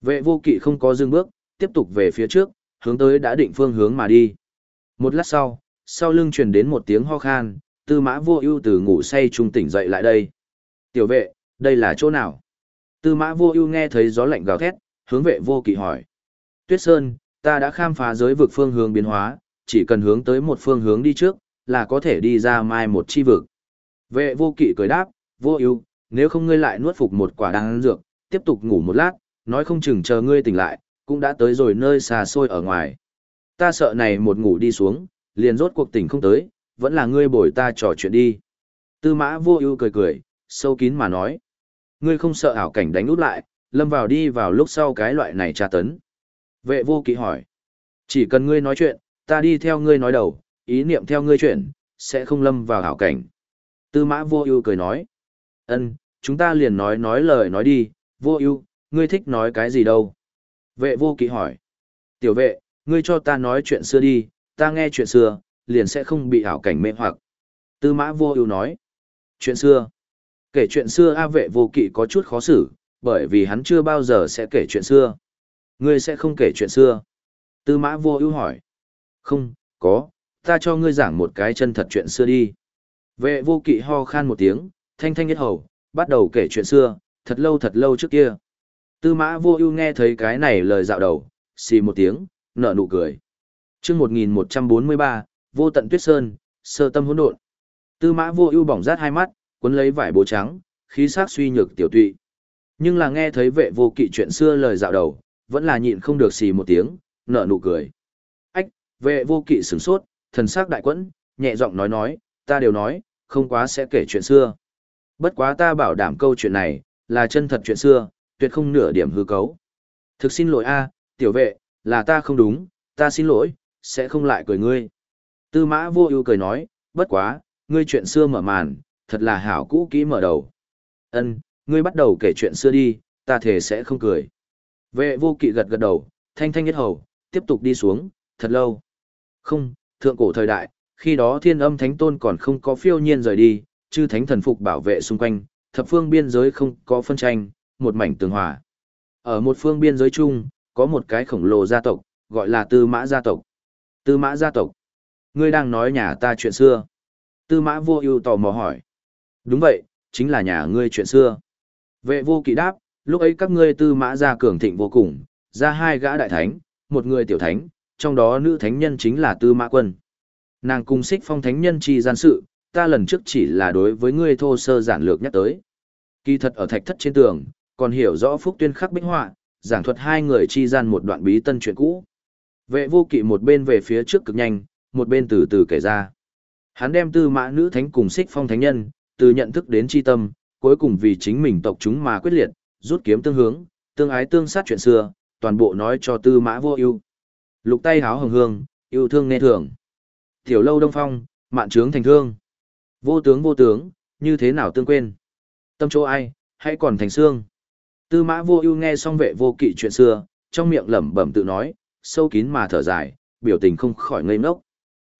Vệ vô kỵ không có dừng bước, tiếp tục về phía trước, hướng tới đã định phương hướng mà đi. Một lát sau, sau lưng truyền đến một tiếng ho khan, tư mã vô ưu từ ngủ say trung tỉnh dậy lại đây. Tiểu vệ, đây là chỗ nào? Tư mã vô ưu nghe thấy gió lạnh gào thét, hướng vệ vô kỵ hỏi. Tuyết Sơn, ta đã khám phá giới vực phương hướng biến hóa, chỉ cần hướng tới một phương hướng đi trước, là có thể đi ra mai một chi vực. Vệ vô kỵ cười đáp, vô ưu, nếu không ngươi lại nuốt phục một quả đan dược, tiếp tục ngủ một lát, nói không chừng chờ ngươi tỉnh lại, cũng đã tới rồi nơi xa xôi ở ngoài. Ta sợ này một ngủ đi xuống, liền rốt cuộc tỉnh không tới, vẫn là ngươi bồi ta trò chuyện đi. Tư mã vô ưu cười cười, sâu kín mà nói. Ngươi không sợ ảo cảnh đánh út lại, lâm vào đi vào lúc sau cái loại này tra tấn. Vệ vô kỵ hỏi. Chỉ cần ngươi nói chuyện, ta đi theo ngươi nói đầu, ý niệm theo ngươi chuyện, sẽ không lâm vào ảo cảnh. Tư mã vô ưu cười nói. ân chúng ta liền nói nói lời nói đi, vô ưu ngươi thích nói cái gì đâu. Vệ vô kỵ hỏi. Tiểu vệ, ngươi cho ta nói chuyện xưa đi, ta nghe chuyện xưa, liền sẽ không bị ảo cảnh mê hoặc. Tư mã vô ưu nói. Chuyện xưa. Kể chuyện xưa A vệ vô kỵ có chút khó xử, bởi vì hắn chưa bao giờ sẽ kể chuyện xưa. Ngươi sẽ không kể chuyện xưa. Tư mã vô ưu hỏi. Không, có, ta cho ngươi giảng một cái chân thật chuyện xưa đi. Vệ vô kỵ ho khan một tiếng, thanh thanh nhất hầu, bắt đầu kể chuyện xưa, thật lâu thật lâu trước kia. Tư mã vô ưu nghe thấy cái này lời dạo đầu, xì một tiếng, nở nụ cười. chương 1143, vô tận tuyết sơn, sơ tâm hỗn độn. Tư mã vô ưu bỏng rát hai mắt, cuốn lấy vải bố trắng, khí sắc suy nhược tiểu tụy. Nhưng là nghe thấy vệ vô kỵ chuyện xưa lời dạo đầu, vẫn là nhịn không được xì một tiếng, nở nụ cười. Ách, vệ vô kỵ sửng sốt, thần sắc đại quẫn, nhẹ giọng nói nói, ta đều nói, không quá sẽ kể chuyện xưa. Bất quá ta bảo đảm câu chuyện này, là chân thật chuyện xưa, tuyệt không nửa điểm hư cấu. Thực xin lỗi a, tiểu vệ, là ta không đúng, ta xin lỗi, sẽ không lại cười ngươi. Tư mã vô ưu cười nói, bất quá, ngươi chuyện xưa mở màn, thật là hảo cũ kỹ mở đầu. Ân, ngươi bắt đầu kể chuyện xưa đi, ta thể sẽ không cười. Vệ vô kỵ gật gật đầu, thanh thanh nhất hầu, tiếp tục đi xuống, thật lâu. Không, thượng cổ thời đại, khi đó thiên âm thánh tôn còn không có phiêu nhiên rời đi, chư thánh thần phục bảo vệ xung quanh, thập phương biên giới không có phân tranh, một mảnh tường hòa. Ở một phương biên giới chung, có một cái khổng lồ gia tộc, gọi là Tư Mã gia tộc. Tư Mã gia tộc. Ngươi đang nói nhà ta chuyện xưa. Tư Mã vô ưu tò mò hỏi. Đúng vậy, chính là nhà ngươi chuyện xưa. Vệ vô kỵ đáp, lúc ấy các ngươi Tư Mã gia cường thịnh vô cùng, ra hai gã đại thánh, một người tiểu thánh, trong đó nữ thánh nhân chính là Tư Mã quân. Nàng cung xích phong thánh nhân chi gian sự, ta lần trước chỉ là đối với ngươi thô sơ giản lược nhắc tới. Kỳ thật ở thạch thất trên tường, còn hiểu rõ phúc tuyên khắc bích họa, giảng thuật hai người chi gian một đoạn bí tân chuyện cũ. Vệ vô kỵ một bên về phía trước cực nhanh, một bên từ từ kể ra. Hắn đem tư mã nữ thánh cùng xích phong thánh nhân, từ nhận thức đến chi tâm, cuối cùng vì chính mình tộc chúng mà quyết liệt, rút kiếm tương hướng, tương ái tương sát chuyện xưa, toàn bộ nói cho tư mã vô ưu. Lục tay háo hồng hương, yêu thương nghe thường. Tiểu lâu đông phong, mạn trướng thành thương. Vô tướng vô tướng, như thế nào tương quên. Tâm chỗ ai, hãy còn thành xương. Tư mã vô ưu nghe xong vệ vô kỵ chuyện xưa, trong miệng lẩm bẩm tự nói, sâu kín mà thở dài, biểu tình không khỏi ngây ngốc.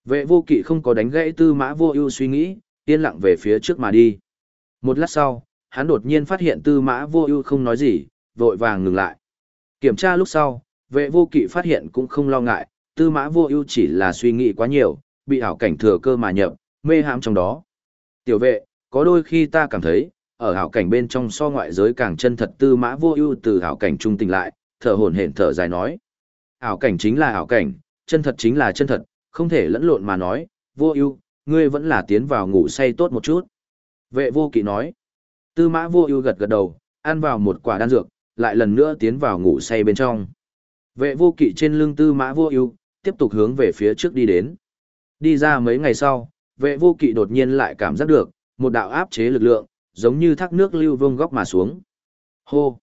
Vệ vô kỵ không có đánh gãy tư mã vô ưu suy nghĩ, yên lặng về phía trước mà đi. Một lát sau, hắn đột nhiên phát hiện tư mã vô ưu không nói gì, vội vàng ngừng lại. Kiểm tra lúc sau, vệ vô kỵ phát hiện cũng không lo ngại, tư mã vô ưu chỉ là suy nghĩ quá nhiều, bị ảo cảnh thừa cơ mà nhập, mê hãm trong đó. Tiểu vệ, có đôi khi ta cảm thấy, ở hảo cảnh bên trong so ngoại giới càng chân thật tư mã vô ưu từ hảo cảnh trung tình lại, thở hổn hển thở dài nói. hảo cảnh chính là hảo cảnh, chân thật chính là chân thật, không thể lẫn lộn mà nói, vô ưu, ngươi vẫn là tiến vào ngủ say tốt một chút. Vệ vô kỵ nói. Tư mã vô ưu gật gật đầu, ăn vào một quả đan dược, lại lần nữa tiến vào ngủ say bên trong. Vệ vô kỵ trên lưng tư mã vô ưu, tiếp tục hướng về phía trước đi đến. Đi ra mấy ngày sau, vệ vô kỵ đột nhiên lại cảm giác được, một đạo áp chế lực lượng, giống như thác nước lưu vông góc mà xuống. Hô!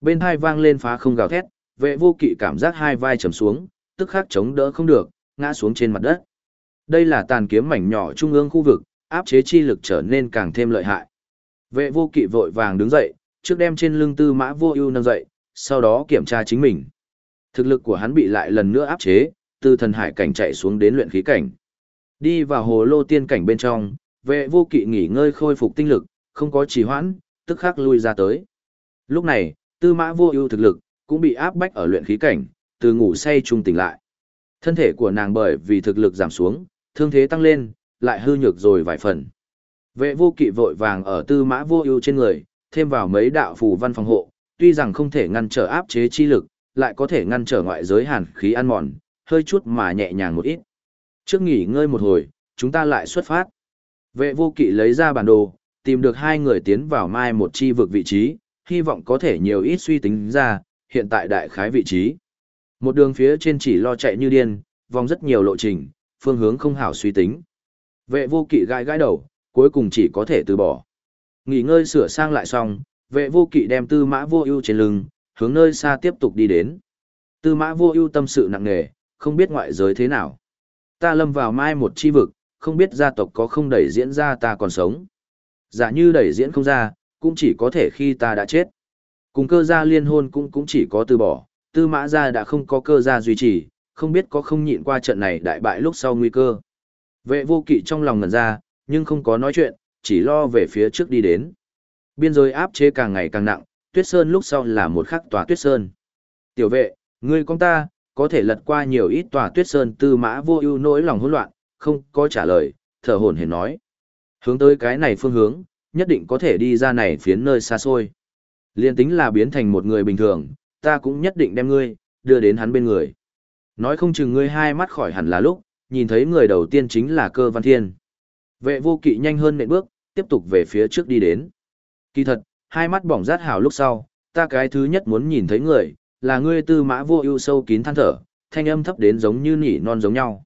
Bên hai vang lên phá không gào thét, vệ vô kỵ cảm giác hai vai trầm xuống, tức khắc chống đỡ không được, ngã xuống trên mặt đất. Đây là tàn kiếm mảnh nhỏ trung ương khu vực, áp chế chi lực trở nên càng thêm lợi hại. Vệ vô kỵ vội vàng đứng dậy, trước đem trên lưng tư mã vô ưu nâng dậy, sau đó kiểm tra chính mình. Thực lực của hắn bị lại lần nữa áp chế, từ thần hải cảnh chạy xuống đến luyện khí cảnh. Đi vào hồ lô tiên cảnh bên trong, vệ vô kỵ nghỉ ngơi khôi phục tinh lực, không có trì hoãn, tức khắc lui ra tới. Lúc này, tư mã vô ưu thực lực, cũng bị áp bách ở luyện khí cảnh, từ ngủ say trung tỉnh lại. Thân thể của nàng bởi vì thực lực giảm xuống, thương thế tăng lên, lại hư nhược rồi vài phần. Vệ vô kỵ vội vàng ở tư mã vô ưu trên người, thêm vào mấy đạo phù văn phòng hộ, tuy rằng không thể ngăn trở áp chế chi lực, lại có thể ngăn trở ngoại giới hàn khí ăn mòn, hơi chút mà nhẹ nhàng một ít. Trước nghỉ ngơi một hồi, chúng ta lại xuất phát. Vệ vô kỵ lấy ra bản đồ, tìm được hai người tiến vào mai một chi vực vị trí, hy vọng có thể nhiều ít suy tính ra, hiện tại đại khái vị trí. Một đường phía trên chỉ lo chạy như điên, vòng rất nhiều lộ trình, phương hướng không hảo suy tính. Vệ vô kỵ gai gai đầu, cuối cùng chỉ có thể từ bỏ. Nghỉ ngơi sửa sang lại xong, vệ vô kỵ đem tư mã vô ưu trên lưng, hướng nơi xa tiếp tục đi đến. Tư mã vô ưu tâm sự nặng nề, không biết ngoại giới thế nào. Ta lâm vào mai một chi vực, không biết gia tộc có không đẩy diễn ra ta còn sống. Giả như đẩy diễn không ra, cũng chỉ có thể khi ta đã chết. Cùng cơ gia liên hôn cũng cũng chỉ có từ bỏ, tư mã gia đã không có cơ gia duy trì, không biết có không nhịn qua trận này đại bại lúc sau nguy cơ. Vệ vô kỵ trong lòng ngần ra, nhưng không có nói chuyện, chỉ lo về phía trước đi đến. Biên giới áp chế càng ngày càng nặng, tuyết sơn lúc sau là một khắc tòa tuyết sơn. Tiểu vệ, ngươi con ta, có thể lật qua nhiều ít tòa tuyết sơn tư mã vô ưu nỗi lòng hỗn loạn, không có trả lời, thở hổn hển nói. Hướng tới cái này phương hướng, nhất định có thể đi ra này phiến nơi xa xôi. Liên tính là biến thành một người bình thường, ta cũng nhất định đem ngươi, đưa đến hắn bên người. Nói không chừng ngươi hai mắt khỏi hẳn là lúc, nhìn thấy người đầu tiên chính là cơ văn thiên. Vệ vô kỵ nhanh hơn nệm bước, tiếp tục về phía trước đi đến. Kỳ thật, hai mắt bỏng rát hào lúc sau, ta cái thứ nhất muốn nhìn thấy người, là ngươi tư mã vô ưu sâu kín than thở, thanh âm thấp đến giống như nỉ non giống nhau.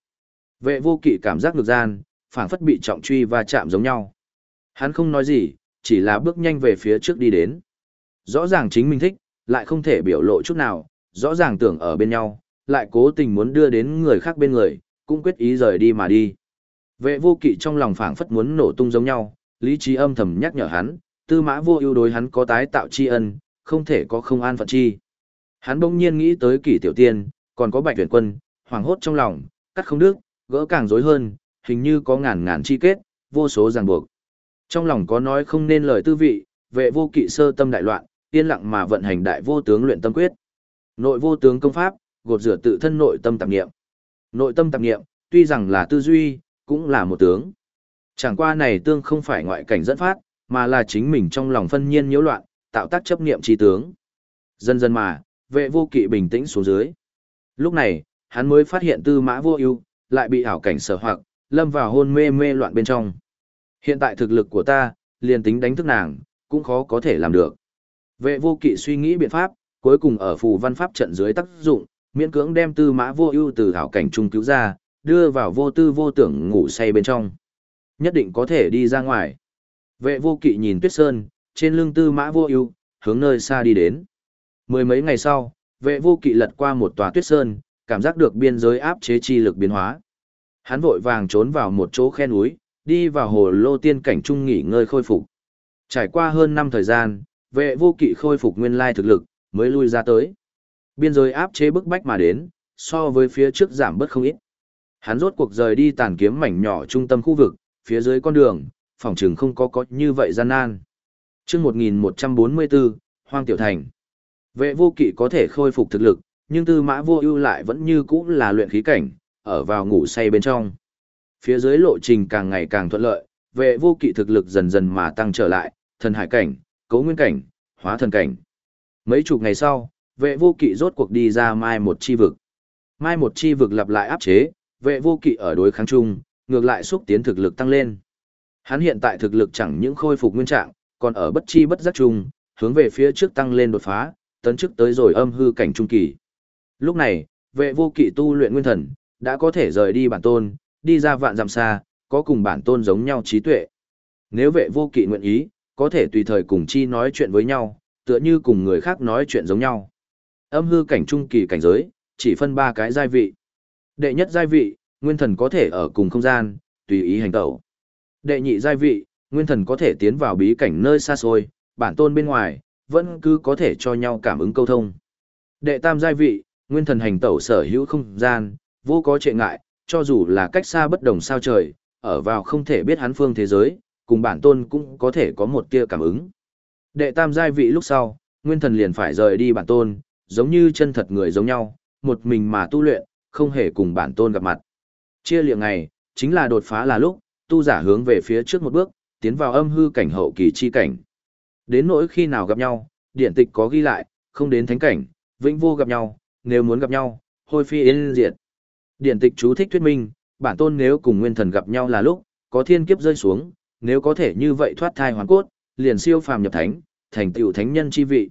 Vệ vô kỵ cảm giác ngược gian, phảng phất bị trọng truy và chạm giống nhau. Hắn không nói gì, chỉ là bước nhanh về phía trước đi đến. Rõ ràng chính mình thích, lại không thể biểu lộ chút nào, rõ ràng tưởng ở bên nhau, lại cố tình muốn đưa đến người khác bên người, cũng quyết ý rời đi mà đi. Vệ vô kỵ trong lòng phảng phất muốn nổ tung giống nhau, lý trí âm thầm nhắc nhở hắn, tư mã vô ưu đối hắn có tái tạo tri ân, không thể có không an phận chi. Hắn bỗng nhiên nghĩ tới kỷ tiểu tiên, còn có bạch tuyển quân, hoàng hốt trong lòng, cắt không đức, gỡ càng rối hơn, hình như có ngàn ngàn chi kết, vô số ràng buộc. Trong lòng có nói không nên lời tư vị, vệ vô kỵ sơ tâm đại loạn, yên lặng mà vận hành đại vô tướng luyện tâm quyết. Nội vô tướng công pháp, gột rửa tự thân nội tâm tạp niệm. Nội tâm tạp niệm, tuy rằng là tư duy, cũng là một tướng. Chẳng qua này tương không phải ngoại cảnh dẫn phát, mà là chính mình trong lòng phân nhiên nhiễu loạn, tạo tác chấp niệm chi tướng. Dần dần mà, vệ vô kỵ bình tĩnh xuống dưới. Lúc này, hắn mới phát hiện tư mã vô ưu lại bị ảo cảnh sở hoặc, lâm vào hôn mê mê loạn bên trong. Hiện tại thực lực của ta, liền tính đánh thức nàng, cũng khó có thể làm được. Vệ vô kỵ suy nghĩ biện pháp, cuối cùng ở phù văn pháp trận dưới tác dụng, miễn cưỡng đem tư mã vô ưu từ thảo cảnh trung cứu ra, đưa vào vô tư vô tưởng ngủ say bên trong. Nhất định có thể đi ra ngoài. Vệ vô kỵ nhìn tuyết sơn, trên lưng tư mã vô ưu hướng nơi xa đi đến. Mười mấy ngày sau, vệ vô kỵ lật qua một tòa tuyết sơn, cảm giác được biên giới áp chế chi lực biến hóa. Hắn vội vàng trốn vào một chỗ khe núi, đi vào hồ lô tiên cảnh trung nghỉ ngơi khôi phục. Trải qua hơn năm thời gian, vệ vô kỵ khôi phục nguyên lai thực lực, mới lui ra tới. Biên giới áp chế bức bách mà đến, so với phía trước giảm bớt không ít. Hắn rốt cuộc rời đi tàn kiếm mảnh nhỏ trung tâm khu vực, phía dưới con đường, phòng trường không có có như vậy gian nan. chương 1144, Hoang Tiểu Thành. Vệ vô kỵ có thể khôi phục thực lực, nhưng tư mã vô ưu lại vẫn như cũ là luyện khí cảnh, ở vào ngủ say bên trong. Phía dưới lộ trình càng ngày càng thuận lợi, vệ vô kỵ thực lực dần dần mà tăng trở lại, thần hải cảnh, cấu nguyên cảnh, hóa thần cảnh. Mấy chục ngày sau, vệ vô kỵ rốt cuộc đi ra mai một chi vực. Mai một chi vực lặp lại áp chế, vệ vô kỵ ở đối kháng chung, ngược lại xúc tiến thực lực tăng lên. Hắn hiện tại thực lực chẳng những khôi phục nguyên trạng, còn ở bất chi bất giác chung, hướng về phía trước tăng lên đột phá, tấn chức tới rồi âm hư cảnh trung kỳ. Lúc này, vệ vô kỵ tu luyện nguyên thần, đã có thể rời đi bản tôn, đi ra vạn dặm xa, có cùng bản tôn giống nhau trí tuệ. Nếu vệ vô kỵ nguyện ý, có thể tùy thời cùng chi nói chuyện với nhau, tựa như cùng người khác nói chuyện giống nhau. Âm hư cảnh trung kỳ cảnh giới, chỉ phân ba cái giai vị. Đệ nhất giai vị, nguyên thần có thể ở cùng không gian, tùy ý hành tẩu. Đệ nhị giai vị, nguyên thần có thể tiến vào bí cảnh nơi xa xôi, bản tôn bên ngoài, vẫn cứ có thể cho nhau cảm ứng câu thông. Đệ tam giai vị, nguyên thần hành tẩu sở hữu không gian, vô có trệ ngại, cho dù là cách xa bất đồng sao trời, ở vào không thể biết hắn phương thế giới, cùng bản tôn cũng có thể có một tia cảm ứng. Đệ tam giai vị lúc sau, nguyên thần liền phải rời đi bản tôn, giống như chân thật người giống nhau, một mình mà tu luyện, không hề cùng bản tôn gặp mặt. Chia liệng ngày, chính là đột phá là lúc, tu giả hướng về phía trước một bước, tiến vào âm hư cảnh hậu kỳ chi cảnh. Đến nỗi khi nào gặp nhau, điện tịch có ghi lại, không đến thánh cảnh, vĩnh vô gặp nhau, nếu muốn gặp nhau, hôi phi yên diệt. Điện tịch chú thích thuyết minh, bản tôn nếu cùng nguyên thần gặp nhau là lúc, có thiên kiếp rơi xuống, nếu có thể như vậy thoát thai hoàn cốt, liền siêu phàm nhập thánh, thành tựu thánh nhân chi vị.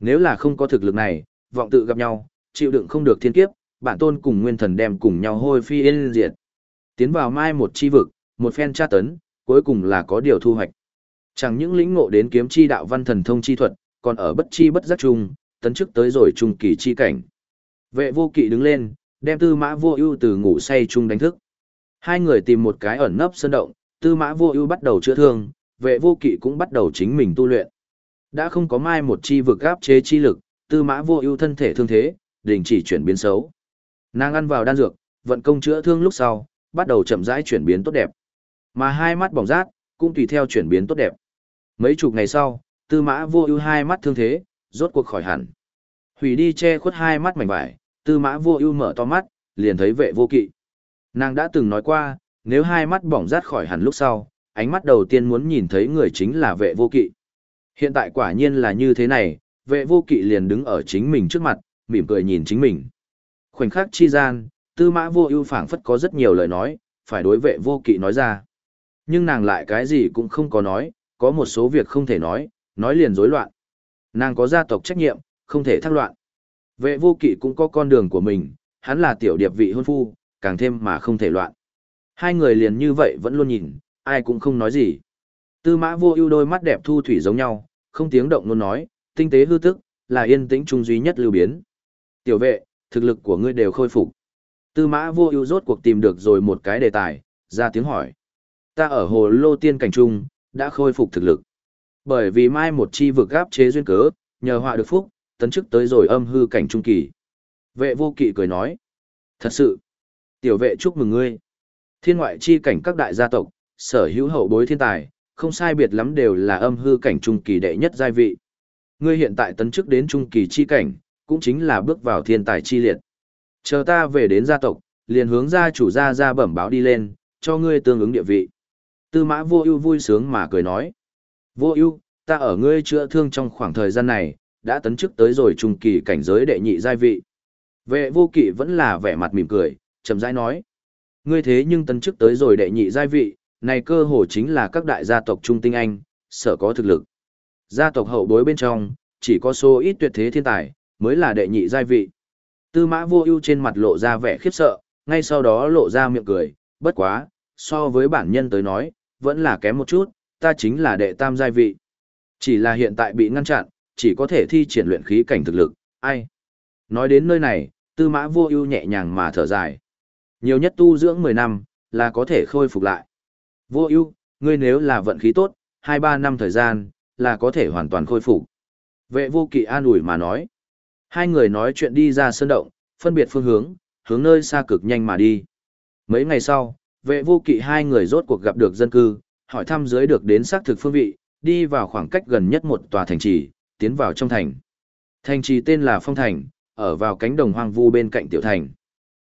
Nếu là không có thực lực này, vọng tự gặp nhau, chịu đựng không được thiên kiếp, bản tôn cùng nguyên thần đem cùng nhau hôi phi yên diệt. Tiến vào mai một chi vực, một phen tra tấn, cuối cùng là có điều thu hoạch. Chẳng những lĩnh ngộ đến kiếm chi đạo văn thần thông chi thuật, còn ở bất chi bất giác chung, tấn chức tới rồi trung kỳ chi cảnh. Vệ vô kỵ đứng lên, đem tư mã vô ưu từ ngủ say chung đánh thức. Hai người tìm một cái ẩn nấp sơn động, tư mã vô ưu bắt đầu chữa thương, vệ vô kỵ cũng bắt đầu chính mình tu luyện. Đã không có mai một chi vực áp chế chi lực, tư mã vô ưu thân thể thương thế, đình chỉ chuyển biến xấu. Nàng ăn vào đan dược, vận công chữa thương lúc sau, bắt đầu chậm rãi chuyển biến tốt đẹp. Mà hai mắt bỏng rát, cũng tùy theo chuyển biến tốt đẹp. Mấy chục ngày sau, tư mã vô ưu hai mắt thương thế, rốt cuộc khỏi hẳn. Hủy đi che khuất hai mắt mảnh vải, tư mã vô ưu mở to mắt, liền thấy vệ vô kỵ. Nàng đã từng nói qua, nếu hai mắt bỏng rát khỏi hẳn lúc sau, ánh mắt đầu tiên muốn nhìn thấy người chính là vệ vô kỵ. Hiện tại quả nhiên là như thế này, vệ vô kỵ liền đứng ở chính mình trước mặt, mỉm cười nhìn chính mình. Khoảnh khắc chi gian, tư mã vô ưu phảng phất có rất nhiều lời nói, phải đối vệ vô kỵ nói ra. Nhưng nàng lại cái gì cũng không có nói, có một số việc không thể nói, nói liền rối loạn. Nàng có gia tộc trách nhiệm, không thể thăng loạn. Vệ vô kỵ cũng có con đường của mình, hắn là tiểu điệp vị hôn phu, càng thêm mà không thể loạn. Hai người liền như vậy vẫn luôn nhìn, ai cũng không nói gì. Tư mã vô ưu đôi mắt đẹp thu thủy giống nhau, không tiếng động luôn nói, tinh tế hư tức, là yên tĩnh trung duy nhất lưu biến. Tiểu vệ, thực lực của ngươi đều khôi phục. Tư mã vô ưu rốt cuộc tìm được rồi một cái đề tài, ra tiếng hỏi. Ta ở hồ lô tiên cảnh trung, đã khôi phục thực lực. Bởi vì mai một chi vực gáp chế duyên cớ, nhờ họa được phúc, tấn chức tới rồi âm hư cảnh trung kỳ. Vệ vô kỵ cười nói. Thật sự, tiểu vệ chúc mừng ngươi. Thiên ngoại chi cảnh các đại gia tộc, sở hữu hậu bối thiên tài, không sai biệt lắm đều là âm hư cảnh trung kỳ đệ nhất giai vị. Ngươi hiện tại tấn chức đến trung kỳ chi cảnh, cũng chính là bước vào thiên tài chi liệt. Chờ ta về đến gia tộc, liền hướng gia chủ gia gia bẩm báo đi lên, cho ngươi tương ứng địa vị. Tư mã vô ưu vui sướng mà cười nói. Vô ưu, ta ở ngươi chữa thương trong khoảng thời gian này, đã tấn chức tới rồi trung kỳ cảnh giới đệ nhị giai vị. Vệ vô kỵ vẫn là vẻ mặt mỉm cười, chậm rãi nói. Ngươi thế nhưng tấn chức tới rồi đệ nhị giai vị, này cơ hồ chính là các đại gia tộc trung tinh anh, sở có thực lực. Gia tộc hậu bối bên trong, chỉ có số ít tuyệt thế thiên tài, mới là đệ nhị giai vị. Tư mã vô ưu trên mặt lộ ra vẻ khiếp sợ, ngay sau đó lộ ra miệng cười, bất quá, so với bản nhân tới nói, vẫn là kém một chút, ta chính là đệ tam giai vị. Chỉ là hiện tại bị ngăn chặn, chỉ có thể thi triển luyện khí cảnh thực lực, ai. Nói đến nơi này, tư mã vô ưu nhẹ nhàng mà thở dài. Nhiều nhất tu dưỡng 10 năm, là có thể khôi phục lại. Vô ưu, ngươi nếu là vận khí tốt, 2-3 năm thời gian, là có thể hoàn toàn khôi phục. Vệ vô kỵ an ủi mà nói. Hai người nói chuyện đi ra sơn động, phân biệt phương hướng, hướng nơi xa cực nhanh mà đi. Mấy ngày sau, vệ vô kỵ hai người rốt cuộc gặp được dân cư, hỏi thăm dưới được đến xác thực phương vị, đi vào khoảng cách gần nhất một tòa thành trì, tiến vào trong thành. Thành trì tên là Phong Thành, ở vào cánh đồng hoang vu bên cạnh tiểu thành.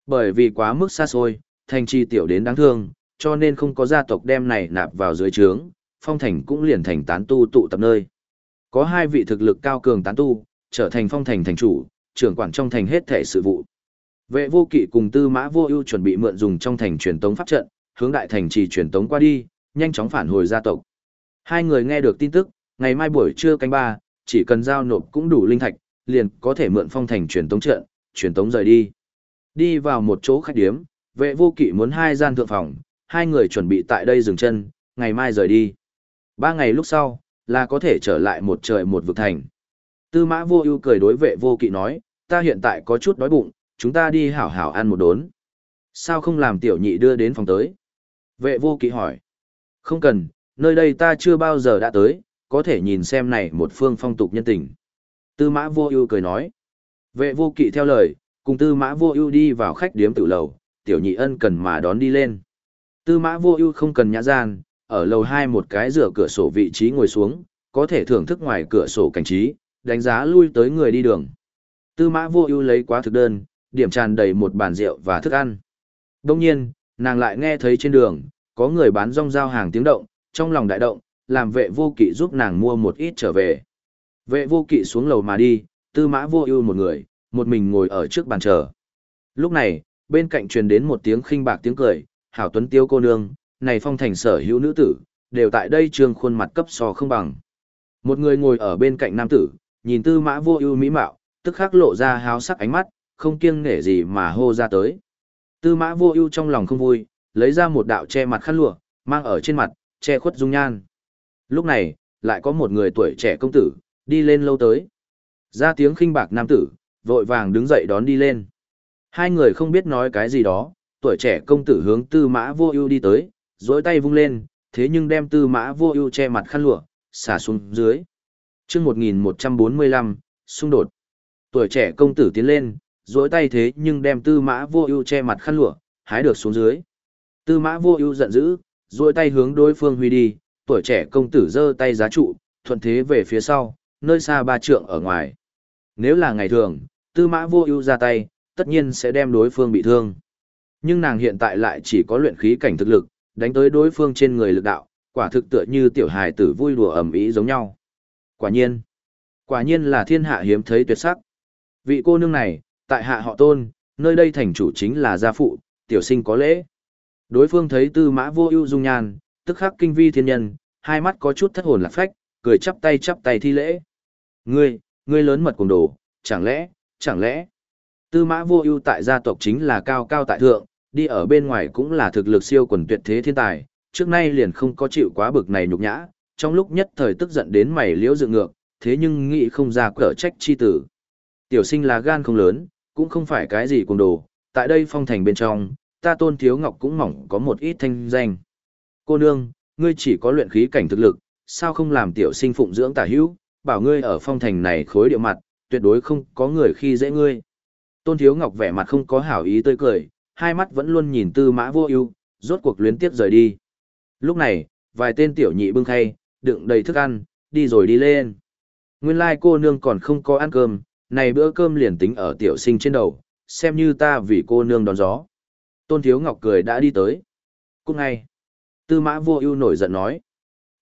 Bởi vì quá mức xa xôi, thành trì tiểu đến đáng thương, cho nên không có gia tộc đem này nạp vào dưới trướng, Phong Thành cũng liền thành tán tu tụ tập nơi. Có hai vị thực lực cao cường tán tu, trở thành Phong Thành thành chủ, trưởng quản trong thành hết thể sự vụ. Vệ vô kỵ cùng tư mã vô ưu chuẩn bị mượn dùng trong thành truyền tống pháp trận, hướng đại thành trì truyền tống qua đi, nhanh chóng phản hồi gia tộc. Hai người nghe được tin tức, ngày mai buổi trưa canh ba, chỉ cần giao nộp cũng đủ linh thạch, liền có thể mượn phong thành truyền tống trận, truyền tống rời đi. Đi vào một chỗ khách điếm, vệ vô kỵ muốn hai gian thượng phòng, hai người chuẩn bị tại đây dừng chân, ngày mai rời đi. Ba ngày lúc sau, là có thể trở lại một trời một vực thành. Tư mã vô ưu cười đối vệ vô kỵ nói, ta hiện tại có chút đói bụng, chúng ta đi hảo hảo ăn một đốn. Sao không làm tiểu nhị đưa đến phòng tới? Vệ vô kỵ hỏi. Không cần, nơi đây ta chưa bao giờ đã tới, có thể nhìn xem này một phương phong tục nhân tình. Tư mã vô ưu cười nói. Vệ vô kỵ theo lời, cùng tư mã vô ưu đi vào khách điếm tử lầu, tiểu nhị ân cần mà đón đi lên. Tư mã vô ưu không cần nhã gian, ở lầu hai một cái rửa cửa sổ vị trí ngồi xuống, có thể thưởng thức ngoài cửa sổ cảnh trí, đánh giá lui tới người đi đường. Tư mã vô ưu lấy quá thực đơn, điểm tràn đầy một bàn rượu và thức ăn. Đông nhiên, nàng lại nghe thấy trên đường, có người bán rong giao hàng tiếng động, trong lòng đại động, làm vệ vô kỵ giúp nàng mua một ít trở về. Vệ vô kỵ xuống lầu mà đi, tư mã vô ưu một người, một mình ngồi ở trước bàn chờ. Lúc này, bên cạnh truyền đến một tiếng khinh bạc tiếng cười, hảo tuấn tiêu cô nương, này phong thành sở hữu nữ tử, đều tại đây trương khuôn mặt cấp so không bằng. Một người ngồi ở bên cạnh nam tử, nhìn tư mã vô ưu mỹ mạo, tức khắc lộ ra háo sắc ánh mắt, không kiêng nể gì mà hô ra tới. Tư mã vô ưu trong lòng không vui, lấy ra một đạo che mặt khăn lụa, mang ở trên mặt, che khuất dung nhan. Lúc này, lại có một người tuổi trẻ công tử, đi lên lâu tới. Ra tiếng khinh bạc nam tử, vội vàng đứng dậy đón đi lên. Hai người không biết nói cái gì đó, tuổi trẻ công tử hướng tư mã vô ưu đi tới, dối tay vung lên, thế nhưng đem tư mã vô ưu che mặt khăn lụa, xả xuống dưới. chương 1145, xung đột. Tuổi trẻ công tử tiến lên, dối tay thế nhưng đem tư mã vô ưu che mặt khăn lụa, hái được xuống dưới. Tư mã vô ưu giận dữ, dối tay hướng đối phương huy đi, tuổi trẻ công tử giơ tay giá trụ, thuận thế về phía sau, nơi xa ba trượng ở ngoài. Nếu là ngày thường, tư mã vô ưu ra tay, tất nhiên sẽ đem đối phương bị thương. Nhưng nàng hiện tại lại chỉ có luyện khí cảnh thực lực, đánh tới đối phương trên người lực đạo, quả thực tựa như tiểu hài tử vui đùa ầm ĩ giống nhau. Quả nhiên, quả nhiên là thiên hạ hiếm thấy tuyệt sắc. Vị cô nương này, tại hạ họ tôn, nơi đây thành chủ chính là gia phụ, tiểu sinh có lễ. Đối phương thấy tư mã vô ưu dung nhan, tức khắc kinh vi thiên nhân, hai mắt có chút thất hồn lạc phách, cười chắp tay chắp tay thi lễ. Ngươi, ngươi lớn mật cùng đồ, chẳng lẽ, chẳng lẽ. Tư mã vô ưu tại gia tộc chính là cao cao tại thượng, đi ở bên ngoài cũng là thực lực siêu quần tuyệt thế thiên tài, trước nay liền không có chịu quá bực này nhục nhã, trong lúc nhất thời tức giận đến mày liễu dựng ngược, thế nhưng nghĩ không ra cỡ trách chi tử. Tiểu sinh là gan không lớn, cũng không phải cái gì cùng đồ, tại đây phong thành bên trong, ta tôn thiếu ngọc cũng mỏng có một ít thanh danh. Cô nương, ngươi chỉ có luyện khí cảnh thực lực, sao không làm tiểu sinh phụng dưỡng tả hữu, bảo ngươi ở phong thành này khối địa mặt, tuyệt đối không có người khi dễ ngươi. Tôn thiếu ngọc vẻ mặt không có hảo ý tươi cười, hai mắt vẫn luôn nhìn tư mã vô ưu, rốt cuộc luyến tiếp rời đi. Lúc này, vài tên tiểu nhị bưng khay, đựng đầy thức ăn, đi rồi đi lên. Nguyên lai like cô nương còn không có ăn cơm, này bữa cơm liền tính ở tiểu sinh trên đầu, xem như ta vì cô nương đón gió. Tôn Thiếu Ngọc cười đã đi tới. Cũng ngay. Tư mã vô ưu nổi giận nói.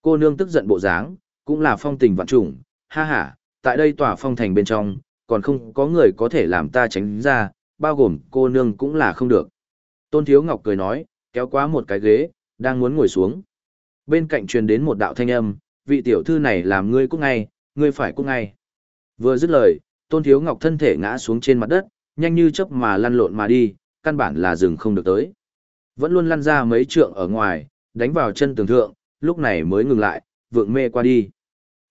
Cô nương tức giận bộ dáng, cũng là phong tình vạn trùng, ha ha, tại đây tòa phong thành bên trong, còn không có người có thể làm ta tránh ra, bao gồm cô nương cũng là không được. Tôn Thiếu Ngọc cười nói, kéo quá một cái ghế, đang muốn ngồi xuống. Bên cạnh truyền đến một đạo thanh âm, vị tiểu thư này làm ngươi cũng ngay, ngươi phải cũng ngay. Vừa dứt lời, Tôn Thiếu Ngọc thân thể ngã xuống trên mặt đất, nhanh như chớp mà lăn lộn mà đi, căn bản là dừng không được tới. Vẫn luôn lăn ra mấy trượng ở ngoài, đánh vào chân tường thượng, lúc này mới ngừng lại, vượng mê qua đi.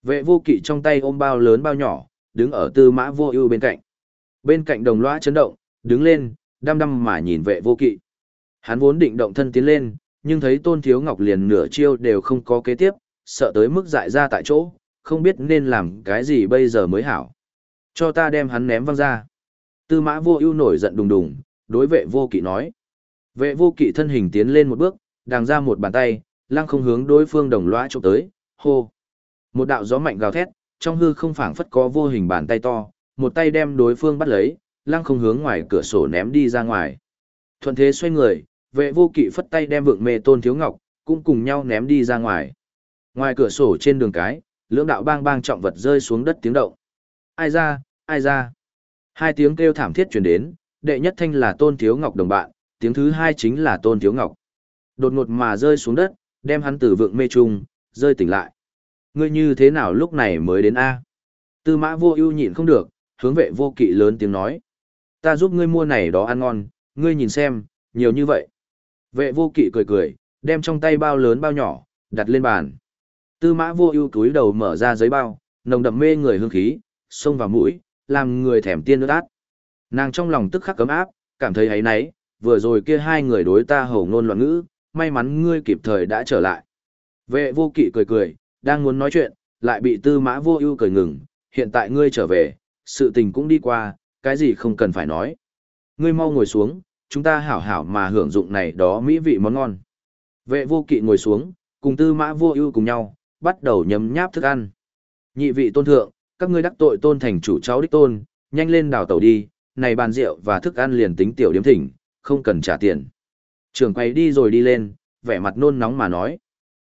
Vệ vô kỵ trong tay ôm bao lớn bao nhỏ, đứng ở tư mã vô ưu bên cạnh. Bên cạnh đồng loa chấn động, đứng lên, đăm đăm mà nhìn vệ vô kỵ. Hắn vốn định động thân tiến lên, nhưng thấy tôn thiếu ngọc liền nửa chiêu đều không có kế tiếp, sợ tới mức dại ra tại chỗ, không biết nên làm cái gì bây giờ mới hảo. Cho ta đem hắn ném văng ra. Tư mã vô ưu nổi giận đùng đùng, đối vệ vô kỵ nói. Vệ vô kỵ thân hình tiến lên một bước, đàng ra một bàn tay, lăng không hướng đối phương đồng lõa chụp tới, hô. Một đạo gió mạnh gào thét, trong hư không phảng phất có vô hình bàn tay to, một tay đem đối phương bắt lấy, lăng không hướng ngoài cửa sổ ném đi ra ngoài. Thuận thế xoay người, vệ vô kỵ phất tay đem vượng mê tôn thiếu ngọc, cũng cùng nhau ném đi ra ngoài. Ngoài cửa sổ trên đường cái, lưỡng đạo bang bang trọng vật rơi xuống đất tiếng động. Ai ra, ai ra. Hai tiếng kêu thảm thiết truyền đến, đệ nhất thanh là tôn thiếu ngọc đồng bạn, tiếng thứ hai chính là tôn thiếu ngọc. Đột ngột mà rơi xuống đất, đem hắn từ vượng mê trung, rơi tỉnh lại. Ngươi như thế nào lúc này mới đến A? Tư mã vô ưu nhịn không được, hướng vệ vô kỵ lớn tiếng nói. Ta giúp ngươi mua này đó ăn ngon, ngươi nhìn xem, nhiều như vậy. Vệ vô kỵ cười cười, đem trong tay bao lớn bao nhỏ, đặt lên bàn. Tư mã vô ưu túi đầu mở ra giấy bao, nồng đậm mê người hương khí, xông vào mũi, làm người thèm tiên nước át. Nàng trong lòng tức khắc cấm áp, cảm thấy ấy nấy, vừa rồi kia hai người đối ta hầu ngôn loạn ngữ, may mắn ngươi kịp thời đã trở lại. Vệ vô kỵ cười cười, đang muốn nói chuyện, lại bị tư mã vô ưu cười ngừng, hiện tại ngươi trở về, sự tình cũng đi qua, cái gì không cần phải nói. Ngươi mau ngồi xuống, chúng ta hảo hảo mà hưởng dụng này đó mỹ vị món ngon. Vệ vô kỵ ngồi xuống, cùng tư mã vô ưu cùng nhau, bắt đầu nhấm nháp thức ăn. Nhị vị tôn thượng, các ngươi đắc tội tôn thành chủ cháu đích tôn, Nhanh lên đào tàu đi, này bàn rượu và thức ăn liền tính tiểu điếm thỉnh, không cần trả tiền. Trưởng quay đi rồi đi lên, vẻ mặt nôn nóng mà nói.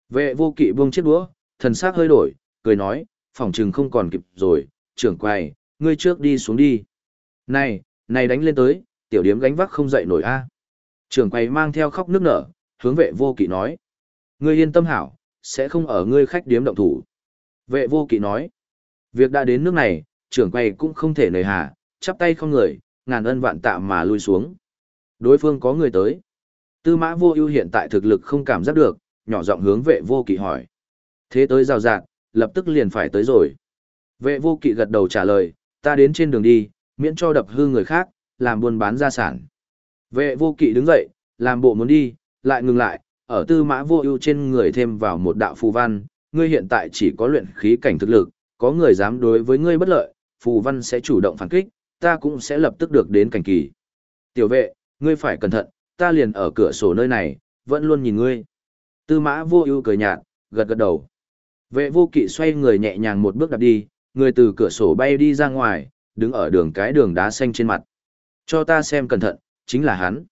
Vệ vô kỵ buông chiếc đũa, thần sắc hơi đổi, cười nói, phòng trừng không còn kịp rồi, trưởng quầy, ngươi trước đi xuống đi. Này, này đánh lên tới, tiểu điếm gánh vác không dậy nổi a. Trưởng quầy mang theo khóc nước nở, hướng vệ vô kỵ nói. Ngươi yên tâm hảo, sẽ không ở ngươi khách điếm động thủ. Vệ vô kỵ nói. Việc đã đến nước này, trưởng quầy cũng không thể nời hà, chắp tay không người, ngàn ân vạn tạ mà lui xuống. Đối phương có người tới. Tư mã vô ưu hiện tại thực lực không cảm giác được, nhỏ giọng hướng vệ vô kỵ hỏi. Thế tới rào rạt, lập tức liền phải tới rồi. Vệ vô kỵ gật đầu trả lời, ta đến trên đường đi, miễn cho đập hư người khác, làm buôn bán gia sản. Vệ vô kỵ đứng dậy, làm bộ muốn đi, lại ngừng lại, ở tư mã vô ưu trên người thêm vào một đạo phù văn, ngươi hiện tại chỉ có luyện khí cảnh thực lực, có người dám đối với ngươi bất lợi, phù văn sẽ chủ động phản kích, ta cũng sẽ lập tức được đến cảnh kỳ. Tiểu vệ, ngươi phải cẩn thận, ta liền ở cửa sổ nơi này, vẫn luôn nhìn ngươi. Tư mã vô ưu cười nhạt, gật gật đầu. Vệ vô kỵ xoay người nhẹ nhàng một bước đạp đi, người từ cửa sổ bay đi ra ngoài, đứng ở đường cái đường đá xanh trên mặt. Cho ta xem cẩn thận, chính là hắn.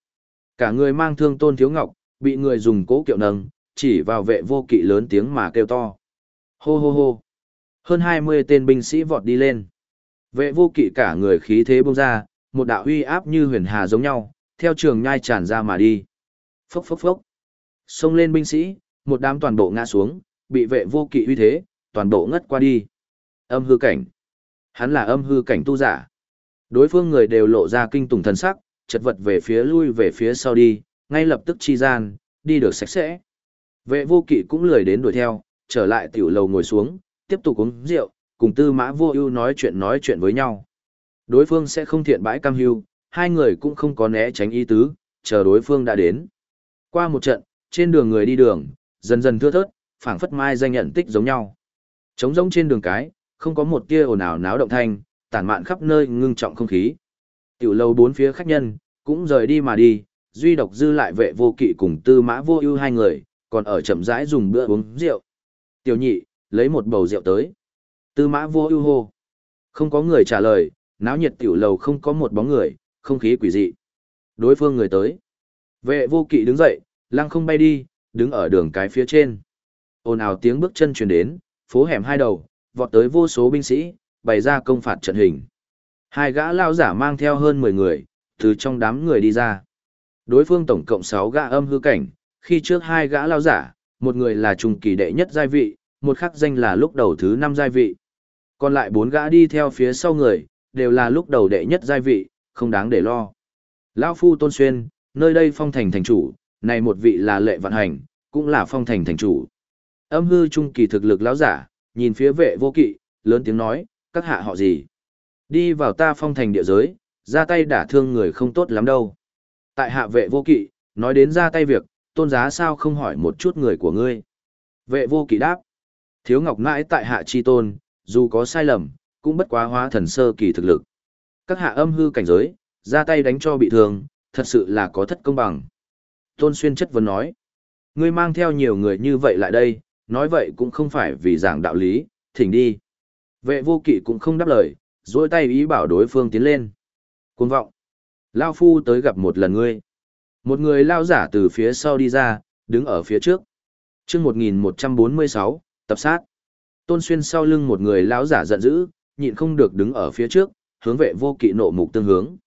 Cả người mang thương tôn thiếu ngọc, bị người dùng cố kiệu nâng, chỉ vào vệ vô kỵ lớn tiếng mà kêu to. Hô hô hô. Hơn 20 tên binh sĩ vọt đi lên. Vệ vô kỵ cả người khí thế bông ra, một đạo uy áp như huyền hà giống nhau, theo trường nhai tràn ra mà đi. Phốc phốc phốc. Xông lên binh sĩ, một đám toàn bộ ngã xuống, bị vệ vô kỵ uy thế, toàn bộ ngất qua đi. Âm hư cảnh. Hắn là âm hư cảnh tu giả. Đối phương người đều lộ ra kinh tủng thần sắc, chật vật về phía lui về phía sau đi, ngay lập tức chi gian, đi được sạch sẽ. Vệ vô kỵ cũng lười đến đuổi theo, trở lại tiểu lầu ngồi xuống, tiếp tục uống rượu, cùng tư mã vô ưu nói chuyện nói chuyện với nhau. Đối phương sẽ không thiện bãi cam hưu, hai người cũng không có né tránh ý tứ, chờ đối phương đã đến. Qua một trận, trên đường người đi đường, dần dần thưa thớt, phảng phất mai danh nhận tích giống nhau. Trống rỗng trên đường cái, không có một tia ồn ào náo động thanh, tản mạn khắp nơi ngưng trọng không khí. Tiểu lâu bốn phía khách nhân, cũng rời đi mà đi, duy độc dư lại vệ vô kỵ cùng tư mã vô ưu hai người, còn ở chậm rãi dùng bữa uống rượu. Tiểu nhị, lấy một bầu rượu tới. Tư mã vô ưu hô. Không có người trả lời, náo nhiệt tiểu lầu không có một bóng người, không khí quỷ dị. Đối phương người tới. Vệ vô kỵ đứng dậy, lăng không bay đi, đứng ở đường cái phía trên. Ồn ào tiếng bước chân truyền đến, phố hẻm hai đầu, vọt tới vô số binh sĩ, bày ra công phạt trận hình. Hai gã lao giả mang theo hơn 10 người, từ trong đám người đi ra. Đối phương tổng cộng 6 gã âm hư cảnh, khi trước hai gã lao giả, một người là trung kỳ đệ nhất giai vị, một khắc danh là lúc đầu thứ 5 giai vị. Còn lại bốn gã đi theo phía sau người, đều là lúc đầu đệ nhất giai vị, không đáng để lo. Lão Phu Tôn Xuyên, nơi đây phong thành thành chủ, này một vị là lệ vận hành, cũng là phong thành thành chủ. Âm hư trung kỳ thực lực lão giả, nhìn phía vệ vô kỵ, lớn tiếng nói, các hạ họ gì? Đi vào ta phong thành địa giới, ra tay đả thương người không tốt lắm đâu. Tại hạ vệ vô kỵ, nói đến ra tay việc, tôn giá sao không hỏi một chút người của ngươi. Vệ vô kỵ đáp, thiếu ngọc mãi tại hạ chi tôn, dù có sai lầm, cũng bất quá hóa thần sơ kỳ thực lực. Các hạ âm hư cảnh giới, ra tay đánh cho bị thương, thật sự là có thất công bằng. Tôn Xuyên chất vấn nói, ngươi mang theo nhiều người như vậy lại đây, nói vậy cũng không phải vì giảng đạo lý, thỉnh đi. Vệ vô kỵ cũng không đáp lời, dôi tay ý bảo đối phương tiến lên. Cuồng vọng. Lao phu tới gặp một lần ngươi. Một người lao giả từ phía sau đi ra, đứng ở phía trước. chương 1146, tập sát. Tôn xuyên sau lưng một người lao giả giận dữ, nhịn không được đứng ở phía trước, hướng vệ vô kỵ nộ mục tương hướng.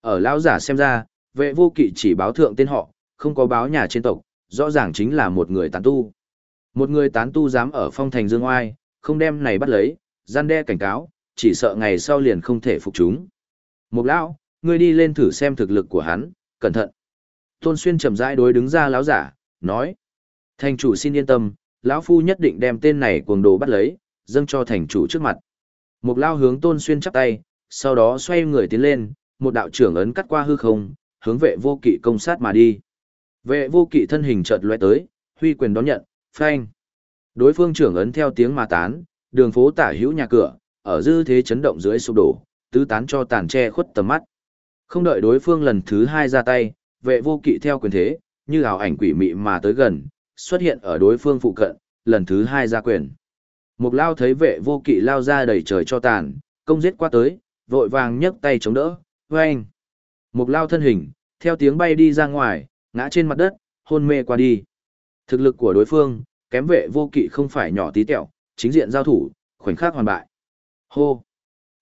Ở lão giả xem ra, vệ vô kỵ chỉ báo thượng tên họ, không có báo nhà trên tộc, rõ ràng chính là một người tán tu. Một người tán tu dám ở phong thành dương oai, không đem này bắt lấy, gian đe cảnh cáo, chỉ sợ ngày sau liền không thể phục chúng. mục lão, ngươi đi lên thử xem thực lực của hắn, cẩn thận. Tôn Xuyên chậm rãi đối đứng ra lão giả, nói. Thành chủ xin yên tâm, lão phu nhất định đem tên này cuồng đồ bắt lấy, dâng cho thành chủ trước mặt. mục lao hướng Tôn Xuyên chắp tay, sau đó xoay người tiến lên, một đạo trưởng ấn cắt qua hư không, hướng vệ vô kỵ công sát mà đi. Vệ vô kỵ thân hình chợt lóe tới, huy quyền đón nhận, phanh. Đối phương trưởng ấn theo tiếng mà tán, đường phố tả hữu nhà cửa, ở dư thế chấn động dưới sụp đổ, tứ tán cho tàn che khuất tầm mắt. Không đợi đối phương lần thứ hai ra tay, vệ vô kỵ theo quyền thế, như ảo ảnh quỷ mị mà tới gần, xuất hiện ở đối phương phụ cận, lần thứ hai ra quyền. Mục lao thấy vệ vô kỵ lao ra đầy trời cho tàn, công giết qua tới, vội vàng nhấc tay chống đỡ, vâng. Một lao thân hình, theo tiếng bay đi ra ngoài, ngã trên mặt đất, hôn mê qua đi. Thực lực của đối phương, kém vệ vô kỵ không phải nhỏ tí tẹo, chính diện giao thủ, khoảnh khắc hoàn bại. Hô!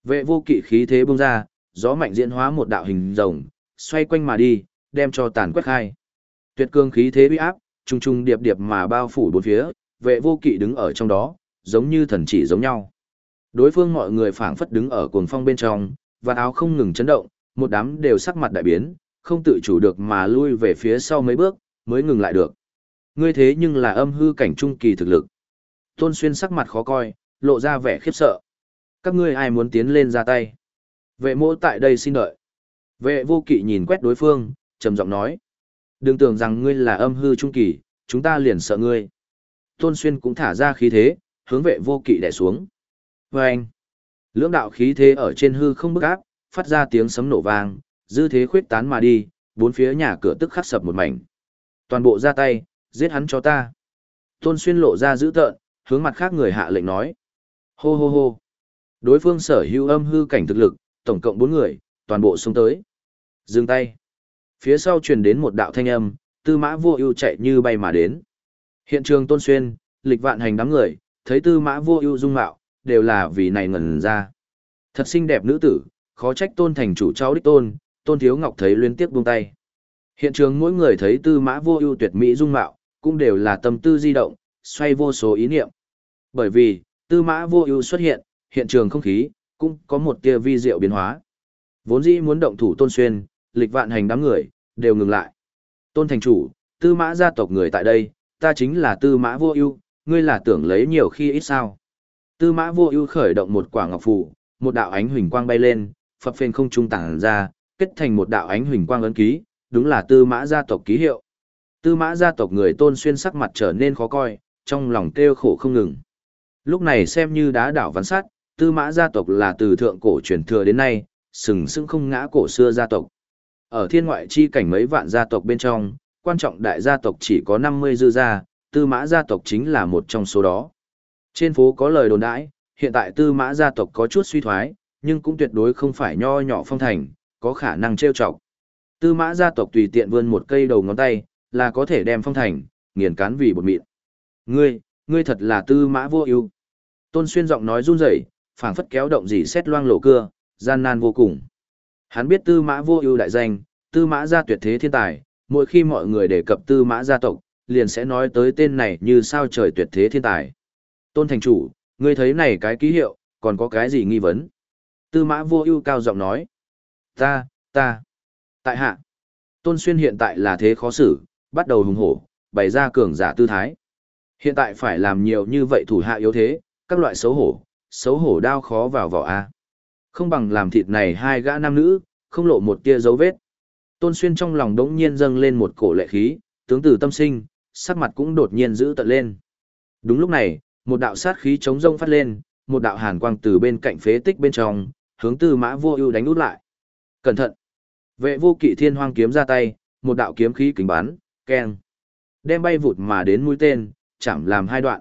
Vệ vô kỵ khí thế bung ra, gió mạnh diễn hóa một đạo hình rồng, xoay quanh mà đi, đem cho tàn quét khai. Tuyệt cương khí thế uy áp, trùng trùng điệp điệp mà bao phủ bốn phía, vệ vô kỵ đứng ở trong đó, giống như thần chỉ giống nhau. Đối phương mọi người phảng phất đứng ở cuồng phong bên trong, và áo không ngừng chấn động, một đám đều sắc mặt đại biến, không tự chủ được mà lui về phía sau mấy bước, mới ngừng lại được. Ngươi thế nhưng là âm hư cảnh trung kỳ thực lực. Tôn Xuyên sắc mặt khó coi, lộ ra vẻ khiếp sợ. Các ngươi ai muốn tiến lên ra tay? Vệ mỗ tại đây xin đợi. Vệ vô kỵ nhìn quét đối phương, trầm giọng nói. Đừng tưởng rằng ngươi là âm hư trung kỳ, chúng ta liền sợ ngươi. Tôn Xuyên cũng thả ra khí thế, hướng vệ vô kỵ đè xuống. Và anh, lưỡng đạo khí thế ở trên hư không bức áp, phát ra tiếng sấm nổ vang, dư thế khuyết tán mà đi, bốn phía nhà cửa tức khắc sập một mảnh. Toàn bộ ra tay, giết hắn cho ta. Tôn Xuyên lộ ra dữ tợn, hướng mặt khác người hạ lệnh nói. Hô hô hô. Đối phương sở hữu âm hư cảnh thực lực, tổng cộng bốn người, toàn bộ xuống tới. Dừng tay. Phía sau truyền đến một đạo thanh âm, tư mã vô ưu chạy như bay mà đến. Hiện trường Tôn Xuyên, lịch vạn hành đám người, thấy tư mã vô ưu dung mạo, đều là vì này ngẩn ra. Thật xinh đẹp nữ tử, khó trách tôn thành chủ cháu đích tôn, tôn thiếu ngọc thấy liên tiếp buông tay. Hiện trường mỗi người thấy tư mã vô ưu tuyệt mỹ dung mạo, cũng đều là tâm tư di động, xoay vô số ý niệm. Bởi vì, tư mã vô ưu xuất hiện, hiện trường không khí, cũng có một tia vi diệu biến hóa. Vốn dĩ muốn động thủ tôn xuyên, lịch vạn hành đám người, đều ngừng lại. Tôn thành chủ, tư mã gia tộc người tại đây, ta chính là tư mã vô ưu, ngươi là tưởng lấy nhiều khi ít sao. Tư mã vô ưu khởi động một quả ngọc phù, một đạo ánh huỳnh quang bay lên, phập phên không trung tản ra, kết thành một đạo ánh huỳnh quang ấn ký, đúng là tư mã gia tộc ký hiệu. Tư mã gia tộc người tôn xuyên sắc mặt trở nên khó coi, trong lòng kêu khổ không ngừng. Lúc này xem như đá đảo văn sát, tư mã gia tộc là từ thượng cổ truyền thừa đến nay, sừng sững không ngã cổ xưa gia tộc. Ở thiên ngoại chi cảnh mấy vạn gia tộc bên trong, quan trọng đại gia tộc chỉ có 50 dư gia, tư mã gia tộc chính là một trong số đó. Trên phố có lời đồn đãi, hiện tại tư mã gia tộc có chút suy thoái, nhưng cũng tuyệt đối không phải nho nhỏ phong thành, có khả năng trêu chọc. Tư mã gia tộc tùy tiện vươn một cây đầu ngón tay, là có thể đem phong thành, nghiền cán vì bột mịn. Ngươi, ngươi thật là tư mã vô ưu. Tôn xuyên giọng nói run rẩy, phảng phất kéo động gì xét loang lộ cưa, gian nan vô cùng. Hắn biết tư mã vô ưu đại danh, tư mã gia tuyệt thế thiên tài, mỗi khi mọi người đề cập tư mã gia tộc, liền sẽ nói tới tên này như sao trời tuyệt thế thiên tài. Tôn thành chủ, ngươi thấy này cái ký hiệu, còn có cái gì nghi vấn? Tư mã vô ưu cao giọng nói. Ta, ta. Tại hạ. Tôn xuyên hiện tại là thế khó xử, bắt đầu hùng hổ, bày ra cường giả tư thái. Hiện tại phải làm nhiều như vậy thủ hạ yếu thế, các loại xấu hổ, xấu hổ đao khó vào vỏ A. Không bằng làm thịt này hai gã nam nữ, không lộ một tia dấu vết. Tôn xuyên trong lòng đống nhiên dâng lên một cổ lệ khí, tướng tử tâm sinh, sắc mặt cũng đột nhiên giữ tận lên. Đúng lúc này, một đạo sát khí chống rông phát lên, một đạo hàn quang từ bên cạnh phế tích bên trong, hướng Tư Mã Vô Ưu đánh út lại. Cẩn thận. Vệ Vô Kỵ Thiên Hoang kiếm ra tay, một đạo kiếm khí kính bắn, keng. Đem bay vụt mà đến mũi tên, chạm làm hai đoạn.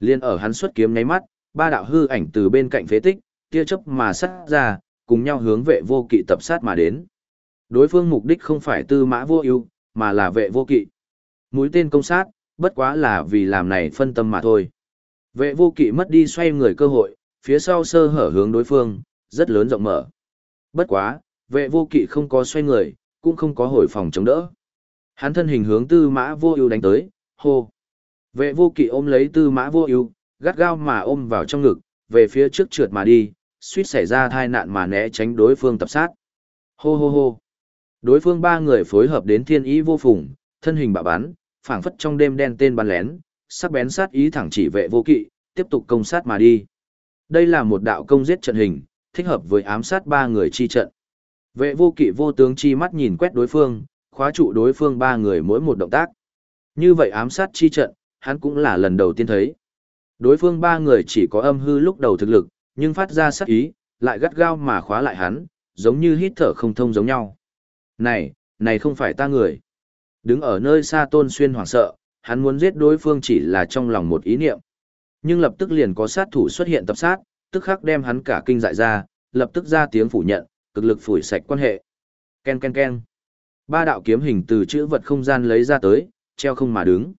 Liên ở hắn xuất kiếm nháy mắt, ba đạo hư ảnh từ bên cạnh phế tích, tia chớp mà sát ra, cùng nhau hướng Vệ Vô Kỵ tập sát mà đến. Đối phương mục đích không phải Tư Mã Vô Ưu, mà là Vệ Vô Kỵ. Mũi tên công sát, bất quá là vì làm này phân tâm mà thôi. Vệ vô kỵ mất đi xoay người cơ hội, phía sau sơ hở hướng đối phương, rất lớn rộng mở. Bất quá, vệ vô kỵ không có xoay người, cũng không có hồi phòng chống đỡ. Hắn thân hình hướng tư mã vô ưu đánh tới, hô. Vệ vô kỵ ôm lấy tư mã vô ưu, gắt gao mà ôm vào trong ngực, về phía trước trượt mà đi, suýt xảy ra thai nạn mà né tránh đối phương tập sát. Hô hô hô. Đối phương ba người phối hợp đến thiên ý vô phùng, thân hình bạo bắn, phảng phất trong đêm đen tên bắn lén, sắc bén sát ý thẳng chỉ vệ vô kỵ, tiếp tục công sát mà đi. Đây là một đạo công giết trận hình, thích hợp với ám sát ba người chi trận. Vệ vô kỵ vô tướng chi mắt nhìn quét đối phương, khóa trụ đối phương ba người mỗi một động tác. Như vậy ám sát chi trận, hắn cũng là lần đầu tiên thấy. Đối phương ba người chỉ có âm hư lúc đầu thực lực, nhưng phát ra sát ý, lại gắt gao mà khóa lại hắn, giống như hít thở không thông giống nhau. Này, này không phải ta người. Đứng ở nơi xa tôn xuyên hoảng sợ, hắn muốn giết đối phương chỉ là trong lòng một ý niệm. Nhưng lập tức liền có sát thủ xuất hiện tập sát, tức khắc đem hắn cả kinh dại ra, lập tức ra tiếng phủ nhận, cực lực phủi sạch quan hệ. Ken ken ken. Ba đạo kiếm hình từ chữ vật không gian lấy ra tới, treo không mà đứng.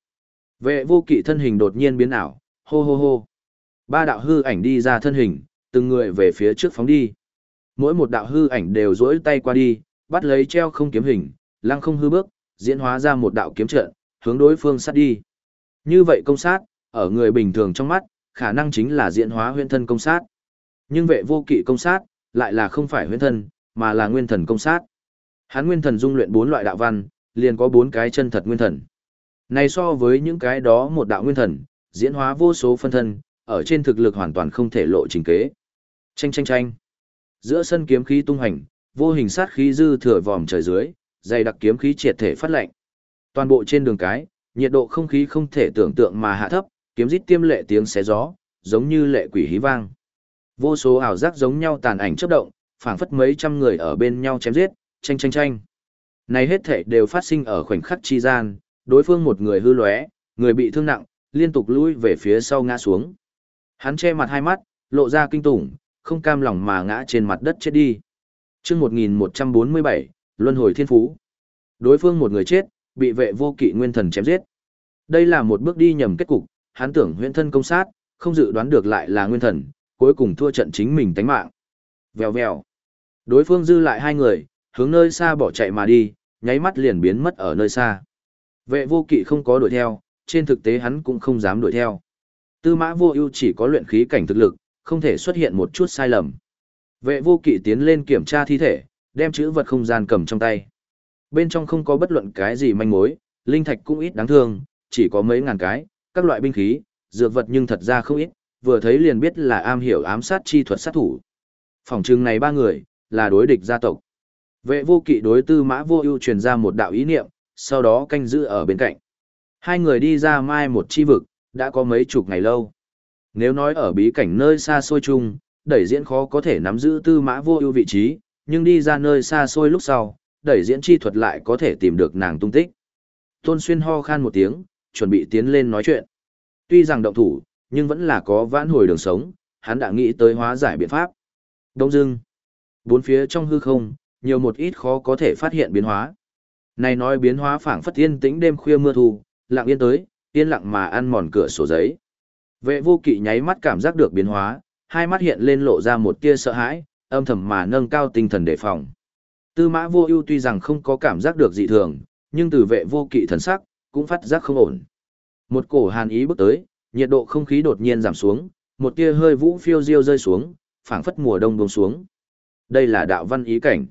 Vệ vô kỵ thân hình đột nhiên biến ảo, hô hô hô. Ba đạo hư ảnh đi ra thân hình, từng người về phía trước phóng đi. Mỗi một đạo hư ảnh đều duỗi tay qua đi, bắt lấy treo không kiếm hình, lăng không hư bước, diễn hóa ra một đạo kiếm trận, hướng đối phương sát đi. Như vậy công sát, ở người bình thường trong mắt, khả năng chính là diễn hóa huyễn thân công sát. Nhưng vệ vô kỵ công sát, lại là không phải huyễn thân, mà là nguyên thần công sát. Hắn nguyên thần dung luyện bốn loại đạo văn, liền có bốn cái chân thật nguyên thần. Này so với những cái đó một đạo nguyên thần, diễn hóa vô số phân thân, ở trên thực lực hoàn toàn không thể lộ trình kế. Chanh chanh chanh. Giữa sân kiếm khí tung hành, vô hình sát khí dư thừa vòm trời dưới, dày đặc kiếm khí triệt thể phát lạnh. Toàn bộ trên đường cái, nhiệt độ không khí không thể tưởng tượng mà hạ thấp, kiếm rít tiêm lệ tiếng xé gió, giống như lệ quỷ hí vang. Vô số ảo giác giống nhau tàn ảnh chớp động, phảng phất mấy trăm người ở bên nhau chém giết, tranh tranh tranh. Này hết thể đều phát sinh ở khoảnh khắc chi gian, đối phương một người hư lóe, người bị thương nặng, liên tục lui về phía sau ngã xuống. Hắn che mặt hai mắt, lộ ra kinh tủng, không cam lòng mà ngã trên mặt đất chết đi. Chương 1147, Luân hồi thiên phú. Đối phương một người chết, bị vệ vô kỵ nguyên thần chém giết. Đây là một bước đi nhầm kết cục, hắn tưởng huyễn thân công sát, không dự đoán được lại là nguyên thần, cuối cùng thua trận chính mình tánh mạng. Vèo vèo. Đối phương dư lại hai người, hướng nơi xa bỏ chạy mà đi, nháy mắt liền biến mất ở nơi xa. Vệ vô kỵ không có đuổi theo, trên thực tế hắn cũng không dám đuổi theo. Tư mã vô ưu chỉ có luyện khí cảnh thực lực, không thể xuất hiện một chút sai lầm. Vệ vô kỵ tiến lên kiểm tra thi thể, đem chữ vật không gian cầm trong tay. Bên trong không có bất luận cái gì manh mối, linh thạch cũng ít đáng thương, chỉ có mấy ngàn cái, các loại binh khí, dược vật nhưng thật ra không ít, vừa thấy liền biết là am hiểu ám sát chi thuật sát thủ. Phòng trường này ba người, là đối địch gia tộc. Vệ vô kỵ đối tư mã vô ưu truyền ra một đạo ý niệm, sau đó canh giữ ở bên cạnh. Hai người đi ra mai một chi vực, đã có mấy chục ngày lâu. Nếu nói ở bí cảnh nơi xa xôi chung, đẩy diễn khó có thể nắm giữ tư mã vô ưu vị trí, nhưng đi ra nơi xa xôi lúc sau, đẩy diễn chi thuật lại có thể tìm được nàng tung tích. Tôn Xuyên ho khan một tiếng, chuẩn bị tiến lên nói chuyện. Tuy rằng động thủ, nhưng vẫn là có vãn hồi đường sống, hắn đã nghĩ tới hóa giải biện pháp. Đông dưng, bốn phía trong hư không, nhiều một ít khó có thể phát hiện biến hóa. Này nói biến hóa phảng phất yên tĩnh đêm khuya mưa thu, lặng yên tới, yên lặng mà ăn mòn cửa sổ giấy. Vệ vô kỵ nháy mắt cảm giác được biến hóa, hai mắt hiện lên lộ ra một tia sợ hãi, âm thầm mà nâng cao tinh thần đề phòng. Tư mã vô ưu tuy rằng không có cảm giác được dị thường, nhưng từ vệ vô kỵ thần sắc, cũng phát giác không ổn. Một cổ hàn ý bước tới, nhiệt độ không khí đột nhiên giảm xuống, một tia hơi vũ phiêu diêu rơi xuống, phảng phất mùa đông buông xuống. Đây là đạo văn ý cảnh.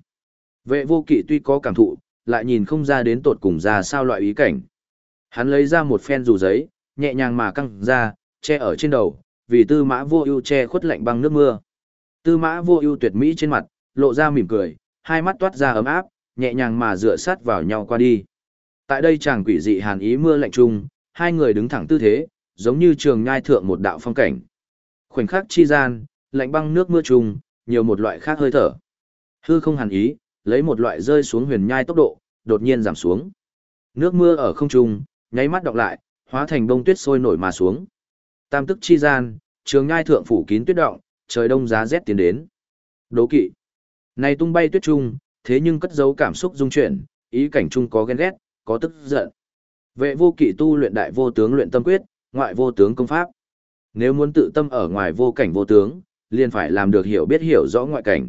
Vệ vô kỵ tuy có cảm thụ, lại nhìn không ra đến tột cùng ra sao loại ý cảnh. Hắn lấy ra một phen dù giấy, nhẹ nhàng mà căng ra, che ở trên đầu, vì tư mã vô ưu che khuất lạnh băng nước mưa. Tư mã vô ưu tuyệt mỹ trên mặt, lộ ra mỉm cười, hai mắt toát ra ấm áp, nhẹ nhàng mà dựa sát vào nhau qua đi. Tại đây chàng quỷ dị hàn ý mưa lạnh chung, hai người đứng thẳng tư thế, giống như trường nhai thượng một đạo phong cảnh. Khoảnh khắc chi gian, lạnh băng nước mưa trùng, nhiều một loại khác hơi thở. Hư không hàn ý, lấy một loại rơi xuống huyền nhai tốc độ, đột nhiên giảm xuống. Nước mưa ở không trung, nháy mắt đọc lại, hóa thành bông tuyết sôi nổi mà xuống. Tam tức chi gian, trường nhai thượng phủ kín tuyết động, trời đông giá rét tiến đến. Đố kỵ. Này tung bay tuyết trung, thế nhưng cất giấu cảm xúc dung chuyển, ý cảnh trung có ghen ghét, có tức giận. Vệ vô kỵ tu luyện đại vô tướng luyện tâm quyết, ngoại vô tướng công pháp. Nếu muốn tự tâm ở ngoài vô cảnh vô tướng, liền phải làm được hiểu biết hiểu rõ ngoại cảnh.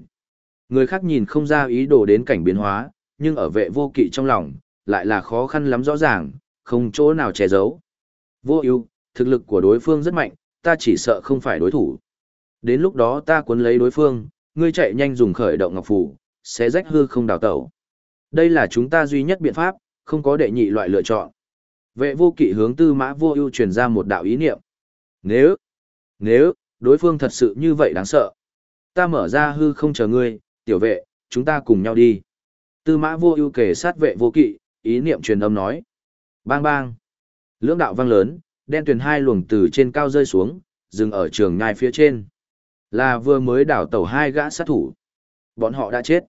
Người khác nhìn không ra ý đồ đến cảnh biến hóa, nhưng ở vệ vô kỵ trong lòng, lại là khó khăn lắm rõ ràng, không chỗ nào che giấu. Vô ưu, thực lực của đối phương rất mạnh, ta chỉ sợ không phải đối thủ. Đến lúc đó ta cuốn lấy đối phương, ngươi chạy nhanh dùng khởi động ngọc phủ, sẽ rách hư không đào tẩu. Đây là chúng ta duy nhất biện pháp, không có đệ nhị loại lựa chọn. Vệ vô kỵ hướng tư mã vô ưu truyền ra một đạo ý niệm. Nếu, nếu, đối phương thật sự như vậy đáng sợ. Ta mở ra hư không chờ ngươi, tiểu vệ, chúng ta cùng nhau đi. Tư mã vô ưu kể sát vệ vô kỵ, ý niệm truyền âm nói. Bang bang. Lưỡng đạo vang lớn, đen tuyền hai luồng từ trên cao rơi xuống, dừng ở trường nhai phía trên. Là vừa mới đảo tàu hai gã sát thủ. Bọn họ đã chết.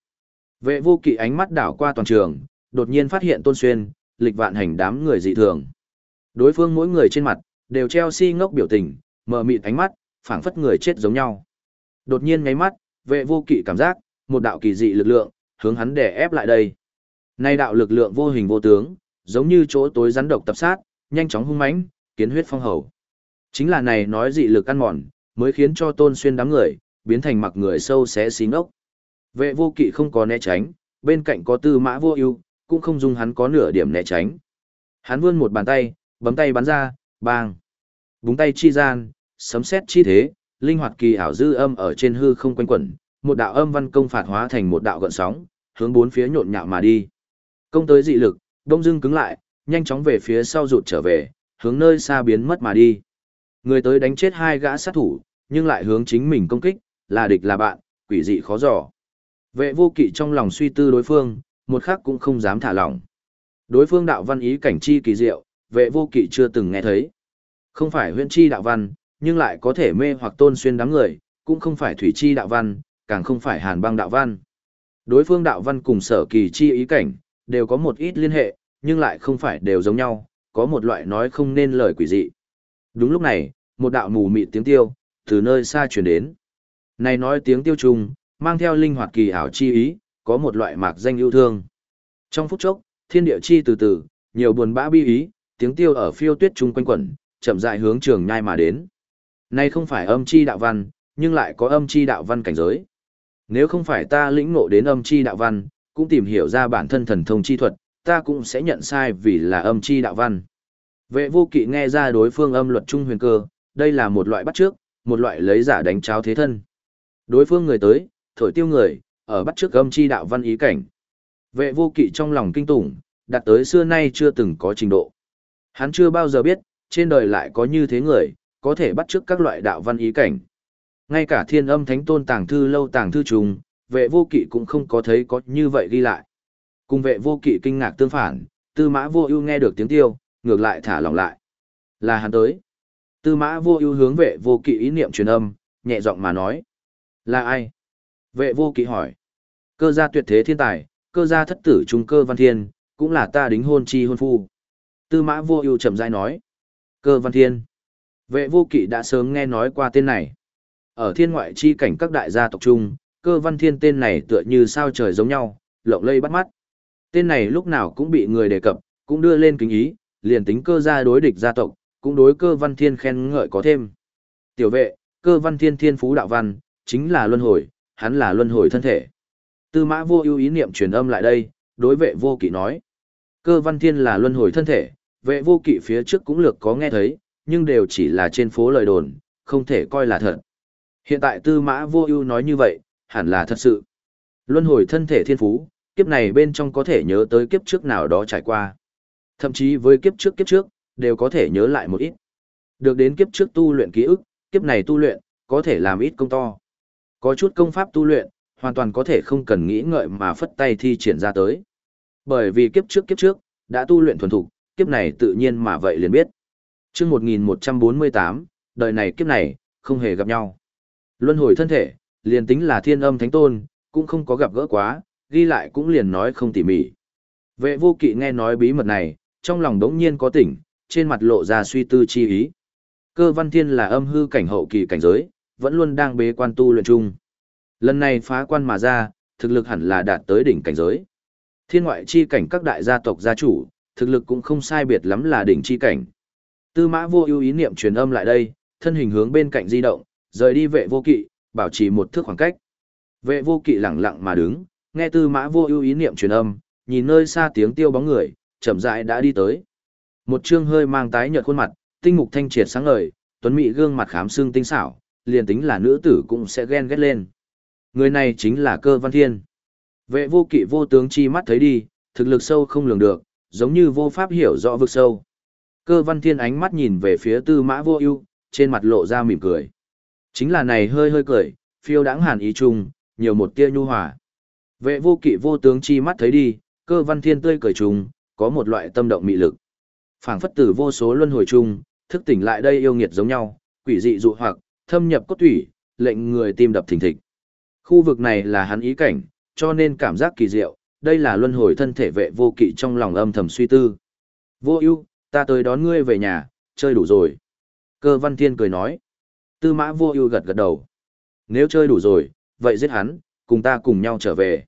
Vệ vô kỵ ánh mắt đảo qua toàn trường, đột nhiên phát hiện tôn xuyên, lịch vạn hành đám người dị thường. Đối phương mỗi người trên mặt, đều treo si ngốc biểu tình, mờ mịt ánh mắt, phảng phất người chết giống nhau. Đột nhiên ngáy mắt, Vệ vô kỵ cảm giác, một đạo kỳ dị lực lượng, hướng hắn đè ép lại đây. Nay đạo lực lượng vô hình vô tướng, giống như chỗ tối rắn độc tập sát, nhanh chóng hung mãnh, kiến huyết phong hầu. Chính là này nói dị lực ăn mòn, mới khiến cho tôn xuyên đám người, biến thành mặc người sâu xé xí ngốc. Vệ vô kỵ không có né tránh, bên cạnh có tư mã vô ưu, cũng không dung hắn có nửa điểm né tránh. Hắn vươn một bàn tay, bấm tay bắn ra, bang. Búng tay chi gian, sấm sét chi thế, linh hoạt kỳ ảo dư âm ở trên hư không quanh quẩn, một đạo âm văn công phạt hóa thành một đạo gợn sóng, hướng bốn phía nhộn nhạo mà đi. Công tới dị lực, đông dưng cứng lại, nhanh chóng về phía sau rụt trở về, hướng nơi xa biến mất mà đi. Người tới đánh chết hai gã sát thủ, nhưng lại hướng chính mình công kích, là địch là bạn, quỷ dị khó dò. Vệ vô kỵ trong lòng suy tư đối phương, một khắc cũng không dám thả lỏng. Đối phương đạo văn ý cảnh chi kỳ diệu, vệ vô kỵ chưa từng nghe thấy. Không phải huyện chi đạo văn, nhưng lại có thể mê hoặc tôn xuyên đám người, cũng không phải thủy chi đạo văn, càng không phải hàn băng đạo văn. Đối phương đạo văn cùng sở kỳ chi ý cảnh, đều có một ít liên hệ, nhưng lại không phải đều giống nhau, có một loại nói không nên lời quỷ dị. Đúng lúc này, một đạo mù mịt tiếng tiêu, từ nơi xa truyền đến. Này nói tiếng tiêu trùng, mang theo linh hoạt kỳ ảo chi ý, có một loại mạc danh yêu thương. Trong phút chốc, thiên địa chi từ từ, nhiều buồn bã bi ý, tiếng tiêu ở phiêu tuyết trung quanh quẩn, chậm rãi hướng trường nhai mà đến. Này không phải âm chi đạo văn, nhưng lại có âm chi đạo văn cảnh giới. Nếu không phải ta lĩnh ngộ đến âm chi đạo văn, cũng tìm hiểu ra bản thân thần thông chi thuật, ta cũng sẽ nhận sai vì là âm chi đạo văn. Vệ vô kỵ nghe ra đối phương âm luật trung huyền cơ, đây là một loại bắt trước, một loại lấy giả đánh cháo thế thân. Đối phương người tới, thổi tiêu người, ở bắt trước âm chi đạo văn ý cảnh. Vệ vô kỵ trong lòng kinh tủng, đạt tới xưa nay chưa từng có trình độ. Hắn chưa bao giờ biết, trên đời lại có như thế người, có thể bắt trước các loại đạo văn ý cảnh. Ngay cả thiên âm thánh tôn tàng thư lâu tàng thư trùng, vệ vô kỵ cũng không có thấy có như vậy ghi lại. Cùng vệ vô kỵ kinh ngạc tương phản, tư mã vô ưu nghe được tiếng tiêu, ngược lại thả lòng lại. Là hắn tới. Tư mã vô ưu hướng vệ vô kỵ ý niệm truyền âm, nhẹ giọng mà nói. Là ai? Vệ vô kỵ hỏi. Cơ gia tuyệt thế thiên tài, cơ gia thất tử trung cơ văn thiên, cũng là ta đính hôn chi hôn phu. Tư mã vô ưu chậm rãi nói. Cơ văn thiên. Vệ vô kỵ đã sớm nghe nói qua tên này. Ở thiên ngoại chi cảnh các đại gia tộc trung, cơ văn thiên tên này tựa như sao trời giống nhau, lộng lây bắt mắt. Tên này lúc nào cũng bị người đề cập, cũng đưa lên kính ý, liền tính cơ gia đối địch gia tộc, cũng đối cơ văn thiên khen ngợi có thêm. Tiểu vệ, cơ văn thiên thiên phú đạo văn, chính là luân hồi, hắn là luân hồi thân thể. Tư mã vô ưu ý niệm truyền âm lại đây, đối vệ vô kỵ nói. Cơ văn thiên là luân hồi thân thể, vệ vô kỵ phía trước cũng lược có nghe thấy, nhưng đều chỉ là trên phố lời đồn, không thể coi là thật. Hiện tại tư mã vô ưu nói như vậy, hẳn là thật sự. Luân hồi thân thể thiên phú, kiếp này bên trong có thể nhớ tới kiếp trước nào đó trải qua. Thậm chí với kiếp trước kiếp trước, đều có thể nhớ lại một ít. Được đến kiếp trước tu luyện ký ức, kiếp này tu luyện, có thể làm ít công to. Có chút công pháp tu luyện, hoàn toàn có thể không cần nghĩ ngợi mà phất tay thi triển ra tới. Bởi vì kiếp trước kiếp trước, đã tu luyện thuần thục, kiếp này tự nhiên mà vậy liền biết. chương 1148, đời này kiếp này, không hề gặp nhau. Luân hồi thân thể, liền tính là thiên âm thánh tôn, cũng không có gặp gỡ quá, ghi lại cũng liền nói không tỉ mỉ. Vệ vô kỵ nghe nói bí mật này, trong lòng đống nhiên có tỉnh, trên mặt lộ ra suy tư chi ý. Cơ văn thiên là âm hư cảnh hậu kỳ cảnh giới, vẫn luôn đang bế quan tu luyện chung. Lần này phá quan mà ra, thực lực hẳn là đạt tới đỉnh cảnh giới. Thiên ngoại chi cảnh các đại gia tộc gia chủ, thực lực cũng không sai biệt lắm là đỉnh chi cảnh. Tư mã vô ưu ý niệm truyền âm lại đây, thân hình hướng bên cạnh di động, rời đi vệ vô kỵ, bảo trì một thước khoảng cách. Vệ vô kỵ lặng lặng mà đứng, nghe tư mã vô ưu ý niệm truyền âm, nhìn nơi xa tiếng tiêu bóng người, chậm rãi đã đi tới. Một trương hơi mang tái nhợt khuôn mặt, tinh mục thanh triệt sáng ngời, tuấn mỹ gương mặt khám xương tinh xảo, liền tính là nữ tử cũng sẽ ghen ghét lên. Người này chính là cơ văn thiên. Vệ vô kỵ vô tướng chi mắt thấy đi, thực lực sâu không lường được, giống như vô pháp hiểu rõ vực sâu. Cơ văn thiên ánh mắt nhìn về phía tư mã vô ưu, trên mặt lộ ra mỉm cười. Chính là này hơi hơi cười, phiêu đãng hàn ý chung, nhiều một tia nhu hòa. Vệ vô kỵ vô tướng chi mắt thấy đi, cơ văn thiên tươi cười trùng, có một loại tâm động mị lực phảng phất tử vô số luân hồi chung, thức tỉnh lại đây yêu nghiệt giống nhau, quỷ dị dụ hoặc, thâm nhập cốt thủy, lệnh người tim đập thình thịch. Khu vực này là hắn ý cảnh, cho nên cảm giác kỳ diệu, đây là luân hồi thân thể vệ vô kỵ trong lòng âm thầm suy tư. Vô ưu, ta tới đón ngươi về nhà, chơi đủ rồi. Cơ văn thiên cười nói. Tư mã vô ưu gật gật đầu. Nếu chơi đủ rồi, vậy giết hắn, cùng ta cùng nhau trở về.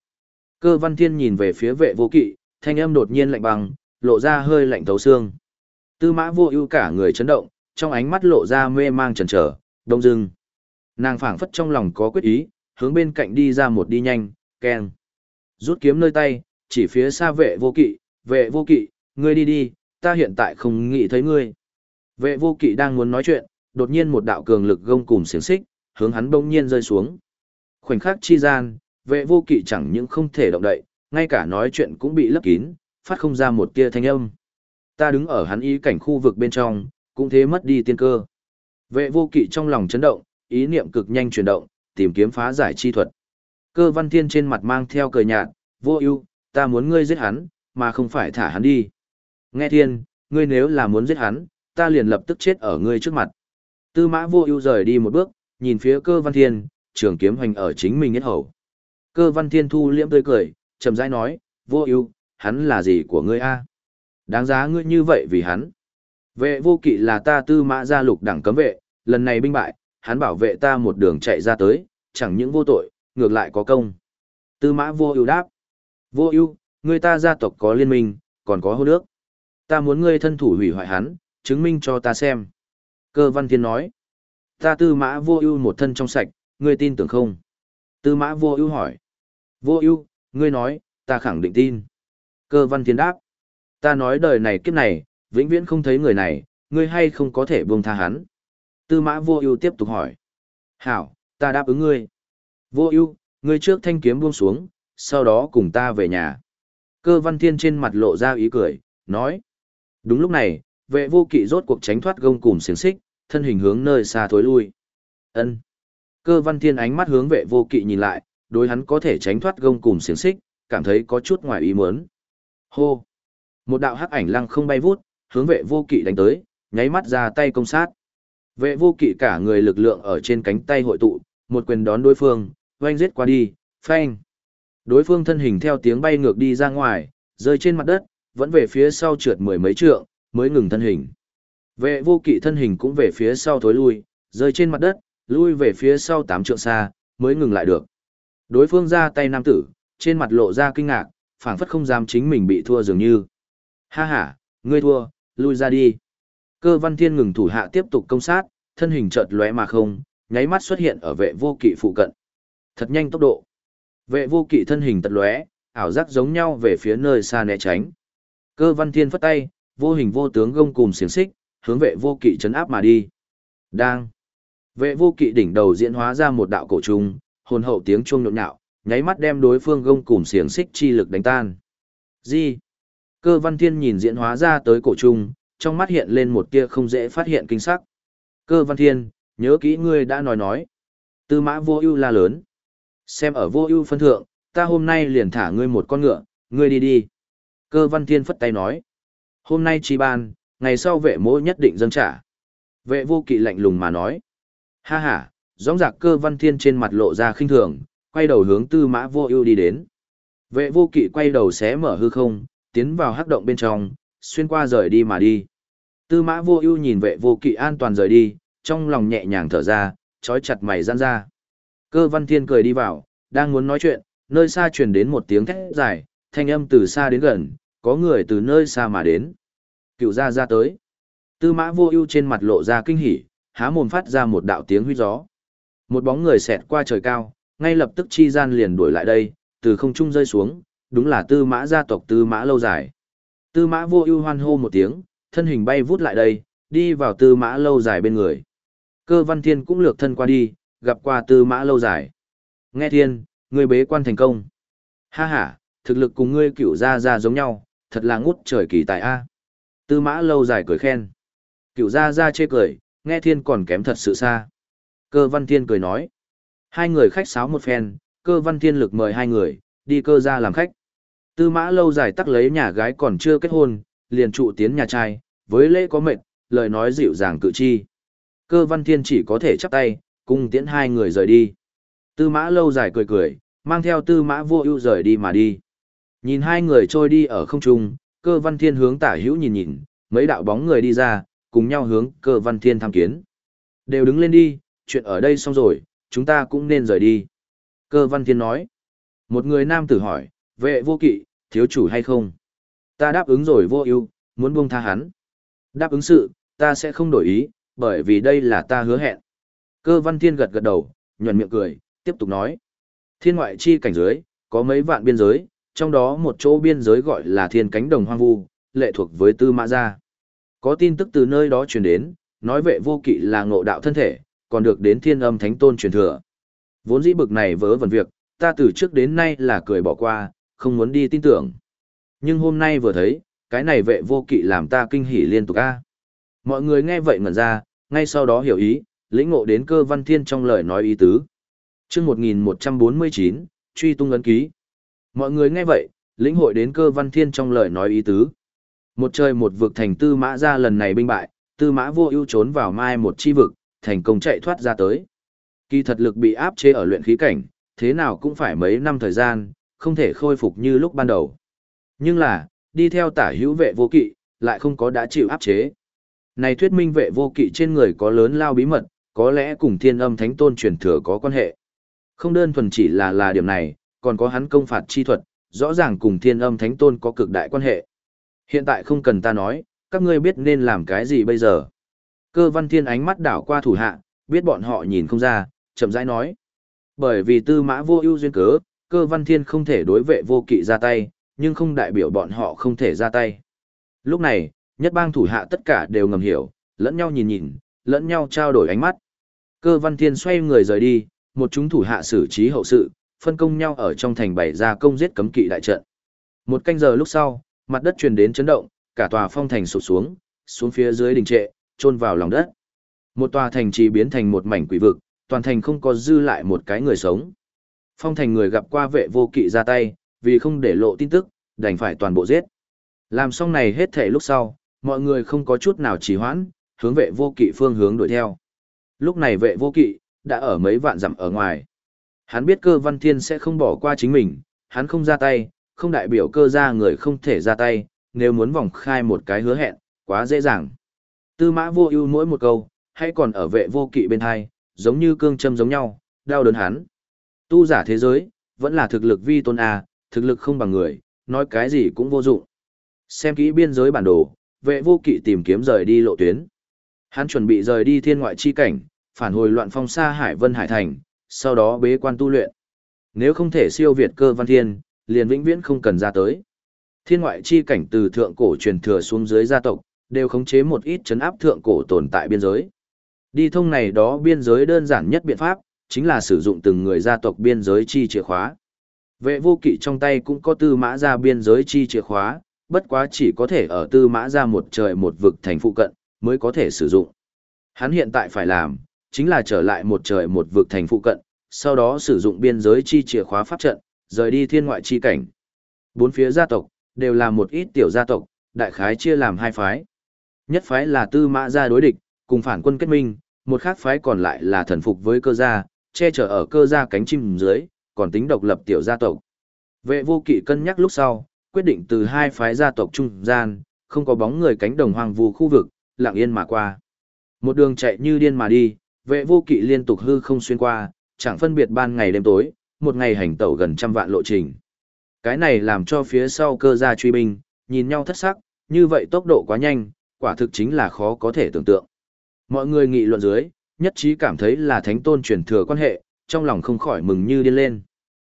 Cơ văn thiên nhìn về phía vệ vô kỵ, thanh âm đột nhiên lạnh băng, lộ ra hơi lạnh thấu xương. Tư mã vô ưu cả người chấn động, trong ánh mắt lộ ra mê mang chần trở, đông dưng. Nàng phảng phất trong lòng có quyết ý, hướng bên cạnh đi ra một đi nhanh, keng. Rút kiếm nơi tay, chỉ phía xa vệ vô kỵ, vệ vô kỵ, ngươi đi đi, ta hiện tại không nghĩ thấy ngươi. Vệ vô kỵ đang muốn nói chuyện, đột nhiên một đạo cường lực gông cùng xiềng xích, hướng hắn bỗng nhiên rơi xuống. Khoảnh khắc chi gian, vệ vô kỵ chẳng những không thể động đậy, ngay cả nói chuyện cũng bị lấp kín, phát không ra một tia thanh âm. Ta đứng ở hắn ý cảnh khu vực bên trong, cũng thế mất đi tiên cơ. Vệ vô kỵ trong lòng chấn động, ý niệm cực nhanh chuyển động, tìm kiếm phá giải chi thuật. Cơ văn thiên trên mặt mang theo cười nhạt, vô ưu, ta muốn ngươi giết hắn, mà không phải thả hắn đi. Nghe thiên, ngươi nếu là muốn giết hắn, ta liền lập tức chết ở ngươi trước mặt. Tư mã vô ưu rời đi một bước, nhìn phía cơ văn thiên, trường kiếm hoành ở chính mình nhất hầu. Cơ văn thiên thu liễm tươi cười, chậm rãi nói, vô ưu, hắn là gì của ngươi a? Đáng giá ngươi như vậy vì hắn. Vệ vô kỵ là ta tư mã gia lục đẳng cấm vệ, lần này binh bại, hắn bảo vệ ta một đường chạy ra tới, chẳng những vô tội, ngược lại có công. Tư mã vô ưu đáp. Vô ưu, người ta gia tộc có liên minh, còn có hô nước. Ta muốn ngươi thân thủ hủy hoại hắn, chứng minh cho ta xem. Cơ văn thiên nói. Ta tư mã vô ưu một thân trong sạch, ngươi tin tưởng không? Tư mã vô ưu hỏi. Vô ưu, ngươi nói, ta khẳng định tin. Cơ văn thiên đáp. Ta nói đời này kiếp này, vĩnh viễn không thấy người này, ngươi hay không có thể buông tha hắn. Tư mã vô ưu tiếp tục hỏi. Hảo, ta đáp ứng ngươi. Vô ưu, ngươi trước thanh kiếm buông xuống, sau đó cùng ta về nhà. Cơ văn thiên trên mặt lộ ra ý cười, nói. Đúng lúc này, vệ vô kỵ rốt cuộc tránh thoát gông cùm xiềng xích, thân hình hướng nơi xa thối lui. Ân. Cơ văn thiên ánh mắt hướng vệ vô kỵ nhìn lại, đối hắn có thể tránh thoát gông cùm xiềng xích, cảm thấy có chút ngoài ý muốn. Hô. Một đạo hắc ảnh lăng không bay vút, hướng vệ vô kỵ đánh tới, nháy mắt ra tay công sát. Vệ vô kỵ cả người lực lượng ở trên cánh tay hội tụ, một quyền đón đối phương, oanh giết qua đi, phanh. Đối phương thân hình theo tiếng bay ngược đi ra ngoài, rơi trên mặt đất, vẫn về phía sau trượt mười mấy trượng, mới ngừng thân hình. Vệ vô kỵ thân hình cũng về phía sau thối lui, rơi trên mặt đất, lui về phía sau tám trượng xa, mới ngừng lại được. Đối phương ra tay nam tử, trên mặt lộ ra kinh ngạc, phảng phất không dám chính mình bị thua dường như. Ha ha, ngươi thua, lui ra đi. Cơ văn thiên ngừng thủ hạ tiếp tục công sát, thân hình chợt lóe mà không, nháy mắt xuất hiện ở vệ vô kỵ phụ cận. Thật nhanh tốc độ. Vệ vô kỵ thân hình tật lóe, ảo giác giống nhau về phía nơi xa né tránh. Cơ văn thiên phất tay, vô hình vô tướng gông cùng xiềng xích, hướng vệ vô kỵ chấn áp mà đi. Đang. Vệ vô kỵ đỉnh đầu diễn hóa ra một đạo cổ trùng, hồn hậu tiếng chuông nhộn nhạo, nháy mắt đem đối phương gông cùng xiềng xích chi lực đánh tan. Gì? Cơ văn thiên nhìn diễn hóa ra tới cổ trung, trong mắt hiện lên một tia không dễ phát hiện kinh sắc. Cơ văn thiên, nhớ kỹ ngươi đã nói nói. Tư mã vô ưu la lớn. Xem ở vô ưu phân thượng, ta hôm nay liền thả ngươi một con ngựa, ngươi đi đi. Cơ văn thiên phất tay nói. Hôm nay chi ban, ngày sau vệ mỗ nhất định dâng trả. Vệ vô kỵ lạnh lùng mà nói. Ha ha, gióng giặc cơ văn thiên trên mặt lộ ra khinh thường, quay đầu hướng tư mã vô ưu đi đến. Vệ vô kỵ quay đầu xé mở hư không, tiến vào hắc động bên trong, xuyên qua rời đi mà đi. Tư mã vô ưu nhìn vệ vô kỵ an toàn rời đi, trong lòng nhẹ nhàng thở ra, trói chặt mày giãn ra. Cơ văn thiên cười đi vào, đang muốn nói chuyện, nơi xa truyền đến một tiếng thét dài, thanh âm từ xa đến gần, có người từ nơi xa mà đến. Cựu ra ra tới. Tư mã vô ưu trên mặt lộ ra kinh hỉ, há mồm phát ra một đạo tiếng huy gió. Một bóng người xẹt qua trời cao, ngay lập tức chi gian liền đuổi lại đây, từ không trung rơi xuống, đúng là tư mã gia tộc tư mã lâu dài. Tư mã vô ưu hoan hô một tiếng, thân hình bay vút lại đây, đi vào tư mã lâu dài bên người. Cơ văn thiên cũng lược thân qua đi, gặp qua tư mã lâu dài. Nghe thiên, ngươi bế quan thành công. Ha ha, thực lực cùng ngươi cựu gia gia giống nhau, thật là ngút trời kỳ tài a. Tư mã lâu dài cười khen. Cựu gia gia chê cười, nghe thiên còn kém thật sự xa. Cơ văn thiên cười nói. Hai người khách sáo một phen, cơ văn thiên lực mời hai người, đi cơ gia làm khách. Tư mã lâu dài tắc lấy nhà gái còn chưa kết hôn, liền trụ tiến nhà trai, với lễ có mệt, lời nói dịu dàng cự chi. Cơ văn thiên chỉ có thể chắp tay, cùng tiễn hai người rời đi. Tư mã lâu dài cười cười, mang theo tư mã vô ưu rời đi mà đi. Nhìn hai người trôi đi ở không trung, cơ văn thiên hướng tả hữu nhìn nhìn, mấy đạo bóng người đi ra, cùng nhau hướng cơ văn thiên tham kiến. Đều đứng lên đi, chuyện ở đây xong rồi, chúng ta cũng nên rời đi. Cơ văn thiên nói. Một người nam tử hỏi, vệ vô kỵ, thiếu chủ hay không? Ta đáp ứng rồi vô ưu, muốn buông tha hắn. Đáp ứng sự, ta sẽ không đổi ý, bởi vì đây là ta hứa hẹn. Cơ văn thiên gật gật đầu, nhuận miệng cười, tiếp tục nói. Thiên ngoại chi cảnh giới, có mấy vạn biên giới, trong đó một chỗ biên giới gọi là thiên cánh đồng hoang vu, lệ thuộc với tư mã gia. Có tin tức từ nơi đó truyền đến, nói vệ vô kỵ là ngộ đạo thân thể, còn được đến thiên âm thánh tôn truyền thừa. Vốn dĩ bực này vớ vẩn việc, ta từ trước đến nay là cười bỏ qua, không muốn đi tin tưởng. Nhưng hôm nay vừa thấy, cái này vệ vô kỵ làm ta kinh hỉ liên tục a. Mọi người nghe vậy ngẩn ra, ngay sau đó hiểu ý, lĩnh ngộ đến cơ văn thiên trong lời nói ý tứ. Trước 1149, truy tung ấn ký. Mọi người nghe vậy, lĩnh hội đến cơ văn thiên trong lời nói ý tứ. Một trời một vực thành tư mã ra lần này binh bại, tư mã vô ưu trốn vào mai một chi vực, thành công chạy thoát ra tới. Kỳ thật lực bị áp chế ở luyện khí cảnh, thế nào cũng phải mấy năm thời gian, không thể khôi phục như lúc ban đầu. Nhưng là, đi theo tả hữu vệ vô kỵ, lại không có đã chịu áp chế. Này thuyết minh vệ vô kỵ trên người có lớn lao bí mật, có lẽ cùng thiên âm thánh tôn truyền thừa có quan hệ. Không đơn thuần chỉ là là điểm này, còn có hắn công phạt chi thuật, rõ ràng cùng thiên âm thánh tôn có cực đại quan hệ. Hiện tại không cần ta nói, các ngươi biết nên làm cái gì bây giờ. Cơ văn thiên ánh mắt đảo qua thủ hạ, biết bọn họ nhìn không ra, chậm rãi nói. Bởi vì tư mã vô ưu duyên cớ, cơ văn thiên không thể đối vệ vô kỵ ra tay, nhưng không đại biểu bọn họ không thể ra tay. Lúc này, nhất bang thủ hạ tất cả đều ngầm hiểu, lẫn nhau nhìn nhìn, lẫn nhau trao đổi ánh mắt. Cơ văn thiên xoay người rời đi, một chúng thủ hạ xử trí hậu sự, phân công nhau ở trong thành bày ra công giết cấm kỵ đại trận. Một canh giờ lúc sau, mặt đất truyền đến chấn động, cả tòa phong thành sụp xuống, xuống phía dưới đình trệ, chôn vào lòng đất. Một tòa thành trì biến thành một mảnh quỷ vực, toàn thành không có dư lại một cái người sống. Phong thành người gặp qua vệ vô kỵ ra tay, vì không để lộ tin tức, đành phải toàn bộ giết. Làm xong này hết thể lúc sau, mọi người không có chút nào trì hoãn, hướng vệ vô kỵ phương hướng đuổi theo. Lúc này vệ vô kỵ, đã ở mấy vạn dặm ở ngoài. Hắn biết cơ văn thiên sẽ không bỏ qua chính mình, hắn không ra tay, không đại biểu cơ ra người không thể ra tay, nếu muốn vòng khai một cái hứa hẹn, quá dễ dàng. Tư mã vô ưu mỗi một câu, hay còn ở vệ vô kỵ bên hai, giống như cương châm giống nhau, đau đớn hắn. Tu giả thế giới, vẫn là thực lực vi tôn A, thực lực không bằng người, nói cái gì cũng vô dụng. Xem kỹ biên giới bản đồ, vệ vô kỵ tìm kiếm rời đi lộ tuyến. Hắn chuẩn bị rời đi thiên ngoại chi cảnh, phản hồi loạn phong xa Hải Vân Hải Thành, sau đó bế quan tu luyện. Nếu không thể siêu việt cơ văn thiên, liền vĩnh viễn không cần ra tới. Thiên ngoại chi cảnh từ thượng cổ truyền thừa xuống dưới gia tộc, đều khống chế một ít chấn áp thượng cổ tồn tại biên giới. Đi thông này đó biên giới đơn giản nhất biện pháp, chính là sử dụng từng người gia tộc biên giới chi chìa khóa. Vệ vô kỵ trong tay cũng có tư mã ra biên giới chi chìa khóa, bất quá chỉ có thể ở tư mã ra một trời một vực thành phụ cận, mới có thể sử dụng. Hắn hiện tại phải làm, chính là trở lại một trời một vực thành phụ cận, sau đó sử dụng biên giới chi chìa khóa pháp trận, rời đi thiên ngoại chi cảnh. Bốn phía gia tộc, đều là một ít tiểu gia tộc, đại khái chia làm hai phái. Nhất phái là tư mã gia đối địch, cùng phản quân kết minh, một khác phái còn lại là thần phục với cơ gia, che chở ở cơ gia cánh chim dưới, còn tính độc lập tiểu gia tộc. Vệ vô kỵ cân nhắc lúc sau, quyết định từ hai phái gia tộc trung gian, không có bóng người cánh đồng hoang vu khu vực, lặng yên mà qua. Một đường chạy như điên mà đi, vệ vô kỵ liên tục hư không xuyên qua, chẳng phân biệt ban ngày đêm tối, một ngày hành tẩu gần trăm vạn lộ trình. Cái này làm cho phía sau cơ gia truy binh, nhìn nhau thất sắc, như vậy tốc độ quá nhanh, quả thực chính là khó có thể tưởng tượng. Mọi người nghị luận dưới, nhất trí cảm thấy là thánh tôn truyền thừa quan hệ, trong lòng không khỏi mừng như điên lên.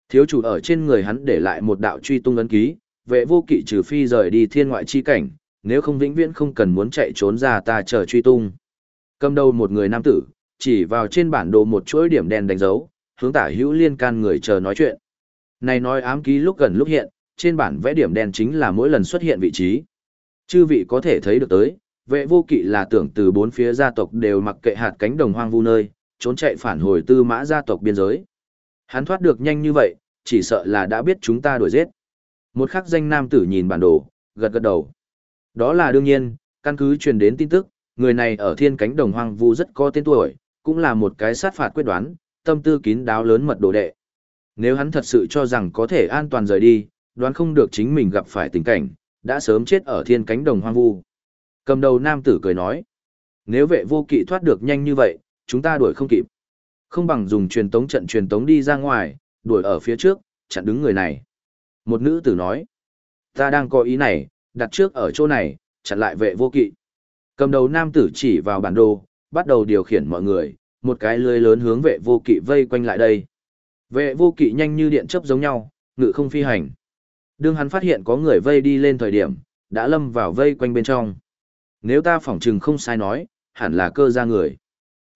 Thiếu chủ ở trên người hắn để lại một đạo truy tung ấn ký, vệ vô kỵ trừ phi rời đi thiên ngoại chi cảnh, nếu không vĩnh viễn không cần muốn chạy trốn ra ta chờ truy tung. Cầm đầu một người nam tử, chỉ vào trên bản đồ một chuỗi điểm đen đánh dấu, hướng tả hữu liên can người chờ nói chuyện. Này nói ám ký lúc gần lúc hiện, trên bản vẽ điểm đen chính là mỗi lần xuất hiện vị trí. Chư vị có thể thấy được tới, vệ vô kỵ là tưởng từ bốn phía gia tộc đều mặc kệ hạt cánh đồng hoang vu nơi, trốn chạy phản hồi tư mã gia tộc biên giới. Hắn thoát được nhanh như vậy, chỉ sợ là đã biết chúng ta đuổi giết. Một khắc danh nam tử nhìn bản đồ, gật gật đầu. Đó là đương nhiên, căn cứ truyền đến tin tức, người này ở thiên cánh đồng hoang vu rất có tên tuổi, cũng là một cái sát phạt quyết đoán, tâm tư kín đáo lớn mật đồ đệ. Nếu hắn thật sự cho rằng có thể an toàn rời đi, đoán không được chính mình gặp phải tình cảnh, đã sớm chết ở thiên cánh đồng hoang vu. Cầm đầu nam tử cười nói, nếu vệ vô kỵ thoát được nhanh như vậy, chúng ta đuổi không kịp. Không bằng dùng truyền tống trận truyền tống đi ra ngoài, đuổi ở phía trước, chặn đứng người này. Một nữ tử nói, ta đang có ý này, đặt trước ở chỗ này, chặn lại vệ vô kỵ. Cầm đầu nam tử chỉ vào bản đồ, bắt đầu điều khiển mọi người, một cái lưới lớn hướng vệ vô kỵ vây quanh lại đây. Vệ vô kỵ nhanh như điện chấp giống nhau, ngự không phi hành. Đương hắn phát hiện có người vây đi lên thời điểm, đã lâm vào vây quanh bên trong. Nếu ta phỏng chừng không sai nói, hẳn là cơ gia người.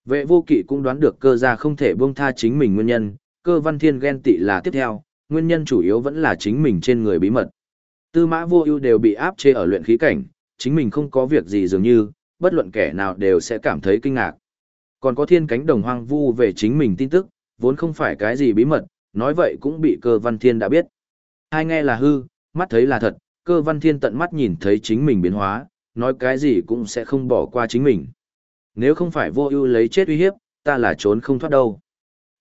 Vệ vô kỵ cũng đoán được cơ gia không thể buông tha chính mình nguyên nhân, cơ văn thiên ghen tị là tiếp theo, nguyên nhân chủ yếu vẫn là chính mình trên người bí mật. Tư mã vô ưu đều bị áp chế ở luyện khí cảnh, chính mình không có việc gì dường như, bất luận kẻ nào đều sẽ cảm thấy kinh ngạc. Còn có thiên cánh đồng hoang vu về chính mình tin tức, vốn không phải cái gì bí mật, nói vậy cũng bị cơ văn thiên đã biết. Hai nghe là hư, mắt thấy là thật, cơ văn thiên tận mắt nhìn thấy chính mình biến hóa, nói cái gì cũng sẽ không bỏ qua chính mình. Nếu không phải vô ưu lấy chết uy hiếp, ta là trốn không thoát đâu.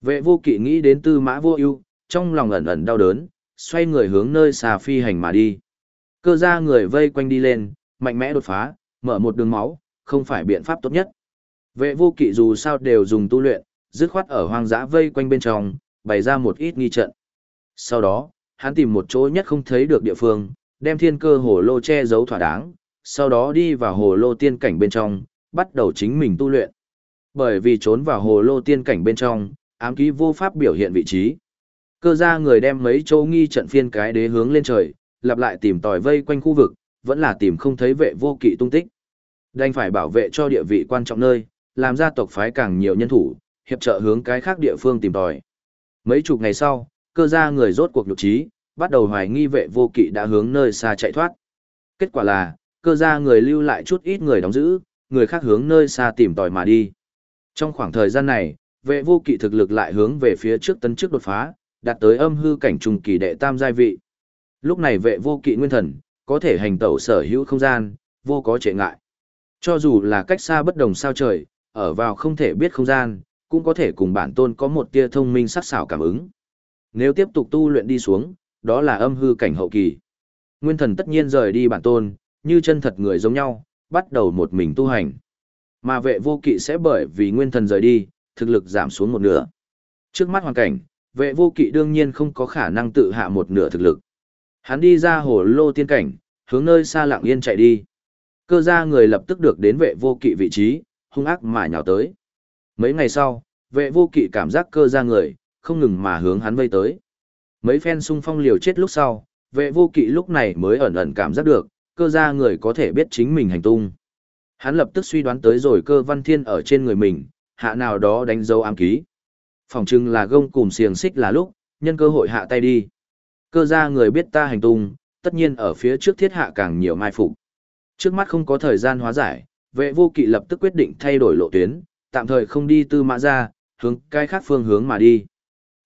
Vệ vô kỵ nghĩ đến tư mã vô ưu, trong lòng ẩn ẩn đau đớn, xoay người hướng nơi xà phi hành mà đi. Cơ ra người vây quanh đi lên, mạnh mẽ đột phá, mở một đường máu, không phải biện pháp tốt nhất. Vệ vô kỵ dù sao đều dùng tu luyện, dứt khoát ở hoang dã vây quanh bên trong, bày ra một ít nghi trận. Sau đó, hắn tìm một chỗ nhất không thấy được địa phương, đem thiên cơ hồ lô che giấu thỏa đáng, sau đó đi vào hồ lô tiên cảnh bên trong, bắt đầu chính mình tu luyện. Bởi vì trốn vào hồ lô tiên cảnh bên trong, ám ký vô pháp biểu hiện vị trí. Cơ ra người đem mấy châu nghi trận phiên cái đế hướng lên trời, lặp lại tìm tòi vây quanh khu vực, vẫn là tìm không thấy vệ vô kỵ tung tích. Đành phải bảo vệ cho địa vị quan trọng nơi, làm ra tộc phái càng nhiều nhân thủ, hiệp trợ hướng cái khác địa phương tìm tòi. Mấy chục ngày sau, cơ gia người rốt cuộc nhục trí, bắt đầu hoài nghi vệ vô kỵ đã hướng nơi xa chạy thoát. Kết quả là, cơ gia người lưu lại chút ít người đóng giữ, người khác hướng nơi xa tìm tòi mà đi. Trong khoảng thời gian này, vệ vô kỵ thực lực lại hướng về phía trước tấn trước đột phá, đạt tới âm hư cảnh trùng kỳ đệ tam giai vị. Lúc này vệ vô kỵ nguyên thần, có thể hành tẩu sở hữu không gian, vô có trệ ngại. Cho dù là cách xa bất đồng sao trời, ở vào không thể biết không gian, cũng có thể cùng bản tôn có một tia thông minh sắc sảo cảm ứng. Nếu tiếp tục tu luyện đi xuống, đó là âm hư cảnh hậu kỳ. Nguyên thần tất nhiên rời đi bản tôn, như chân thật người giống nhau, bắt đầu một mình tu hành. Mà vệ vô kỵ sẽ bởi vì nguyên thần rời đi, thực lực giảm xuống một nửa. Trước mắt hoàn cảnh, vệ vô kỵ đương nhiên không có khả năng tự hạ một nửa thực lực. Hắn đi ra hồ lô tiên cảnh, hướng nơi xa lặng yên chạy đi. Cơ gia người lập tức được đến vệ vô kỵ vị trí, hung ác mà nhào tới. Mấy ngày sau, vệ vô kỵ cảm giác cơ gia người, không ngừng mà hướng hắn vây tới. Mấy phen xung phong liều chết lúc sau, vệ vô kỵ lúc này mới ẩn ẩn cảm giác được, cơ gia người có thể biết chính mình hành tung. Hắn lập tức suy đoán tới rồi cơ văn thiên ở trên người mình, hạ nào đó đánh dấu ám ký. Phòng chừng là gông cùng xiềng xích là lúc, nhân cơ hội hạ tay đi. Cơ gia người biết ta hành tung, tất nhiên ở phía trước thiết hạ càng nhiều mai phục. Trước mắt không có thời gian hóa giải, vệ vô kỵ lập tức quyết định thay đổi lộ tuyến, tạm thời không đi tư mã ra, hướng cái khác phương hướng mà đi.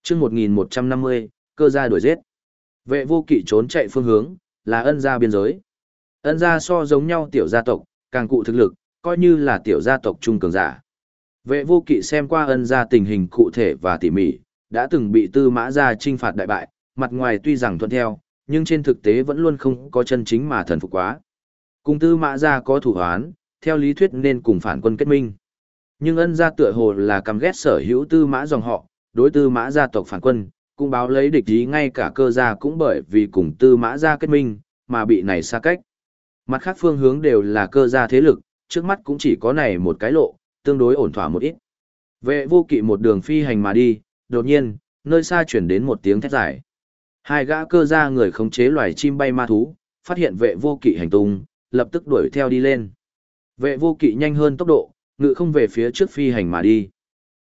chương 1150, cơ gia đuổi giết. Vệ vô kỵ trốn chạy phương hướng, là ân gia biên giới. Ân gia so giống nhau tiểu gia tộc, càng cụ thực lực, coi như là tiểu gia tộc trung cường giả. Vệ vô kỵ xem qua ân gia tình hình cụ thể và tỉ mỉ, đã từng bị tư mã gia trinh phạt đại bại, mặt ngoài tuy rằng thuận theo, nhưng trên thực tế vẫn luôn không có chân chính mà thần phục quá. Cùng tư mã gia có thủ hoán, theo lý thuyết nên cùng phản quân kết minh. Nhưng ân gia tựa hồ là căm ghét sở hữu tư mã dòng họ, đối tư mã gia tộc phản quân, cũng báo lấy địch ý ngay cả cơ gia cũng bởi vì cùng tư mã gia kết minh, mà bị này xa cách. Mặt khác phương hướng đều là cơ gia thế lực, trước mắt cũng chỉ có này một cái lộ, tương đối ổn thỏa một ít. Vệ vô kỵ một đường phi hành mà đi, đột nhiên, nơi xa chuyển đến một tiếng thét dài. Hai gã cơ gia người khống chế loài chim bay ma thú, phát hiện vệ vô kỵ hành tung, lập tức đuổi theo đi lên. Vệ vô kỵ nhanh hơn tốc độ, ngự không về phía trước phi hành mà đi.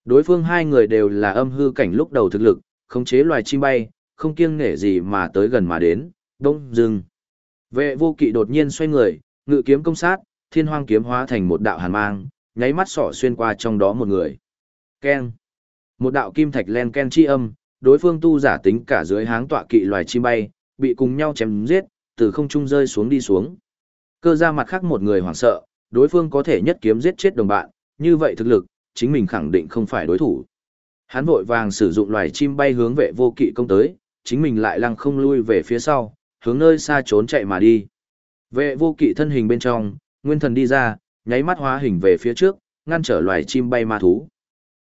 Đối phương hai người đều là âm hư cảnh lúc đầu thực lực, khống chế loài chim bay, không kiêng nể gì mà tới gần mà đến, đông dừng. Vệ vô kỵ đột nhiên xoay người, ngự kiếm công sát, thiên hoang kiếm hóa thành một đạo hàn mang, nháy mắt sỏ xuyên qua trong đó một người. Ken. Một đạo kim thạch len ken chi âm, đối phương tu giả tính cả dưới háng tọa kỵ loài chim bay, bị cùng nhau chém giết, từ không trung rơi xuống đi xuống. Cơ ra mặt khác một người hoảng sợ, đối phương có thể nhất kiếm giết chết đồng bạn, như vậy thực lực, chính mình khẳng định không phải đối thủ. Hắn vội vàng sử dụng loài chim bay hướng vệ vô kỵ công tới, chính mình lại lăng không lui về phía sau, hướng nơi xa trốn chạy mà đi. Vệ vô kỵ thân hình bên trong, nguyên thần đi ra, nháy mắt hóa hình về phía trước, ngăn trở loài chim bay ma thú.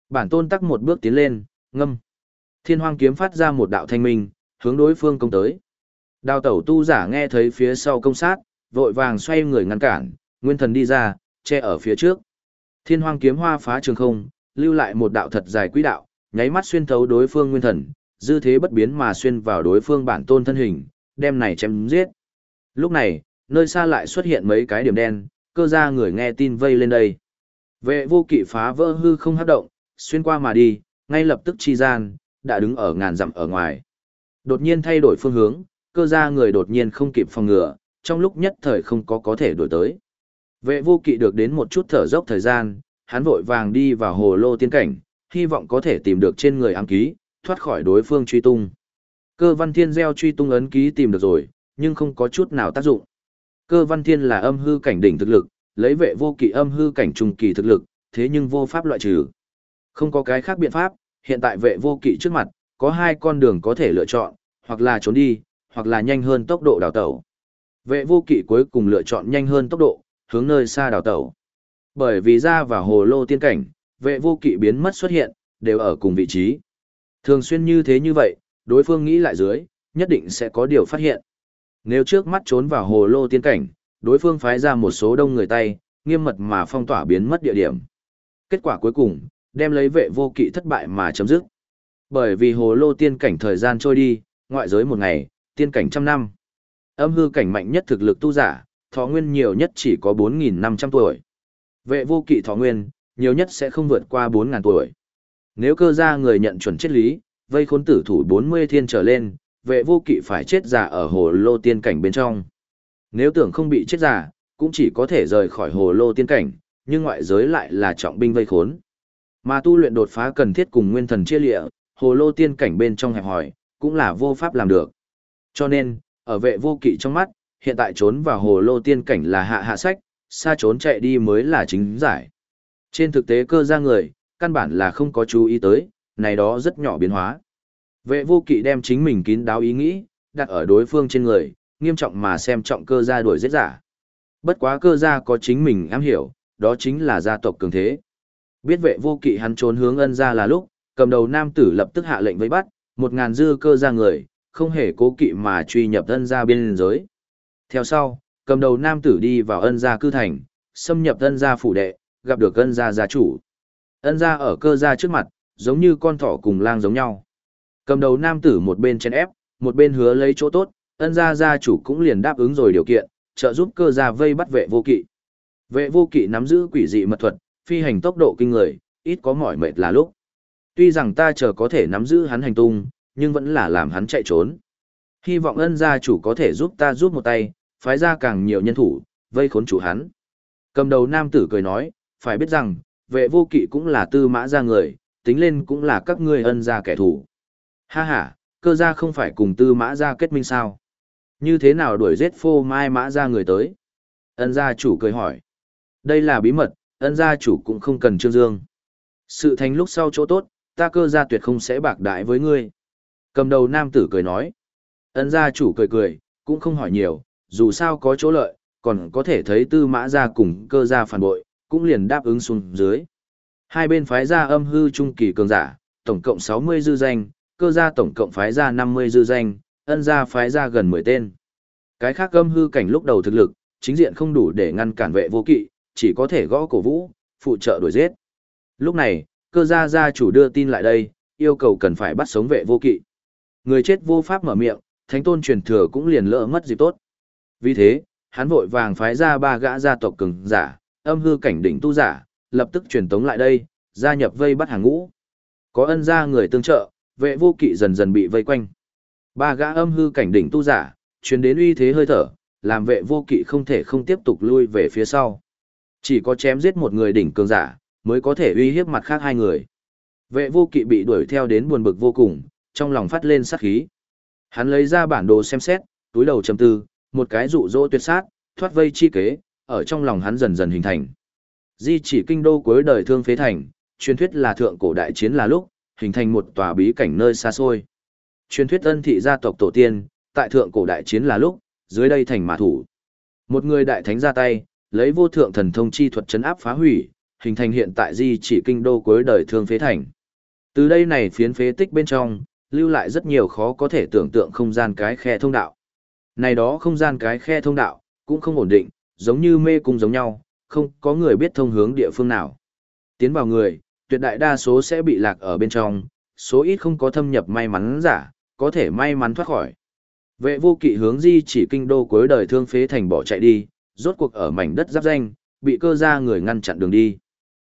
Bản tôn tắc một bước tiến lên, ngâm. Thiên hoang kiếm phát ra một đạo thanh minh, hướng đối phương công tới. Đào tẩu tu giả nghe thấy phía sau công sát, vội vàng xoay người ngăn cản, nguyên thần đi ra, che ở phía trước. Thiên hoang kiếm hoa phá trường không, lưu lại một đạo thật dài quỹ đạo, nháy mắt xuyên thấu đối phương nguyên thần, dư thế bất biến mà xuyên vào đối phương bản tôn thân hình, đem này chém giết. Lúc này, nơi xa lại xuất hiện mấy cái điểm đen, cơ ra người nghe tin vây lên đây. Vệ vô kỵ phá vỡ hư không hấp động, xuyên qua mà đi, ngay lập tức chi gian, đã đứng ở ngàn dặm ở ngoài. Đột nhiên thay đổi phương hướng, cơ ra người đột nhiên không kịp phòng ngừa, trong lúc nhất thời không có có thể đổi tới. Vệ vô kỵ được đến một chút thở dốc thời gian, hắn vội vàng đi vào hồ lô tiên cảnh, hy vọng có thể tìm được trên người ám ký, thoát khỏi đối phương truy tung. Cơ văn thiên gieo truy tung ấn ký tìm được rồi, nhưng không có chút nào tác dụng. Cơ văn thiên là âm hư cảnh đỉnh thực lực, lấy vệ vô kỵ âm hư cảnh trung kỳ thực lực, thế nhưng vô pháp loại trừ. Không có cái khác biện pháp, hiện tại vệ vô kỵ trước mặt, có hai con đường có thể lựa chọn, hoặc là trốn đi, hoặc là nhanh hơn tốc độ đào tẩu. Vệ vô kỵ cuối cùng lựa chọn nhanh hơn tốc độ, hướng nơi xa đào tẩu. Bởi vì ra vào hồ lô tiên cảnh, vệ vô kỵ biến mất xuất hiện, đều ở cùng vị trí. Thường xuyên như thế như vậy, đối phương nghĩ lại dưới, nhất định sẽ có điều phát hiện. Nếu trước mắt trốn vào hồ lô tiên cảnh, đối phương phái ra một số đông người tay, nghiêm mật mà phong tỏa biến mất địa điểm. Kết quả cuối cùng, đem lấy vệ vô kỵ thất bại mà chấm dứt. Bởi vì hồ lô tiên cảnh thời gian trôi đi, ngoại giới một ngày, tiên cảnh trăm năm. Âm hư cảnh mạnh nhất thực lực tu giả, thọ nguyên nhiều nhất chỉ có 4.500 tuổi. Vệ vô kỵ thọ nguyên, nhiều nhất sẽ không vượt qua 4.000 tuổi. Nếu cơ gia người nhận chuẩn chết lý, vây khốn tử thủ 40 thiên trở lên, vệ vô kỵ phải chết giả ở hồ lô tiên cảnh bên trong. Nếu tưởng không bị chết giả, cũng chỉ có thể rời khỏi hồ lô tiên cảnh, nhưng ngoại giới lại là trọng binh vây khốn. Mà tu luyện đột phá cần thiết cùng nguyên thần chia lịa, hồ lô tiên cảnh bên trong hẹp hỏi, cũng là vô pháp làm được. Cho nên, ở vệ vô kỵ trong mắt, hiện tại trốn vào hồ lô tiên cảnh là hạ hạ sách, xa trốn chạy đi mới là chính giải. Trên thực tế cơ ra người, căn bản là không có chú ý tới, này đó rất nhỏ biến hóa. Vệ vô kỵ đem chính mình kín đáo ý nghĩ, đặt ở đối phương trên người, nghiêm trọng mà xem trọng cơ gia đuổi giết giả. Bất quá cơ gia có chính mình am hiểu, đó chính là gia tộc cường thế. Biết vệ vô kỵ hắn trốn hướng ân ra là lúc, cầm đầu nam tử lập tức hạ lệnh với bắt, một ngàn dư cơ gia người, không hề cố kỵ mà truy nhập ân gia biên giới. Theo sau, cầm đầu nam tử đi vào ân gia cư thành, xâm nhập ân gia phủ đệ, gặp được ân gia gia chủ. Ân gia ở cơ gia trước mặt, giống như con thỏ cùng lang giống nhau. Cầm đầu nam tử một bên chen ép, một bên hứa lấy chỗ tốt, ân gia gia chủ cũng liền đáp ứng rồi điều kiện, trợ giúp cơ gia vây bắt vệ vô kỵ. Vệ vô kỵ nắm giữ quỷ dị mật thuật, phi hành tốc độ kinh người, ít có mỏi mệt là lúc. Tuy rằng ta chờ có thể nắm giữ hắn hành tung, nhưng vẫn là làm hắn chạy trốn. Hy vọng ân gia chủ có thể giúp ta giúp một tay, phái ra càng nhiều nhân thủ, vây khốn chủ hắn. Cầm đầu nam tử cười nói, phải biết rằng, vệ vô kỵ cũng là tư mã gia người, tính lên cũng là các ngươi ân gia kẻ thù. Ha ha, cơ gia không phải cùng tư mã gia kết minh sao? Như thế nào đuổi giết phô mai mã gia người tới? Ân gia chủ cười hỏi. Đây là bí mật, ân gia chủ cũng không cần trương dương. Sự thành lúc sau chỗ tốt, ta cơ gia tuyệt không sẽ bạc đại với ngươi. Cầm đầu nam tử cười nói. Ân gia chủ cười cười, cũng không hỏi nhiều, dù sao có chỗ lợi, còn có thể thấy tư mã gia cùng cơ gia phản bội, cũng liền đáp ứng xuống dưới. Hai bên phái ra âm hư trung kỳ cường giả, tổng cộng 60 dư danh, cơ gia tổng cộng phái ra 50 dư danh, ân gia phái ra gần 10 tên. Cái khác âm hư cảnh lúc đầu thực lực, chính diện không đủ để ngăn cản vệ vô kỵ, chỉ có thể gõ cổ vũ, phụ trợ đuổi giết. Lúc này, cơ gia gia chủ đưa tin lại đây, yêu cầu cần phải bắt sống vệ vô kỵ. Người chết vô pháp mở miệng, thánh tôn truyền thừa cũng liền lỡ mất dịp tốt. Vì thế, hắn vội vàng phái ra ba gã gia tộc cường giả, âm hư cảnh đỉnh tu giả, lập tức truyền tống lại đây, gia nhập vây bắt hàng ngũ. Có ân gia người tương trợ, vệ vô kỵ dần dần bị vây quanh. Ba gã âm hư cảnh đỉnh tu giả, truyền đến uy thế hơi thở, làm vệ vô kỵ không thể không tiếp tục lui về phía sau. Chỉ có chém giết một người đỉnh cường giả, mới có thể uy hiếp mặt khác hai người. Vệ vô kỵ bị đuổi theo đến buồn bực vô cùng, trong lòng phát lên sát khí. Hắn lấy ra bản đồ xem xét, túi đầu trầm tư, một cái dụ dỗ tuyệt sát, thoát vây chi kế, ở trong lòng hắn dần dần hình thành. Di chỉ kinh đô cuối đời thương phế thành, truyền thuyết là thượng cổ đại chiến là lúc, hình thành một tòa bí cảnh nơi xa xôi. Truyền thuyết ân thị gia tộc tổ tiên, tại thượng cổ đại chiến là lúc, dưới đây thành mã thủ. Một người đại thánh ra tay, lấy vô thượng thần thông chi thuật chấn áp phá hủy, hình thành hiện tại di chỉ kinh đô cuối đời thương phế thành. Từ đây này phiến phế tích bên trong, lưu lại rất nhiều khó có thể tưởng tượng không gian cái khe thông đạo. Này đó không gian cái khe thông đạo, cũng không ổn định, giống như mê cung giống nhau, không có người biết thông hướng địa phương nào. Tiến vào người, tuyệt đại đa số sẽ bị lạc ở bên trong, số ít không có thâm nhập may mắn giả, có thể may mắn thoát khỏi. Vệ vô kỵ hướng di chỉ kinh đô cuối đời thương phế thành bỏ chạy đi, rốt cuộc ở mảnh đất giáp danh, bị cơ gia người ngăn chặn đường đi.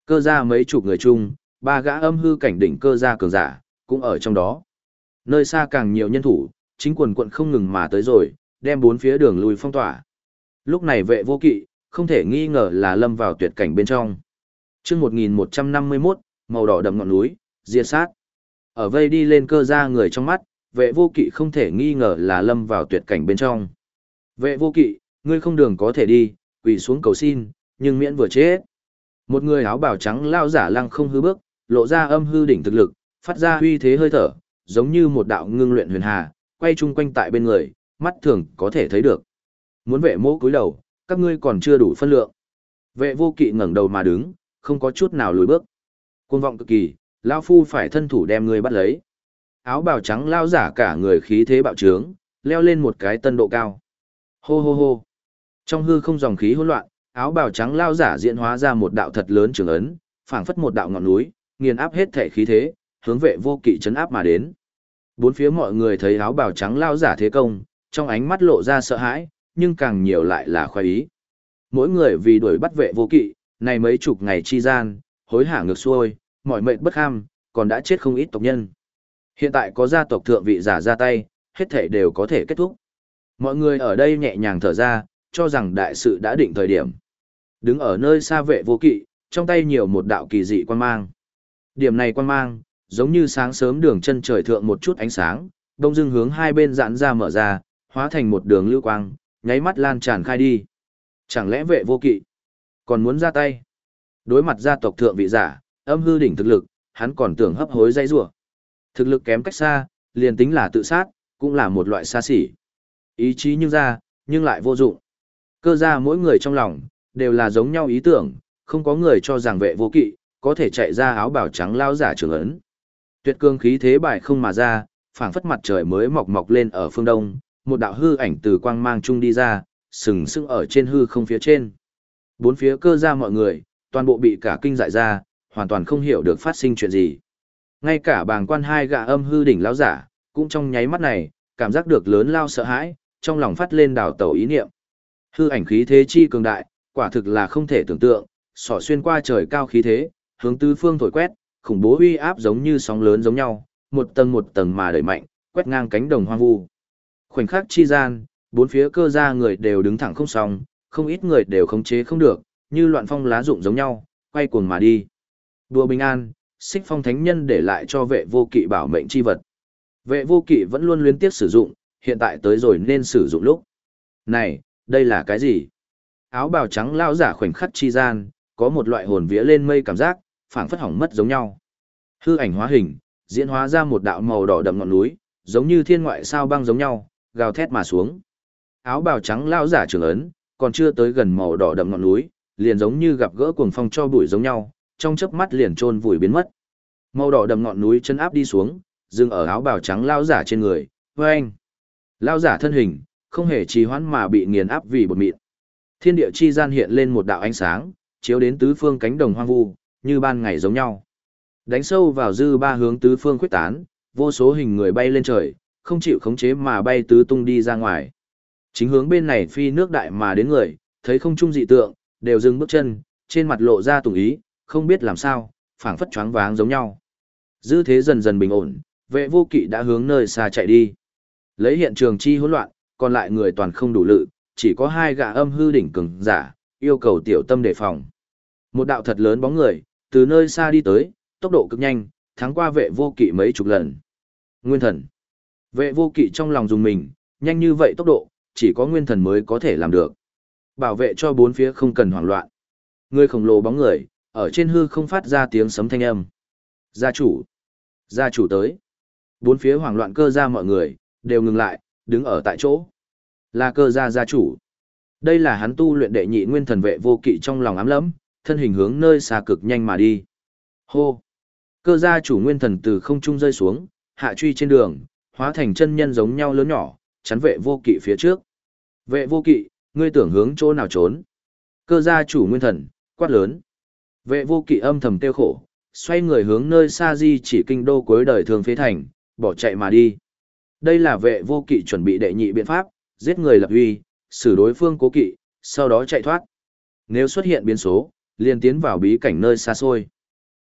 Cơ gia mấy chục người chung, ba gã âm hư cảnh đỉnh cơ gia cường giả, cũng ở trong đó. Nơi xa càng nhiều nhân thủ, chính quần quận không ngừng mà tới rồi, đem bốn phía đường lùi phong tỏa. Lúc này vệ vô kỵ, không thể nghi ngờ là lâm vào tuyệt cảnh bên trong. chương 1151, màu đỏ đậm ngọn núi, diệt sát. Ở vây đi lên cơ ra người trong mắt, vệ vô kỵ không thể nghi ngờ là lâm vào tuyệt cảnh bên trong. Vệ vô kỵ, ngươi không đường có thể đi, quỳ xuống cầu xin, nhưng miễn vừa chết. Một người áo bào trắng lao giả lăng không hư bước, lộ ra âm hư đỉnh thực lực, phát ra huy thế hơi thở, giống như một đạo ngưng luyện huyền hà, quay chung quanh tại bên người, mắt thường có thể thấy được. Muốn vệ mô cúi đầu, các ngươi còn chưa đủ phân lượng. Vệ vô kỵ ngẩng đầu mà đứng, không có chút nào lùi bước. Côn vọng cực kỳ, lão phu phải thân thủ đem ngươi bắt lấy. Áo bào trắng lao giả cả người khí thế bạo trướng, leo lên một cái tân độ cao. Hô hô hô. Trong hư không dòng khí hỗn loạn, áo bào trắng lao giả diễn hóa ra một đạo thật lớn trường ấn, phảng phất một đạo ngọn núi, nghiền áp hết thể khí thế, hướng vệ vô kỵ chấn áp mà đến. Bốn phía mọi người thấy áo bào trắng lao giả thế công, trong ánh mắt lộ ra sợ hãi, nhưng càng nhiều lại là khoái ý. Mỗi người vì đuổi bắt vệ vô kỵ, này mấy chục ngày chi gian, hối hả ngược xuôi, mọi mệnh bất ham, còn đã chết không ít tộc nhân. Hiện tại có gia tộc thượng vị giả ra tay, hết thể đều có thể kết thúc. Mọi người ở đây nhẹ nhàng thở ra, cho rằng đại sự đã định thời điểm. Đứng ở nơi xa vệ vô kỵ, trong tay nhiều một đạo kỳ dị quan mang. Điểm này quan mang, giống như sáng sớm đường chân trời thượng một chút ánh sáng, đông dưng hướng hai bên giãn ra mở ra, hóa thành một đường lưu quang, nháy mắt lan tràn khai đi. Chẳng lẽ vệ vô kỵ còn muốn ra tay? Đối mặt gia tộc thượng vị giả, âm hư đỉnh thực lực, hắn còn tưởng hấp hối dây rủa. Thực lực kém cách xa, liền tính là tự sát, cũng là một loại xa xỉ. Ý chí nhưng ra, nhưng lại vô dụng. Cơ ra mỗi người trong lòng, đều là giống nhau ý tưởng, không có người cho rằng vệ vô kỵ, có thể chạy ra áo bào trắng lao giả trường ấn. Tuyệt cương khí thế bài không mà ra, phảng phất mặt trời mới mọc mọc lên ở phương đông, một đạo hư ảnh từ quang mang trung đi ra, sừng sững ở trên hư không phía trên. Bốn phía cơ ra mọi người, toàn bộ bị cả kinh dại ra, hoàn toàn không hiểu được phát sinh chuyện gì. Ngay cả bàng quan hai gạ âm hư đỉnh lão giả, cũng trong nháy mắt này, cảm giác được lớn lao sợ hãi, trong lòng phát lên đảo tẩu ý niệm. Hư ảnh khí thế chi cường đại, quả thực là không thể tưởng tượng, sỏ xuyên qua trời cao khí thế, hướng tứ phương thổi quét, khủng bố uy áp giống như sóng lớn giống nhau, một tầng một tầng mà đẩy mạnh, quét ngang cánh đồng hoang vu. Khoảnh khắc chi gian, bốn phía cơ gia người đều đứng thẳng không song, không ít người đều khống chế không được, như loạn phong lá rụng giống nhau, quay cuồng mà đi. Đùa bình an, xích phong thánh nhân để lại cho vệ vô kỵ bảo mệnh chi vật. Vệ vô kỵ vẫn luôn liên tiếp sử dụng, hiện tại tới rồi nên sử dụng lúc. Này, đây là cái gì? Áo bào trắng lao giả khoảnh khắc chi gian, có một loại hồn vía lên mây cảm giác, phảng phất hỏng mất giống nhau. Hư ảnh hóa hình, diễn hóa ra một đạo màu đỏ đậm ngọn núi, giống như thiên ngoại sao băng giống nhau, gào thét mà xuống. Áo bào trắng lao giả trưởng ấn, còn chưa tới gần màu đỏ đậm ngọn núi, liền giống như gặp gỡ cuồng phong cho bụi giống nhau, trong chớp mắt liền trôn vùi biến mất. Màu đỏ đậm ngọn núi chân áp đi xuống, dừng ở áo bào trắng lao giả trên người, với anh. Lao giả thân hình, không hề trì hoãn mà bị nghiền áp vì bột mịn. Thiên địa chi gian hiện lên một đạo ánh sáng, chiếu đến tứ phương cánh đồng hoang vu, như ban ngày giống nhau. Đánh sâu vào dư ba hướng tứ phương khuếch tán, vô số hình người bay lên trời, không chịu khống chế mà bay tứ tung đi ra ngoài. Chính hướng bên này phi nước đại mà đến người, thấy không trung dị tượng, đều dừng bước chân, trên mặt lộ ra tùng ý, không biết làm sao, phảng phất choáng váng giống nhau. Dư thế dần dần bình ổn, vệ vô kỵ đã hướng nơi xa chạy đi. Lấy hiện trường chi hỗn loạn, còn lại người toàn không đủ lự, chỉ có hai gã âm hư đỉnh cường giả, yêu cầu tiểu tâm đề phòng. Một đạo thật lớn bóng người, từ nơi xa đi tới, tốc độ cực nhanh, thắng qua vệ vô kỵ mấy chục lần. Nguyên thần. Vệ vô kỵ trong lòng dùng mình, nhanh như vậy tốc độ, chỉ có nguyên thần mới có thể làm được. Bảo vệ cho bốn phía không cần hoảng loạn. Người khổng lồ bóng người, ở trên hư không phát ra tiếng sấm thanh âm. Gia chủ. Gia chủ tới. Bốn phía hoảng loạn cơ ra mọi người, đều ngừng lại, đứng ở tại chỗ. Là cơ gia gia chủ. Đây là hắn tu luyện đệ nhị nguyên thần vệ vô kỵ trong lòng ám lẫm, thân hình hướng nơi xa cực nhanh mà đi. Hô! Cơ gia chủ nguyên thần từ không trung rơi xuống, hạ truy trên đường, hóa thành chân nhân giống nhau lớn nhỏ, chắn vệ vô kỵ phía trước. Vệ vô kỵ, ngươi tưởng hướng chỗ nào trốn? Cơ gia chủ nguyên thần, quát lớn. Vệ vô kỵ âm thầm tiêu khổ, xoay người hướng nơi xa di chỉ kinh đô cuối đời thường phế thành, bỏ chạy mà đi. Đây là vệ vô kỵ chuẩn bị đệ nhị biện pháp, giết người lập uy, xử đối phương cố kỵ, sau đó chạy thoát. Nếu xuất hiện biến số, liền tiến vào bí cảnh nơi xa xôi.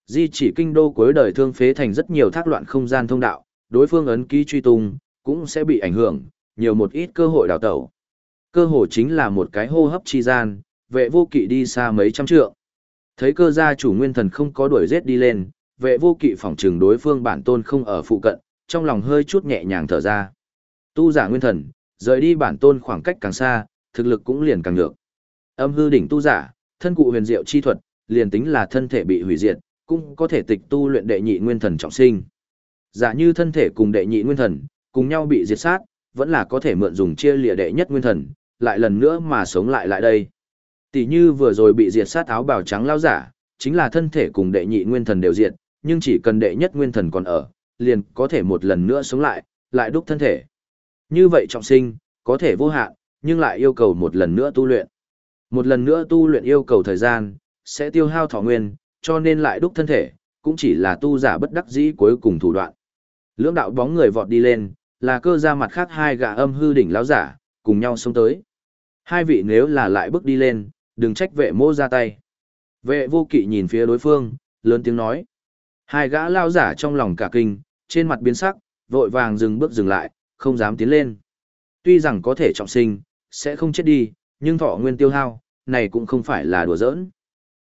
Di chỉ kinh đô cuối đời thương phế thành rất nhiều thác loạn không gian thông đạo, đối phương ấn ký truy tung, cũng sẽ bị ảnh hưởng, nhiều một ít cơ hội đào tẩu. Cơ hội chính là một cái hô hấp chi gian, vệ vô kỵ đi xa mấy trăm trượng. Thấy cơ gia chủ nguyên thần không có đuổi giết đi lên, vệ vô kỵ phỏng trừng đối phương bản tôn không ở phụ cận, trong lòng hơi chút nhẹ nhàng thở ra. Tu giả nguyên thần, rời đi bản tôn khoảng cách càng xa, thực lực cũng liền càng nhược. Âm hư đỉnh tu giả, thân cụ huyền diệu chi thuật, liền tính là thân thể bị hủy diệt, cũng có thể tịch tu luyện đệ nhị nguyên thần trọng sinh. Giả như thân thể cùng đệ nhị nguyên thần, cùng nhau bị diệt sát, vẫn là có thể mượn dùng chia lìa đệ nhất nguyên thần, lại lần nữa mà sống lại lại đây. Tỷ như vừa rồi bị diệt sát áo bào trắng lao giả, chính là thân thể cùng đệ nhị nguyên thần đều diệt, nhưng chỉ cần đệ nhất nguyên thần còn ở, liền có thể một lần nữa sống lại, lại đúc thân thể. Như vậy trọng sinh, có thể vô hạn, nhưng lại yêu cầu một lần nữa tu luyện. Một lần nữa tu luyện yêu cầu thời gian, sẽ tiêu hao thọ nguyên, cho nên lại đúc thân thể, cũng chỉ là tu giả bất đắc dĩ cuối cùng thủ đoạn. Lưỡng đạo bóng người vọt đi lên, là cơ ra mặt khác hai gã âm hư đỉnh lão giả, cùng nhau xông tới. Hai vị nếu là lại bước đi lên, đừng trách vệ mô ra tay. Vệ vô kỵ nhìn phía đối phương, lớn tiếng nói. Hai gã lao giả trong lòng cả kinh, trên mặt biến sắc, vội vàng dừng bước dừng lại, không dám tiến lên. Tuy rằng có thể trọng sinh, sẽ không chết đi, nhưng thọ nguyên tiêu hao, này cũng không phải là đùa giỡn.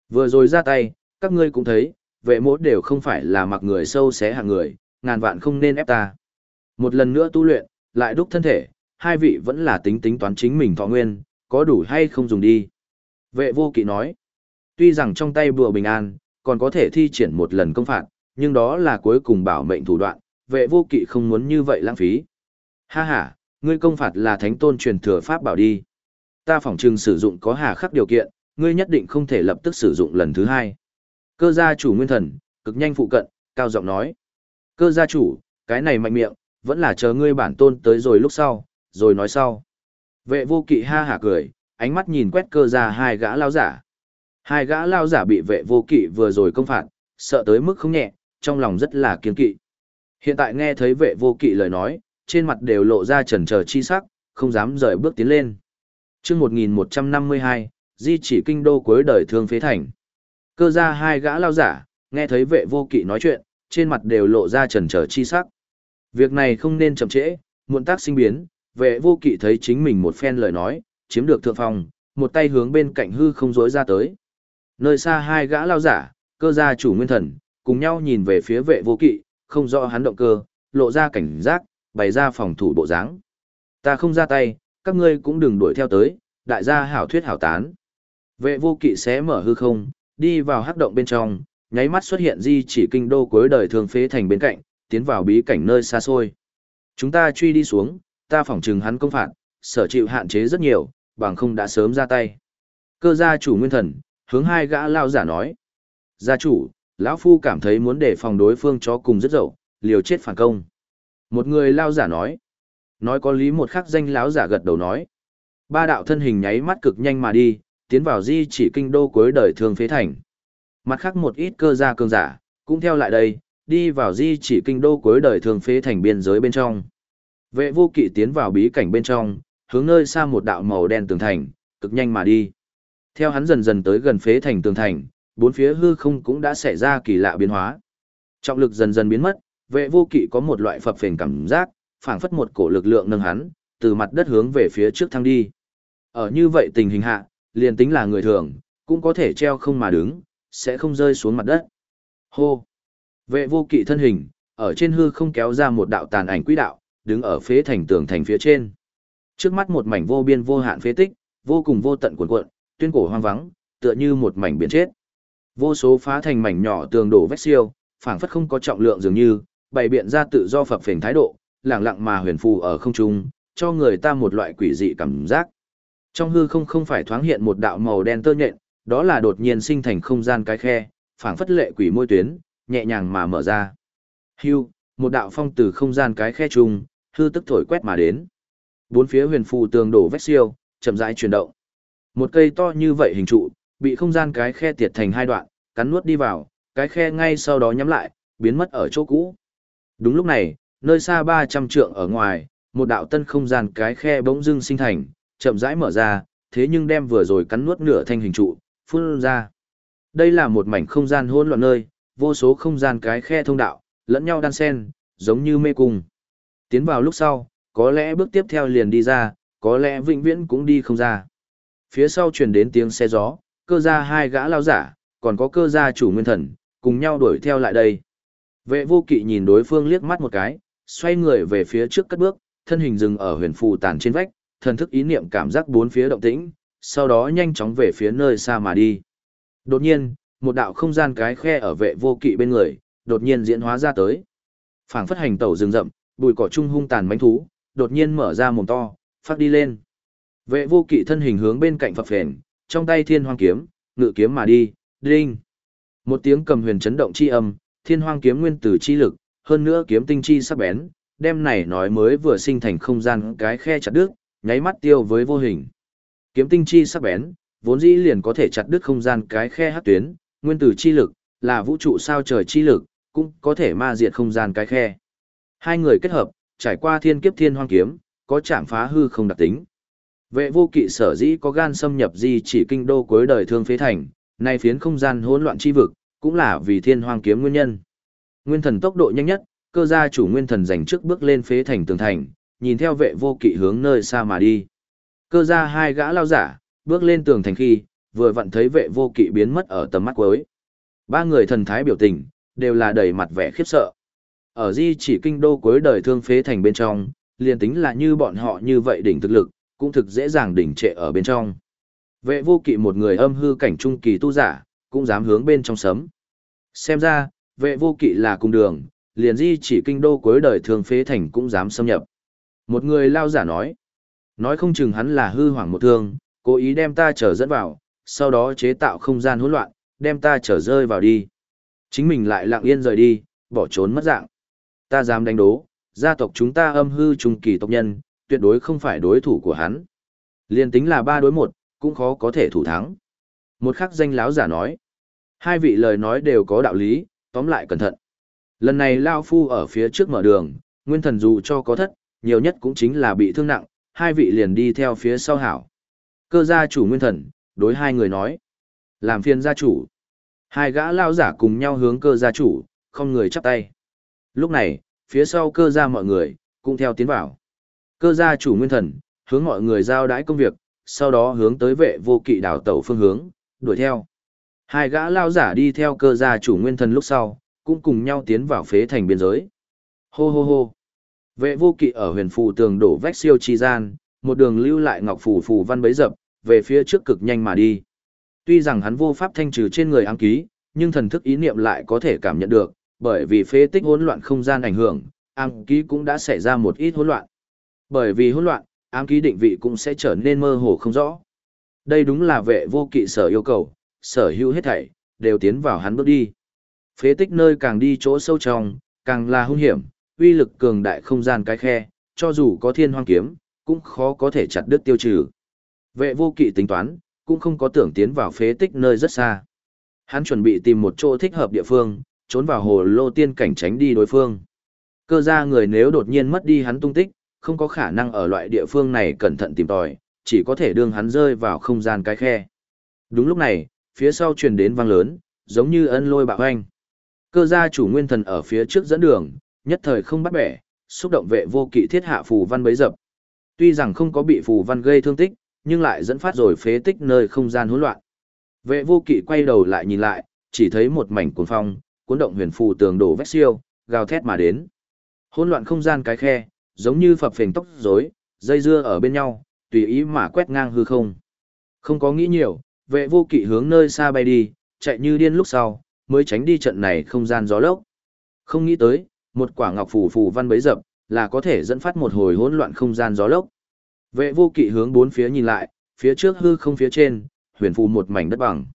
Vừa rồi ra tay, các ngươi cũng thấy, vệ mốt đều không phải là mặc người sâu xé hạng người, ngàn vạn không nên ép ta. Một lần nữa tu luyện, lại đúc thân thể, hai vị vẫn là tính tính toán chính mình thọ nguyên, có đủ hay không dùng đi. Vệ vô kỵ nói, tuy rằng trong tay bùa bình an, còn có thể thi triển một lần công phạt, nhưng đó là cuối cùng bảo mệnh thủ đoạn, vệ vô kỵ không muốn như vậy lãng phí. Ha ha, ngươi công phạt là thánh tôn truyền thừa pháp bảo đi. Ta phỏng trừng sử dụng có hà khắc điều kiện, ngươi nhất định không thể lập tức sử dụng lần thứ hai. Cơ gia chủ nguyên thần, cực nhanh phụ cận, cao giọng nói. Cơ gia chủ, cái này mạnh miệng, vẫn là chờ ngươi bản tôn tới rồi lúc sau, rồi nói sau. Vệ vô kỵ ha hả cười, ánh mắt nhìn quét cơ gia hai gã lao giả. Hai gã lao giả bị vệ vô kỵ vừa rồi công phạt, sợ tới mức không nhẹ, trong lòng rất là kiên kỵ. Hiện tại nghe thấy vệ vô kỵ lời nói, trên mặt đều lộ ra trần chờ chi sắc, không dám rời bước tiến lên. chương 1152, di chỉ kinh đô cuối đời thương phế thành. Cơ ra hai gã lao giả, nghe thấy vệ vô kỵ nói chuyện, trên mặt đều lộ ra trần trở chi sắc. Việc này không nên chậm trễ, muộn tác sinh biến, vệ vô kỵ thấy chính mình một phen lời nói, chiếm được thượng phòng, một tay hướng bên cạnh hư không dối ra tới. Nơi xa hai gã lao giả, cơ gia chủ nguyên thần, cùng nhau nhìn về phía vệ vô kỵ, không rõ hắn động cơ, lộ ra cảnh giác, bày ra phòng thủ bộ dáng. Ta không ra tay, các ngươi cũng đừng đuổi theo tới, đại gia hảo thuyết hảo tán. Vệ vô kỵ sẽ mở hư không, đi vào hắc động bên trong, nháy mắt xuất hiện di chỉ kinh đô cuối đời thường phế thành bên cạnh, tiến vào bí cảnh nơi xa xôi. Chúng ta truy đi xuống, ta phỏng chừng hắn công phạt, sở chịu hạn chế rất nhiều, bằng không đã sớm ra tay. Cơ gia chủ nguyên thần, hướng hai gã lao giả nói. Gia chủ, lão phu cảm thấy muốn để phòng đối phương chó cùng rất dậu, liều chết phản công. Một người lao giả nói. Nói có lý một khắc danh lão giả gật đầu nói. Ba đạo thân hình nháy mắt cực nhanh mà đi, tiến vào di chỉ kinh đô cuối đời thường phế thành. Mặt khác một ít cơ gia cường giả, cũng theo lại đây, đi vào di chỉ kinh đô cuối đời thường phế thành biên giới bên trong. Vệ vô kỵ tiến vào bí cảnh bên trong, hướng nơi xa một đạo màu đen tường thành, cực nhanh mà đi. Theo hắn dần dần tới gần phế thành tường thành, bốn phía hư không cũng đã xảy ra kỳ lạ biến hóa. Trọng lực dần dần biến mất, vệ vô kỵ có một loại phập phền cảm giác, phảng phất một cổ lực lượng nâng hắn, từ mặt đất hướng về phía trước thăng đi. Ở như vậy tình hình hạ, liền tính là người thường, cũng có thể treo không mà đứng, sẽ không rơi xuống mặt đất. Hô! Vệ vô kỵ thân hình, ở trên hư không kéo ra một đạo tàn ảnh quỹ đạo, đứng ở phế thành tường thành phía trên. Trước mắt một mảnh vô biên vô hạn phế tích, vô cùng vô tận cuộn cuộn, tuyên cổ hoang vắng, tựa như một mảnh biển chết. Vô số phá thành mảnh nhỏ tường đổ vách siêu, phảng phất không có trọng lượng dường như, bày biện ra tự do phập phình thái độ, lẳng lặng mà huyền phù ở không trung, cho người ta một loại quỷ dị cảm giác. Trong hư không không phải thoáng hiện một đạo màu đen tơ nhện, đó là đột nhiên sinh thành không gian cái khe, phảng phất lệ quỷ môi tuyến, nhẹ nhàng mà mở ra. Hưu, một đạo phong từ không gian cái khe trùng, hư tức thổi quét mà đến. Bốn phía huyền phù tường đổ vách siêu, chậm rãi chuyển động. Một cây to như vậy hình trụ, bị không gian cái khe tiệt thành hai đoạn, cắn nuốt đi vào, cái khe ngay sau đó nhắm lại, biến mất ở chỗ cũ. Đúng lúc này, nơi xa 300 trượng ở ngoài, một đạo tân không gian cái khe bỗng dưng sinh thành, chậm rãi mở ra, thế nhưng đem vừa rồi cắn nuốt nửa thanh hình trụ, phun ra. Đây là một mảnh không gian hỗn loạn nơi, vô số không gian cái khe thông đạo, lẫn nhau đan xen, giống như mê cung. Tiến vào lúc sau, có lẽ bước tiếp theo liền đi ra, có lẽ vĩnh viễn cũng đi không ra. Phía sau truyền đến tiếng xe gió, cơ gia hai gã lao giả, còn có cơ gia chủ nguyên thần, cùng nhau đuổi theo lại đây. Vệ vô kỵ nhìn đối phương liếc mắt một cái, xoay người về phía trước cất bước, thân hình dừng ở huyền phù tàn trên vách, thần thức ý niệm cảm giác bốn phía động tĩnh, sau đó nhanh chóng về phía nơi xa mà đi. Đột nhiên, một đạo không gian cái khe ở vệ vô kỵ bên người, đột nhiên diễn hóa ra tới. Phảng phất hành tẩu rừng rậm, bùi cỏ trung hung tàn mánh thú, đột nhiên mở ra mồm to, phát đi lên. Vệ vô kỵ thân hình hướng bên cạnh phập phền, trong tay thiên hoang kiếm, ngự kiếm mà đi, đinh. Một tiếng cầm huyền chấn động chi âm, thiên hoang kiếm nguyên tử chi lực, hơn nữa kiếm tinh chi sắc bén, đem này nói mới vừa sinh thành không gian cái khe chặt đứt, nháy mắt tiêu với vô hình. Kiếm tinh chi sắc bén, vốn dĩ liền có thể chặt đứt không gian cái khe hắc tuyến, nguyên tử chi lực, là vũ trụ sao trời chi lực, cũng có thể ma diệt không gian cái khe. Hai người kết hợp, trải qua thiên kiếp thiên hoang kiếm, có chạm phá hư không đặc tính. Vệ vô kỵ sở dĩ có gan xâm nhập di chỉ kinh đô cuối đời thương phế thành, nay phiến không gian hỗn loạn chi vực, cũng là vì thiên hoang kiếm nguyên nhân. Nguyên thần tốc độ nhanh nhất, cơ gia chủ nguyên thần giành trước bước lên phế thành tường thành, nhìn theo vệ vô kỵ hướng nơi xa mà đi. Cơ ra hai gã lao giả, bước lên tường thành khi, vừa vặn thấy vệ vô kỵ biến mất ở tầm mắt cuối. Ba người thần thái biểu tình, đều là đầy mặt vẻ khiếp sợ. Ở di chỉ kinh đô cuối đời thương phế thành bên trong, liền tính là như bọn họ như vậy đỉnh thực lực, cũng thực dễ dàng đỉnh trệ ở bên trong. Vệ vô kỵ một người âm hư cảnh trung kỳ tu giả, cũng dám hướng bên trong sấm. Xem ra, vệ vô kỵ là cung đường, liền di chỉ kinh đô cuối đời thương phế thành cũng dám xâm nhập. Một người lao giả nói, nói không chừng hắn là hư hoàng một thương, cố ý đem ta trở dẫn vào, sau đó chế tạo không gian hỗn loạn, đem ta trở rơi vào đi. Chính mình lại lặng yên rời đi, bỏ trốn mất dạng. Ta dám đánh đố, gia tộc chúng ta âm hư trung kỳ tộc nhân, tuyệt đối không phải đối thủ của hắn. Liên tính là ba đối một, cũng khó có thể thủ thắng. Một khắc danh láo giả nói. Hai vị lời nói đều có đạo lý, tóm lại cẩn thận. Lần này Lao Phu ở phía trước mở đường, nguyên thần dù cho có thất, nhiều nhất cũng chính là bị thương nặng, hai vị liền đi theo phía sau hảo. Cơ gia chủ nguyên thần, đối hai người nói. Làm phiền gia chủ. Hai gã lao giả cùng nhau hướng cơ gia chủ, không người chắp tay. Lúc này, phía sau cơ gia mọi người, cũng theo tiến vào. Cơ gia chủ nguyên thần, hướng mọi người giao đái công việc, sau đó hướng tới vệ vô kỵ đảo tẩu phương hướng, đuổi theo. Hai gã lao giả đi theo cơ gia chủ nguyên thần lúc sau, cũng cùng nhau tiến vào phế thành biên giới. Hô hô hô. Vệ vô kỵ ở huyền phù tường đổ vách siêu chi gian, một đường lưu lại ngọc phù phù văn bấy dập, về phía trước cực nhanh mà đi. Tuy rằng hắn vô pháp thanh trừ trên người ám ký, nhưng thần thức ý niệm lại có thể cảm nhận được, bởi vì phế tích hỗn loạn không gian ảnh hưởng, ám ký cũng đã xảy ra một ít hỗn loạn. Bởi vì hỗn loạn, ám ký định vị cũng sẽ trở nên mơ hồ không rõ. Đây đúng là vệ vô kỵ sở yêu cầu, sở hữu hết thảy, đều tiến vào hắn bước đi. Phế tích nơi càng đi chỗ sâu trong, càng là hung hiểm, uy lực cường đại không gian cái khe, cho dù có thiên hoang kiếm, cũng khó có thể chặt đứt tiêu trừ. Vệ vô kỵ tính toán, cũng không có tưởng tiến vào phế tích nơi rất xa. Hắn chuẩn bị tìm một chỗ thích hợp địa phương, trốn vào hồ lô tiên cảnh tránh đi đối phương. Cơ ra người nếu đột nhiên mất đi hắn tung tích, không có khả năng ở loại địa phương này cẩn thận tìm tòi, chỉ có thể đương hắn rơi vào không gian cái khe. Đúng lúc này, phía sau truyền đến vang lớn, giống như ân lôi bạo hoanh. Cơ gia chủ nguyên thần ở phía trước dẫn đường, nhất thời không bắt bẻ, xúc động vệ vô kỵ thiết hạ phù văn bấy dập. Tuy rằng không có bị phù văn gây thương tích, nhưng lại dẫn phát rồi phế tích nơi không gian hỗn loạn. Vệ vô kỵ quay đầu lại nhìn lại, chỉ thấy một mảnh cuồng phong, cuốn động huyền phù tường đổ vách siêu, gào thét mà đến. Hỗn loạn không gian cái khe, giống như phập phình tóc rối, dây dưa ở bên nhau, tùy ý mà quét ngang hư không. Không có nghĩ nhiều, vệ vô kỵ hướng nơi xa bay đi, chạy như điên lúc sau, mới tránh đi trận này không gian gió lốc. Không nghĩ tới, một quả ngọc phù phù văn bấy dập, là có thể dẫn phát một hồi hỗn loạn không gian gió lốc. Vệ vô kỵ hướng bốn phía nhìn lại, phía trước hư không phía trên, huyền phù một mảnh đất bằng.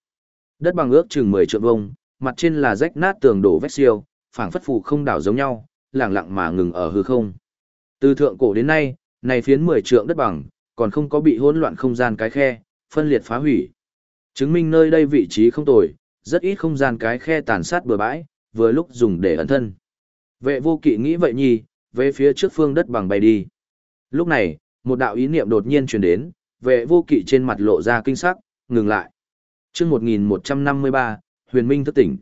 Đất bằng ước chừng 10 trượng vuông, mặt trên là rách nát tường đổ vách siêu, phảng phất phù không đảo giống nhau, lặng lặng mà ngừng ở hư không. Từ thượng cổ đến nay, này phiến 10 trượng đất bằng, còn không có bị hỗn loạn không gian cái khe, phân liệt phá hủy. Chứng minh nơi đây vị trí không tồi, rất ít không gian cái khe tàn sát bừa bãi, vừa lúc dùng để ẩn thân. Vệ vô kỵ nghĩ vậy nhì, về phía trước phương đất bằng bay đi. Lúc này, một đạo ý niệm đột nhiên truyền đến, vệ vô kỵ trên mặt lộ ra kinh sắc, ngừng lại. chương 1153, huyền minh thức tỉnh.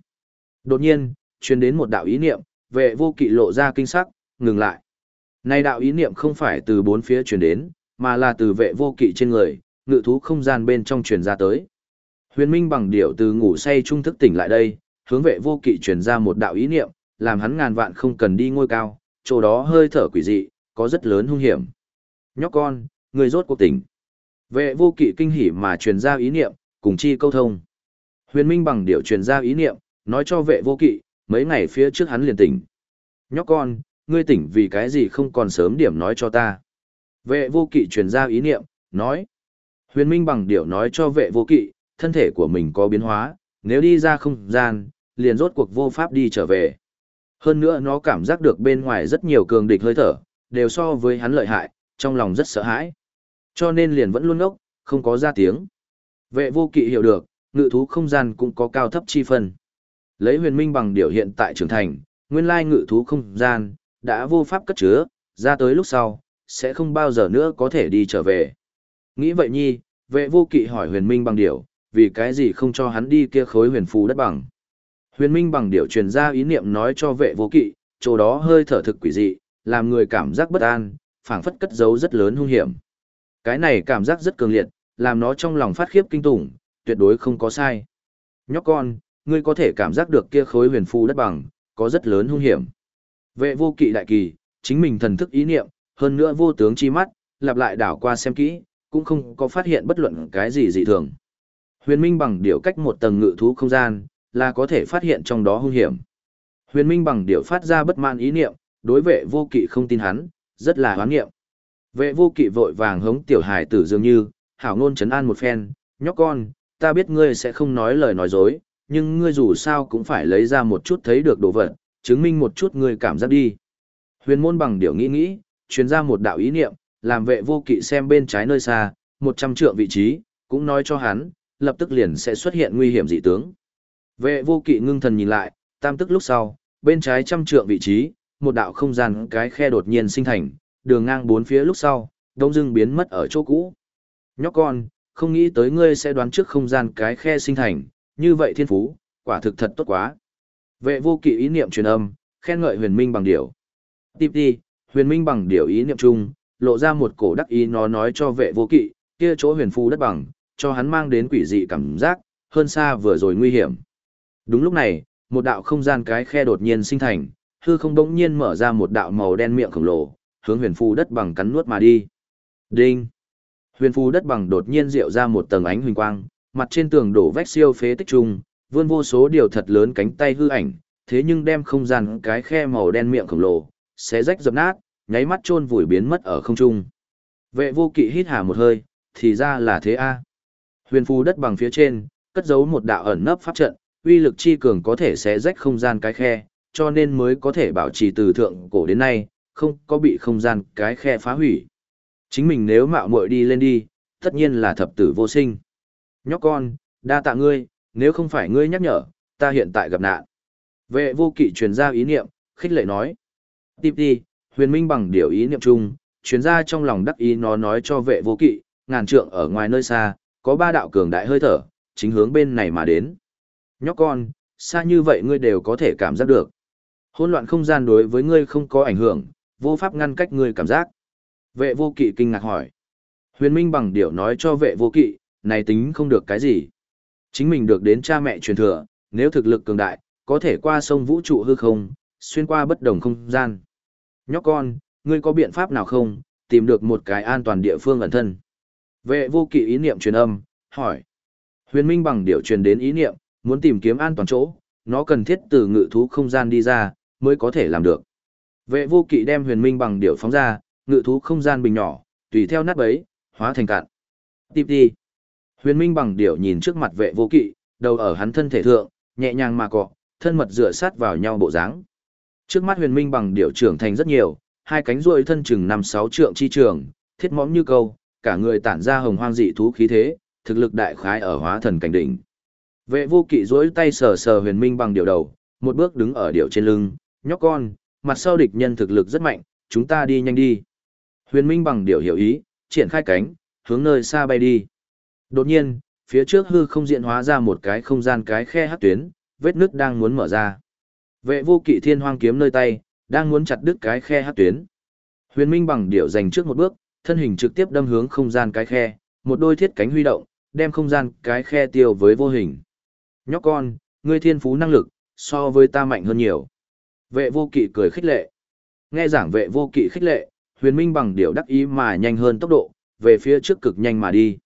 Đột nhiên, truyền đến một đạo ý niệm, vệ vô kỵ lộ ra kinh sắc, ngừng lại. Này đạo ý niệm không phải từ bốn phía truyền đến, mà là từ vệ vô kỵ trên người, ngự thú không gian bên trong truyền ra tới. Huyền Minh bằng điệu từ ngủ say trung thức tỉnh lại đây, hướng vệ vô kỵ truyền ra một đạo ý niệm, làm hắn ngàn vạn không cần đi ngôi cao, chỗ đó hơi thở quỷ dị, có rất lớn hung hiểm. Nhóc con, người rốt cuộc tỉnh. Vệ vô kỵ kinh hỉ mà truyền ra ý niệm, cùng chi câu thông. Huyền Minh bằng điệu truyền ra ý niệm, nói cho vệ vô kỵ, mấy ngày phía trước hắn liền tỉnh. Nhóc con, ngươi tỉnh vì cái gì không còn sớm điểm nói cho ta. Vệ vô kỵ truyền ra ý niệm, nói. Huyền Minh bằng điệu nói cho vệ vô kỵ, thân thể của mình có biến hóa, nếu đi ra không gian, liền rốt cuộc vô pháp đi trở về. Hơn nữa nó cảm giác được bên ngoài rất nhiều cường địch hơi thở, đều so với hắn lợi hại, trong lòng rất sợ hãi. Cho nên liền vẫn luôn ngốc, không có ra tiếng. Vệ vô kỵ hiểu được, ngự thú không gian cũng có cao thấp chi phân. Lấy huyền minh bằng điều hiện tại trưởng thành, nguyên lai ngự thú không gian, đã vô pháp cất chứa, ra tới lúc sau, sẽ không bao giờ nữa có thể đi trở về. Nghĩ vậy nhi, vệ vô kỵ hỏi huyền minh bằng điều, vì cái gì không cho hắn đi kia khối huyền phù đất bằng. Huyền minh bằng điều truyền ra ý niệm nói cho vệ vô kỵ, chỗ đó hơi thở thực quỷ dị, làm người cảm giác bất an, phảng phất cất giấu rất lớn hung hiểm. Cái này cảm giác rất cường liệt, làm nó trong lòng phát khiếp kinh tủng, tuyệt đối không có sai. Nhóc con, ngươi có thể cảm giác được kia khối huyền phù đất bằng, có rất lớn hung hiểm. Vệ vô kỵ đại kỳ, chính mình thần thức ý niệm, hơn nữa vô tướng chi mắt, lặp lại đảo qua xem kỹ, cũng không có phát hiện bất luận cái gì dị thường. Huyền Minh bằng điều cách một tầng ngự thú không gian, là có thể phát hiện trong đó hung hiểm. Huyền Minh bằng điều phát ra bất mãn ý niệm, đối vệ vô kỵ không tin hắn, rất là hoán nghiệm. Vệ vô kỵ vội vàng hống tiểu hải tử dường như, hảo ngôn chấn an một phen, nhóc con, ta biết ngươi sẽ không nói lời nói dối, nhưng ngươi dù sao cũng phải lấy ra một chút thấy được đồ vật, chứng minh một chút ngươi cảm giác đi. Huyền môn bằng điều nghĩ nghĩ, truyền ra một đạo ý niệm, làm vệ vô kỵ xem bên trái nơi xa, một trăm trượng vị trí, cũng nói cho hắn, lập tức liền sẽ xuất hiện nguy hiểm dị tướng. Vệ vô kỵ ngưng thần nhìn lại, tam tức lúc sau, bên trái trăm trượng vị trí, một đạo không gian cái khe đột nhiên sinh thành, đường ngang bốn phía lúc sau, đông dưng biến mất ở chỗ cũ. Nhóc con, không nghĩ tới ngươi sẽ đoán trước không gian cái khe sinh thành, như vậy thiên phú, quả thực thật tốt quá. Vệ vô kỵ ý niệm truyền âm, khen ngợi huyền minh bằng điều. Tiếp đi, huyền minh bằng điều ý niệm chung, lộ ra một cổ đắc ý nó nói cho vệ vô kỵ, kia chỗ huyền Phu đất bằng, cho hắn mang đến quỷ dị cảm giác, hơn xa vừa rồi nguy hiểm. Đúng lúc này, một đạo không gian cái khe đột nhiên sinh thành, hư không bỗng nhiên mở ra một đạo màu đen miệng khổng lồ, hướng huyền phù đất bằng cắn nuốt mà đi. Đinh! Huyền phù đất bằng đột nhiên rượu ra một tầng ánh huỳnh quang, mặt trên tường đổ vách siêu phế tích trung, vươn vô số điều thật lớn cánh tay hư ảnh, thế nhưng đem không gian cái khe màu đen miệng khổng lồ, xé rách dập nát, nháy mắt chôn vùi biến mất ở không trung. Vệ vô kỵ hít hà một hơi, thì ra là thế a. Huyền phù đất bằng phía trên, cất giấu một đạo ẩn nấp pháp trận, uy lực chi cường có thể sẽ rách không gian cái khe, cho nên mới có thể bảo trì từ thượng cổ đến nay, không có bị không gian cái khe phá hủy. Chính mình nếu mạo muội đi lên đi, tất nhiên là thập tử vô sinh. Nhóc con, đa tạ ngươi, nếu không phải ngươi nhắc nhở, ta hiện tại gặp nạn. Vệ vô kỵ truyền ra ý niệm, khích lệ nói. Tiếp đi, huyền minh bằng điều ý niệm chung, truyền ra trong lòng đắc ý nó nói cho vệ vô kỵ, ngàn trượng ở ngoài nơi xa, có ba đạo cường đại hơi thở, chính hướng bên này mà đến. Nhóc con, xa như vậy ngươi đều có thể cảm giác được. Hôn loạn không gian đối với ngươi không có ảnh hưởng, vô pháp ngăn cách ngươi cảm giác. Vệ vô kỵ kinh ngạc hỏi. Huyền Minh bằng điểu nói cho vệ vô kỵ, này tính không được cái gì. Chính mình được đến cha mẹ truyền thừa, nếu thực lực cường đại, có thể qua sông vũ trụ hư không, xuyên qua bất đồng không gian. Nhóc con, ngươi có biện pháp nào không, tìm được một cái an toàn địa phương ẩn thân. Vệ vô kỵ ý niệm truyền âm, hỏi. Huyền Minh bằng điểu truyền đến ý niệm, muốn tìm kiếm an toàn chỗ, nó cần thiết từ ngự thú không gian đi ra, mới có thể làm được. Vệ vô kỵ đem huyền minh bằng điệu phóng ra, ngự thú không gian bình nhỏ, tùy theo nát bấy, hóa thành cạn. Tiếp đi. Huyền minh bằng điệu nhìn trước mặt vệ vô kỵ, đầu ở hắn thân thể thượng, nhẹ nhàng mà cọ, thân mật dựa sát vào nhau bộ dáng. Trước mắt huyền minh bằng điệu trưởng thành rất nhiều, hai cánh ruồi thân chừng năm sáu trượng chi trường, thiết mõm như câu, cả người tản ra hồng hoang dị thú khí thế, thực lực đại khái ở hóa thần cảnh đỉnh. Vệ vô kỵ duỗi tay sờ sờ huyền minh bằng điệu đầu, một bước đứng ở điệu trên lưng, nhóc con, mặt sau địch nhân thực lực rất mạnh, chúng ta đi nhanh đi. Huyền minh bằng điệu hiểu ý, triển khai cánh, hướng nơi xa bay đi. Đột nhiên, phía trước hư không diện hóa ra một cái không gian cái khe hát tuyến, vết nước đang muốn mở ra. Vệ vô kỵ thiên hoang kiếm nơi tay, đang muốn chặt đứt cái khe hát tuyến. Huyền Minh bằng điệu dành trước một bước, thân hình trực tiếp đâm hướng không gian cái khe, một đôi thiết cánh huy động, đem không gian cái khe tiêu với vô hình. Nhóc con, ngươi thiên phú năng lực, so với ta mạnh hơn nhiều. Vệ vô kỵ cười khích lệ. Nghe giảng vệ vô kỵ khích lệ, huyền minh bằng điệu đắc ý mà nhanh hơn tốc độ, về phía trước cực nhanh mà đi.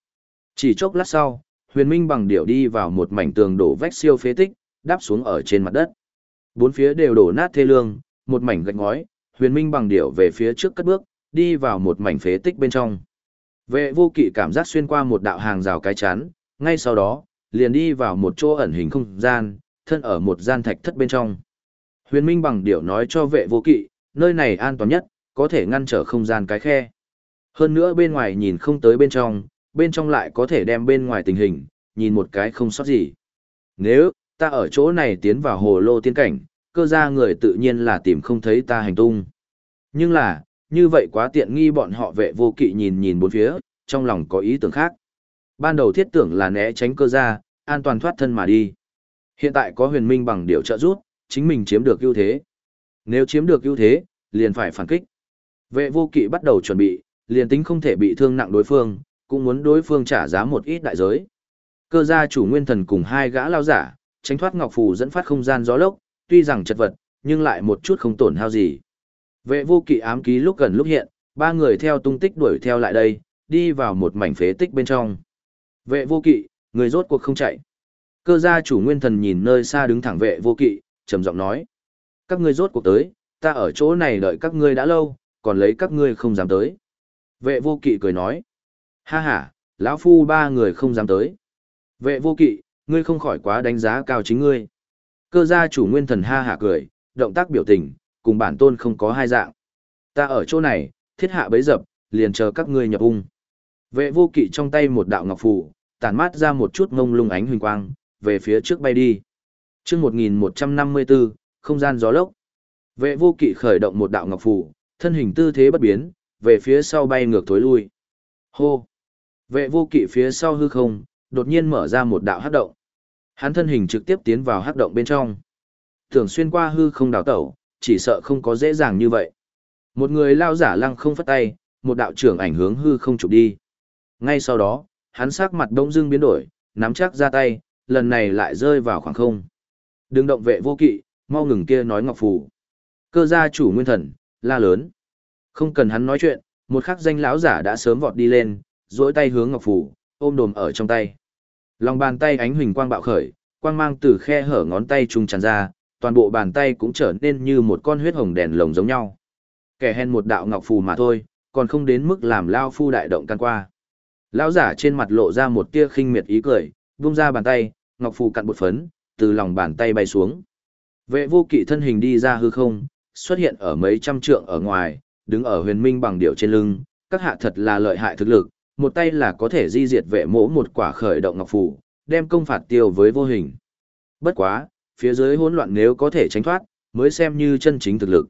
Chỉ chốc lát sau, huyền minh bằng điệu đi vào một mảnh tường đổ vách siêu phế tích, đáp xuống ở trên mặt đất. Bốn phía đều đổ nát thê lương, một mảnh gạch ngói, huyền minh bằng điệu về phía trước cất bước, đi vào một mảnh phế tích bên trong. Vệ vô kỵ cảm giác xuyên qua một đạo hàng rào cái chắn, ngay sau đó, liền đi vào một chỗ ẩn hình không gian, thân ở một gian thạch thất bên trong. Huyền minh bằng điệu nói cho vệ vô kỵ, nơi này an toàn nhất, có thể ngăn trở không gian cái khe. Hơn nữa bên ngoài nhìn không tới bên trong, bên trong lại có thể đem bên ngoài tình hình, nhìn một cái không sót gì. Nếu, ta ở chỗ này tiến vào hồ lô tiên cảnh, cơ ra người tự nhiên là tìm không thấy ta hành tung. Nhưng là, như vậy quá tiện nghi bọn họ vệ vô kỵ nhìn nhìn bốn phía, trong lòng có ý tưởng khác. Ban đầu thiết tưởng là né tránh cơ ra, an toàn thoát thân mà đi. Hiện tại có huyền minh bằng điều trợ rút, chính mình chiếm được ưu thế. Nếu chiếm được ưu thế, liền phải phản kích. Vệ vô kỵ bắt đầu chuẩn bị, liền tính không thể bị thương nặng đối phương, cũng muốn đối phương trả giá một ít đại giới. Cơ gia chủ nguyên thần cùng hai gã lao giả, tránh thoát ngọc phù dẫn phát không gian gió lốc, tuy rằng chật vật, nhưng lại một chút không tổn hao gì. Vệ vô kỵ ám ký lúc gần lúc hiện, ba người theo tung tích đuổi theo lại đây, đi vào một mảnh phế tích bên trong. Vệ vô kỵ, người rốt cuộc không chạy. Cơ gia chủ nguyên thần nhìn nơi xa đứng thẳng vệ vô kỵ, trầm giọng nói. Các ngươi rốt cuộc tới, ta ở chỗ này đợi các ngươi đã lâu, còn lấy các ngươi không dám tới. Vệ vô kỵ cười nói. Ha ha, lão phu ba người không dám tới. Vệ vô kỵ, ngươi không khỏi quá đánh giá cao chính ngươi. Cơ gia chủ nguyên thần ha hả cười, động tác biểu tình, cùng bản tôn không có hai dạng. Ta ở chỗ này, thiết hạ bấy dập, liền chờ các ngươi nhập ung. Vệ vô kỵ trong tay một đạo ngọc phù, tản mát ra một chút ngông lung ánh huỳnh quang, về phía trước bay đi. chương 1154, không gian gió lốc. Vệ vô kỵ khởi động một đạo ngọc phù, thân hình tư thế bất biến, về phía sau bay ngược thối lui. Hô! Vệ vô kỵ phía sau hư không, đột nhiên mở ra một đạo hắc động. Hắn thân hình trực tiếp tiến vào hắc động bên trong. Thường xuyên qua hư không đào tẩu, chỉ sợ không có dễ dàng như vậy. Một người lao giả lăng không phất tay, một đạo trưởng ảnh hướng hư không chụp đi. Ngay sau đó, hắn sắc mặt đông dưng biến đổi, nắm chắc ra tay, lần này lại rơi vào khoảng không. Đừng động vệ vô kỵ, mau ngừng kia nói ngọc phù. Cơ gia chủ nguyên thần, la lớn. Không cần hắn nói chuyện, một khắc danh lão giả đã sớm vọt đi lên, duỗi tay hướng ngọc phù, ôm đồm ở trong tay. Lòng bàn tay ánh huỳnh quang bạo khởi, quang mang từ khe hở ngón tay trung tràn ra, toàn bộ bàn tay cũng trở nên như một con huyết hồng đèn lồng giống nhau. Kẻ hèn một đạo ngọc phù mà thôi, còn không đến mức làm lao phu đại động can qua. Lão giả trên mặt lộ ra một tia khinh miệt ý cười, vung ra bàn tay, ngọc phù cặn bột phấn, từ lòng bàn tay bay xuống. Vệ vô kỵ thân hình đi ra hư không, xuất hiện ở mấy trăm trượng ở ngoài, đứng ở huyền minh bằng điệu trên lưng, các hạ thật là lợi hại thực lực, một tay là có thể di diệt vệ mỗ một quả khởi động ngọc phù, đem công phạt tiêu với vô hình. Bất quá, phía dưới hỗn loạn nếu có thể tránh thoát, mới xem như chân chính thực lực.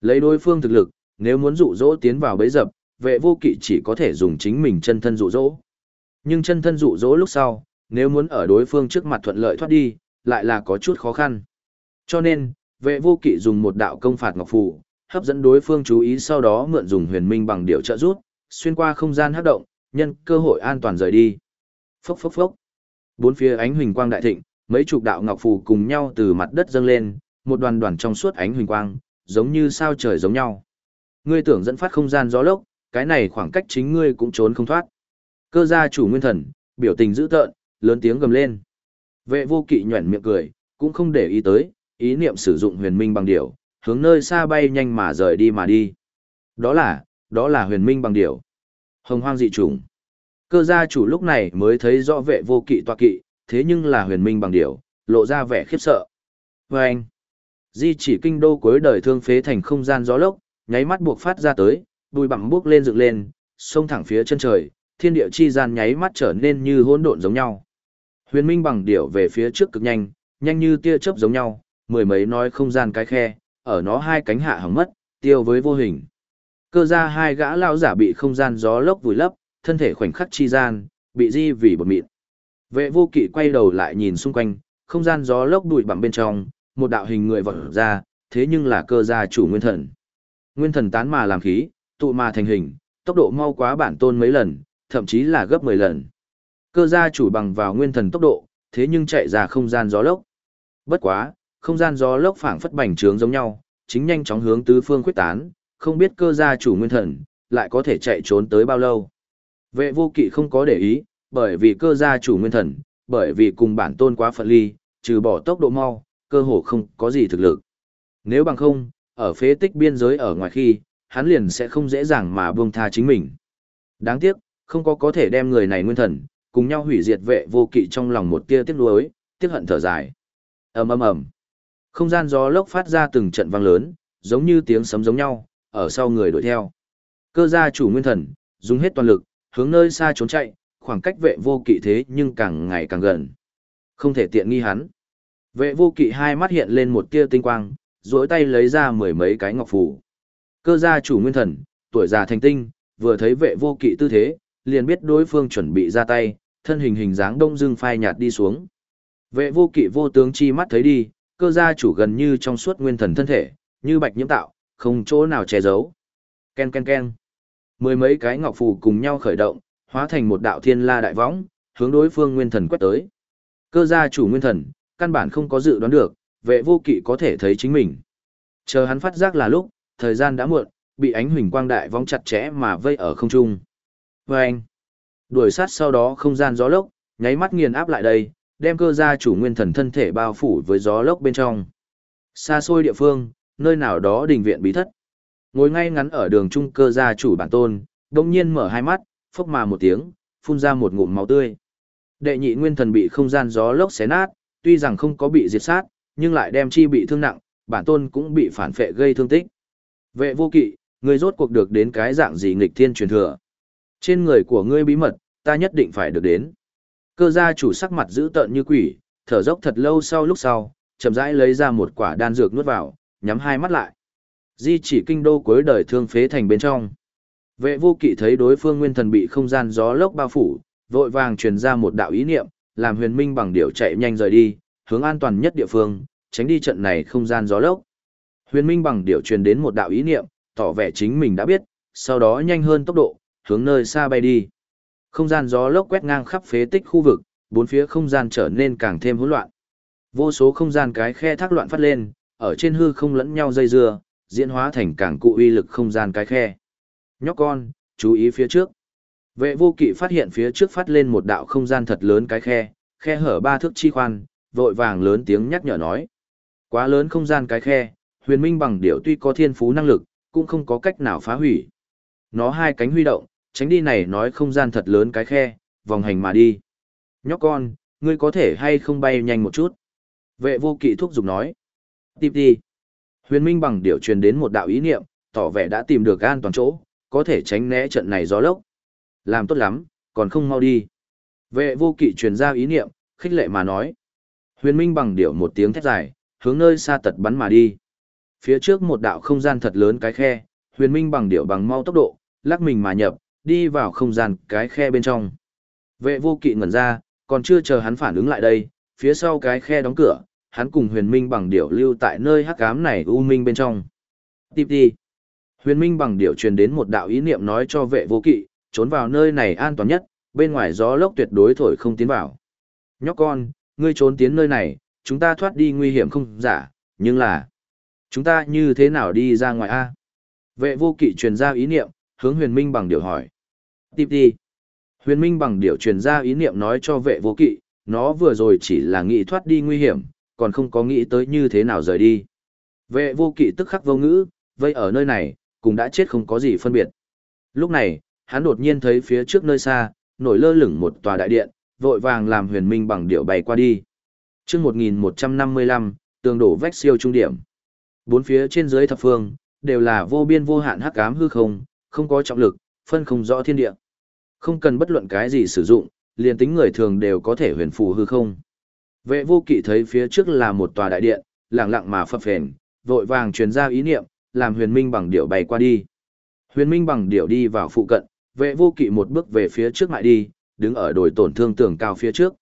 Lấy đối phương thực lực, nếu muốn dụ dỗ tiến vào bẫy dập, vệ vô kỵ chỉ có thể dùng chính mình chân thân dụ dỗ. Nhưng chân thân dụ dỗ lúc sau, nếu muốn ở đối phương trước mặt thuận lợi thoát đi, lại là có chút khó khăn. Cho nên, vệ vô kỵ dùng một đạo công phạt ngọc phù, hấp dẫn đối phương chú ý sau đó mượn dùng huyền minh bằng điệu trợ rút, xuyên qua không gian hấp động, nhân cơ hội an toàn rời đi. Phốc phốc phốc. Bốn phía ánh huỳnh quang đại thịnh, mấy chục đạo ngọc phù cùng nhau từ mặt đất dâng lên, một đoàn đoàn trong suốt ánh huỳnh quang, giống như sao trời giống nhau. Ngươi tưởng dẫn phát không gian gió lốc, cái này khoảng cách chính ngươi cũng trốn không thoát. Cơ gia chủ nguyên thần, biểu tình dữ tợn, lớn tiếng gầm lên. Vệ vô kỵ nhuẩn miệng cười, cũng không để ý tới, ý niệm sử dụng huyền minh bằng điểu, hướng nơi xa bay nhanh mà rời đi mà đi. Đó là, đó là huyền minh bằng điểu. Hồng hoang dị trùng. Cơ gia chủ lúc này mới thấy rõ vệ vô kỵ tọa kỵ, thế nhưng là huyền minh bằng điểu, lộ ra vẻ khiếp sợ. Và anh, Di chỉ kinh đô cuối đời thương phế thành không gian gió lốc, nháy mắt buộc phát ra tới, bùi bặm bước lên dựng lên, xông thẳng phía chân trời, thiên địa chi gian nháy mắt trở nên như hỗn độn giống nhau. Huyền Minh bằng điểu về phía trước cực nhanh, nhanh như tia chớp giống nhau, mười mấy nói không gian cái khe, ở nó hai cánh hạ hỏng mất, tiêu với vô hình. Cơ ra hai gã lão giả bị không gian gió lốc vùi lấp, thân thể khoảnh khắc chi gian, bị di vì bột mịn. Vệ vô kỵ quay đầu lại nhìn xung quanh, không gian gió lốc đuổi bằng bên trong, một đạo hình người vọt ra, thế nhưng là cơ gia chủ nguyên thần. Nguyên thần tán mà làm khí, tụ mà thành hình, tốc độ mau quá bản tôn mấy lần, thậm chí là gấp 10 lần. Cơ gia chủ bằng vào nguyên thần tốc độ, thế nhưng chạy ra không gian gió lốc. Bất quá, không gian gió lốc phảng phất bành trướng giống nhau, chính nhanh chóng hướng tứ phương quyết tán, không biết cơ gia chủ nguyên thần, lại có thể chạy trốn tới bao lâu. Vệ vô kỵ không có để ý, bởi vì cơ gia chủ nguyên thần, bởi vì cùng bản tôn quá phận ly, trừ bỏ tốc độ mau, cơ hồ không có gì thực lực. Nếu bằng không, ở phế tích biên giới ở ngoài khi, hắn liền sẽ không dễ dàng mà buông tha chính mình. Đáng tiếc, không có có thể đem người này nguyên thần, cùng nhau hủy diệt vệ vô kỵ trong lòng một tia tiếc nuối, tiếc hận thở dài. ầm ầm ầm, không gian gió lốc phát ra từng trận vang lớn, giống như tiếng sấm giống nhau, ở sau người đuổi theo. Cơ gia chủ nguyên thần, dùng hết toàn lực, hướng nơi xa trốn chạy, khoảng cách vệ vô kỵ thế nhưng càng ngày càng gần. Không thể tiện nghi hắn. Vệ vô kỵ hai mắt hiện lên một tia tinh quang, duỗi tay lấy ra mười mấy cái ngọc phù. Cơ gia chủ nguyên thần, tuổi già thành tinh, vừa thấy vệ vô kỵ tư thế, liền biết đối phương chuẩn bị ra tay, thân hình hình dáng đông dương phai nhạt đi xuống. Vệ vô kỵ vô tướng chi mắt thấy đi, cơ gia chủ gần như trong suốt nguyên thần thân thể, như bạch nhiễm tạo, không chỗ nào che giấu. Ken ken ken. Mười mấy cái ngọc phù cùng nhau khởi động, hóa thành một đạo thiên la đại võng, hướng đối phương nguyên thần quét tới. Cơ gia chủ nguyên thần, căn bản không có dự đoán được, vệ vô kỵ có thể thấy chính mình. Chờ hắn phát giác là lúc, thời gian đã muộn, bị ánh huỳnh quang đại vong chặt chẽ mà vây ở không trung. Vâng! đuổi sát sau đó không gian gió lốc, nháy mắt nghiền áp lại đây, đem cơ gia chủ nguyên thần thân thể bao phủ với gió lốc bên trong. Xa xôi địa phương, nơi nào đó đình viện bí thất. Ngồi ngay ngắn ở đường trung cơ gia chủ bản tôn, đồng nhiên mở hai mắt, phốc mà một tiếng, phun ra một ngụm máu tươi. Đệ nhị nguyên thần bị không gian gió lốc xé nát, tuy rằng không có bị diệt sát, nhưng lại đem chi bị thương nặng, bản tôn cũng bị phản phệ gây thương tích. Vệ vô kỵ, ngươi rốt cuộc được đến cái dạng gì nghịch thiên truyền thừa. Trên người của ngươi bí mật, ta nhất định phải được đến. Cơ gia chủ sắc mặt giữ tợn như quỷ, thở dốc thật lâu sau lúc sau, chậm rãi lấy ra một quả đan dược nuốt vào, nhắm hai mắt lại. Di chỉ kinh đô cuối đời thương phế thành bên trong. Vệ vô kỵ thấy đối phương nguyên thần bị không gian gió lốc bao phủ, vội vàng truyền ra một đạo ý niệm, làm huyền minh bằng điệu chạy nhanh rời đi, hướng an toàn nhất địa phương, tránh đi trận này không gian gió lốc. Huyền minh bằng điều truyền đến một đạo ý niệm, tỏ vẻ chính mình đã biết, sau đó nhanh hơn tốc độ, hướng nơi xa bay đi. Không gian gió lốc quét ngang khắp phế tích khu vực, bốn phía không gian trở nên càng thêm hỗn loạn. Vô số không gian cái khe thác loạn phát lên, ở trên hư không lẫn nhau dây dưa, diễn hóa thành càng cụ uy lực không gian cái khe. Nhóc con, chú ý phía trước. Vệ vô kỵ phát hiện phía trước phát lên một đạo không gian thật lớn cái khe, khe hở ba thước chi khoan, vội vàng lớn tiếng nhắc nhở nói. Quá lớn không gian cái khe, huyền minh bằng điệu tuy có thiên phú năng lực, cũng không có cách nào phá hủy. Nó hai cánh huy động, tránh đi này nói không gian thật lớn cái khe, vòng hành mà đi. Nhóc con, ngươi có thể hay không bay nhanh một chút? Vệ vô kỵ thúc giục nói. Tiếp đi. Huyền minh bằng điệu truyền đến một đạo ý niệm, tỏ vẻ đã tìm được an toàn chỗ, có thể tránh né trận này gió lốc. Làm tốt lắm, còn không mau đi. Vệ vô kỵ truyền ra ý niệm, khích lệ mà nói. Huyền Minh bằng điệu một tiếng thét dài, hướng nơi xa tật bắn mà đi. Phía trước một đạo không gian thật lớn cái khe, Huyền Minh bằng điệu bằng mau tốc độ, lắc mình mà nhập, đi vào không gian cái khe bên trong. Vệ vô kỵ ngẩn ra, còn chưa chờ hắn phản ứng lại đây, phía sau cái khe đóng cửa, hắn cùng Huyền Minh bằng điệu lưu tại nơi hắc ám này u minh bên trong. Tiếp đi. Huyền Minh bằng điệu truyền đến một đạo ý niệm nói cho vệ vô kỵ, trốn vào nơi này an toàn nhất, bên ngoài gió lốc tuyệt đối thổi không tiến vào. Nhóc con, ngươi trốn tiến nơi này, chúng ta thoát đi nguy hiểm không giả, nhưng là... Chúng ta như thế nào đi ra ngoài A? Vệ vô kỵ truyền ra ý niệm, hướng huyền minh bằng điều hỏi. Tiếp đi. Huyền minh bằng điều truyền ra ý niệm nói cho vệ vô kỵ, nó vừa rồi chỉ là nghĩ thoát đi nguy hiểm, còn không có nghĩ tới như thế nào rời đi. Vệ vô kỵ tức khắc vô ngữ, vây ở nơi này, cũng đã chết không có gì phân biệt. Lúc này, hắn đột nhiên thấy phía trước nơi xa, nổi lơ lửng một tòa đại điện, vội vàng làm huyền minh bằng điệu bay qua đi. chương 1155, tường đổ vách siêu trung điểm. Bốn phía trên dưới thập phương, đều là vô biên vô hạn hắc ám hư không, không có trọng lực, phân không rõ thiên địa. Không cần bất luận cái gì sử dụng, liền tính người thường đều có thể huyền phù hư không. Vệ vô kỵ thấy phía trước là một tòa đại điện, lặng lặng mà phập phền, vội vàng truyền ra ý niệm, làm huyền minh bằng điệu bay qua đi. Huyền minh bằng điệu đi vào phụ cận, vệ vô kỵ một bước về phía trước mại đi, đứng ở đồi tổn thương tường cao phía trước.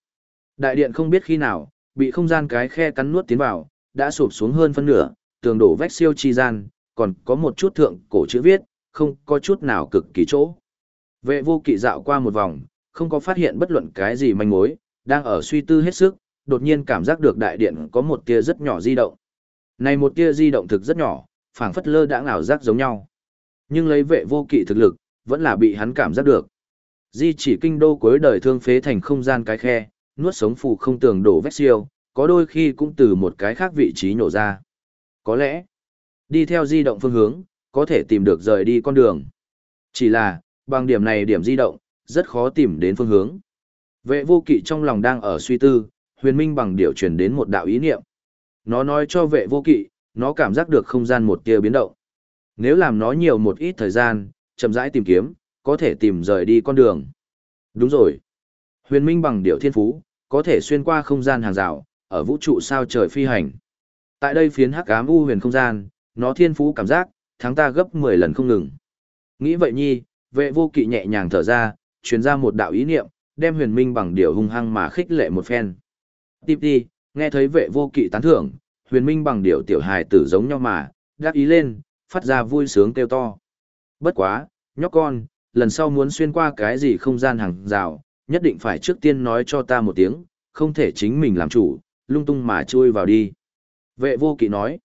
Đại điện không biết khi nào, bị không gian cái khe cắn nuốt tiến vào, đã sụp xuống hơn phân nửa, tường đổ vách siêu chi gian, còn có một chút thượng cổ chữ viết, không có chút nào cực kỳ chỗ. Vệ vô kỵ dạo qua một vòng, không có phát hiện bất luận cái gì manh mối, đang ở suy tư hết sức, đột nhiên cảm giác được đại điện có một tia rất nhỏ di động. Này một tia di động thực rất nhỏ, phảng phất lơ đã ảo giác giống nhau. Nhưng lấy vệ vô kỵ thực lực, vẫn là bị hắn cảm giác được. Di chỉ kinh đô cuối đời thương phế thành không gian cái khe, nuốt sống phù không tường đổ vách siêu, có đôi khi cũng từ một cái khác vị trí nổ ra. Có lẽ, đi theo di động phương hướng, có thể tìm được rời đi con đường. Chỉ là, bằng điểm này điểm di động, rất khó tìm đến phương hướng. Vệ vô kỵ trong lòng đang ở suy tư, huyền minh bằng điều truyền đến một đạo ý niệm. Nó nói cho vệ vô kỵ, nó cảm giác được không gian một tia biến động. Nếu làm nó nhiều một ít thời gian, chậm rãi tìm kiếm, có thể tìm rời đi con đường. Đúng rồi. Huyền minh bằng điệu thiên phú, có thể xuyên qua không gian hàng rào, ở vũ trụ sao trời phi hành. Tại đây phiến hắc ám u huyền không gian, nó thiên phú cảm giác, thắng ta gấp 10 lần không ngừng. Nghĩ vậy nhi, vệ vô kỵ nhẹ nhàng thở ra, truyền ra một đạo ý niệm, đem huyền minh bằng điều hung hăng mà khích lệ một phen. Tiếp đi, nghe thấy vệ vô kỵ tán thưởng, huyền minh bằng điều tiểu hài tử giống nhau mà, đáp ý lên, phát ra vui sướng kêu to. Bất quá, nhóc con, lần sau muốn xuyên qua cái gì không gian hàng rào, nhất định phải trước tiên nói cho ta một tiếng, không thể chính mình làm chủ, lung tung mà chui vào đi. Vệ vô kỵ nói.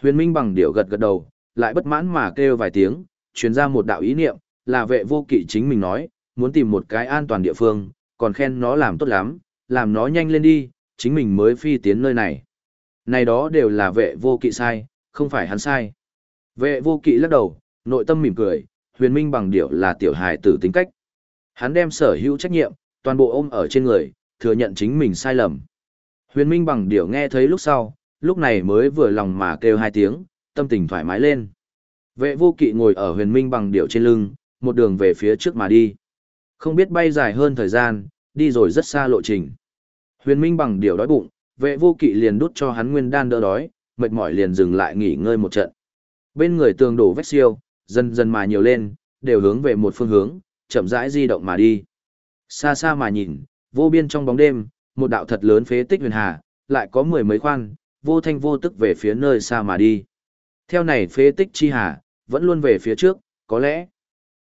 Huyền minh bằng điệu gật gật đầu, lại bất mãn mà kêu vài tiếng, truyền ra một đạo ý niệm, là vệ vô kỵ chính mình nói, muốn tìm một cái an toàn địa phương, còn khen nó làm tốt lắm, làm nó nhanh lên đi, chính mình mới phi tiến nơi này. Này đó đều là vệ vô kỵ sai, không phải hắn sai. Vệ vô kỵ lắc đầu, nội tâm mỉm cười, huyền minh bằng điệu là tiểu hài tử tính cách. Hắn đem sở hữu trách nhiệm, toàn bộ ôm ở trên người, thừa nhận chính mình sai lầm. Huyền minh bằng điệu nghe thấy lúc sau, lúc này mới vừa lòng mà kêu hai tiếng, tâm tình thoải mái lên. Vệ vô kỵ ngồi ở huyền minh bằng điệu trên lưng, một đường về phía trước mà đi. Không biết bay dài hơn thời gian, đi rồi rất xa lộ trình. Huyền minh bằng điệu đói bụng, vệ vô kỵ liền đút cho hắn nguyên đan đỡ đói, mệt mỏi liền dừng lại nghỉ ngơi một trận. Bên người tường đổ vách siêu, dần dần mà nhiều lên, đều hướng về một phương hướng, chậm rãi di động mà đi. Xa xa mà nhìn, vô biên trong bóng đêm, một đạo thật lớn phế tích huyền hà, lại có mười mấy khoan, vô thanh vô tức về phía nơi xa mà đi. Theo này phế tích chi hà, vẫn luôn về phía trước, có lẽ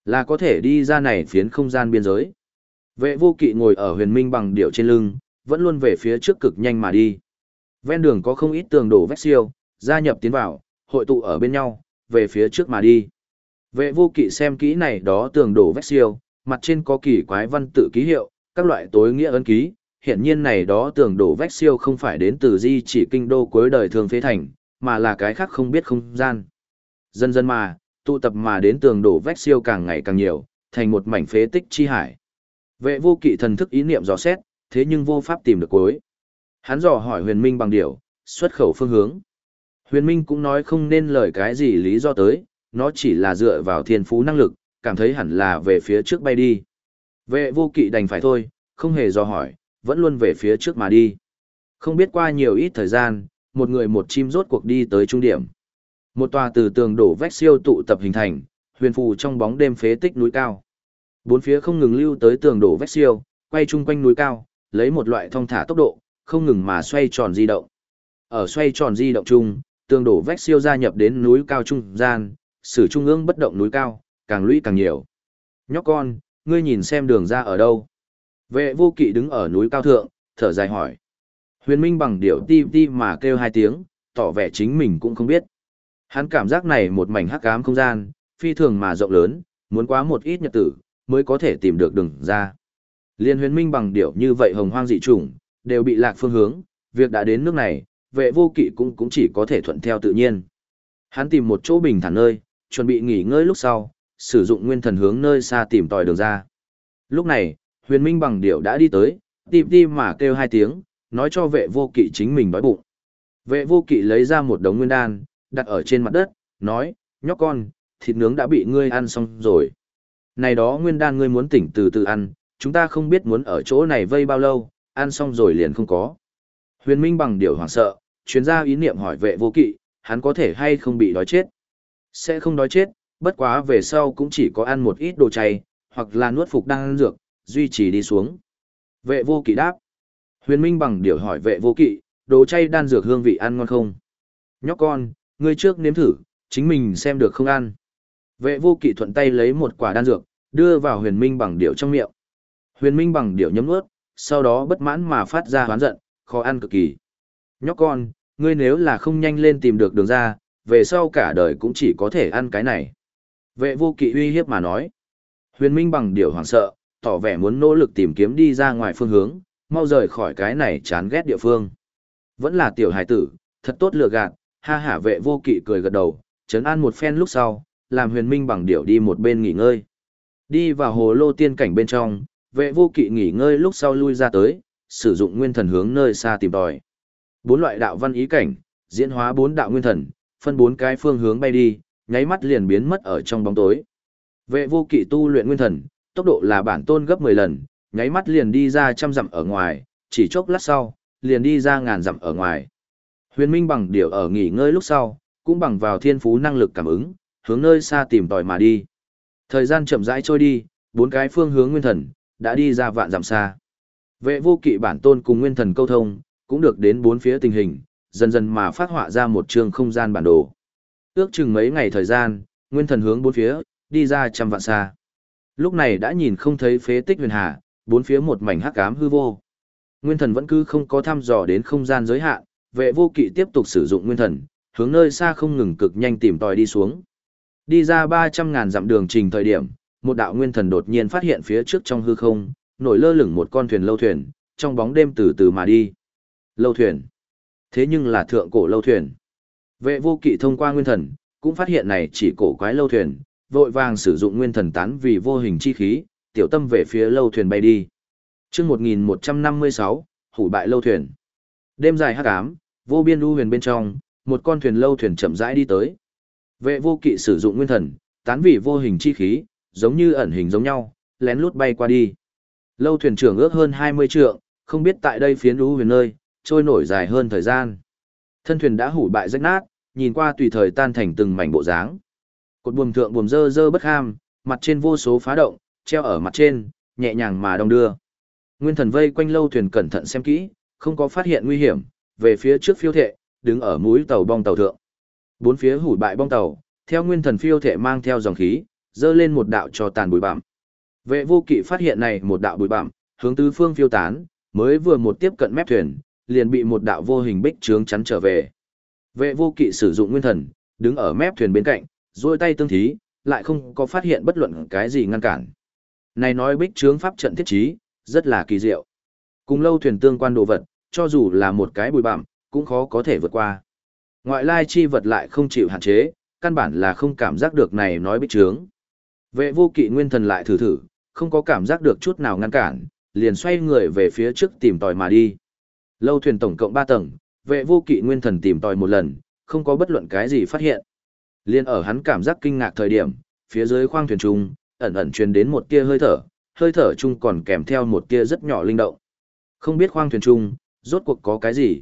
là có thể đi ra này phiến không gian biên giới. Vệ vô kỵ ngồi ở huyền minh bằng điệu trên lưng, vẫn luôn về phía trước cực nhanh mà đi. Ven đường có không ít tường đổ vách siêu, gia nhập tiến vào, hội tụ ở bên nhau, về phía trước mà đi. Vệ vô kỵ xem kỹ này đó tường đổ vách siêu, mặt trên có kỳ quái văn tự ký hiệu, các loại tối nghĩa ấn ký, hiện nhiên này đó tường đổ vách siêu không phải đến từ di chỉ kinh đô cuối đời thường phế thành, mà là cái khác không biết không gian. Dần dần mà, tụ tập mà đến tường đổ vách siêu càng ngày càng nhiều, thành một mảnh phế tích chi hải. Vệ vô kỵ thần thức ý niệm dò xét, thế nhưng vô pháp tìm được cuối. Hắn dò hỏi huyền minh bằng điều, xuất khẩu phương hướng. Huyền minh cũng nói không nên lời cái gì lý do tới, nó chỉ là dựa vào thiên phú năng lực, cảm thấy hẳn là về phía trước bay đi. Vệ vô kỵ đành phải thôi, không hề dò hỏi, vẫn luôn về phía trước mà đi. Không biết qua nhiều ít thời gian, một người một chim rốt cuộc đi tới trung điểm. Một tòa từ tường đổ vách siêu tụ tập hình thành, huyền phù trong bóng đêm phế tích núi cao. Bốn phía không ngừng lưu tới tường đổ vách siêu, quay chung quanh núi cao, lấy một loại thông thả tốc độ, không ngừng mà xoay tròn di động. Ở xoay tròn di động chung, tường đổ vách siêu gia nhập đến núi cao trung gian, sử trung ương bất động núi cao, càng lũy càng nhiều. Nhóc con, ngươi nhìn xem đường ra ở đâu. Vệ vô kỵ đứng ở núi cao thượng, thở dài hỏi. Huyền Minh bằng điệu ti ti mà kêu hai tiếng, tỏ vẻ chính mình cũng không biết. Hắn cảm giác này một mảnh hắc ám không gian, phi thường mà rộng lớn, muốn quá một ít nhật tử, mới có thể tìm được đường ra. Liên huyền minh bằng điệu như vậy hồng hoang dị chủng đều bị lạc phương hướng, việc đã đến nước này, vệ vô kỵ cũng cũng chỉ có thể thuận theo tự nhiên. Hắn tìm một chỗ bình thản nơi, chuẩn bị nghỉ ngơi lúc sau, sử dụng nguyên thần hướng nơi xa tìm tòi đường ra. Lúc này, huyền minh bằng điệu đã đi tới, tìm đi mà kêu hai tiếng, nói cho vệ vô kỵ chính mình đói bụng. Vệ vô kỵ lấy ra một đống nguyên đan, đặt ở trên mặt đất, nói, nhóc con, thịt nướng đã bị ngươi ăn xong rồi. Này đó nguyên đan ngươi muốn tỉnh từ từ ăn, chúng ta không biết muốn ở chỗ này vây bao lâu, ăn xong rồi liền không có. Huyền Minh bằng điều hoảng sợ, chuyên gia ý niệm hỏi vệ vô kỵ, hắn có thể hay không bị đói chết. Sẽ không đói chết, bất quá về sau cũng chỉ có ăn một ít đồ chay, hoặc là nuốt phục đang ăn dược, duy trì đi xuống. Vệ vô kỵ đáp. Huyền Minh bằng điều hỏi vệ vô kỵ, đồ chay đan dược hương vị ăn ngon không? Nhóc con, ngươi trước nếm thử, chính mình xem được không ăn. Vệ vô kỵ thuận tay lấy một quả đan dược, đưa vào huyền minh bằng điệu trong miệng. Huyền minh bằng điệu nhấm nuốt, sau đó bất mãn mà phát ra hoán giận, khó ăn cực kỳ. Nhóc con, ngươi nếu là không nhanh lên tìm được đường ra, về sau cả đời cũng chỉ có thể ăn cái này. Vệ vô kỵ uy hiếp mà nói. Huyền minh bằng điệu hoảng sợ, tỏ vẻ muốn nỗ lực tìm kiếm đi ra ngoài phương hướng, mau rời khỏi cái này chán ghét địa phương. Vẫn là tiểu hài tử, thật tốt lựa gạt, ha hả vệ vô kỵ cười gật đầu, chấn an một phen lúc sau, làm huyền minh bằng điệu đi một bên nghỉ ngơi. Đi vào hồ lô tiên cảnh bên trong, vệ vô kỵ nghỉ ngơi lúc sau lui ra tới, sử dụng nguyên thần hướng nơi xa tìm tòi. Bốn loại đạo văn ý cảnh, diễn hóa bốn đạo nguyên thần, phân bốn cái phương hướng bay đi, nháy mắt liền biến mất ở trong bóng tối. Vệ vô kỵ tu luyện nguyên thần, tốc độ là bản tôn gấp 10 lần, nháy mắt liền đi ra trăm dặm ở ngoài, chỉ chốc lát sau, liền đi ra ngàn dặm ở ngoài. Huyền Minh bằng điều ở nghỉ ngơi lúc sau, cũng bằng vào thiên phú năng lực cảm ứng, hướng nơi xa tìm tòi mà đi. Thời gian chậm rãi trôi đi, bốn cái phương hướng nguyên thần đã đi ra vạn dặm xa. Vệ vô kỵ bản tôn cùng nguyên thần câu thông, cũng được đến bốn phía tình hình, dần dần mà phát họa ra một trường không gian bản đồ. Ước chừng mấy ngày thời gian, nguyên thần hướng bốn phía, đi ra trăm vạn xa. Lúc này đã nhìn không thấy phế tích huyền hà, bốn phía một mảnh hắc ám hư vô. Nguyên thần vẫn cứ không có thăm dò đến không gian giới hạn, vệ vô kỵ tiếp tục sử dụng nguyên thần, hướng nơi xa không ngừng cực nhanh tìm tòi đi xuống. Đi ra 300.000 dặm đường trình thời điểm, một đạo nguyên thần đột nhiên phát hiện phía trước trong hư không, nổi lơ lửng một con thuyền lâu thuyền, trong bóng đêm từ từ mà đi. Lâu thuyền. Thế nhưng là thượng cổ lâu thuyền. Vệ vô kỵ thông qua nguyên thần, cũng phát hiện này chỉ cổ quái lâu thuyền, vội vàng sử dụng nguyên thần tán vì vô hình chi khí, tiểu tâm về phía lâu thuyền bay đi. Chương 1156, hủ bại lâu thuyền. Đêm dài hắc ám, vô biên u huyền bên trong, một con thuyền lâu thuyền chậm rãi đi tới. Vệ vô kỵ sử dụng nguyên thần, tán vì vô hình chi khí, giống như ẩn hình giống nhau, lén lút bay qua đi. Lâu thuyền trưởng ước hơn 20 trượng, không biết tại đây phiến u huyền nơi, trôi nổi dài hơn thời gian. Thân thuyền đã hủ bại rách nát, nhìn qua tùy thời tan thành từng mảnh bộ dáng. Cột buồm thượng buồm dơ dơ bất ham, mặt trên vô số phá động, treo ở mặt trên, nhẹ nhàng mà đong đưa. Nguyên thần vây quanh lâu thuyền cẩn thận xem kỹ, không có phát hiện nguy hiểm, về phía trước phiêu thệ, đứng ở mũi tàu bong tàu thượng. Bốn phía hủi bại bong tàu, theo nguyên thần phiêu thệ mang theo dòng khí, dơ lên một đạo cho tàn bụi bặm. Vệ vô kỵ phát hiện này một đạo bụi bặm, hướng tứ phương phiêu tán, mới vừa một tiếp cận mép thuyền, liền bị một đạo vô hình bích trướng chắn trở về. Vệ vô kỵ sử dụng nguyên thần, đứng ở mép thuyền bên cạnh, duỗi tay tương thí, lại không có phát hiện bất luận cái gì ngăn cản. Này nói bích trướng pháp trận thiết trí, rất là kỳ diệu. Cùng lâu thuyền tương quan đồ vật, cho dù là một cái bụi bặm, cũng khó có thể vượt qua. Ngoại lai chi vật lại không chịu hạn chế, căn bản là không cảm giác được này nói bích trướng. Vệ vô kỵ nguyên thần lại thử thử, không có cảm giác được chút nào ngăn cản, liền xoay người về phía trước tìm tòi mà đi. Lâu thuyền tổng cộng 3 tầng, vệ vô kỵ nguyên thần tìm tòi một lần, không có bất luận cái gì phát hiện. Liên ở hắn cảm giác kinh ngạc thời điểm, phía dưới khoang thuyền trung, ẩn ẩn truyền đến một tia hơi thở, hơi thở chung còn kèm theo một tia rất nhỏ linh động. Không biết khoang thuyền trung, rốt cuộc có cái gì.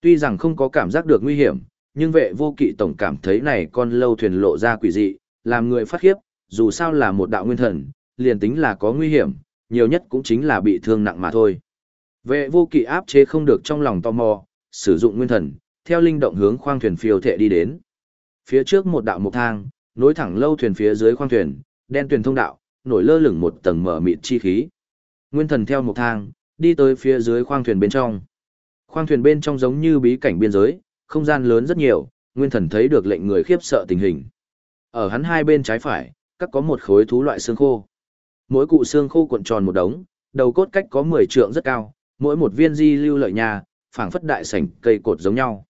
Tuy rằng không có cảm giác được nguy hiểm, nhưng vệ vô kỵ tổng cảm thấy này con lâu thuyền lộ ra quỷ dị, làm người phát khiếp, dù sao là một đạo nguyên thần, liền tính là có nguy hiểm, nhiều nhất cũng chính là bị thương nặng mà thôi. Vệ vô kỵ áp chế không được trong lòng tò mò, sử dụng nguyên thần, theo linh động hướng khoang thuyền phiêu thệ đi đến. Phía trước một đạo mộc thang, nối thẳng lâu thuyền phía dưới khoang thuyền, đen thuyền thông đạo, nổi lơ lửng một tầng mở mịt chi khí. Nguyên thần theo mộc thang, đi tới phía dưới khoang thuyền bên trong. Khoang thuyền bên trong giống như bí cảnh biên giới, không gian lớn rất nhiều, nguyên thần thấy được lệnh người khiếp sợ tình hình. Ở hắn hai bên trái phải, các có một khối thú loại xương khô. Mỗi cụ xương khô cuộn tròn một đống, đầu cốt cách có 10 trượng rất cao, mỗi một viên di lưu lợi nhà, phảng phất đại sảnh cây cột giống nhau.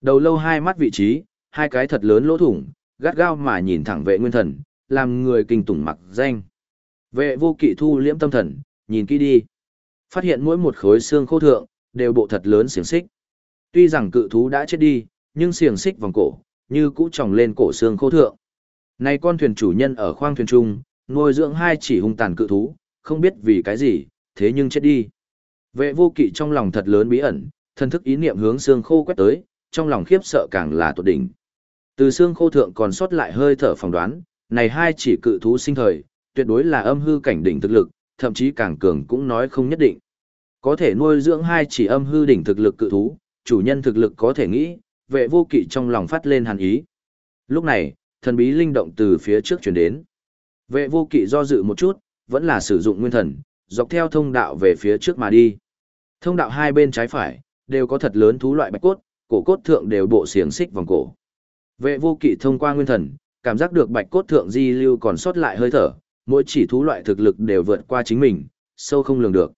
Đầu lâu hai mắt vị trí, hai cái thật lớn lỗ thủng, gắt gao mà nhìn thẳng vệ nguyên thần, làm người kinh tủng mặc danh. Vệ vô kỵ thu liễm tâm thần, nhìn kỹ đi. Phát hiện mỗi một khối xương khô thượng, đều bộ thật lớn xiềng xích. Tuy rằng cự thú đã chết đi, nhưng xiềng xích vòng cổ, như cũ tròng lên cổ xương khô thượng. Này con thuyền chủ nhân ở khoang thuyền trung, nuôi dưỡng hai chỉ hung tàn cự thú, không biết vì cái gì, thế nhưng chết đi. Vệ vô kỵ trong lòng thật lớn bí ẩn, thân thức ý niệm hướng xương khô quét tới, trong lòng khiếp sợ càng là tột đỉnh. Từ xương khô thượng còn sót lại hơi thở phỏng đoán, này hai chỉ cự thú sinh thời, tuyệt đối là âm hư cảnh đỉnh thực lực, thậm chí càng cường cũng nói không nhất định. Có thể nuôi dưỡng hai chỉ âm hư đỉnh thực lực cự thú, chủ nhân thực lực có thể nghĩ, vệ vô kỵ trong lòng phát lên hàn ý. Lúc này, thần bí linh động từ phía trước chuyển đến. Vệ vô kỵ do dự một chút, vẫn là sử dụng nguyên thần, dọc theo thông đạo về phía trước mà đi. Thông đạo hai bên trái phải, đều có thật lớn thú loại bạch cốt, cổ cốt thượng đều bộ xiềng xích vòng cổ. Vệ vô kỵ thông qua nguyên thần, cảm giác được bạch cốt thượng di lưu còn sót lại hơi thở, mỗi chỉ thú loại thực lực đều vượt qua chính mình, sâu không lường được.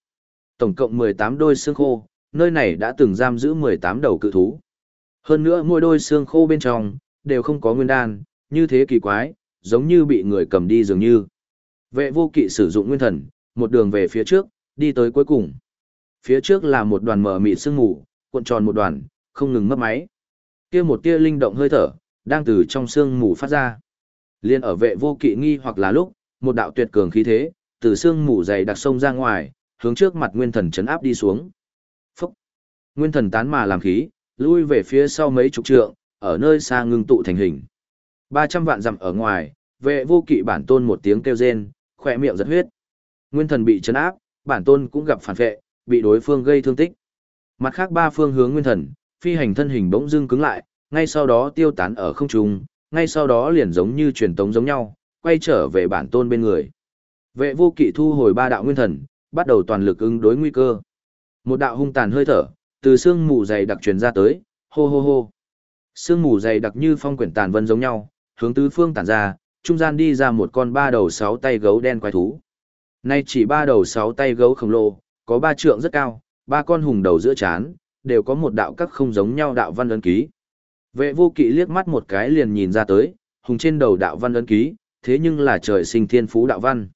Tổng cộng 18 đôi xương khô, nơi này đã từng giam giữ 18 đầu cự thú. Hơn nữa mỗi đôi xương khô bên trong, đều không có nguyên đan, như thế kỳ quái, giống như bị người cầm đi dường như. Vệ vô kỵ sử dụng nguyên thần, một đường về phía trước, đi tới cuối cùng. Phía trước là một đoàn mờ mịt sương mù, cuộn tròn một đoàn, không ngừng mất máy. Kia một tia linh động hơi thở, đang từ trong sương mù phát ra. Liên ở vệ vô kỵ nghi hoặc là lúc, một đạo tuyệt cường khí thế, từ sương mù dày đặc sông ra ngoài, hướng trước mặt nguyên thần chấn áp đi xuống. Phúc! Nguyên thần tán mà làm khí, lui về phía sau mấy chục trượng, ở nơi xa ngưng tụ thành hình. 300 vạn dặm ở ngoài, vệ vô kỵ bản tôn một tiếng kêu rên, khỏe miệng giật huyết. Nguyên thần bị chấn áp, bản tôn cũng gặp phản vệ, bị đối phương gây thương tích. Mặt khác ba phương hướng nguyên thần, phi hành thân hình bỗng dưng cứng lại, ngay sau đó tiêu tán ở không trung, ngay sau đó liền giống như truyền tống giống nhau, quay trở về bản tôn bên người. Vệ vô kỵ thu hồi ba đạo nguyên thần, bắt đầu toàn lực ứng đối nguy cơ. Một đạo hung tàn hơi thở, từ xương mù dày đặc truyền ra tới, hô hô hô. Sương mù dày đặc như phong quyển tàn vân giống nhau, hướng tứ phương tản ra, trung gian đi ra một con ba đầu sáu tay gấu đen quái thú. Nay chỉ ba đầu sáu tay gấu khổng lồ, có ba trượng rất cao, ba con hùng đầu giữa chán, đều có một đạo các không giống nhau đạo văn ấn ký. Vệ vô kỵ liếc mắt một cái liền nhìn ra tới, hùng trên đầu đạo văn ấn ký, thế nhưng là trời sinh thiên phú đạo văn.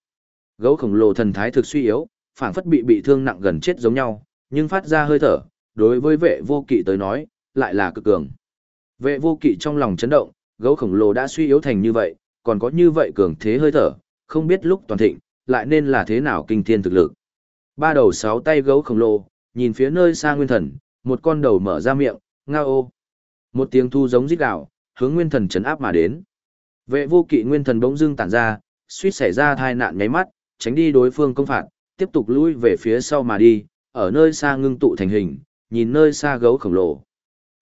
Gấu khổng lồ thần thái thực suy yếu, phảng phất bị bị thương nặng gần chết giống nhau, nhưng phát ra hơi thở, đối với vệ vô kỵ tới nói, lại là cực cường. Vệ vô kỵ trong lòng chấn động, gấu khổng lồ đã suy yếu thành như vậy, còn có như vậy cường thế hơi thở, không biết lúc toàn thịnh, lại nên là thế nào kinh thiên thực lực. Ba đầu sáu tay gấu khổng lồ, nhìn phía nơi xa nguyên thần, một con đầu mở ra miệng, ngao ô. Một tiếng thu giống rít gạo, hướng nguyên thần chấn áp mà đến. Vệ vô kỵ nguyên thần bỗng dưng tản ra, suýt xảy ra thai nạn nháy mắt, tránh đi đối phương công phạt, tiếp tục lui về phía sau mà đi, ở nơi xa ngưng tụ thành hình, nhìn nơi xa gấu khổng lồ.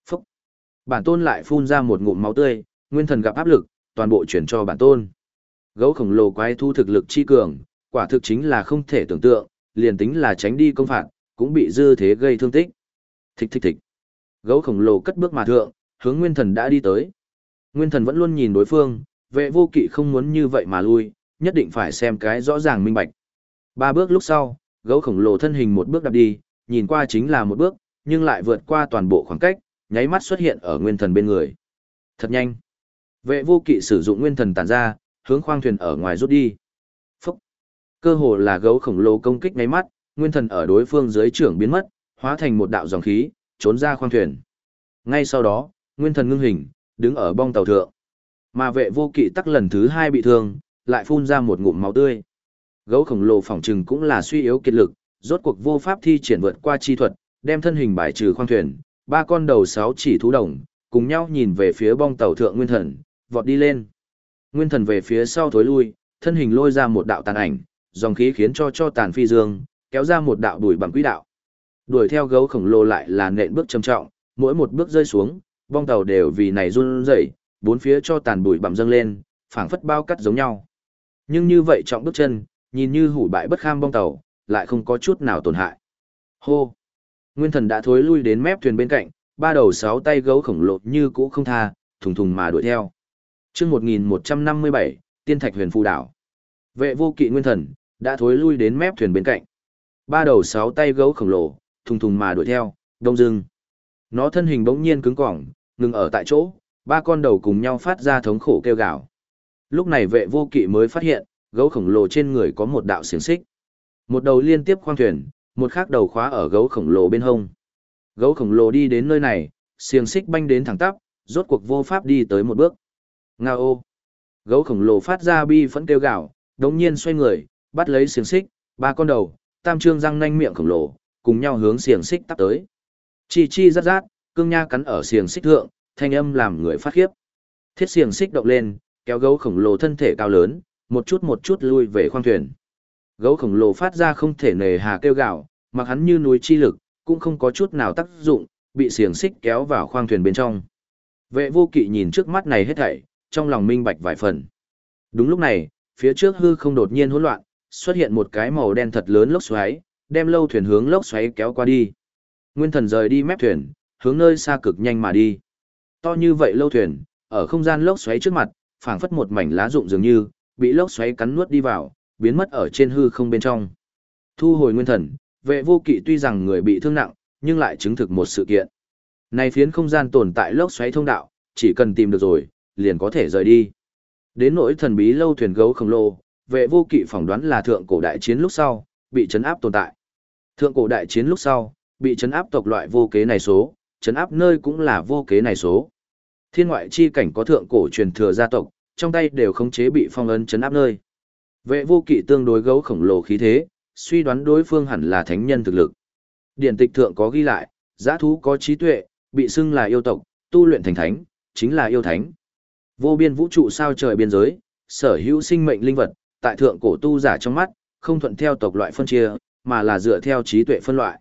Phúc! Bản tôn lại phun ra một ngụm máu tươi, nguyên thần gặp áp lực, toàn bộ chuyển cho bản tôn. Gấu khổng lồ quái thu thực lực chi cường, quả thực chính là không thể tưởng tượng, liền tính là tránh đi công phạt, cũng bị dư thế gây thương tích. thịch thịch thịch Gấu khổng lồ cất bước mà thượng, hướng nguyên thần đã đi tới. Nguyên thần vẫn luôn nhìn đối phương, vệ vô kỵ không muốn như vậy mà lui, nhất định phải xem cái rõ ràng minh bạch. Ba bước lúc sau, gấu khổng lồ thân hình một bước đạp đi, nhìn qua chính là một bước, nhưng lại vượt qua toàn bộ khoảng cách, nháy mắt xuất hiện ở nguyên thần bên người. Thật nhanh. Vệ vô kỵ sử dụng nguyên thần tản ra, hướng khoang thuyền ở ngoài rút đi. Phúc. Cơ hồ là gấu khổng lồ công kích nháy mắt, nguyên thần ở đối phương dưới trưởng biến mất, hóa thành một đạo dòng khí, trốn ra khoang thuyền. Ngay sau đó, nguyên thần ngưng hình, đứng ở bong tàu thượng. Mà vệ vô kỵ tắc lần thứ hai bị thương, lại phun ra một ngụm máu tươi. Gấu khổng lồ phỏng trừng cũng là suy yếu kiệt lực, rốt cuộc vô pháp thi triển vượt qua chi thuật, đem thân hình bài trừ khoang thuyền, ba con đầu sáu chỉ thú đồng, cùng nhau nhìn về phía bong tàu thượng nguyên thần, vọt đi lên. Nguyên thần về phía sau thối lui, thân hình lôi ra một đạo tàn ảnh, dòng khí khiến cho cho tàn phi dương, kéo ra một đạo đuổi bằng quỹ đạo. Đuổi theo gấu khổng lồ lại là nện bước trầm trọng, mỗi một bước rơi xuống, bong tàu đều vì này run rẩy, bốn phía cho tàn bụi bặm dâng lên, phảng phất bao cắt giống nhau. Nhưng như vậy trọng bước chân, nhìn như hủ bại bất kham bong tàu, lại không có chút nào tổn hại. Hô! Nguyên thần đã thối lui đến mép thuyền bên cạnh, ba đầu sáu tay gấu khổng lồ như cũ không tha, thùng thùng mà đuổi theo. chương 1157, Tiên Thạch huyền phù đảo. Vệ vô kỵ nguyên thần, đã thối lui đến mép thuyền bên cạnh. Ba đầu sáu tay gấu khổng lồ, thùng thùng mà đuổi theo, đông dưng. Nó thân hình bỗng nhiên cứng cỏng, ngừng ở tại chỗ, ba con đầu cùng nhau phát ra thống khổ kêu gào. Lúc này vệ vô kỵ mới phát hiện, gấu khổng lồ trên người có một đạo xiềng xích. Một đầu liên tiếp khoang thuyền, một khác đầu khóa ở gấu khổng lồ bên hông. Gấu khổng lồ đi đến nơi này, xiềng xích banh đến thẳng tắp, rốt cuộc vô pháp đi tới một bước. Nga ô! Gấu khổng lồ phát ra bi phẫn kêu gào, đống nhiên xoay người, bắt lấy xiềng xích, ba con đầu, tam trương răng nanh miệng khổng lồ, cùng nhau hướng xiềng xích tắp tới. Chi chi rát rát, cương nha cắn ở xiềng xích thượng, thanh âm làm người phát khiếp. Thiết xiềng xích động lên, kéo gấu khổng lồ thân thể cao lớn, một chút một chút lui về khoang thuyền. Gấu khổng lồ phát ra không thể nề hà kêu gạo, mặc hắn như núi chi lực, cũng không có chút nào tác dụng, bị xiềng xích kéo vào khoang thuyền bên trong. Vệ vô kỵ nhìn trước mắt này hết thảy, trong lòng minh bạch vài phần. Đúng lúc này, phía trước hư không đột nhiên hỗn loạn, xuất hiện một cái màu đen thật lớn lốc xoáy, đem lâu thuyền hướng lốc xoáy kéo qua đi. Nguyên thần rời đi mép thuyền, hướng nơi xa cực nhanh mà đi. To như vậy lâu thuyền, ở không gian lốc xoáy trước mặt, phảng phất một mảnh lá rụng dường như, bị lốc xoáy cắn nuốt đi vào, biến mất ở trên hư không bên trong. Thu hồi nguyên thần, vệ vô kỵ tuy rằng người bị thương nặng, nhưng lại chứng thực một sự kiện. Này phiến không gian tồn tại lốc xoáy thông đạo, chỉ cần tìm được rồi, liền có thể rời đi. Đến nỗi thần bí lâu thuyền gấu khổng lồ, vệ vô kỵ phỏng đoán là thượng cổ đại chiến lúc sau, bị chấn áp tồn tại. Thượng cổ đại chiến lúc sau, bị chấn áp tộc loại vô kế này số, chấn áp nơi cũng là vô kế này số. Thiên ngoại chi cảnh có thượng cổ truyền thừa gia tộc, trong tay đều khống chế bị phong ấn chấn áp nơi. Vệ vô kỵ tương đối gấu khổng lồ khí thế, suy đoán đối phương hẳn là thánh nhân thực lực. Điển tịch thượng có ghi lại, giã thú có trí tuệ, bị xưng là yêu tộc, tu luyện thành thánh, chính là yêu thánh. Vô biên vũ trụ sao trời biên giới, sở hữu sinh mệnh linh vật, tại thượng cổ tu giả trong mắt, không thuận theo tộc loại phân chia, mà là dựa theo trí tuệ phân loại.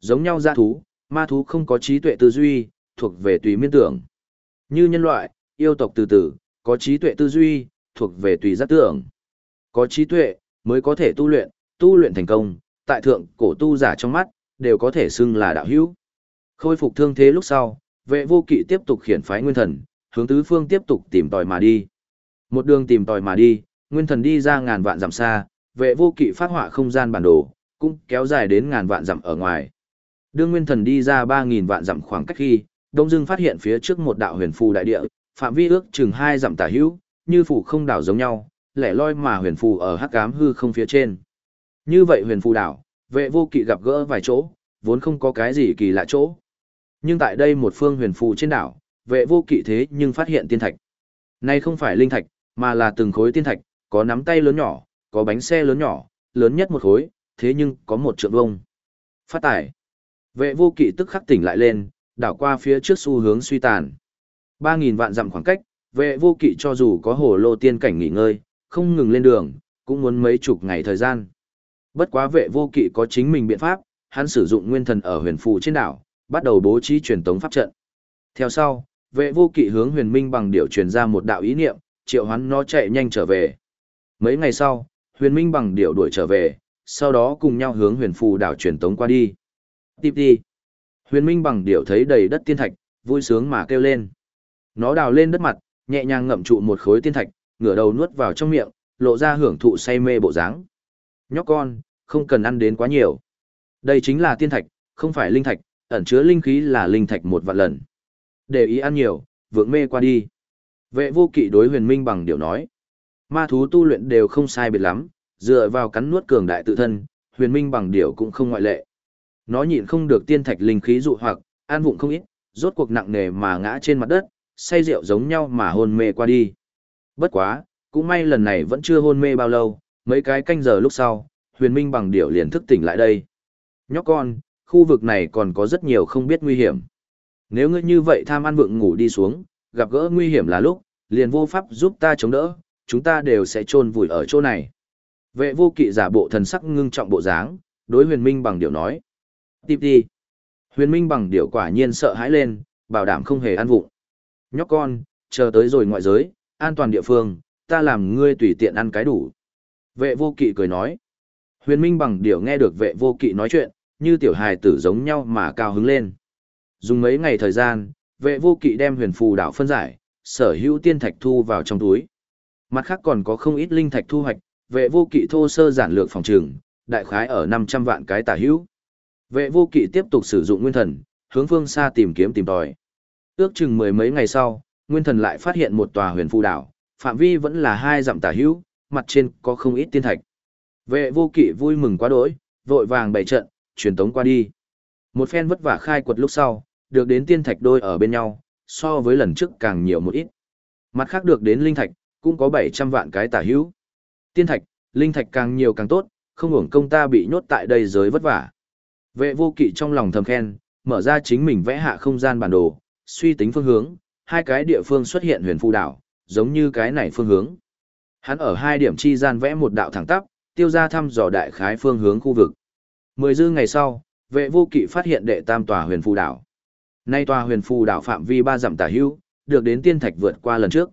Giống nhau giã thú, ma thú không có trí tuệ tư duy, thuộc về tùy miên tưởng. Như nhân loại, yêu tộc từ từ, có trí tuệ tư duy, thuộc về tùy giác tưởng. Có trí tuệ, mới có thể tu luyện, tu luyện thành công, tại thượng cổ tu giả trong mắt, đều có thể xưng là đạo hữu. Khôi phục thương thế lúc sau, vệ vô kỵ tiếp tục khiển phái nguyên thần, hướng tứ phương tiếp tục tìm tòi mà đi. Một đường tìm tòi mà đi, nguyên thần đi ra ngàn vạn dặm xa, vệ vô kỵ phát họa không gian bản đồ, cũng kéo dài đến ngàn vạn dặm ở ngoài. Đương nguyên thần đi ra 3.000 vạn dặm khoảng cách khi, Đông Dương phát hiện phía trước một đạo huyền phù đại địa, phạm vi ước chừng hai dặm tả hữu, như phủ không đảo giống nhau, lẻ loi mà huyền phù ở hắc ám hư không phía trên. Như vậy huyền phù đảo, vệ vô kỵ gặp gỡ vài chỗ, vốn không có cái gì kỳ lạ chỗ. Nhưng tại đây một phương huyền phù trên đảo, vệ vô kỵ thế nhưng phát hiện tiên thạch. nay không phải linh thạch, mà là từng khối tiên thạch, có nắm tay lớn nhỏ, có bánh xe lớn nhỏ, lớn nhất một khối, thế nhưng có một trượng vông. Phát tải. Vệ vô kỵ tức khắc tỉnh lại lên, đảo qua phía trước xu hướng suy tàn. 3.000 vạn dặm khoảng cách, vệ vô kỵ cho dù có hồ lô tiên cảnh nghỉ ngơi, không ngừng lên đường, cũng muốn mấy chục ngày thời gian. Bất quá vệ vô kỵ có chính mình biện pháp, hắn sử dụng nguyên thần ở huyền phù trên đảo, bắt đầu bố trí truyền tống pháp trận. Theo sau, vệ vô kỵ hướng huyền minh bằng điệu truyền ra một đạo ý niệm, triệu hắn nó chạy nhanh trở về. Mấy ngày sau, huyền minh bằng điệu đuổi trở về, sau đó cùng nhau hướng huyền phù đảo truyền tống qua đi. Tiếp đi. Huyền minh bằng Điểu thấy đầy đất tiên thạch, vui sướng mà kêu lên. Nó đào lên đất mặt, nhẹ nhàng ngậm trụ một khối tiên thạch, ngửa đầu nuốt vào trong miệng, lộ ra hưởng thụ say mê bộ dáng. Nhóc con, không cần ăn đến quá nhiều. Đây chính là tiên thạch, không phải linh thạch, ẩn chứa linh khí là linh thạch một vạn lần. Để ý ăn nhiều, vượng mê qua đi. Vệ vô kỵ đối huyền minh bằng điều nói. Ma thú tu luyện đều không sai biệt lắm, dựa vào cắn nuốt cường đại tự thân, huyền minh bằng điều cũng không ngoại lệ. Nó nhịn không được tiên thạch linh khí dụ hoặc, an vụng không ít, rốt cuộc nặng nề mà ngã trên mặt đất, say rượu giống nhau mà hôn mê qua đi. Bất quá, cũng may lần này vẫn chưa hôn mê bao lâu, mấy cái canh giờ lúc sau, huyền minh bằng điệu liền thức tỉnh lại đây. Nhóc con, khu vực này còn có rất nhiều không biết nguy hiểm. Nếu ngươi như vậy tham ăn vượng ngủ đi xuống, gặp gỡ nguy hiểm là lúc, liền vô pháp giúp ta chống đỡ, chúng ta đều sẽ chôn vùi ở chỗ này. Vệ vô kỵ giả bộ thần sắc ngưng trọng bộ dáng, đối huyền minh bằng điệu nói. Tiếp đi. Huyền minh bằng điệu quả nhiên sợ hãi lên, bảo đảm không hề ăn vụng. Nhóc con, chờ tới rồi ngoại giới, an toàn địa phương, ta làm ngươi tùy tiện ăn cái đủ. Vệ vô kỵ cười nói. Huyền minh bằng điệu nghe được vệ vô kỵ nói chuyện, như tiểu hài tử giống nhau mà cao hứng lên. Dùng mấy ngày thời gian, vệ vô kỵ đem huyền phù đảo phân giải, sở hữu tiên thạch thu vào trong túi. Mặt khác còn có không ít linh thạch thu hoạch, vệ vô kỵ thô sơ giản lược phòng trường, đại khái ở 500 vạn cái tả hữu. Vệ vô kỵ tiếp tục sử dụng nguyên thần, hướng phương xa tìm kiếm tìm tòi. Ước chừng mười mấy ngày sau, nguyên thần lại phát hiện một tòa huyền phù đảo, phạm vi vẫn là hai dặm tả hữu, mặt trên có không ít tiên thạch. Vệ vô kỵ vui mừng quá đỗi, vội vàng bày trận, truyền tống qua đi. Một phen vất vả khai quật lúc sau, được đến tiên thạch đôi ở bên nhau, so với lần trước càng nhiều một ít. Mặt khác được đến linh thạch, cũng có 700 vạn cái tả hữu. Tiên thạch, linh thạch càng nhiều càng tốt, không hưởng công ta bị nhốt tại đây giới vất vả. Vệ vô kỵ trong lòng thầm khen, mở ra chính mình vẽ hạ không gian bản đồ, suy tính phương hướng, hai cái địa phương xuất hiện huyền phù đảo, giống như cái này phương hướng. Hắn ở hai điểm chi gian vẽ một đạo thẳng tắp, tiêu ra thăm dò đại khái phương hướng khu vực. Mười dư ngày sau, vệ vô kỵ phát hiện đệ tam tòa huyền phù đảo. Nay tòa huyền phù đảo phạm vi ba dặm tả hữu, được đến tiên thạch vượt qua lần trước.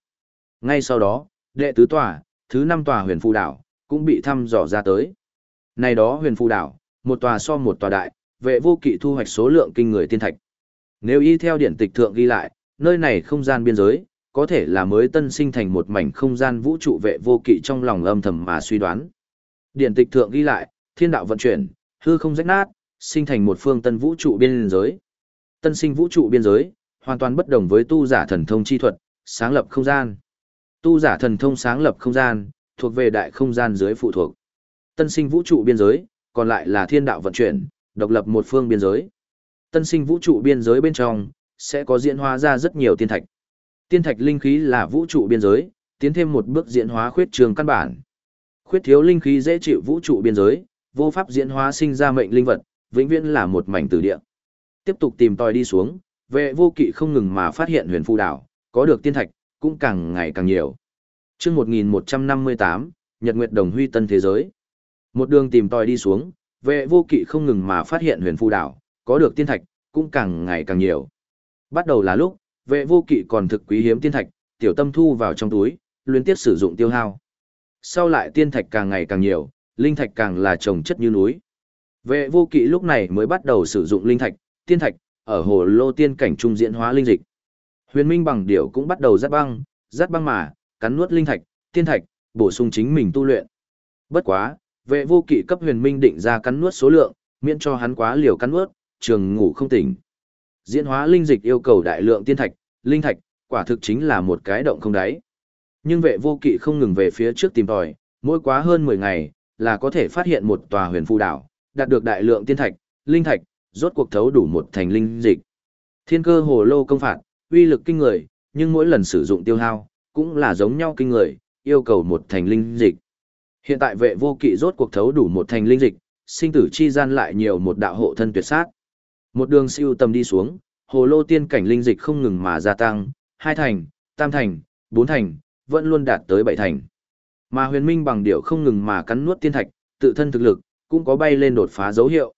Ngay sau đó, đệ tứ tòa, thứ năm tòa huyền phù đảo, cũng bị thăm dò ra tới. Này đó huyền phù đảo, một tòa so một tòa đại, vệ vô kỵ thu hoạch số lượng kinh người tiên thạch. Nếu y theo điển tịch thượng ghi lại, nơi này không gian biên giới, có thể là mới tân sinh thành một mảnh không gian vũ trụ vệ vô kỵ trong lòng âm thầm mà suy đoán. Điển tịch thượng ghi lại, thiên đạo vận chuyển, hư không rách nát, sinh thành một phương tân vũ trụ biên giới. Tân sinh vũ trụ biên giới, hoàn toàn bất đồng với tu giả thần thông chi thuật, sáng lập không gian. Tu giả thần thông sáng lập không gian, thuộc về đại không gian dưới phụ thuộc. Tân sinh vũ trụ biên giới, còn lại là thiên đạo vận chuyển, độc lập một phương biên giới. Tân sinh vũ trụ biên giới bên trong, sẽ có diễn hóa ra rất nhiều tiên thạch. Tiên thạch linh khí là vũ trụ biên giới, tiến thêm một bước diễn hóa khuyết trường căn bản. Khuyết thiếu linh khí dễ chịu vũ trụ biên giới, vô pháp diễn hóa sinh ra mệnh linh vật, vĩnh viễn là một mảnh tử địa. Tiếp tục tìm tòi đi xuống, vệ vô kỵ không ngừng mà phát hiện huyền phù đảo, có được tiên thạch, cũng càng ngày càng nhiều. Trước 1158, Nhật Nguyệt Đồng Huy Tân Thế Giới. Một đường tìm tòi đi xuống, vệ vô kỵ không ngừng mà phát hiện huyền phù đảo, có được tiên thạch, cũng càng ngày càng nhiều. Bắt đầu là lúc, vệ vô kỵ còn thực quý hiếm tiên thạch, tiểu tâm thu vào trong túi, liên tiếp sử dụng tiêu hao. Sau lại tiên thạch càng ngày càng nhiều, linh thạch càng là trồng chất như núi. Vệ vô kỵ lúc này mới bắt đầu sử dụng linh thạch, tiên thạch, ở hồ lô tiên cảnh trung diễn hóa linh dịch. Huyền Minh bằng điệu cũng bắt đầu rát băng, rát băng mà, cắn nuốt linh thạch, tiên thạch, bổ sung chính mình tu luyện. Bất quá, vệ vô kỵ cấp huyền minh định ra cắn nuốt số lượng, miễn cho hắn quá liều cắn nuốt, trường ngủ không tỉnh. Diễn hóa linh dịch yêu cầu đại lượng tiên thạch, linh thạch, quả thực chính là một cái động không đáy. Nhưng vệ vô kỵ không ngừng về phía trước tìm tòi, mỗi quá hơn 10 ngày, là có thể phát hiện một tòa huyền phù đảo, đạt được đại lượng tiên thạch, linh thạch, rốt cuộc thấu đủ một thành linh dịch. Thiên cơ hồ lô công phạt, uy lực kinh người, nhưng mỗi lần sử dụng tiêu hao, cũng là giống nhau kinh người, yêu cầu một thành linh dịch. Hiện tại vệ vô kỵ rốt cuộc thấu đủ một thành linh dịch, sinh tử chi gian lại nhiều một đạo hộ thân tuyệt sát. Một đường siêu tầm đi xuống, hồ lô tiên cảnh linh dịch không ngừng mà gia tăng, hai thành, tam thành, bốn thành, vẫn luôn đạt tới bảy thành. Mà huyền minh bằng điệu không ngừng mà cắn nuốt tiên thạch, tự thân thực lực, cũng có bay lên đột phá dấu hiệu.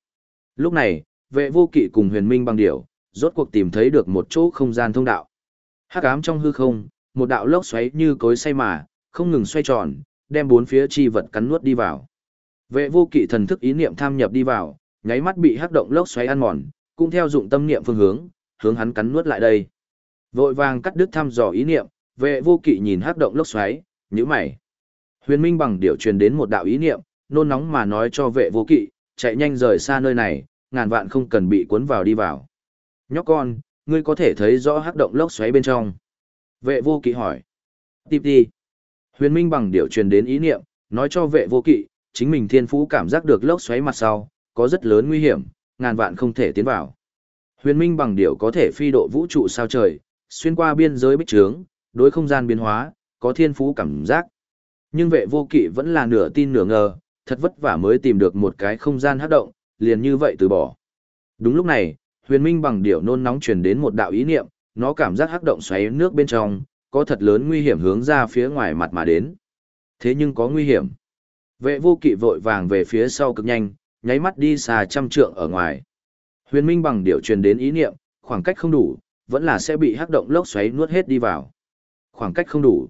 Lúc này, vệ vô kỵ cùng huyền minh bằng điệu, rốt cuộc tìm thấy được một chỗ không gian thông đạo. Hắc ám trong hư không, một đạo lốc xoáy như cối xay mà, không ngừng xoay tròn, đem bốn phía chi vật cắn nuốt đi vào. Vệ vô kỵ thần thức ý niệm tham nhập đi vào, nháy mắt bị hắc động lốc xoáy ăn mòn, cũng theo dụng tâm niệm phương hướng, hướng hắn cắn nuốt lại đây. Vội vàng cắt đứt thăm dò ý niệm, vệ vô kỵ nhìn hắc động lốc xoáy, nhíu mày. Huyền Minh bằng điều truyền đến một đạo ý niệm, nôn nóng mà nói cho vệ vô kỵ, chạy nhanh rời xa nơi này, ngàn vạn không cần bị cuốn vào đi vào. Nhóc con, ngươi có thể thấy rõ hắc động lốc xoáy bên trong. Vệ vô kỵ hỏi. Tiếp đi. Huyền Minh bằng điều truyền đến ý niệm, nói cho vệ vô kỵ, chính mình thiên phú cảm giác được lốc xoáy mặt sau, có rất lớn nguy hiểm, ngàn vạn không thể tiến vào. Huyền Minh bằng điều có thể phi độ vũ trụ sao trời, xuyên qua biên giới bích trướng, đối không gian biến hóa, có thiên phú cảm giác. Nhưng vệ vô kỵ vẫn là nửa tin nửa ngờ, thật vất vả mới tìm được một cái không gian hấp động, liền như vậy từ bỏ. Đúng lúc này, huyền minh bằng điệu nôn nóng truyền đến một đạo ý niệm, nó cảm giác hắc động xoáy nước bên trong, có thật lớn nguy hiểm hướng ra phía ngoài mặt mà đến. Thế nhưng có nguy hiểm. Vệ vô kỵ vội vàng về phía sau cực nhanh, nháy mắt đi xa trăm trượng ở ngoài. Huyền minh bằng điệu truyền đến ý niệm, khoảng cách không đủ, vẫn là sẽ bị hắc động lốc xoáy nuốt hết đi vào. Khoảng cách không đủ.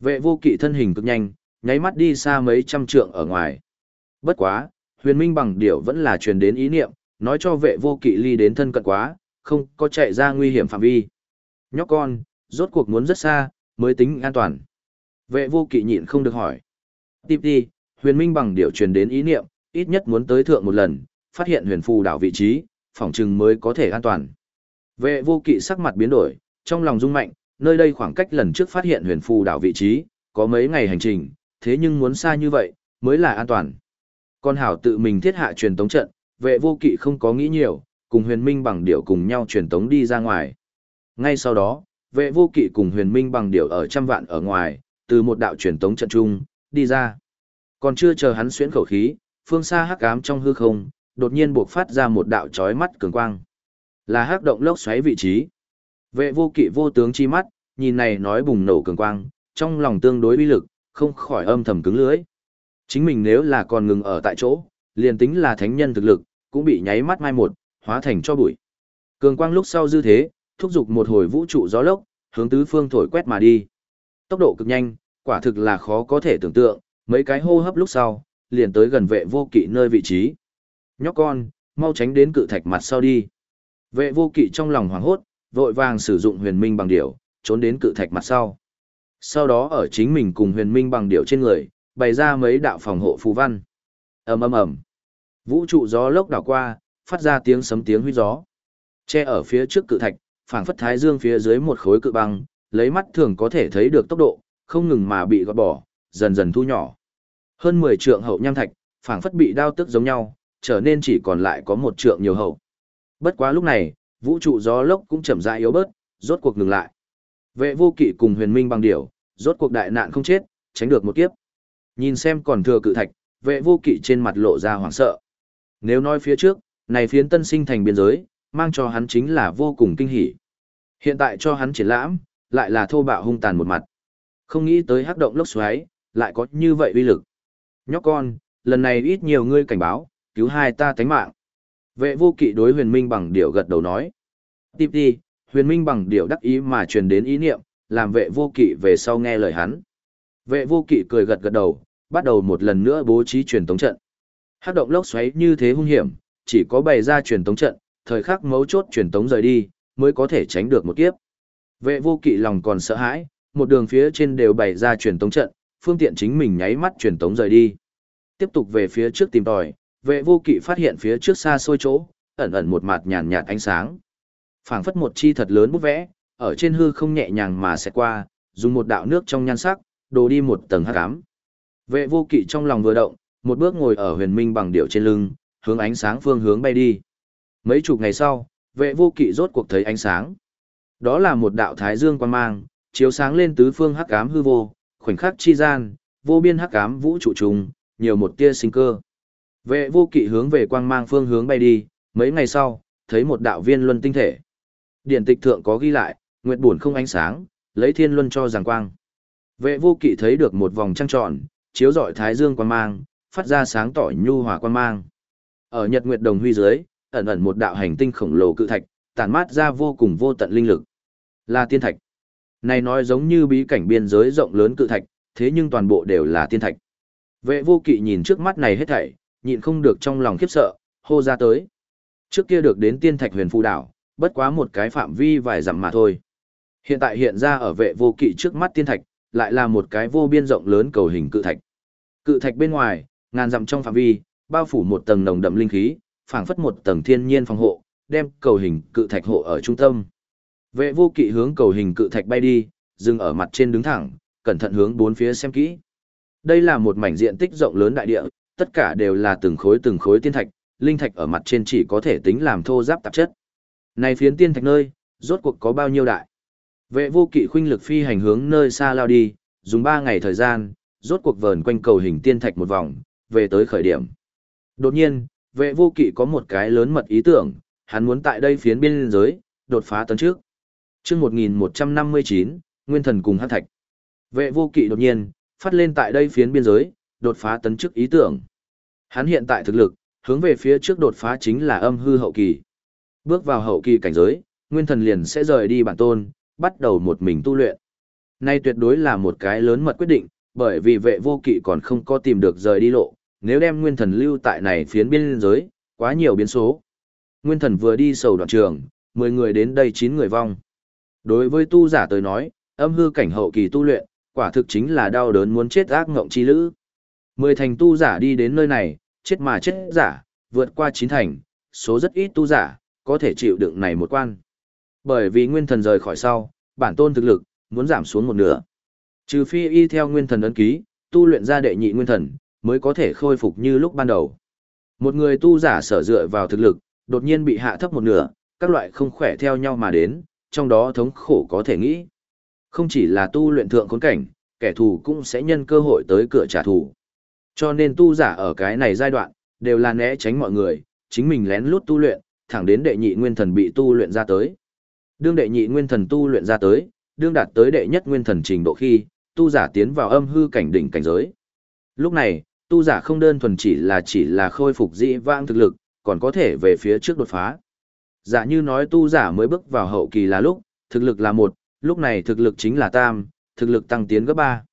Vệ vô kỵ thân hình cực nhanh, nháy mắt đi xa mấy trăm trượng ở ngoài. Bất quá, huyền minh bằng điệu vẫn là truyền đến ý niệm, nói cho vệ vô kỵ ly đến thân cận quá, không có chạy ra nguy hiểm phạm vi. Nhóc con, rốt cuộc muốn rất xa, mới tính an toàn. Vệ vô kỵ nhịn không được hỏi. Tiếp đi, huyền minh bằng điệu truyền đến ý niệm, ít nhất muốn tới thượng một lần, phát hiện huyền phù đảo vị trí, phỏng chừng mới có thể an toàn. Vệ vô kỵ sắc mặt biến đổi, trong lòng rung mạnh, nơi đây khoảng cách lần trước phát hiện huyền phù đảo vị trí, có mấy ngày hành trình, thế nhưng muốn xa như vậy, mới là an toàn. Con hảo tự mình thiết hạ truyền tống trận, vệ vô kỵ không có nghĩ nhiều, cùng huyền minh bằng điệu cùng nhau truyền tống đi ra ngoài. Ngay sau đó, vệ vô kỵ cùng huyền minh bằng điều ở trăm vạn ở ngoài, từ một đạo truyền tống trận trung, đi ra. Còn chưa chờ hắn xuyến khẩu khí, phương xa hắc ám trong hư không, đột nhiên buộc phát ra một đạo chói mắt cường quang. Là hắc động lốc xoáy vị trí. Vệ vô kỵ vô tướng chi mắt, nhìn này nói bùng nổ cường quang, trong lòng tương đối uy lực, không khỏi âm thầm cứng lưới. Chính mình nếu là còn ngừng ở tại chỗ, liền tính là thánh nhân thực lực, cũng bị nháy mắt mai một, hóa thành cho bụi. Cường quang lúc sau dư thế, thúc giục một hồi vũ trụ gió lốc, hướng tứ phương thổi quét mà đi. Tốc độ cực nhanh, quả thực là khó có thể tưởng tượng, mấy cái hô hấp lúc sau, liền tới gần vệ vô kỵ nơi vị trí. Nhóc con, mau tránh đến cự thạch mặt sau đi. Vệ vô kỵ trong lòng hoảng hốt, vội vàng sử dụng huyền minh bằng điểu, trốn đến cự thạch mặt sau. Sau đó ở chính mình cùng huyền minh bằng điểu trên người, bày ra mấy đạo phòng hộ phù văn. ầm ầm ầm, Vũ trụ gió lốc đảo qua, phát ra tiếng sấm tiếng huy gió. Che ở phía trước cự thạch, phảng phất thái dương phía dưới một khối cự băng, lấy mắt thường có thể thấy được tốc độ, không ngừng mà bị gọt bỏ, dần dần thu nhỏ. Hơn 10 trượng hậu nham thạch, phảng phất bị đao tức giống nhau, trở nên chỉ còn lại có một trượng nhiều hậu. Bất quá lúc này, vũ trụ gió lốc cũng chậm rãi yếu bớt, rốt cuộc ngừng lại. Vệ vô kỵ cùng huyền minh bằng điểu, rốt cuộc đại nạn không chết, tránh được một kiếp. Nhìn xem còn thừa cự thạch, vệ vô kỵ trên mặt lộ ra hoảng sợ. Nếu nói phía trước, này phiến tân sinh thành biên giới, mang cho hắn chính là vô cùng kinh hỉ. Hiện tại cho hắn triển lãm, lại là thô bạo hung tàn một mặt. Không nghĩ tới hắc động lốc xoáy, lại có như vậy uy lực. Nhóc con, lần này ít nhiều ngươi cảnh báo, cứu hai ta tánh mạng. Vệ vô kỵ đối huyền minh bằng điệu gật đầu nói. Tiếp đi, huyền minh bằng điệu đắc ý mà truyền đến ý niệm, làm vệ vô kỵ về sau nghe lời hắn. Vệ vô kỵ cười gật gật đầu, bắt đầu một lần nữa bố trí truyền tống trận. Hát động lốc xoáy như thế hung hiểm, chỉ có bày ra truyền tống trận, thời khắc mấu chốt truyền tống rời đi, mới có thể tránh được một kiếp. Vệ vô kỵ lòng còn sợ hãi, một đường phía trên đều bày ra truyền tống trận, phương tiện chính mình nháy mắt truyền tống rời đi. Tiếp tục về phía trước tìm tòi, vệ vô kỵ phát hiện phía trước xa xôi chỗ, ẩn ẩn một mặt nhàn nhạt ánh sáng. phảng phất một chi thật lớn bút vẽ, ở trên hư không nhẹ nhàng mà sẽ qua, dùng một đạo nước trong nhan sắc, đồ đi một tầng hắc ám. Vệ vô kỵ trong lòng vừa động, một bước ngồi ở huyền minh bằng điệu trên lưng, hướng ánh sáng phương hướng bay đi. Mấy chục ngày sau, vệ vô kỵ rốt cuộc thấy ánh sáng. Đó là một đạo thái dương quan mang, chiếu sáng lên tứ phương hắc ám hư vô, khoảnh khắc chi gian, vô biên hắc ám vũ trụ trùng, nhiều một tia sinh cơ. Vệ vô kỵ hướng về quang mang phương hướng bay đi, mấy ngày sau, thấy một đạo viên luân tinh thể. Điển tịch thượng có ghi lại, nguyệt buồn không ánh sáng, lấy thiên luân cho giảng quang. Vệ vô kỵ thấy được một vòng trăng tròn, chiếu rọi thái dương quang mang, phát ra sáng tỏ nhu hòa quang mang. Ở nhật nguyệt đồng huy dưới, ẩn ẩn một đạo hành tinh khổng lồ cự thạch, tản mát ra vô cùng vô tận linh lực. Là tiên thạch. Này nói giống như bí cảnh biên giới rộng lớn cự thạch, thế nhưng toàn bộ đều là tiên thạch. Vệ vô kỵ nhìn trước mắt này hết thảy, nhịn không được trong lòng khiếp sợ, hô ra tới. Trước kia được đến tiên thạch huyền phù đảo, bất quá một cái phạm vi vài dặm mà thôi. Hiện tại hiện ra ở vệ vô kỵ trước mắt tiên thạch, lại là một cái vô biên rộng lớn cầu hình cự thạch. Cự thạch bên ngoài, ngàn dặm trong phạm vi, bao phủ một tầng nồng đậm linh khí, phảng phất một tầng thiên nhiên phòng hộ, đem cầu hình cự thạch hộ ở trung tâm. Vệ vô kỵ hướng cầu hình cự thạch bay đi, dừng ở mặt trên đứng thẳng, cẩn thận hướng bốn phía xem kỹ. Đây là một mảnh diện tích rộng lớn đại địa, tất cả đều là từng khối từng khối tiên thạch, linh thạch ở mặt trên chỉ có thể tính làm thô giáp tạp chất. Này phiến tiên thạch nơi, rốt cuộc có bao nhiêu đại? Vệ vô kỵ khuynh lực phi hành hướng nơi xa lao đi, dùng 3 ngày thời gian, rốt cuộc vờn quanh cầu hình tiên thạch một vòng, về tới khởi điểm. Đột nhiên, vệ vô kỵ có một cái lớn mật ý tưởng, hắn muốn tại đây phiến biên giới, đột phá tấn trước. chương 1159, Nguyên thần cùng hát thạch. Vệ vô kỵ đột nhiên, phát lên tại đây phiến biên giới, đột phá tấn trước ý tưởng. Hắn hiện tại thực lực, hướng về phía trước đột phá chính là âm hư hậu kỳ. Bước vào hậu kỳ cảnh giới, nguyên thần liền sẽ rời đi bản tôn, bắt đầu một mình tu luyện. Nay tuyệt đối là một cái lớn mật quyết định, bởi vì vệ vô kỵ còn không có tìm được rời đi lộ, nếu đem nguyên thần lưu tại này phiến biên giới, quá nhiều biến số. Nguyên thần vừa đi sầu đoạn trường, 10 người đến đây 9 người vong. Đối với tu giả tới nói, âm hư cảnh hậu kỳ tu luyện, quả thực chính là đau đớn muốn chết ác ngộng chi lữ. Mười thành tu giả đi đến nơi này, chết mà chết giả, vượt qua chín thành, số rất ít tu giả, có thể chịu đựng này một quan. Bởi vì nguyên thần rời khỏi sau, bản tôn thực lực, muốn giảm xuống một nửa. Trừ phi y theo nguyên thần ấn ký, tu luyện ra đệ nhị nguyên thần, mới có thể khôi phục như lúc ban đầu. Một người tu giả sở dựa vào thực lực, đột nhiên bị hạ thấp một nửa, các loại không khỏe theo nhau mà đến, trong đó thống khổ có thể nghĩ. Không chỉ là tu luyện thượng khốn cảnh, kẻ thù cũng sẽ nhân cơ hội tới cửa trả thù. Cho nên tu giả ở cái này giai đoạn, đều là né tránh mọi người, chính mình lén lút tu luyện, thẳng đến đệ nhị nguyên thần bị tu luyện ra tới. Đương đệ nhị nguyên thần tu luyện ra tới, đương đạt tới đệ nhất nguyên thần trình độ khi, tu giả tiến vào âm hư cảnh đỉnh cảnh giới. Lúc này, tu giả không đơn thuần chỉ là chỉ là khôi phục dị vãng thực lực, còn có thể về phía trước đột phá. Giả như nói tu giả mới bước vào hậu kỳ là lúc, thực lực là một, lúc này thực lực chính là tam, thực lực tăng tiến gấp ba.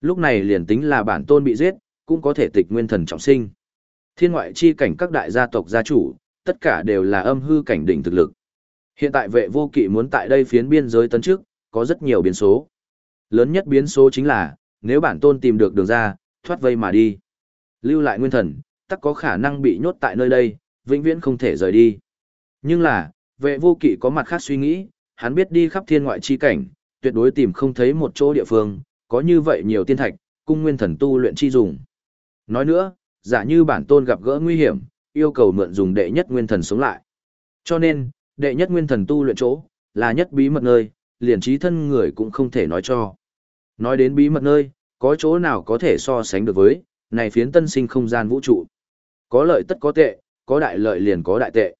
Lúc này liền tính là bản tôn bị giết, cũng có thể tịch nguyên thần trọng sinh. Thiên ngoại chi cảnh các đại gia tộc gia chủ, tất cả đều là âm hư cảnh đỉnh thực lực. Hiện tại vệ vô kỵ muốn tại đây phiến biên giới tấn trước, có rất nhiều biến số. Lớn nhất biến số chính là, nếu bản tôn tìm được đường ra, thoát vây mà đi. Lưu lại nguyên thần, tắc có khả năng bị nhốt tại nơi đây, vĩnh viễn không thể rời đi. Nhưng là, vệ vô kỵ có mặt khác suy nghĩ, hắn biết đi khắp thiên ngoại chi cảnh, tuyệt đối tìm không thấy một chỗ địa phương, có như vậy nhiều tiên thạch, cung nguyên thần tu luyện chi dùng. Nói nữa, giả như bản tôn gặp gỡ nguy hiểm, yêu cầu mượn dùng đệ nhất nguyên thần sống lại. Cho nên, đệ nhất nguyên thần tu luyện chỗ, là nhất bí mật nơi, liền trí thân người cũng không thể nói cho. Nói đến bí mật nơi, có chỗ nào có thể so sánh được với, này phiến tân sinh không gian vũ trụ. Có lợi tất có tệ, có đại lợi liền có đại tệ.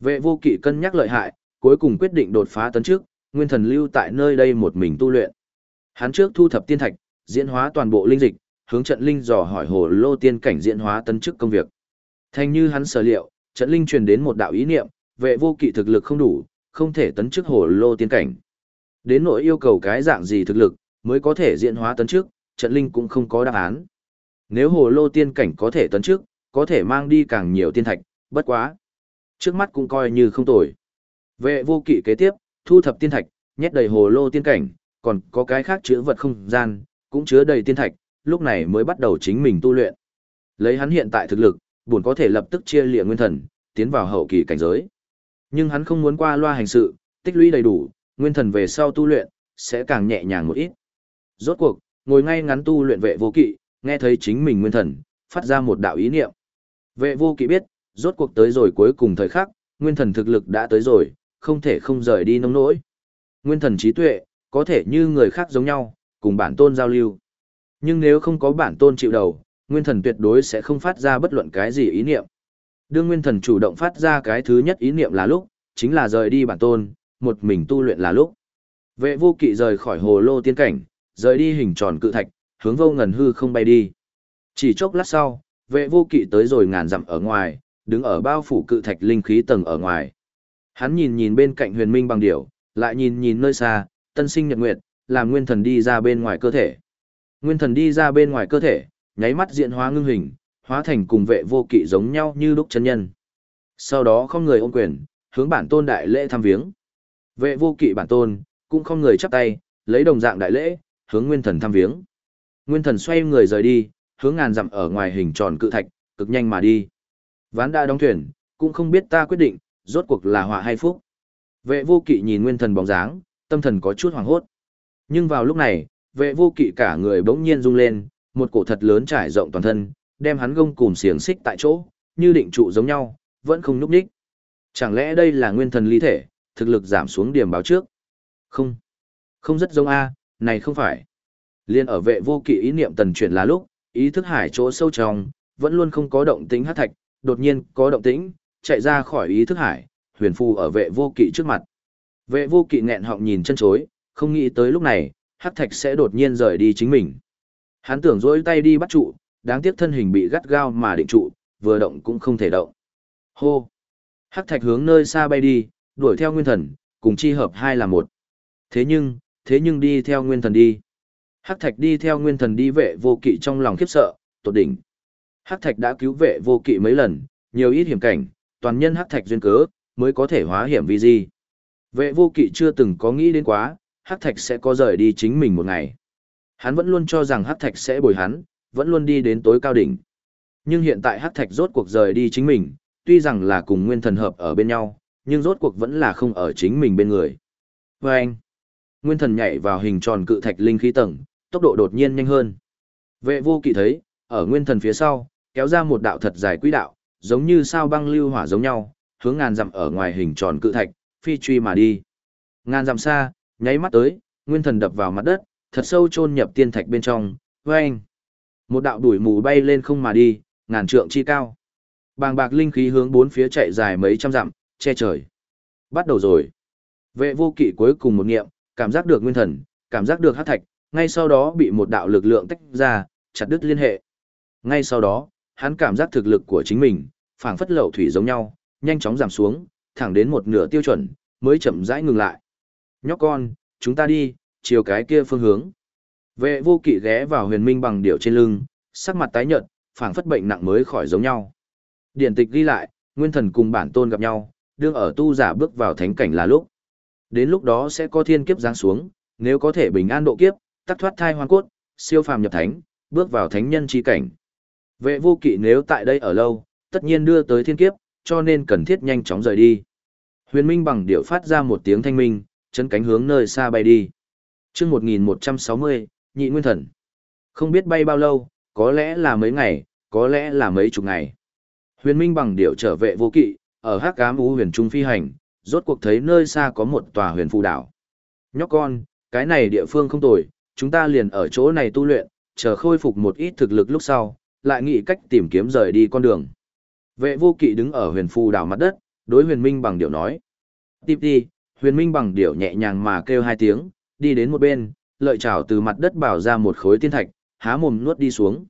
Vệ vô kỵ cân nhắc lợi hại, cuối cùng quyết định đột phá tấn trước, nguyên thần lưu tại nơi đây một mình tu luyện. Hắn trước thu thập tiên thạch, diễn hóa toàn bộ linh dịch, hướng trận linh dò hỏi hồ lô tiên cảnh diễn hóa tấn chức công việc. Thành như hắn sở liệu, trận linh truyền đến một đạo ý niệm, vệ vô kỵ thực lực không đủ, không thể tấn chức hồ lô tiên cảnh. Đến nỗi yêu cầu cái dạng gì thực lực, mới có thể diễn hóa tấn chức, trận linh cũng không có đáp án. Nếu hồ lô tiên cảnh có thể tấn trước, có thể mang đi càng nhiều tiên thạch, bất quá. Trước mắt cũng coi như không tồi. Vệ vô kỵ kế tiếp, thu thập tiên thạch, nhét đầy hồ lô tiên cảnh, còn có cái khác chứa vật không gian, cũng chứa đầy tiên thạch, lúc này mới bắt đầu chính mình tu luyện. Lấy hắn hiện tại thực lực, buồn có thể lập tức chia lịa nguyên thần, tiến vào hậu kỳ cảnh giới. Nhưng hắn không muốn qua loa hành sự, tích lũy đầy đủ, nguyên thần về sau tu luyện, sẽ càng nhẹ nhàng một ít. Rốt cuộc, ngồi ngay ngắn tu luyện vệ vô kỵ, nghe thấy chính mình nguyên thần, phát ra một đạo ý niệm. Vệ vô kỵ biết, rốt cuộc tới rồi cuối cùng thời khắc, nguyên thần thực lực đã tới rồi, không thể không rời đi nông nỗi. Nguyên thần trí tuệ, có thể như người khác giống nhau, cùng bản tôn giao lưu. Nhưng nếu không có bản tôn chịu đầu, nguyên thần tuyệt đối sẽ không phát ra bất luận cái gì ý niệm. Đương nguyên thần chủ động phát ra cái thứ nhất ý niệm là lúc, chính là rời đi bản tôn, một mình tu luyện là lúc. Vệ vô kỵ rời khỏi hồ lô tiên cảnh, rời đi hình tròn cự thạch, hướng vô ngần hư không bay đi. Chỉ chốc lát sau, vệ vô kỵ tới rồi ngàn dặm ở ngoài, đứng ở bao phủ cự thạch linh khí tầng ở ngoài. Hắn nhìn nhìn bên cạnh huyền minh bằng điểu, lại nhìn nhìn nơi xa, tân sinh nhật nguyệt, làm nguyên thần đi ra bên ngoài cơ thể. Nguyên thần đi ra bên ngoài cơ thể, nháy mắt diện hóa ngưng hình, hóa thành cùng vệ vô kỵ giống nhau như lúc chân nhân. Sau đó không người ôm quyền, hướng bản tôn đại lễ thăm viếng. Vệ vô kỵ bản tôn, cũng không người chắp tay, lấy đồng dạng đại lễ, hướng nguyên thần thăm viếng. Nguyên thần xoay người rời đi, hướng ngàn dặm ở ngoài hình tròn cự thạch, cực nhanh mà đi. Ván đã đóng thuyền, cũng không biết ta quyết định, rốt cuộc là họa hay phúc. Vệ vô kỵ nhìn nguyên thần bóng dáng, tâm thần có chút hoảng hốt. Nhưng vào lúc này, vệ vô kỵ cả người bỗng nhiên rung lên, một cổ thật lớn trải rộng toàn thân, đem hắn gông cùm xiềng xích tại chỗ, như định trụ giống nhau, vẫn không nhúc nhích. Chẳng lẽ đây là nguyên thần ly thể, thực lực giảm xuống điểm báo trước? Không. Không rất giống A, này không phải. Liên ở vệ vô kỵ ý niệm tần chuyển là lúc, ý thức hải chỗ sâu trong, vẫn luôn không có động tĩnh hát thạch, đột nhiên có động tĩnh, chạy ra khỏi ý thức hải, huyền phù ở vệ vô kỵ trước mặt. Vệ vô kỵ nghẹn họng nhìn chân chối, không nghĩ tới lúc này, hát thạch sẽ đột nhiên rời đi chính mình. Hắn tưởng dối tay đi bắt trụ, đáng tiếc thân hình bị gắt gao mà định trụ, vừa động cũng không thể động. Hô! Hắc thạch hướng nơi xa bay đi, đuổi theo nguyên thần, cùng chi hợp hai là một. Thế nhưng, thế nhưng đi theo nguyên thần đi. Hắc thạch đi theo nguyên thần đi vệ vô kỵ trong lòng khiếp sợ, tột đỉnh. Hắc thạch đã cứu vệ vô kỵ mấy lần, nhiều ít hiểm cảnh, toàn nhân hắc thạch duyên cớ, mới có thể hóa hiểm vi di. Vệ vô kỵ chưa từng có nghĩ đến quá, hắc thạch sẽ có rời đi chính mình một ngày. Hắn vẫn luôn cho rằng hắc thạch sẽ bồi hắn, vẫn luôn đi đến tối cao đỉnh. Nhưng hiện tại hắc thạch rốt cuộc rời đi chính mình, tuy rằng là cùng nguyên thần hợp ở bên nhau, nhưng rốt cuộc vẫn là không ở chính mình bên người. Và anh, nguyên thần nhảy vào hình tròn cự thạch linh khí tầng, tốc độ đột nhiên nhanh hơn. Vệ vô kỵ thấy, ở nguyên thần phía sau, kéo ra một đạo thật dài quỹ đạo, giống như sao băng lưu hỏa giống nhau, hướng ngàn dặm ở ngoài hình tròn cự thạch, phi truy mà đi. Ngàn dặm xa, nháy mắt tới, nguyên thần đập vào mặt đất, thật sâu chôn nhập tiên thạch bên trong, oeng. Một đạo đuổi mù bay lên không mà đi, ngàn trượng chi cao. Bàng bạc linh khí hướng bốn phía chạy dài mấy trăm dặm, che trời. Bắt đầu rồi. Vệ vô kỵ cuối cùng một nghiệm, cảm giác được nguyên thần, cảm giác được hát thạch, ngay sau đó bị một đạo lực lượng tách ra, chặt đứt liên hệ. Ngay sau đó, hắn cảm giác thực lực của chính mình, phảng phất lậu thủy giống nhau, nhanh chóng giảm xuống, thẳng đến một nửa tiêu chuẩn, mới chậm rãi ngừng lại. Nhóc con, chúng ta đi, chiều cái kia phương hướng. Vệ vô kỵ ghé vào huyền minh bằng điệu trên lưng, sắc mặt tái nhợt, phảng phất bệnh nặng mới khỏi giống nhau. Điển tịch ghi lại, nguyên thần cùng bản tôn gặp nhau, đương ở tu giả bước vào thánh cảnh là lúc. Đến lúc đó sẽ có thiên kiếp giáng xuống, nếu có thể bình an độ kiếp, tắc thoát thai hoang cốt, siêu phàm nhập thánh, bước vào thánh nhân chi cảnh. Vệ vô kỵ nếu tại đây ở lâu, tất nhiên đưa tới thiên kiếp, cho nên cần thiết nhanh chóng rời đi. Huyền Minh bằng điệu phát ra một tiếng thanh minh, chấn cánh hướng nơi xa bay đi. Trước 1160, nhị nguyên thần. Không biết bay bao lâu, có lẽ là mấy ngày, có lẽ là mấy chục ngày. Huyền Minh bằng điệu trở vệ vô kỵ, ở hắc ám u huyền trung phi hành, rốt cuộc thấy nơi xa có một tòa huyền phù đảo. Nhóc con, cái này địa phương không tồi, chúng ta liền ở chỗ này tu luyện, chờ khôi phục một ít thực lực lúc sau, lại nghĩ cách tìm kiếm rời đi con đường. Vệ vô kỵ đứng ở huyền phù đảo mặt đất, đối huyền minh bằng điệu nói. Tiếp đi, huyền minh bằng điệu nhẹ nhàng mà kêu hai tiếng, đi đến một bên, lợi chảo từ mặt đất bảo ra một khối tiên thạch, há mồm nuốt đi xuống.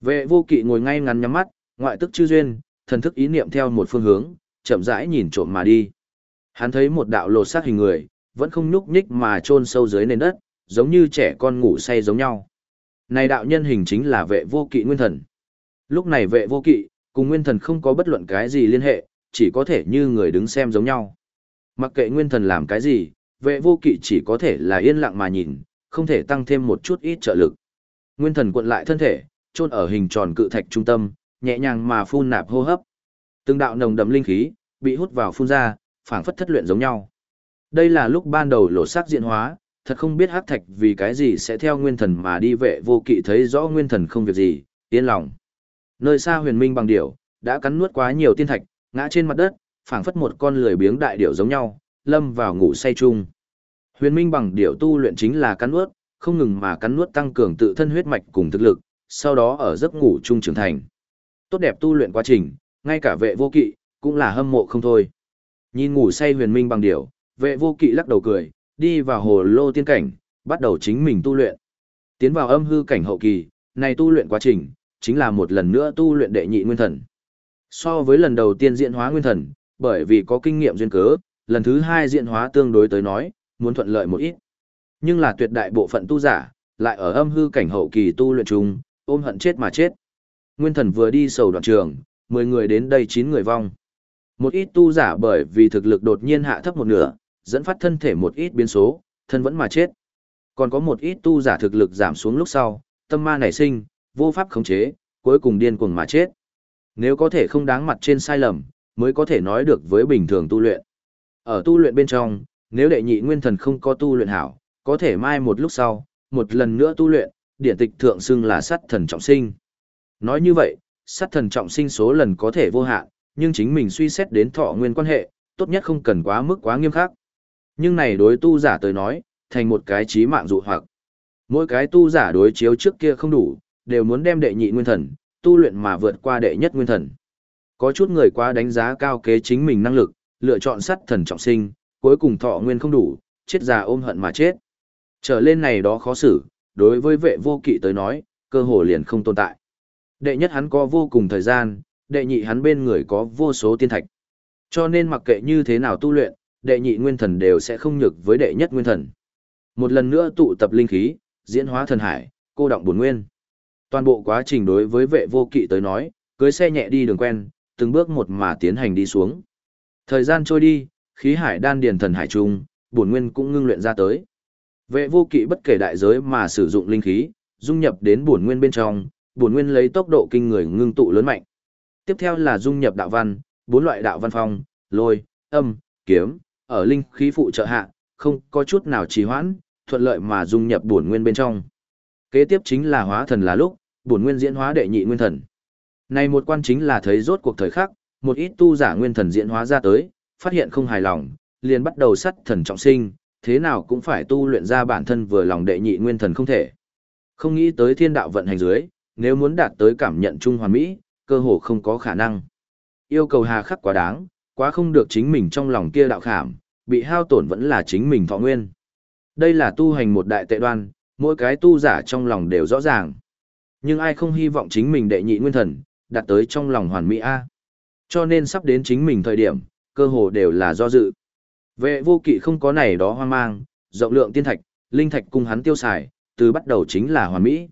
Vệ vô kỵ ngồi ngay ngắn nhắm mắt, ngoại tức chư duyên, thần thức ý niệm theo một phương hướng, chậm rãi nhìn trộm mà đi. Hắn thấy một đạo lột xác hình người, vẫn không nhúc nhích mà chôn sâu dưới nền đất, giống như trẻ con ngủ say giống nhau. Này đạo nhân hình chính là vệ vô kỵ nguyên thần. Lúc này vệ vô kỵ, cùng nguyên thần không có bất luận cái gì liên hệ, chỉ có thể như người đứng xem giống nhau. Mặc kệ nguyên thần làm cái gì, vệ vô kỵ chỉ có thể là yên lặng mà nhìn, không thể tăng thêm một chút ít trợ lực. Nguyên thần cuộn lại thân thể, chôn ở hình tròn cự thạch trung tâm, nhẹ nhàng mà phun nạp hô hấp. Từng đạo nồng đậm linh khí bị hút vào phun ra, phảng phất thất luyện giống nhau. Đây là lúc ban đầu lộ sắc diện hóa, thật không biết hắc thạch vì cái gì sẽ theo nguyên thần mà đi vệ vô kỵ thấy rõ nguyên thần không việc gì, yên lòng. Nơi xa huyền minh bằng điểu, đã cắn nuốt quá nhiều tiên thạch, ngã trên mặt đất, phảng phất một con lười biếng đại điểu giống nhau, lâm vào ngủ say chung. Huyền minh bằng điểu tu luyện chính là cắn nuốt, không ngừng mà cắn nuốt tăng cường tự thân huyết mạch cùng thực lực, sau đó ở giấc ngủ chung trưởng thành. Tốt đẹp tu luyện quá trình, ngay cả vệ vô kỵ, cũng là hâm mộ không thôi. Nhìn ngủ say huyền minh bằng điểu, vệ vô kỵ lắc đầu cười, đi vào hồ lô tiên cảnh, bắt đầu chính mình tu luyện. Tiến vào âm hư cảnh hậu kỳ, này tu luyện quá trình, chính là một lần nữa tu luyện đệ nhị nguyên thần. So với lần đầu tiên diễn hóa nguyên thần, bởi vì có kinh nghiệm duyên cớ, lần thứ hai diễn hóa tương đối tới nói, muốn thuận lợi một ít. Nhưng là tuyệt đại bộ phận tu giả, lại ở âm hư cảnh hậu kỳ tu luyện chung, ôm hận chết mà chết. Nguyên thần vừa đi sầu đoạn trường, 10 người đến đây 9 người vong. Một ít tu giả bởi vì thực lực đột nhiên hạ thấp một nửa, dẫn phát thân thể một ít biến số, thân vẫn mà chết. Còn có một ít tu giả thực lực giảm xuống lúc sau, tâm ma nảy sinh, vô pháp khống chế, cuối cùng điên cuồng mà chết. Nếu có thể không đáng mặt trên sai lầm, mới có thể nói được với bình thường tu luyện. Ở tu luyện bên trong, nếu đệ nhị nguyên thần không có tu luyện hảo, có thể mai một lúc sau, một lần nữa tu luyện, điển tịch thượng xưng là sát thần trọng sinh. Nói như vậy, sát thần trọng sinh số lần có thể vô hạn, nhưng chính mình suy xét đến thọ nguyên quan hệ, tốt nhất không cần quá mức quá nghiêm khắc. Nhưng này đối tu giả tới nói, thành một cái trí mạng dụ hoặc. Mỗi cái tu giả đối chiếu trước kia không đủ, đều muốn đem đệ nhị nguyên thần, tu luyện mà vượt qua đệ nhất nguyên thần. Có chút người quá đánh giá cao kế chính mình năng lực, lựa chọn sát thần trọng sinh, cuối cùng thọ nguyên không đủ, chết già ôm hận mà chết. Trở lên này đó khó xử, đối với vệ vô kỵ tới nói, cơ hồ liền không tồn tại. Đệ nhất hắn có vô cùng thời gian, đệ nhị hắn bên người có vô số tiên thạch. Cho nên mặc kệ như thế nào tu luyện, đệ nhị nguyên thần đều sẽ không nhược với đệ nhất nguyên thần. Một lần nữa tụ tập linh khí, diễn hóa thần hải, cô động bổn nguyên. Toàn bộ quá trình đối với vệ vô kỵ tới nói, cưới xe nhẹ đi đường quen, từng bước một mà tiến hành đi xuống. Thời gian trôi đi, khí hải đan điền thần hải trung, bổn nguyên cũng ngưng luyện ra tới. Vệ vô kỵ bất kể đại giới mà sử dụng linh khí, dung nhập đến bổn nguyên bên trong, bổn nguyên lấy tốc độ kinh người ngưng tụ lớn mạnh. Tiếp theo là dung nhập đạo văn, bốn loại đạo văn phong, lôi, âm, kiếm, ở linh khí phụ trợ hạ, không có chút nào trì hoãn, thuận lợi mà dung nhập bổn nguyên bên trong. Kế tiếp chính là hóa thần là lúc, bổn nguyên diễn hóa đệ nhị nguyên thần. Này một quan chính là thấy rốt cuộc thời khắc, một ít tu giả nguyên thần diễn hóa ra tới, phát hiện không hài lòng, liền bắt đầu sắt thần trọng sinh, thế nào cũng phải tu luyện ra bản thân vừa lòng đệ nhị nguyên thần không thể. Không nghĩ tới thiên đạo vận hành dưới, nếu muốn đạt tới cảm nhận trung hoàn mỹ, cơ hồ không có khả năng. Yêu cầu hà khắc quá đáng, quá không được chính mình trong lòng kia đạo khảm, bị hao tổn vẫn là chính mình thọ nguyên. Đây là tu hành một đại tệ đoan, mỗi cái tu giả trong lòng đều rõ ràng. Nhưng ai không hy vọng chính mình đệ nhị nguyên thần, đạt tới trong lòng hoàn mỹ A. Cho nên sắp đến chính mình thời điểm, cơ hồ đều là do dự. Vệ vô kỵ không có này đó hoang mang, rộng lượng tiên thạch, linh thạch cùng hắn tiêu xài, từ bắt đầu chính là hoàn mỹ.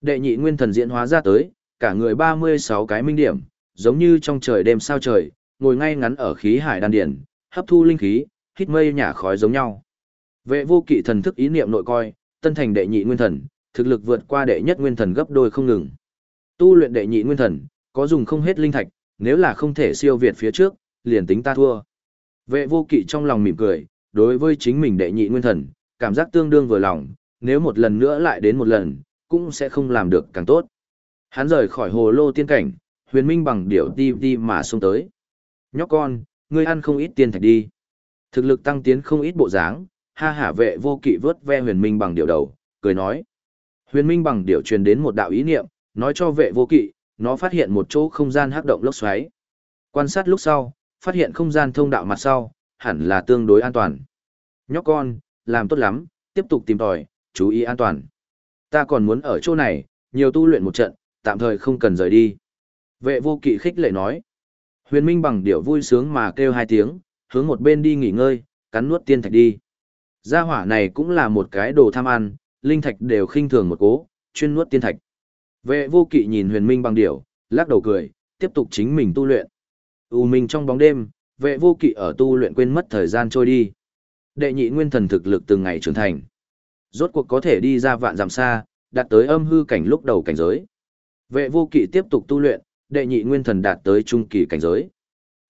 Đệ nhị nguyên thần diễn hóa ra tới, cả người 36 cái minh điểm, giống như trong trời đêm sao trời, ngồi ngay ngắn ở khí hải đan điển, hấp thu linh khí, hít mây nhả khói giống nhau. Vệ vô kỵ thần thức ý niệm nội coi, tân thành đệ nhị nguyên thần, thực lực vượt qua đệ nhất nguyên thần gấp đôi không ngừng. Tu luyện đệ nhị nguyên thần, có dùng không hết linh thạch, nếu là không thể siêu việt phía trước, liền tính ta thua. Vệ vô kỵ trong lòng mỉm cười, đối với chính mình đệ nhị nguyên thần, cảm giác tương đương vừa lòng, nếu một lần nữa lại đến một lần, cũng sẽ không làm được càng tốt. Hắn rời khỏi hồ lô tiên cảnh, huyền minh bằng điểu đi đi mà xuống tới. Nhóc con, ngươi ăn không ít tiên thạch đi. Thực lực tăng tiến không ít bộ dáng, ha hả vệ vô kỵ vớt ve huyền minh bằng điều đầu, cười nói. Huyền minh bằng điều truyền đến một đạo ý niệm, nói cho vệ vô kỵ, nó phát hiện một chỗ không gian hắc động lốc xoáy. Quan sát lúc sau, phát hiện không gian thông đạo mặt sau, hẳn là tương đối an toàn. Nhóc con, làm tốt lắm, tiếp tục tìm tòi, chú ý an toàn. Ta còn muốn ở chỗ này, nhiều tu luyện một trận, tạm thời không cần rời đi. Vệ vô kỵ khích lệ nói. Huyền Minh bằng điệu vui sướng mà kêu hai tiếng, hướng một bên đi nghỉ ngơi, cắn nuốt tiên thạch đi. Gia hỏa này cũng là một cái đồ tham ăn, linh thạch đều khinh thường một cố, chuyên nuốt tiên thạch. Vệ vô kỵ nhìn huyền minh bằng điểu, lắc đầu cười, tiếp tục chính mình tu luyện. U minh trong bóng đêm, vệ vô kỵ ở tu luyện quên mất thời gian trôi đi. Đệ nhị nguyên thần thực lực từng ngày trưởng thành. Rốt cuộc có thể đi ra vạn dặm xa, đạt tới âm hư cảnh lúc đầu cảnh giới. Vệ vô kỵ tiếp tục tu luyện, đệ nhị nguyên thần đạt tới trung kỳ cảnh giới.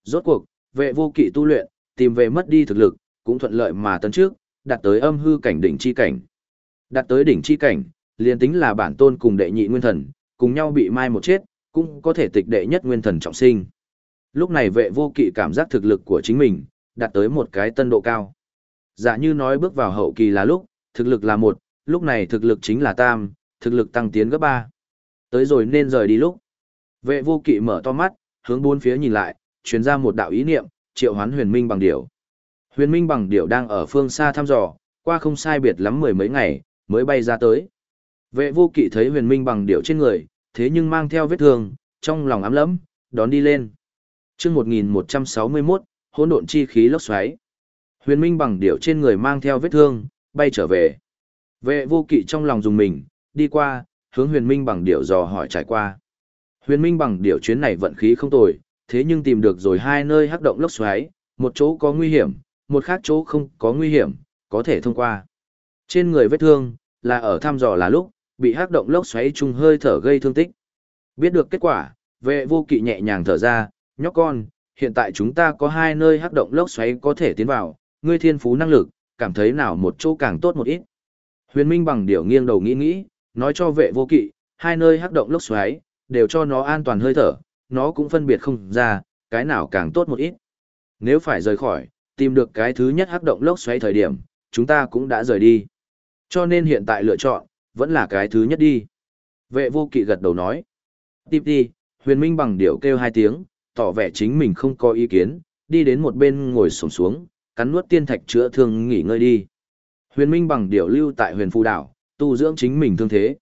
Rốt cuộc, vệ vô kỵ tu luyện, tìm về mất đi thực lực, cũng thuận lợi mà tấn trước, đạt tới âm hư cảnh đỉnh chi cảnh. Đạt tới đỉnh chi cảnh, liền tính là bản tôn cùng đệ nhị nguyên thần, cùng nhau bị mai một chết, cũng có thể tịch đệ nhất nguyên thần trọng sinh. Lúc này vệ vô kỵ cảm giác thực lực của chính mình, đạt tới một cái tân độ cao. Giả như nói bước vào hậu kỳ là lúc, thực lực là một, lúc này thực lực chính là tam, thực lực tăng tiến gấp ba. Tới rồi nên rời đi lúc. Vệ vô kỵ mở to mắt, hướng bốn phía nhìn lại, truyền ra một đạo ý niệm, triệu hoán huyền minh bằng điểu. Huyền minh bằng điểu đang ở phương xa thăm dò, qua không sai biệt lắm mười mấy ngày, mới bay ra tới. Vệ vô kỵ thấy huyền minh bằng điệu trên người, thế nhưng mang theo vết thương, trong lòng ám lẫm, đón đi lên. chương 1161, hỗn độn chi khí lốc xoáy. Huyền minh bằng điệu trên người mang theo vết thương, bay trở về. Vệ vô kỵ trong lòng dùng mình, đi qua, hướng huyền minh bằng điệu dò hỏi trải qua. Huyền minh bằng điều chuyến này vận khí không tồi, thế nhưng tìm được rồi hai nơi hắc động lốc xoáy, một chỗ có nguy hiểm, một khác chỗ không có nguy hiểm, có thể thông qua. Trên người vết thương, là ở thăm dò là lúc, bị hắc động lốc xoáy chung hơi thở gây thương tích. Biết được kết quả, vệ vô kỵ nhẹ nhàng thở ra, nhóc con, hiện tại chúng ta có hai nơi hắc động lốc xoáy có thể tiến vào, ngươi thiên phú năng lực, cảm thấy nào một chỗ càng tốt một ít. Huyền Minh bằng điều nghiêng đầu nghĩ nghĩ, nói cho vệ vô kỵ, hai nơi hắc động lốc xoáy, đều cho nó an toàn hơi thở, nó cũng phân biệt không ra, cái nào càng tốt một ít. Nếu phải rời khỏi, tìm được cái thứ nhất hắc động lốc xoáy thời điểm, chúng ta cũng đã rời đi. Cho nên hiện tại lựa chọn, vẫn là cái thứ nhất đi. Vệ vô kỵ gật đầu nói. Tiếp đi, huyền minh bằng điệu kêu hai tiếng, tỏ vẻ chính mình không có ý kiến, đi đến một bên ngồi sổng xuống, cắn nuốt tiên thạch chữa thương nghỉ ngơi đi. Huyền minh bằng điệu lưu tại huyền phù đảo, tu dưỡng chính mình thương thế.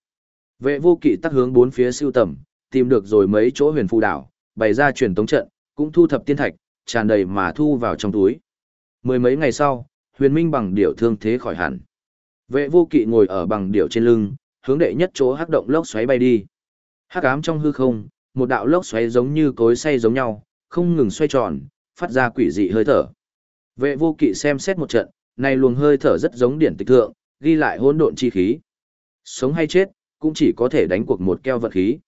Vệ vô kỵ tắt hướng bốn phía siêu tầm, tìm được rồi mấy chỗ huyền phù đảo, bày ra truyền tống trận, cũng thu thập tiên thạch, tràn đầy mà thu vào trong túi. Mười mấy ngày sau, huyền minh bằng điệu thương thế khỏi hẳn. Vệ vô kỵ ngồi ở bằng điệu trên lưng, hướng đệ nhất chỗ hắc động lốc xoáy bay đi. Hắc ám trong hư không, một đạo lốc xoáy giống như cối xay giống nhau, không ngừng xoay tròn, phát ra quỷ dị hơi thở. Vệ vô kỵ xem xét một trận, này luồng hơi thở rất giống điển tịch thượng, ghi lại hỗn độn chi khí. Sống hay chết, cũng chỉ có thể đánh cuộc một keo vật khí.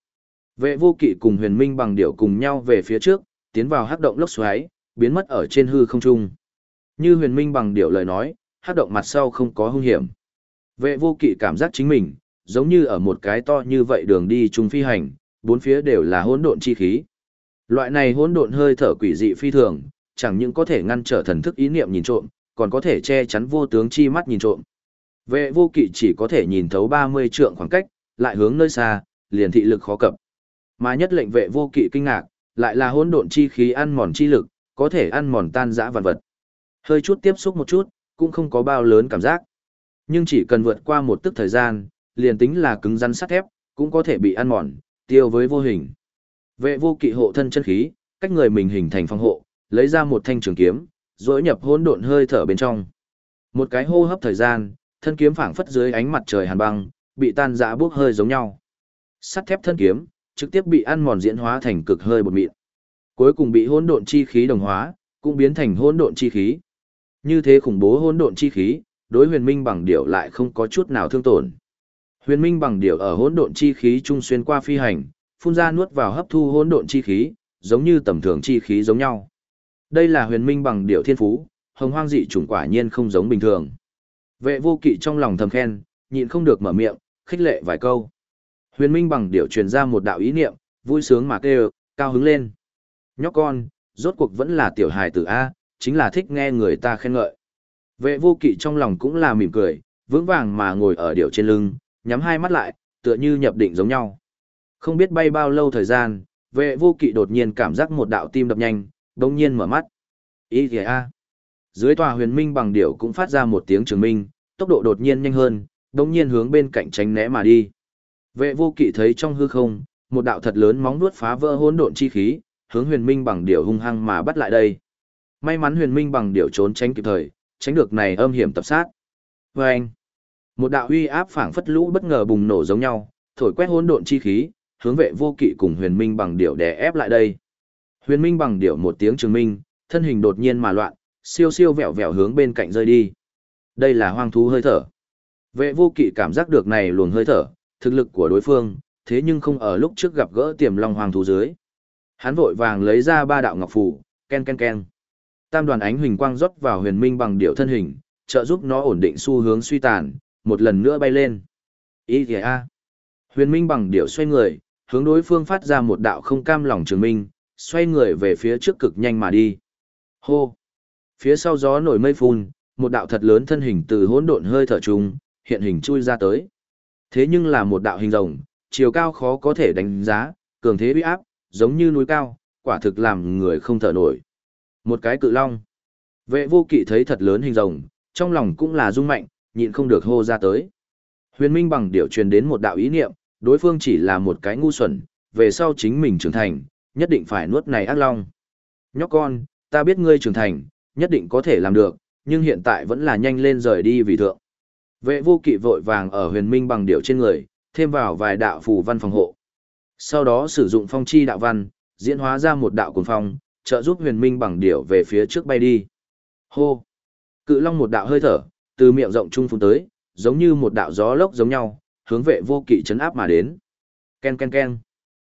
Vệ vô kỵ cùng huyền minh bằng điệu cùng nhau về phía trước, tiến vào hắc động lốc xoáy, biến mất ở trên hư không trung. Như huyền minh bằng điệu lời nói, hắc động mặt sau không có hung hiểm. Vệ vô kỵ cảm giác chính mình, giống như ở một cái to như vậy đường đi trung phi hành, bốn phía đều là hỗn độn chi khí. Loại này hỗn độn hơi thở quỷ dị phi thường, chẳng những có thể ngăn trở thần thức ý niệm nhìn trộm, còn có thể che chắn vô tướng chi mắt nhìn trộm. Vệ vô kỵ chỉ có thể nhìn thấu 30 trượng khoảng cách, lại hướng nơi xa, liền thị lực khó cập. Mà nhất lệnh vệ vô kỵ kinh ngạc, lại là hỗn độn chi khí ăn mòn chi lực, có thể ăn mòn tan dã vạn vật. Hơi chút tiếp xúc một chút, cũng không có bao lớn cảm giác. Nhưng chỉ cần vượt qua một tức thời gian, liền tính là cứng rắn sắt thép, cũng có thể bị ăn mòn, tiêu với vô hình. Vệ vô kỵ hộ thân chân khí, cách người mình hình thành phòng hộ, lấy ra một thanh trường kiếm, dối nhập hỗn độn hơi thở bên trong. Một cái hô hấp thời gian, thân kiếm phảng phất dưới ánh mặt trời hàn băng, bị tan rã bước hơi giống nhau. Sắt thép thân kiếm, trực tiếp bị ăn mòn diễn hóa thành cực hơi bột mịn. Cuối cùng bị hỗn độn chi khí đồng hóa, cũng biến thành hỗn độn chi khí. Như thế khủng bố hỗn độn chi khí, đối huyền minh bằng điệu lại không có chút nào thương tổn. Huyền minh bằng điệu ở hỗn độn chi khí trung xuyên qua phi hành, phun ra nuốt vào hấp thu hỗn độn chi khí, giống như tầm thường chi khí giống nhau. Đây là huyền minh bằng điệu thiên phú, hồng hoang dị chủng quả nhiên không giống bình thường. Vệ vô kỵ trong lòng thầm khen, nhịn không được mở miệng, khích lệ vài câu. Huyền minh bằng điệu truyền ra một đạo ý niệm, vui sướng mà kêu, cao hứng lên. Nhóc con, rốt cuộc vẫn là tiểu hài tử A, chính là thích nghe người ta khen ngợi. Vệ vô kỵ trong lòng cũng là mỉm cười, vững vàng mà ngồi ở điệu trên lưng, nhắm hai mắt lại, tựa như nhập định giống nhau. Không biết bay bao lâu thời gian, vệ vô kỵ đột nhiên cảm giác một đạo tim đập nhanh, đồng nhiên mở mắt. Ý kìa a. Dưới tòa huyền minh bằng điệu cũng phát ra một tiếng trường minh, tốc độ đột nhiên nhanh hơn, đồng nhiên hướng bên cạnh tránh né mà đi. Vệ vô kỵ thấy trong hư không, một đạo thật lớn móng nuốt phá vỡ hỗn độn chi khí, hướng huyền minh bằng điều hung hăng mà bắt lại đây. May mắn huyền minh bằng điều trốn tránh kịp thời, tránh được này âm hiểm tập sát. Và anh, một đạo uy áp phảng phất lũ bất ngờ bùng nổ giống nhau, thổi quét hỗn độn chi khí, hướng vệ vô kỵ cùng huyền minh bằng điều đè ép lại đây. Huyền minh bằng điều một tiếng trường minh, thân hình đột nhiên mà loạn, siêu siêu vẹo vẹo hướng bên cạnh rơi đi. Đây là hoang thú hơi thở. Vệ vô kỵ cảm giác được này luồng hơi thở, thực lực của đối phương, thế nhưng không ở lúc trước gặp gỡ tiềm long hoàng thú dưới. Hắn vội vàng lấy ra ba đạo ngọc phù, ken ken ken. Tam đoàn ánh huỳnh quang rót vào huyền minh bằng điệu thân hình, trợ giúp nó ổn định xu hướng suy tàn, một lần nữa bay lên. Ý kìa a. Huyền minh bằng điệu xoay người, hướng đối phương phát ra một đạo không cam lòng trường minh, xoay người về phía trước cực nhanh mà đi. Hô! Phía sau gió nổi mây phun, một đạo thật lớn thân hình từ hỗn độn hơi thở trùng, hiện hình chui ra tới. Thế nhưng là một đạo hình rồng, chiều cao khó có thể đánh giá, cường thế uy áp, giống như núi cao, quả thực làm người không thở nổi. Một cái cự long. Vệ vô kỵ thấy thật lớn hình rồng, trong lòng cũng là rung mạnh, nhịn không được hô ra tới. Huyền Minh bằng điều truyền đến một đạo ý niệm, đối phương chỉ là một cái ngu xuẩn, về sau chính mình trưởng thành, nhất định phải nuốt này ác long. Nhóc con, ta biết ngươi trưởng thành, nhất định có thể làm được, nhưng hiện tại vẫn là nhanh lên rời đi vì thượng. Vệ vô kỵ vội vàng ở huyền minh bằng điệu trên người, thêm vào vài đạo phù văn phòng hộ. Sau đó sử dụng phong chi đạo văn, diễn hóa ra một đạo cuồng phong, trợ giúp huyền minh bằng điệu về phía trước bay đi. Hô! Cự long một đạo hơi thở, từ miệng rộng trung phun tới, giống như một đạo gió lốc giống nhau, hướng vệ vô kỵ chấn áp mà đến. Ken ken ken.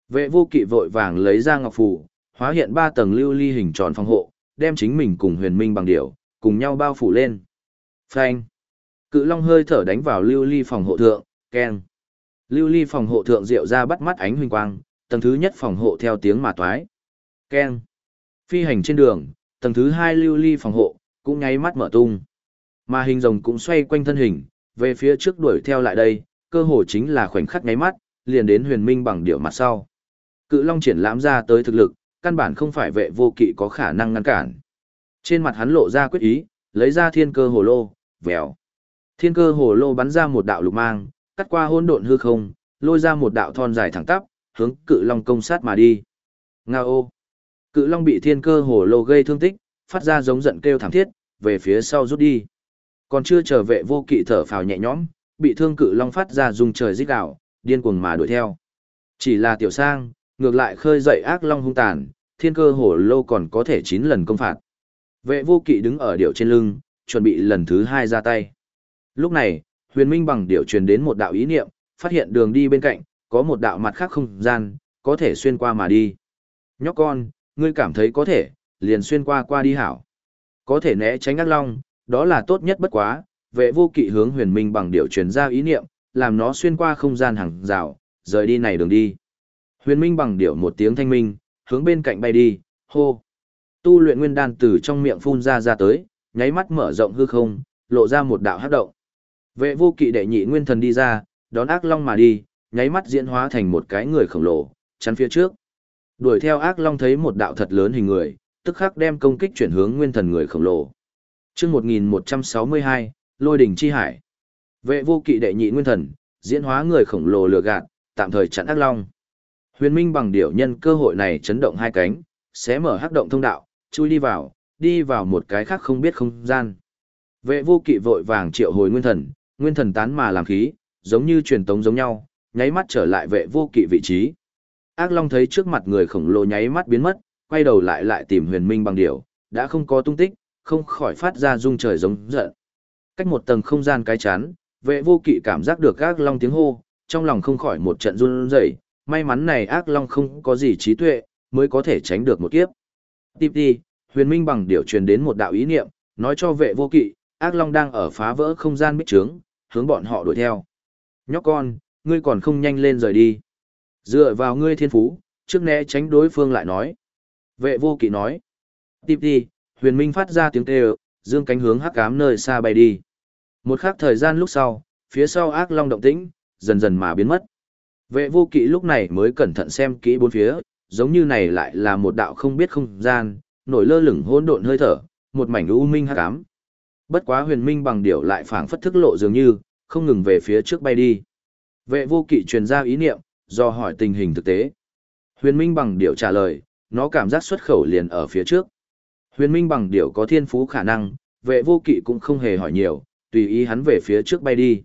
Vệ vô kỵ vội vàng lấy ra ngọc phù, hóa hiện ba tầng lưu ly hình tròn phòng hộ, đem chính mình cùng huyền minh bằng điệu, cùng nhau bao phủ lên. Phanh. Cự long hơi thở đánh vào lưu ly phòng hộ thượng, keng. Lưu ly phòng hộ thượng rượu ra bắt mắt ánh huỳnh quang, tầng thứ nhất phòng hộ theo tiếng mà toái. keng. Phi hành trên đường, tầng thứ hai lưu ly phòng hộ, cũng nháy mắt mở tung. Mà hình rồng cũng xoay quanh thân hình, về phía trước đuổi theo lại đây, cơ hồ chính là khoảnh khắc nháy mắt, liền đến huyền minh bằng điệu mặt sau. Cự long triển lãm ra tới thực lực, căn bản không phải vệ vô kỵ có khả năng ngăn cản. Trên mặt hắn lộ ra quyết ý, lấy ra thiên cơ hồ lô, vèo. Thiên cơ hồ lô bắn ra một đạo lục mang, cắt qua hỗn độn hư không, lôi ra một đạo thon dài thẳng tắp, hướng cự long công sát mà đi. Ngao! Cự long bị thiên cơ hồ lô gây thương tích, phát ra giống giận kêu thảm thiết, về phía sau rút đi. Còn chưa trở vệ vô kỵ thở phào nhẹ nhõm, bị thương cự long phát ra dùng trời rít đảo, điên cuồng mà đuổi theo. Chỉ là tiểu sang, ngược lại khơi dậy ác long hung tàn, thiên cơ hổ lô còn có thể 9 lần công phạt. Vệ vô kỵ đứng ở điệu trên lưng, chuẩn bị lần thứ hai ra tay. Lúc này, huyền minh bằng điệu truyền đến một đạo ý niệm, phát hiện đường đi bên cạnh, có một đạo mặt khác không gian, có thể xuyên qua mà đi. Nhóc con, ngươi cảm thấy có thể, liền xuyên qua qua đi hảo. Có thể né tránh ác long, đó là tốt nhất bất quá, vệ vô kỵ hướng huyền minh bằng điệu truyền ra ý niệm, làm nó xuyên qua không gian hàng rào, rời đi này đường đi. Huyền minh bằng điệu một tiếng thanh minh, hướng bên cạnh bay đi, hô. Tu luyện nguyên đan từ trong miệng phun ra ra tới, nháy mắt mở rộng hư không, lộ ra một đạo hấp động. Vệ vô kỵ đệ nhị nguyên thần đi ra, đón ác long mà đi, nháy mắt diễn hóa thành một cái người khổng lồ, chắn phía trước. Đuổi theo ác long thấy một đạo thật lớn hình người, tức khắc đem công kích chuyển hướng nguyên thần người khổng lồ. Chương 1162, Lôi đỉnh chi hải. Vệ vô kỵ đệ nhị nguyên thần, diễn hóa người khổng lồ lừa gạt, tạm thời chặn ác long. Huyền Minh bằng điểu nhân cơ hội này chấn động hai cánh, xé mở hắc động thông đạo, chui đi vào, đi vào một cái khác không biết không gian. Vệ vô kỵ vội vàng triệu hồi nguyên thần, nguyên thần tán mà làm khí, giống như truyền tống giống nhau, nháy mắt trở lại vệ vô kỵ vị trí. Ác Long thấy trước mặt người khổng lồ nháy mắt biến mất, quay đầu lại lại tìm huyền minh bằng điều, đã không có tung tích, không khỏi phát ra rung trời giống giận. Cách một tầng không gian cái chán, vệ vô kỵ cảm giác được ác Long tiếng hô, trong lòng không khỏi một trận run rẩy, may mắn này ác Long không có gì trí tuệ, mới có thể tránh được một kiếp. Tiếp đi, huyền minh bằng điều truyền đến một đạo ý niệm, nói cho vệ vô kỵ, ác long đang ở phá vỡ không gian bích trướng, hướng bọn họ đuổi theo. Nhóc con, ngươi còn không nhanh lên rời đi. Dựa vào ngươi thiên phú, trước né tránh đối phương lại nói. Vệ vô kỵ nói. Tiếp đi, huyền minh phát ra tiếng kêu, dương cánh hướng hắc cám nơi xa bay đi. Một khắc thời gian lúc sau, phía sau ác long động tĩnh, dần dần mà biến mất. Vệ vô kỵ lúc này mới cẩn thận xem kỹ bốn phía, giống như này lại là một đạo không biết không gian, nổi lơ lửng hỗn độn hơi thở, một mảnh u minh hắc ám. Bất quá huyền minh bằng điểu lại phảng phất thức lộ dường như, không ngừng về phía trước bay đi. Vệ vô kỵ truyền ra ý niệm, do hỏi tình hình thực tế. Huyền minh bằng điểu trả lời, nó cảm giác xuất khẩu liền ở phía trước. Huyền minh bằng điểu có thiên phú khả năng, vệ vô kỵ cũng không hề hỏi nhiều, tùy ý hắn về phía trước bay đi.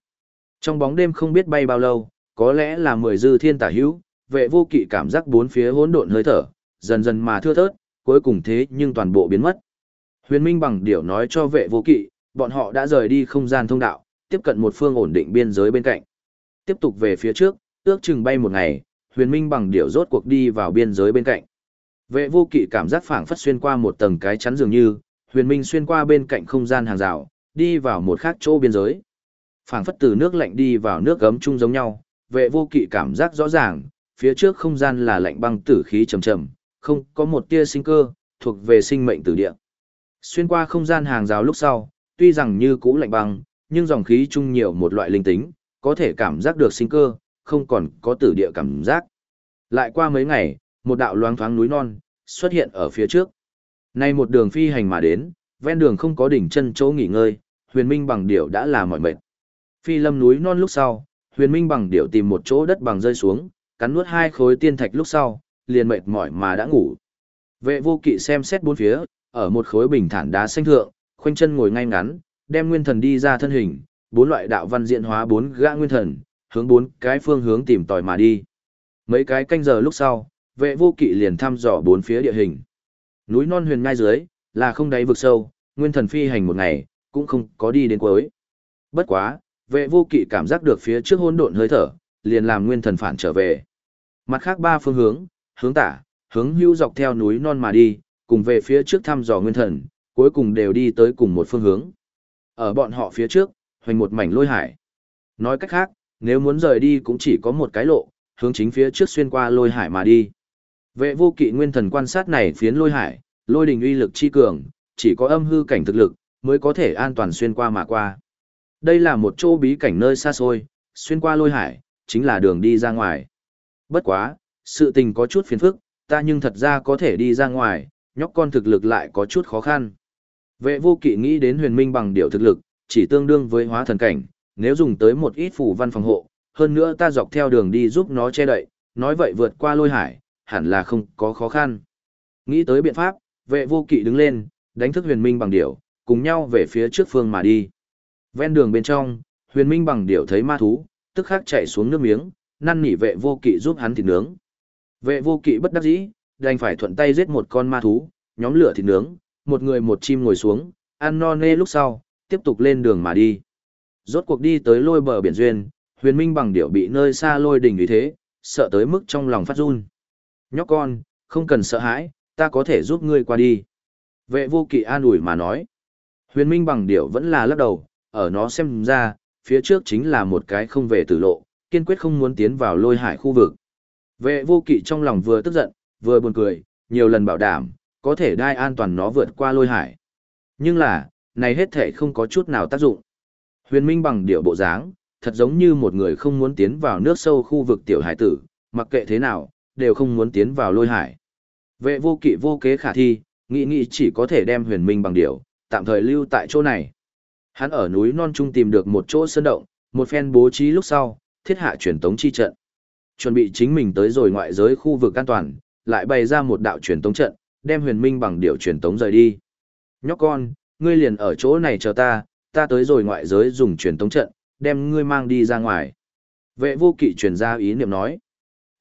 Trong bóng đêm không biết bay bao lâu, có lẽ là mười dư thiên tả hữu, vệ vô kỵ cảm giác bốn phía hỗn độn hơi thở, dần dần mà thưa thớt, cuối cùng thế nhưng toàn bộ biến mất. Huyền Minh bằng điểu nói cho vệ vô kỵ, bọn họ đã rời đi không gian thông đạo, tiếp cận một phương ổn định biên giới bên cạnh. Tiếp tục về phía trước, ước chừng bay một ngày, huyền minh bằng điểu rốt cuộc đi vào biên giới bên cạnh. Vệ vô kỵ cảm giác phảng phất xuyên qua một tầng cái chắn dường như, huyền minh xuyên qua bên cạnh không gian hàng rào, đi vào một khác chỗ biên giới. Phảng phất từ nước lạnh đi vào nước gấm chung giống nhau, vệ vô kỵ cảm giác rõ ràng, phía trước không gian là lạnh băng tử khí trầm trầm, không có một tia sinh cơ, thuộc về sinh mệnh tử địa. Xuyên qua không gian hàng rào lúc sau, tuy rằng như cũ lạnh băng, nhưng dòng khí chung nhiều một loại linh tính, có thể cảm giác được sinh cơ, không còn có tử địa cảm giác. Lại qua mấy ngày, một đạo loáng thoáng núi non xuất hiện ở phía trước. Nay một đường phi hành mà đến, ven đường không có đỉnh chân chỗ nghỉ ngơi, Huyền Minh bằng điểu đã là mỏi mệt. Phi lâm núi non lúc sau, Huyền Minh bằng điểu tìm một chỗ đất bằng rơi xuống, cắn nuốt hai khối tiên thạch lúc sau, liền mệt mỏi mà đã ngủ. Vệ vô kỵ xem xét bốn phía, ở một khối bình thản đá xanh thượng, khoanh chân ngồi ngay ngắn, đem nguyên thần đi ra thân hình, bốn loại đạo văn diện hóa bốn gã nguyên thần, hướng bốn cái phương hướng tìm tòi mà đi. Mấy cái canh giờ lúc sau, vệ vô kỵ liền thăm dò bốn phía địa hình. Núi non huyền ngai dưới, là không đáy vực sâu, nguyên thần phi hành một ngày, cũng không có đi đến cuối. Bất quá, vệ vô kỵ cảm giác được phía trước hỗn độn hơi thở, liền làm nguyên thần phản trở về. Mặt khác ba phương hướng, hướng tả, hướng hưu dọc theo núi non mà đi, cùng về phía trước thăm dò nguyên thần, cuối cùng đều đi tới cùng một phương hướng. Ở bọn họ phía trước, hoành một mảnh lôi hải. Nói cách khác, nếu muốn rời đi cũng chỉ có một cái lộ, hướng chính phía trước xuyên qua lôi hải mà đi. Vệ vô kỵ nguyên thần quan sát này phiến lôi hải, lôi đình uy lực chi cường, chỉ có âm hư cảnh thực lực, mới có thể an toàn xuyên qua mà qua. Đây là một chỗ bí cảnh nơi xa xôi, xuyên qua lôi hải, chính là đường đi ra ngoài. Bất quá, sự tình có chút phiền phức, ta nhưng thật ra có thể đi ra ngoài, nhóc con thực lực lại có chút khó khăn. Vệ vô kỵ nghĩ đến huyền minh bằng điều thực lực, chỉ tương đương với hóa thần cảnh, nếu dùng tới một ít phủ văn phòng hộ, hơn nữa ta dọc theo đường đi giúp nó che đậy, nói vậy vượt qua lôi hải, hẳn là không có khó khăn. Nghĩ tới biện pháp, vệ vô kỵ đứng lên, đánh thức huyền minh bằng điểu, cùng nhau về phía trước phương mà đi. Ven đường bên trong, huyền minh bằng điểu thấy ma thú, tức khắc chạy xuống nước miếng, năn nỉ vệ vô kỵ giúp hắn thịt nướng. Vệ vô kỵ bất đắc dĩ, đành phải thuận tay giết một con ma thú, nhóm lửa thịt nướng, một người một chim ngồi xuống, ăn no nê lúc sau, tiếp tục lên đường mà đi. Rốt cuộc đi tới lôi bờ biển duyên, huyền minh bằng điệu bị nơi xa lôi đỉnh vì thế, sợ tới mức trong lòng phát run. Nhóc con, không cần sợ hãi, ta có thể giúp ngươi qua đi. Vệ vô kỵ an ủi mà nói. Huyền minh bằng điệu vẫn là lắc đầu, ở nó xem ra, phía trước chính là một cái không về tử lộ, kiên quyết không muốn tiến vào lôi hải khu vực. Vệ vô kỵ trong lòng vừa tức giận, vừa buồn cười, nhiều lần bảo đảm, có thể đai an toàn nó vượt qua lôi hải. Nhưng là, này hết thể không có chút nào tác dụng. Huyền Minh bằng điệu bộ dáng, thật giống như một người không muốn tiến vào nước sâu khu vực tiểu hải tử, mặc kệ thế nào, đều không muốn tiến vào lôi hải. Vệ vô kỵ vô kế khả thi, nghĩ nghĩ chỉ có thể đem huyền minh bằng điệu, tạm thời lưu tại chỗ này. Hắn ở núi non trung tìm được một chỗ sơn động, một phen bố trí lúc sau, thiết hạ truyền tống chi trận. Chuẩn bị chính mình tới rồi ngoại giới khu vực an toàn, lại bày ra một đạo truyền tống trận, đem huyền minh bằng điệu truyền tống rời đi. Nhóc con, ngươi liền ở chỗ này chờ ta, ta tới rồi ngoại giới dùng truyền tống trận, đem ngươi mang đi ra ngoài. Vệ vô kỵ truyền ra ý niệm nói.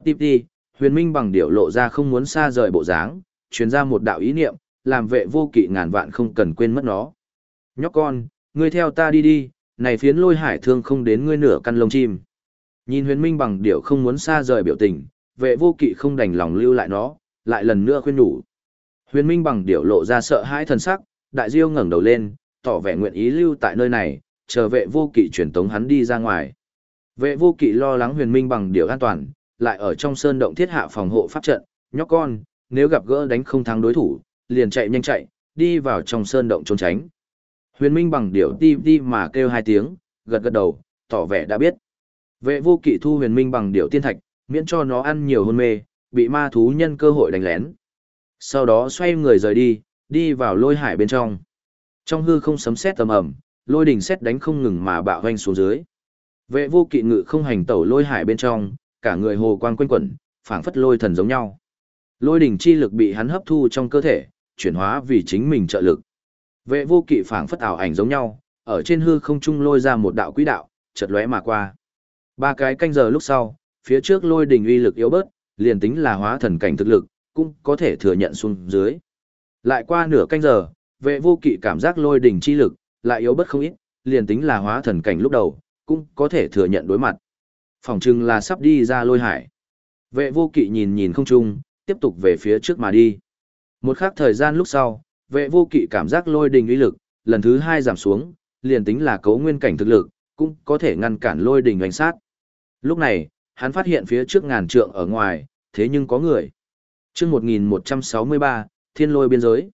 Tiếp đi, huyền minh bằng điệu lộ ra không muốn xa rời bộ dáng, truyền ra một đạo ý niệm, làm vệ vô kỵ ngàn vạn không cần quên mất nó. Nhóc con, ngươi theo ta đi đi, này phiến lôi hải thương không đến ngươi nửa căn lông chim. Nhìn huyền minh bằng điệu không muốn xa rời biểu tình, vệ vô kỵ không đành lòng lưu lại nó, lại lần nữa khuyên nhủ. Huyền minh bằng điệu lộ ra sợ hãi thần sắc, đại diêu ngẩng đầu lên, tỏ vẻ nguyện ý lưu tại nơi này, chờ vệ vô kỵ truyền tống hắn đi ra ngoài. Vệ vô kỵ lo lắng huyền minh bằng điều an toàn, lại ở trong sơn động thiết hạ phòng hộ pháp trận, nhóc con, nếu gặp gỡ đánh không thắng đối thủ, liền chạy nhanh chạy, đi vào trong sơn động trốn tránh. Huyền minh bằng điệu ti ti mà kêu hai tiếng, gật gật đầu, tỏ vẻ đã biết. Vệ vô kỵ thu huyền minh bằng điệu tiên thạch, miễn cho nó ăn nhiều hôn mê, bị ma thú nhân cơ hội đánh lén. Sau đó xoay người rời đi, đi vào lôi hải bên trong. Trong hư không sấm sét tầm ầm, lôi đỉnh sét đánh không ngừng mà bạo hoanh xuống dưới. Vệ vô kỵ ngự không hành tẩu lôi hải bên trong, cả người hồ quang quanh quẩn, phảng phất lôi thần giống nhau. Lôi đỉnh chi lực bị hắn hấp thu trong cơ thể, chuyển hóa vì chính mình trợ lực. Vệ vô kỵ phảng phất ảo ảnh giống nhau, ở trên hư không trung lôi ra một đạo quỹ đạo, chợt lóe mà qua. Ba cái canh giờ lúc sau, phía trước lôi đỉnh uy lực yếu bớt, liền tính là hóa thần cảnh thực lực, cũng có thể thừa nhận xuống dưới. Lại qua nửa canh giờ, vệ vô kỵ cảm giác lôi đỉnh chi lực, lại yếu bất không ít, liền tính là hóa thần cảnh lúc đầu, cũng có thể thừa nhận đối mặt. Phòng trưng là sắp đi ra lôi hải. Vệ vô kỵ nhìn nhìn không trung, tiếp tục về phía trước mà đi. Một khắc thời gian lúc sau, vệ vô kỵ cảm giác lôi đình uy lực, lần thứ hai giảm xuống, liền tính là cấu nguyên cảnh thực lực, cũng có thể ngăn cản lôi đình oanh sát. Lúc này, hắn phát hiện phía trước ngàn trượng ở ngoài, thế nhưng có người. Trước 1163, thiên lôi biên giới.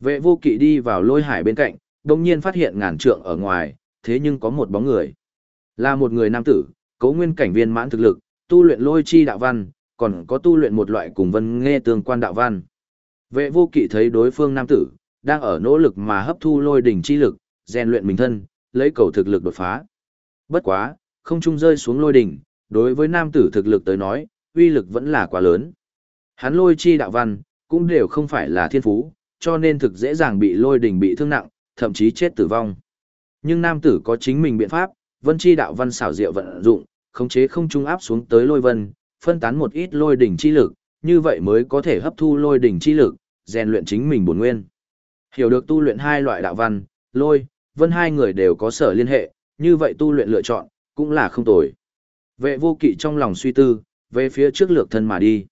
Vệ vô kỵ đi vào lôi hải bên cạnh, đồng nhiên phát hiện ngàn trượng ở ngoài, thế nhưng có một bóng người. Là một người nam tử, cấu nguyên cảnh viên mãn thực lực, tu luyện lôi chi đạo văn, còn có tu luyện một loại cùng vân nghe tương quan đạo văn. Vệ vô kỵ thấy đối phương nam tử, đang ở nỗ lực mà hấp thu lôi đỉnh chi lực, rèn luyện mình thân, lấy cầu thực lực đột phá. Bất quá, không trung rơi xuống lôi đỉnh, đối với nam tử thực lực tới nói, uy lực vẫn là quá lớn. Hắn lôi chi đạo văn, cũng đều không phải là thiên phú, cho nên thực dễ dàng bị lôi đỉnh bị thương nặng, thậm chí chết tử vong. Nhưng nam tử có chính mình biện pháp, vân chi đạo văn xảo diệu vận dụng, khống chế không trung áp xuống tới lôi vân, phân tán một ít lôi đỉnh chi lực, như vậy mới có thể hấp thu lôi đỉnh chi lực, rèn luyện chính mình bổn nguyên. Hiểu được tu luyện hai loại đạo văn, lôi, vân hai người đều có sở liên hệ, như vậy tu luyện lựa chọn, cũng là không tồi. Vệ vô kỵ trong lòng suy tư, về phía trước lược thân mà đi.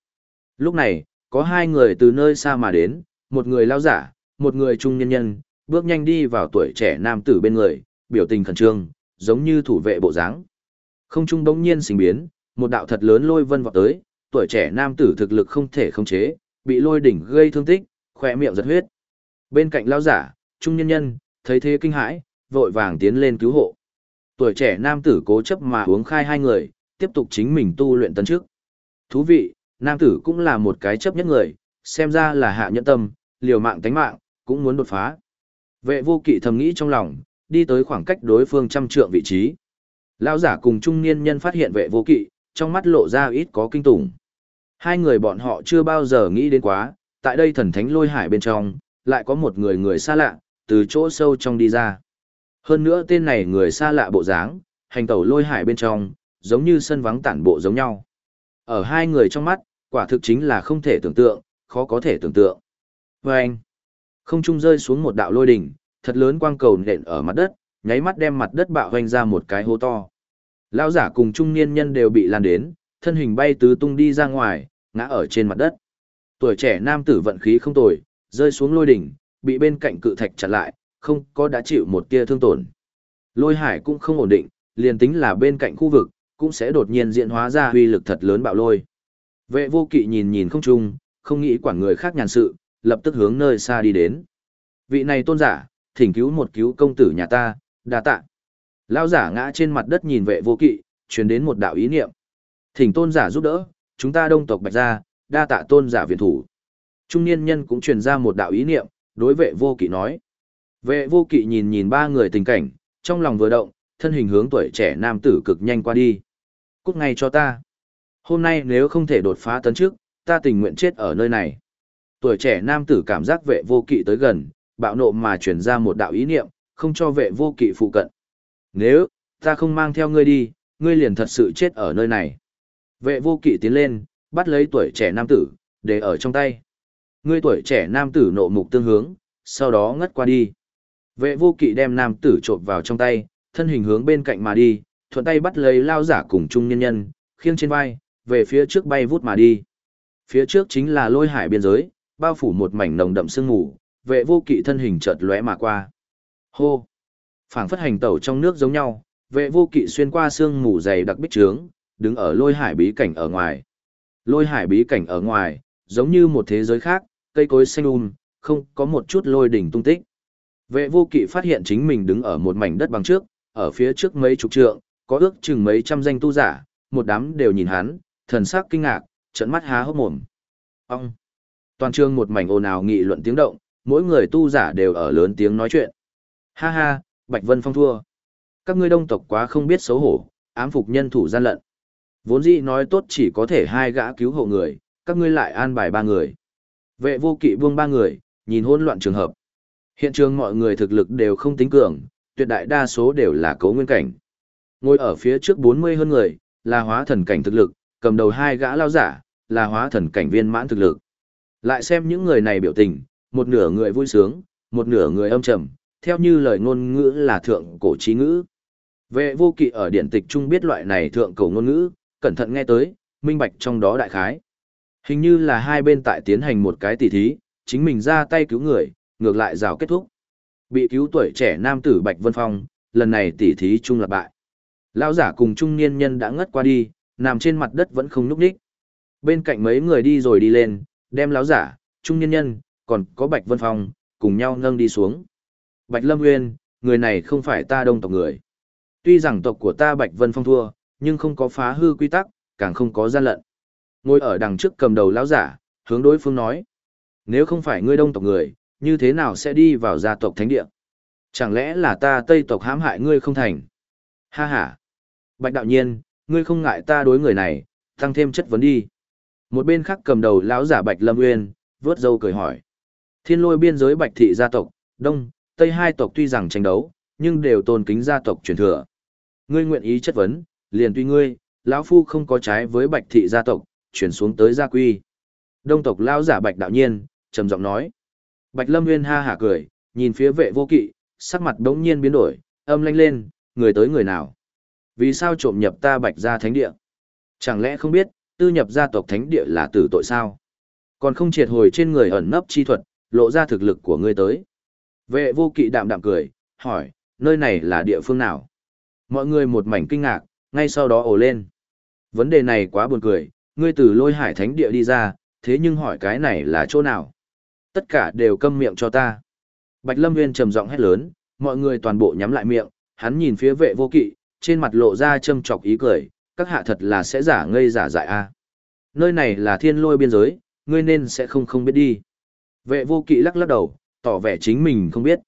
Lúc này, có hai người từ nơi xa mà đến, một người lao giả, một người trung nhân nhân, bước nhanh đi vào tuổi trẻ nam tử bên người, biểu tình khẩn trương, giống như thủ vệ bộ dáng. Không trung đống nhiên sinh biến, một đạo thật lớn lôi vân vọt tới, tuổi trẻ nam tử thực lực không thể khống chế, bị lôi đỉnh gây thương tích, khỏe miệng giật huyết. Bên cạnh lao giả, trung nhân nhân, thấy thế kinh hãi, vội vàng tiến lên cứu hộ. Tuổi trẻ nam tử cố chấp mà uống khai hai người, tiếp tục chính mình tu luyện tấn trước. Thú vị, nam tử cũng là một cái chấp nhất người, xem ra là hạ nhẫn tâm, liều mạng tánh mạng, cũng muốn đột phá. Vệ vô kỵ thầm nghĩ trong lòng, đi tới khoảng cách đối phương trăm trượng vị trí. Lão giả cùng trung niên nhân phát hiện vệ vô kỵ, trong mắt lộ ra ít có kinh tủng. Hai người bọn họ chưa bao giờ nghĩ đến quá, tại đây thần thánh lôi hải bên trong, lại có một người người xa lạ, từ chỗ sâu trong đi ra. Hơn nữa tên này người xa lạ bộ dáng, hành tẩu lôi hải bên trong, giống như sân vắng tản bộ giống nhau. Ở hai người trong mắt, quả thực chính là không thể tưởng tượng, khó có thể tưởng tượng. Và anh, không trung rơi xuống một đạo lôi đỉnh, thật lớn quang cầu nện ở mặt đất, nháy mắt đem mặt đất bạo hoành ra một cái hố to. Lão giả cùng trung niên nhân đều bị lan đến, thân hình bay tứ tung đi ra ngoài, ngã ở trên mặt đất. Tuổi trẻ nam tử vận khí không tồi, rơi xuống lôi đỉnh, bị bên cạnh cự thạch chặn lại, không có đã chịu một tia thương tổn. Lôi hải cũng không ổn định, liền tính là bên cạnh khu vực, cũng sẽ đột nhiên diễn hóa ra huy lực thật lớn bạo lôi. Vệ vô kỵ nhìn nhìn không trung, không nghĩ quản người khác nhàn sự, lập tức hướng nơi xa đi đến. Vị này tôn giả, thỉnh cứu một cứu công tử nhà ta, đa tạ. Lao giả ngã trên mặt đất nhìn vệ vô kỵ, truyền đến một đạo ý niệm. Thỉnh tôn giả giúp đỡ, chúng ta đông tộc bạch gia, đa tạ tôn giả viện thủ. Trung niên nhân cũng truyền ra một đạo ý niệm, đối vệ vô kỵ nói. Vệ vô kỵ nhìn nhìn ba người tình cảnh, trong lòng vừa động, thân hình hướng tuổi trẻ nam tử cực nhanh qua đi. Cút ngay cho ta. Hôm nay nếu không thể đột phá tấn trước, ta tình nguyện chết ở nơi này. Tuổi trẻ nam tử cảm giác vệ vô kỵ tới gần, bạo nộ mà truyền ra một đạo ý niệm, không cho vệ vô kỵ phụ cận. Nếu, ta không mang theo ngươi đi, ngươi liền thật sự chết ở nơi này. Vệ vô kỵ tiến lên, bắt lấy tuổi trẻ nam tử, để ở trong tay. Ngươi tuổi trẻ nam tử nộ mục tương hướng, sau đó ngất qua đi. Vệ vô kỵ đem nam tử trộm vào trong tay, thân hình hướng bên cạnh mà đi, thuận tay bắt lấy lao giả cùng trung nhân nhân, khiêng trên vai, về phía trước bay vút mà đi. Phía trước chính là lôi hải biên giới, bao phủ một mảnh nồng đậm sương mù, vệ vô kỵ thân hình chợt lóe mà qua. Hô! phảng phất hành tẩu trong nước giống nhau, vệ vô kỵ xuyên qua sương mù dày đặc bích trướng, đứng ở lôi hải bí cảnh ở ngoài. Lôi hải bí cảnh ở ngoài, giống như một thế giới khác, cây cối xanh um, không có một chút lôi đỉnh tung tích. Vệ vô kỵ phát hiện chính mình đứng ở một mảnh đất bằng trước, ở phía trước mấy chục trượng, có ước chừng mấy trăm danh tu giả, một đám đều nhìn hắn, thần sắc kinh ngạc, trận mắt há hốc mồm. Ông! Toàn trường một mảnh ồn ào nghị luận tiếng động, mỗi người tu giả đều ở lớn tiếng nói chuyện. Ha ha, Bạch Vân Phong thua. Các ngươi đông tộc quá không biết xấu hổ, ám phục nhân thủ gian lận. Vốn dĩ nói tốt chỉ có thể hai gã cứu hộ người, các ngươi lại an bài ba người. Vệ vô kỵ buông ba người, nhìn hỗn loạn trường hợp. Hiện trường mọi người thực lực đều không tính cường, tuyệt đại đa số đều là cấu nguyên cảnh. Ngồi ở phía trước 40 hơn người, là hóa thần cảnh thực lực, cầm đầu hai gã lao giả, là hóa thần cảnh viên mãn thực lực. Lại xem những người này biểu tình, một nửa người vui sướng, một nửa người âm trầm, theo như lời ngôn ngữ là thượng cổ trí ngữ. Vệ vô kỵ ở điển tịch trung biết loại này thượng cổ ngôn ngữ, cẩn thận nghe tới, minh bạch trong đó đại khái. Hình như là hai bên tại tiến hành một cái tỉ thí, chính mình ra tay cứu người, ngược lại rào kết thúc. Bị cứu tuổi trẻ nam tử Bạch Vân Phong, lần này tỉ thí chung là bại. Lão giả cùng trung niên nhân đã ngất qua đi, nằm trên mặt đất vẫn không nhúc nhích. Bên cạnh mấy người đi rồi đi lên, đem lão giả, trung niên nhân, còn có Bạch Vân Phong, cùng nhau nâng đi xuống. Bạch Lâm Nguyên, người này không phải ta đông tộc người. Tuy rằng tộc của ta Bạch Vân Phong thua, nhưng không có phá hư quy tắc, càng không có gian lận. Ngồi ở đằng trước cầm đầu lão giả, hướng đối phương nói. Nếu không phải ngươi đông tộc người, như thế nào sẽ đi vào gia tộc thánh địa? Chẳng lẽ là ta Tây tộc hãm hại ngươi không thành? Ha ha! Bạch đạo nhiên, ngươi không ngại ta đối người này, tăng thêm chất vấn đi. Một bên khác cầm đầu lão giả Bạch Lâm Nguyên, vớt dâu cười hỏi. Thiên lôi biên giới Bạch thị gia tộc, Đông, Tây hai tộc tuy rằng tranh đấu, nhưng đều tôn kính gia tộc truyền thừa. Ngươi nguyện ý chất vấn, liền tuy ngươi, lão phu không có trái với Bạch thị gia tộc, chuyển xuống tới gia quy. Đông tộc lão giả Bạch đạo nhiên, trầm giọng nói. Bạch Lâm Nguyên ha hả cười, nhìn phía vệ vô kỵ, sắc mặt đống nhiên biến đổi, âm lanh lên, người tới người nào. Vì sao trộm nhập ta Bạch gia thánh địa? Chẳng lẽ không biết, tư nhập gia tộc thánh địa là tử tội sao? Còn không triệt hồi trên người ẩn nấp chi thuật, lộ ra thực lực của ngươi tới. Vệ vô kỵ đạm đạm cười, hỏi, nơi này là địa phương nào? Mọi người một mảnh kinh ngạc, ngay sau đó ồ lên. Vấn đề này quá buồn cười, ngươi từ lôi hải thánh địa đi ra, thế nhưng hỏi cái này là chỗ nào? Tất cả đều câm miệng cho ta. Bạch Lâm Nguyên trầm giọng hét lớn, mọi người toàn bộ nhắm lại miệng, hắn nhìn phía vệ vô kỵ, trên mặt lộ ra châm chọc ý cười, các hạ thật là sẽ giả ngây giả dại a. Nơi này là thiên lôi biên giới, ngươi nên sẽ không không biết đi. Vệ vô kỵ lắc lắc đầu, tỏ vẻ chính mình không biết.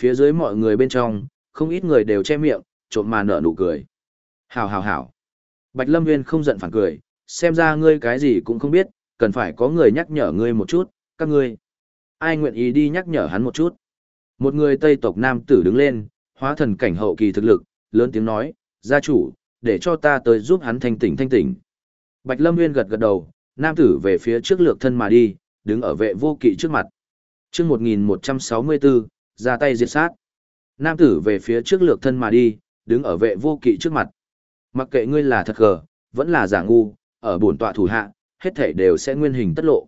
Phía dưới mọi người bên trong, không ít người đều che miệng, trộm mà nở nụ cười. Hảo hảo hảo. Bạch Lâm Nguyên không giận phản cười, xem ra ngươi cái gì cũng không biết, cần phải có người nhắc nhở ngươi một chút, các ngươi. Ai nguyện ý đi nhắc nhở hắn một chút. Một người Tây tộc nam tử đứng lên, hóa thần cảnh hậu kỳ thực lực, lớn tiếng nói, gia chủ, để cho ta tới giúp hắn thanh tỉnh thanh tỉnh. Bạch Lâm Nguyên gật gật đầu, nam tử về phía trước lược thân mà đi, đứng ở vệ vô kỵ trước mặt. chương 1164, ra tay diệt sát. Nam tử về phía trước lược thân mà đi, đứng ở vệ vô kỵ trước mặt. Mặc kệ ngươi là thật gờ, vẫn là giả ngu, ở bổn tọa thủ hạ, hết thể đều sẽ nguyên hình tất lộ.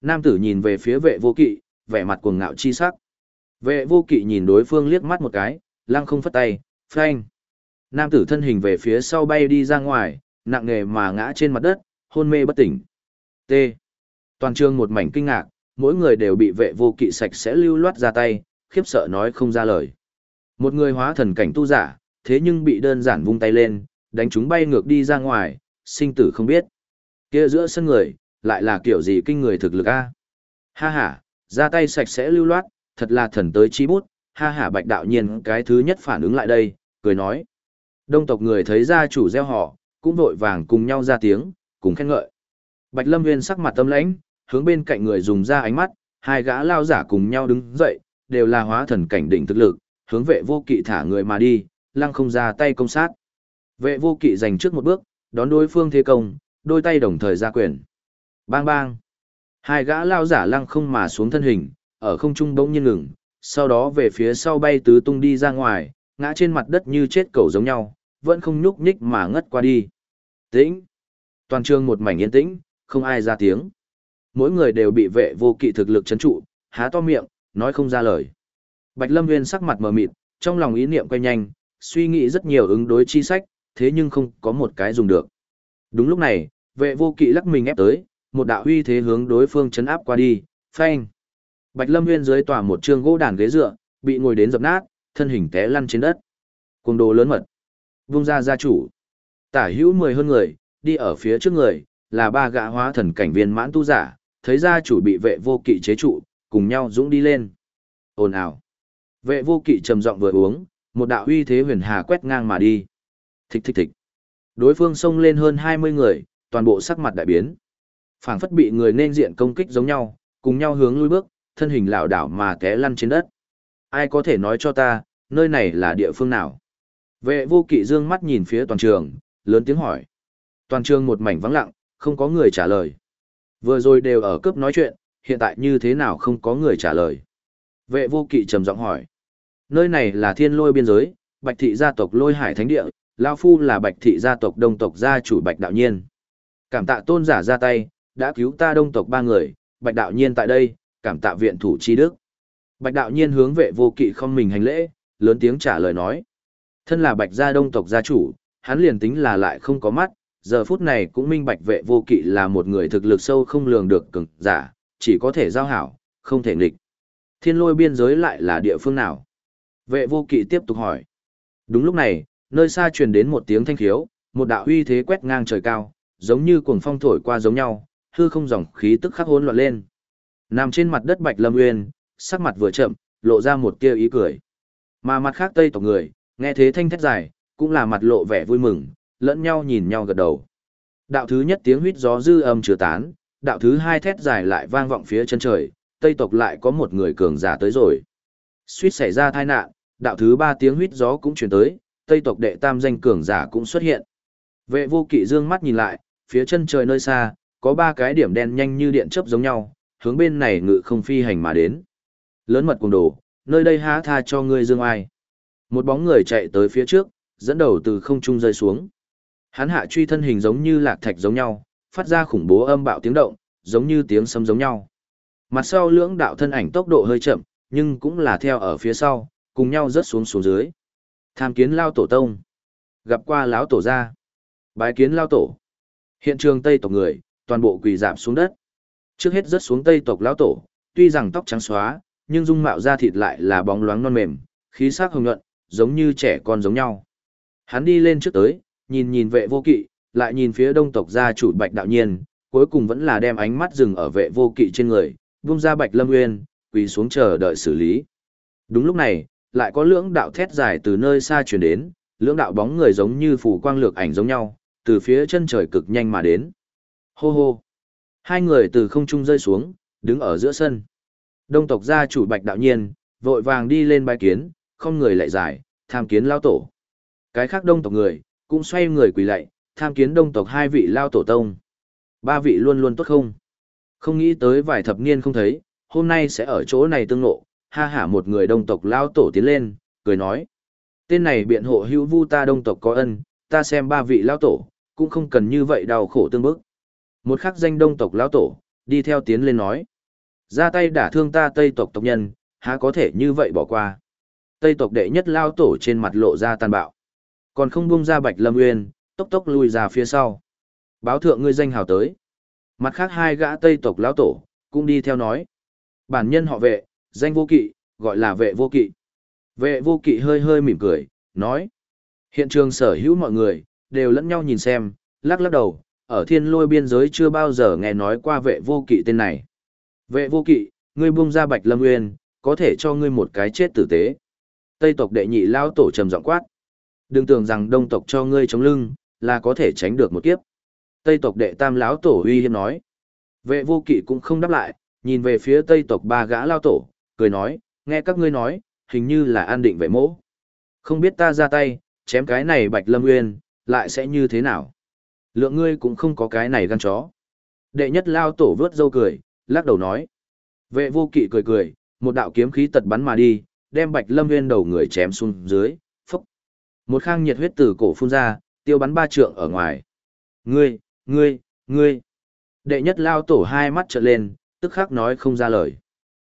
Nam tử nhìn về phía vệ vô kỵ, vẻ mặt cuồng ngạo chi sắc. Vệ vô kỵ nhìn đối phương liếc mắt một cái, lăng không phất tay, phanh. Nam tử thân hình về phía sau bay đi ra ngoài, nặng nề mà ngã trên mặt đất, hôn mê bất tỉnh. T. Toàn trường một mảnh kinh ngạc, mỗi người đều bị vệ vô kỵ sạch sẽ lưu loát ra tay, khiếp sợ nói không ra lời. Một người hóa thần cảnh tu giả, thế nhưng bị đơn giản vung tay lên, đánh chúng bay ngược đi ra ngoài, sinh tử không biết. Kia giữa sân người, lại là kiểu gì kinh người thực lực a? Ha ha, ra tay sạch sẽ lưu loát, thật là thần tới chi bút, ha hả bạch đạo nhiên cái thứ nhất phản ứng lại đây, cười nói. Đông tộc người thấy gia chủ gieo họ, cũng vội vàng cùng nhau ra tiếng, cùng khen ngợi. Bạch Lâm Nguyên sắc mặt tâm lãnh, hướng bên cạnh người dùng ra ánh mắt, hai gã lao giả cùng nhau đứng dậy, đều là hóa thần cảnh đỉnh thực lực, hướng vệ vô kỵ thả người mà đi, lăng không ra tay công sát. Vệ vô kỵ giành trước một bước, đón đối phương thế công, đôi tay đồng thời ra quyền. Bang bang. Hai gã lao giả lăng không mà xuống thân hình, ở không trung bỗng nhiên ngừng, sau đó về phía sau bay tứ tung đi ra ngoài, ngã trên mặt đất như chết cẩu giống nhau, vẫn không nhúc nhích mà ngất qua đi. Tĩnh. Toàn trường một mảnh yên tĩnh, không ai ra tiếng. Mỗi người đều bị vệ vô kỵ thực lực chấn trụ, há to miệng, nói không ra lời. Bạch Lâm Nguyên sắc mặt mờ mịt, trong lòng ý niệm quay nhanh, suy nghĩ rất nhiều ứng đối chi sách, thế nhưng không có một cái dùng được. Đúng lúc này, vệ vô kỵ lắc mình ép tới, một đạo uy thế hướng đối phương chấn áp qua đi, phanh. Bạch Lâm Nguyên dưới tòa một trương gỗ đàn ghế dựa, bị ngồi đến dập nát, thân hình té lăn trên đất. Cuồng đồ lớn mật. Vung ra gia chủ. Tả hữu mười hơn người, đi ở phía trước người, là ba gã hóa thần cảnh viên mãn tu giả, thấy gia chủ bị vệ vô kỵ chế trụ, cùng nhau dũng đi lên. Ồn ào. Vệ vô kỵ trầm giọng vừa uống, một đạo uy thế huyền hà quét ngang mà đi. Thịch thịch thịch. Đối phương xông lên hơn 20 người, toàn bộ sắc mặt đại biến. phảng phất bị người nên diện công kích giống nhau, cùng nhau hướng lui bước, thân hình lảo đảo mà té lăn trên đất. Ai có thể nói cho ta, nơi này là địa phương nào? Vệ vô kỵ dương mắt nhìn phía toàn trường, lớn tiếng hỏi. Toàn trường một mảnh vắng lặng, không có người trả lời. Vừa rồi đều ở cướp nói chuyện, hiện tại như thế nào không có người trả lời. Vệ vô kỵ trầm giọng hỏi. Nơi này là thiên lôi biên giới, bạch thị gia tộc lôi hải thánh địa, Lao Phu là bạch thị gia tộc đông tộc gia chủ bạch đạo nhiên. Cảm tạ tôn giả ra tay, đã cứu ta đông tộc ba người, bạch đạo nhiên tại đây, cảm tạ viện thủ chi đức. Bạch đạo nhiên hướng vệ vô kỵ không mình hành lễ, lớn tiếng trả lời nói. Thân là bạch gia đông tộc gia chủ, hắn liền tính là lại không có mắt, giờ phút này cũng minh bạch vệ vô kỵ là một người thực lực sâu không lường được cường giả, chỉ có thể giao hảo, không thể nghịch. Thiên lôi biên giới lại là địa phương nào? Vệ vô kỵ tiếp tục hỏi. Đúng lúc này, nơi xa truyền đến một tiếng thanh khiếu, một đạo uy thế quét ngang trời cao, giống như cuồng phong thổi qua giống nhau, hư không dòng khí tức khắc hỗn loạn lên. Nằm trên mặt đất Bạch Lâm Uyên, sắc mặt vừa chậm, lộ ra một tia ý cười. Mà mặt khác Tây tộc người, nghe thế thanh thét dài, cũng là mặt lộ vẻ vui mừng, lẫn nhau nhìn nhau gật đầu. Đạo thứ nhất tiếng huýt gió dư âm chưa tán, đạo thứ hai thét dài lại vang vọng phía chân trời, Tây tộc lại có một người cường giả tới rồi. Suýt xảy ra tai nạn, đạo thứ ba tiếng huýt gió cũng truyền tới, Tây tộc đệ tam danh cường giả cũng xuất hiện. Vệ vô kỵ dương mắt nhìn lại, phía chân trời nơi xa, có ba cái điểm đen nhanh như điện chớp giống nhau, hướng bên này ngự không phi hành mà đến. Lớn mật cùng đồ, nơi đây há tha cho ngươi dương ai. Một bóng người chạy tới phía trước, dẫn đầu từ không trung rơi xuống. Hắn hạ truy thân hình giống như lạc thạch giống nhau, phát ra khủng bố âm bạo tiếng động, giống như tiếng sấm giống nhau. Mặt sau lưỡng đạo thân ảnh tốc độ hơi chậm, nhưng cũng là theo ở phía sau, cùng nhau rớt xuống xuống dưới. Tham kiến lao tổ tông. Gặp qua lão tổ gia. Bái kiến lao tổ. Hiện trường Tây tộc người, toàn bộ quỳ giảm xuống đất. Trước hết rớt xuống Tây tộc lão tổ, tuy rằng tóc trắng xóa, nhưng dung mạo da thịt lại là bóng loáng non mềm, khí sắc hồng nhuận, giống như trẻ con giống nhau. Hắn đi lên trước tới, nhìn nhìn vệ vô kỵ, lại nhìn phía đông tộc gia chủ Bạch Đạo Nhiên, cuối cùng vẫn là đem ánh mắt dừng ở vệ vô kỵ trên người, vung ra Bạch Lâm Nguyên, quỳ xuống chờ đợi xử lý. Đúng lúc này, lại có lưỡng đạo thét dài từ nơi xa truyền đến, lưỡng đạo bóng người giống như phủ quang lược ảnh giống nhau, từ phía chân trời cực nhanh mà đến. Hô hô! Hai người từ không trung rơi xuống, đứng ở giữa sân. Đông tộc gia chủ Bạch Đạo Nhiên, vội vàng đi lên bái kiến, không người lại giải, tham kiến lao tổ. Cái khác đông tộc người, cũng xoay người quỳ lạy, tham kiến đông tộc hai vị lao tổ tông. Ba vị luôn luôn tốt không? Không nghĩ tới vài thập niên không thấy, hôm nay sẽ ở chỗ này tương ngộ, ha hả một người đông tộc lao tổ tiến lên, cười nói. Tên này biện hộ hữu vu ta đông tộc có ân, ta xem ba vị lao tổ, cũng không cần như vậy đau khổ tương bức. Một khắc danh đông tộc lão tổ, đi theo tiến lên nói. Ra tay đả thương ta tây tộc tộc nhân, há có thể như vậy bỏ qua. Tây tộc đệ nhất lao tổ trên mặt lộ ra tàn bạo. Còn không buông ra bạch lâm uyên, tốc tốc lui ra phía sau. Báo thượng ngươi danh hào tới. Mặt khác hai gã tây tộc lão tổ, cũng đi theo nói. Bản nhân họ vệ, danh vô kỵ, gọi là vệ vô kỵ. Vệ vô kỵ hơi hơi mỉm cười, nói. Hiện trường sở hữu mọi người, đều lẫn nhau nhìn xem, lắc lắc đầu, ở thiên lôi biên giới chưa bao giờ nghe nói qua vệ vô kỵ tên này. Vệ vô kỵ, ngươi buông ra bạch lâm nguyên, có thể cho ngươi một cái chết tử tế. Tây tộc đệ nhị lao tổ trầm giọng quát. Đừng tưởng rằng đông tộc cho ngươi chống lưng, là có thể tránh được một kiếp. Tây tộc đệ tam lão tổ uy hiếp nói. Vệ vô kỵ cũng không đáp lại, nhìn về phía tây tộc ba gã lao tổ, cười nói, nghe các ngươi nói, hình như là an định vệ mỗ. Không biết ta ra tay, chém cái này bạch lâm nguyên, lại sẽ như thế nào? Lượng ngươi cũng không có cái này gan chó. Đệ nhất lao tổ vớt dâu cười, lắc đầu nói. Vệ vô kỵ cười cười, một đạo kiếm khí tật bắn mà đi, đem bạch lâm nguyên đầu người chém xuống dưới, phốc. Một khang nhiệt huyết từ cổ phun ra, tiêu bắn ba trượng ở ngoài. Ngươi, ngươi, ngươi. Đệ nhất lao tổ hai mắt trợn lên, tức khắc nói không ra lời.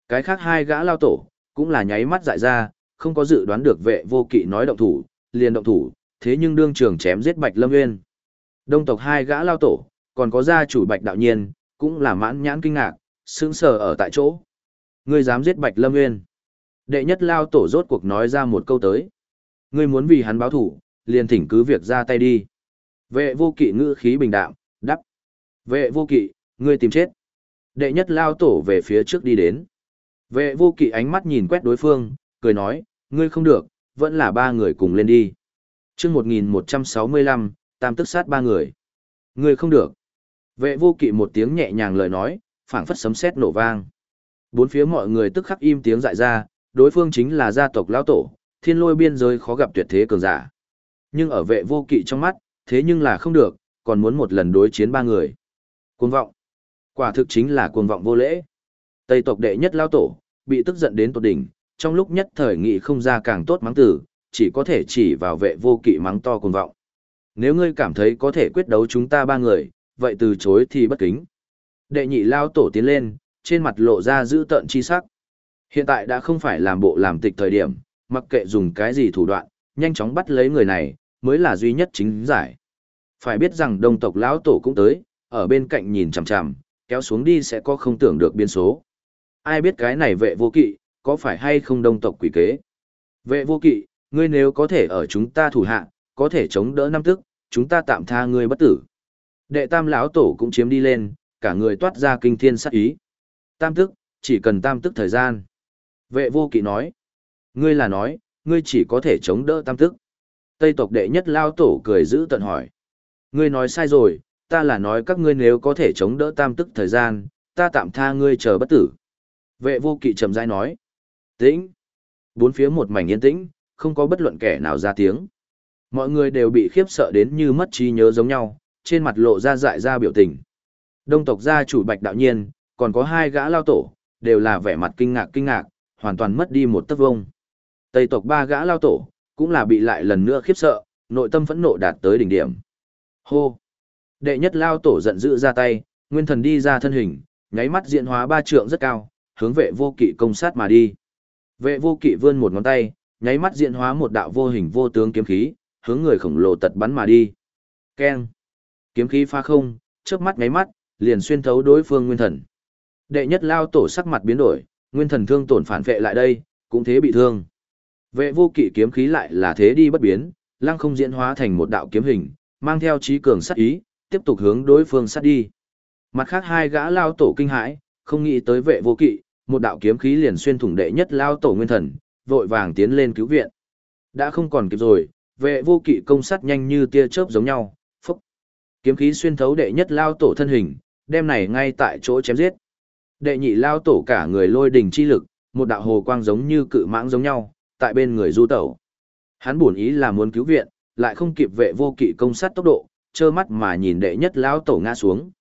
Cái khác hai gã lao tổ, cũng là nháy mắt dại ra, không có dự đoán được vệ vô kỵ nói động thủ, liền động thủ, thế nhưng đương trường chém giết Bạch Lâm Nguyên. Đông tộc hai gã lao tổ, còn có gia chủ Bạch Đạo Nhiên, cũng là mãn nhãn kinh ngạc, sững sờ ở tại chỗ. Ngươi dám giết Bạch Lâm Nguyên? Đệ nhất lao tổ rốt cuộc nói ra một câu tới. Ngươi muốn vì hắn báo thủ, liền thỉnh cứ việc ra tay đi. Vệ vô kỵ ngữ khí bình đạm, đắp. Vệ vô kỵ, ngươi tìm chết. Đệ nhất lao tổ về phía trước đi đến. Vệ vô kỵ ánh mắt nhìn quét đối phương, cười nói, ngươi không được, vẫn là ba người cùng lên đi. chương 1165, tam tức sát ba người. người không được. Vệ vô kỵ một tiếng nhẹ nhàng lời nói, phảng phất sấm sét nổ vang. Bốn phía mọi người tức khắc im tiếng dại ra, đối phương chính là gia tộc lão tổ, thiên lôi biên giới khó gặp tuyệt thế cường giả. Nhưng ở vệ vô kỵ trong mắt, thế nhưng là không được, còn muốn một lần đối chiến ba người. Cuồng vọng. Quả thực chính là cuồng vọng vô lễ. Tây tộc đệ nhất lão tổ, bị tức giận đến tột đỉnh, trong lúc nhất thời nghị không ra càng tốt mắng tử, chỉ có thể chỉ vào vệ vô kỵ mắng to cuồng vọng. Nếu ngươi cảm thấy có thể quyết đấu chúng ta ba người, vậy từ chối thì bất kính. Đệ nhị lao tổ tiến lên, trên mặt lộ ra giữ tợn chi sắc. Hiện tại đã không phải làm bộ làm tịch thời điểm, mặc kệ dùng cái gì thủ đoạn, nhanh chóng bắt lấy người này, mới là duy nhất chính giải. Phải biết rằng đông tộc lão tổ cũng tới, ở bên cạnh nhìn chằm chằm, kéo xuống đi sẽ có không tưởng được biên số. Ai biết cái này vệ vô kỵ, có phải hay không đông tộc quỷ kế? Vệ vô kỵ, ngươi nếu có thể ở chúng ta thủ hạ, có thể chống đỡ năm tức, chúng ta tạm tha ngươi bất tử. Đệ tam lão tổ cũng chiếm đi lên, cả người toát ra kinh thiên sát ý. Tam tức, chỉ cần tam tức thời gian. Vệ vô kỵ nói, ngươi là nói, ngươi chỉ có thể chống đỡ tam tức. Tây tộc đệ nhất lao tổ cười giữ tận hỏi. Ngươi nói sai rồi, ta là nói các ngươi nếu có thể chống đỡ tam tức thời gian, ta tạm tha ngươi chờ bất tử. Vệ vô kỵ trầm rãi nói. Tĩnh. Bốn phía một mảnh yên tĩnh, không có bất luận kẻ nào ra tiếng. Mọi người đều bị khiếp sợ đến như mất trí nhớ giống nhau, trên mặt lộ ra dại ra biểu tình. Đông tộc gia chủ Bạch Đạo Nhiên, còn có hai gã lao tổ, đều là vẻ mặt kinh ngạc kinh ngạc, hoàn toàn mất đi một tấc vông. Tây tộc ba gã lao tổ, cũng là bị lại lần nữa khiếp sợ, nội tâm phẫn nộ đạt tới đỉnh điểm. Hô! Đệ nhất lao tổ giận dữ ra tay, nguyên thần đi ra thân hình, nháy mắt diện hóa ba trượng rất cao, hướng vệ vô kỵ công sát mà đi. Vệ vô kỵ vươn một ngón tay, nháy mắt diện hóa một đạo vô hình vô tướng kiếm khí, hướng người khổng lồ tật bắn mà đi. Keng! Kiếm khí pha không, trước mắt ngáy mắt, liền xuyên thấu đối phương nguyên thần. Đệ nhất lao tổ sắc mặt biến đổi, nguyên thần thương tổn phản vệ lại đây, cũng thế bị thương. Vệ vô kỵ kiếm khí lại là thế đi bất biến, lăng không diễn hóa thành một đạo kiếm hình, mang theo trí cường sát ý, tiếp tục hướng đối phương sát đi. Mặt khác hai gã lao tổ kinh hãi, không nghĩ tới vệ vô kỵ, một đạo kiếm khí liền xuyên thủng đệ nhất lao tổ nguyên thần, vội vàng tiến lên cứu viện. Đã không còn kịp rồi, vệ vô kỵ công sát nhanh như tia chớp giống nhau, phúc. Kiếm khí xuyên thấu đệ nhất lao tổ thân hình, đem này ngay tại chỗ chém giết. Đệ nhị lao tổ cả người lôi đỉnh chi lực, một đạo hồ quang giống như cự mãng giống nhau, tại bên người du tẩu. Hắn buồn ý là muốn cứu viện, lại không kịp vệ vô kỵ công sát tốc độ, trơ mắt mà nhìn đệ nhất lão tổ ngã xuống.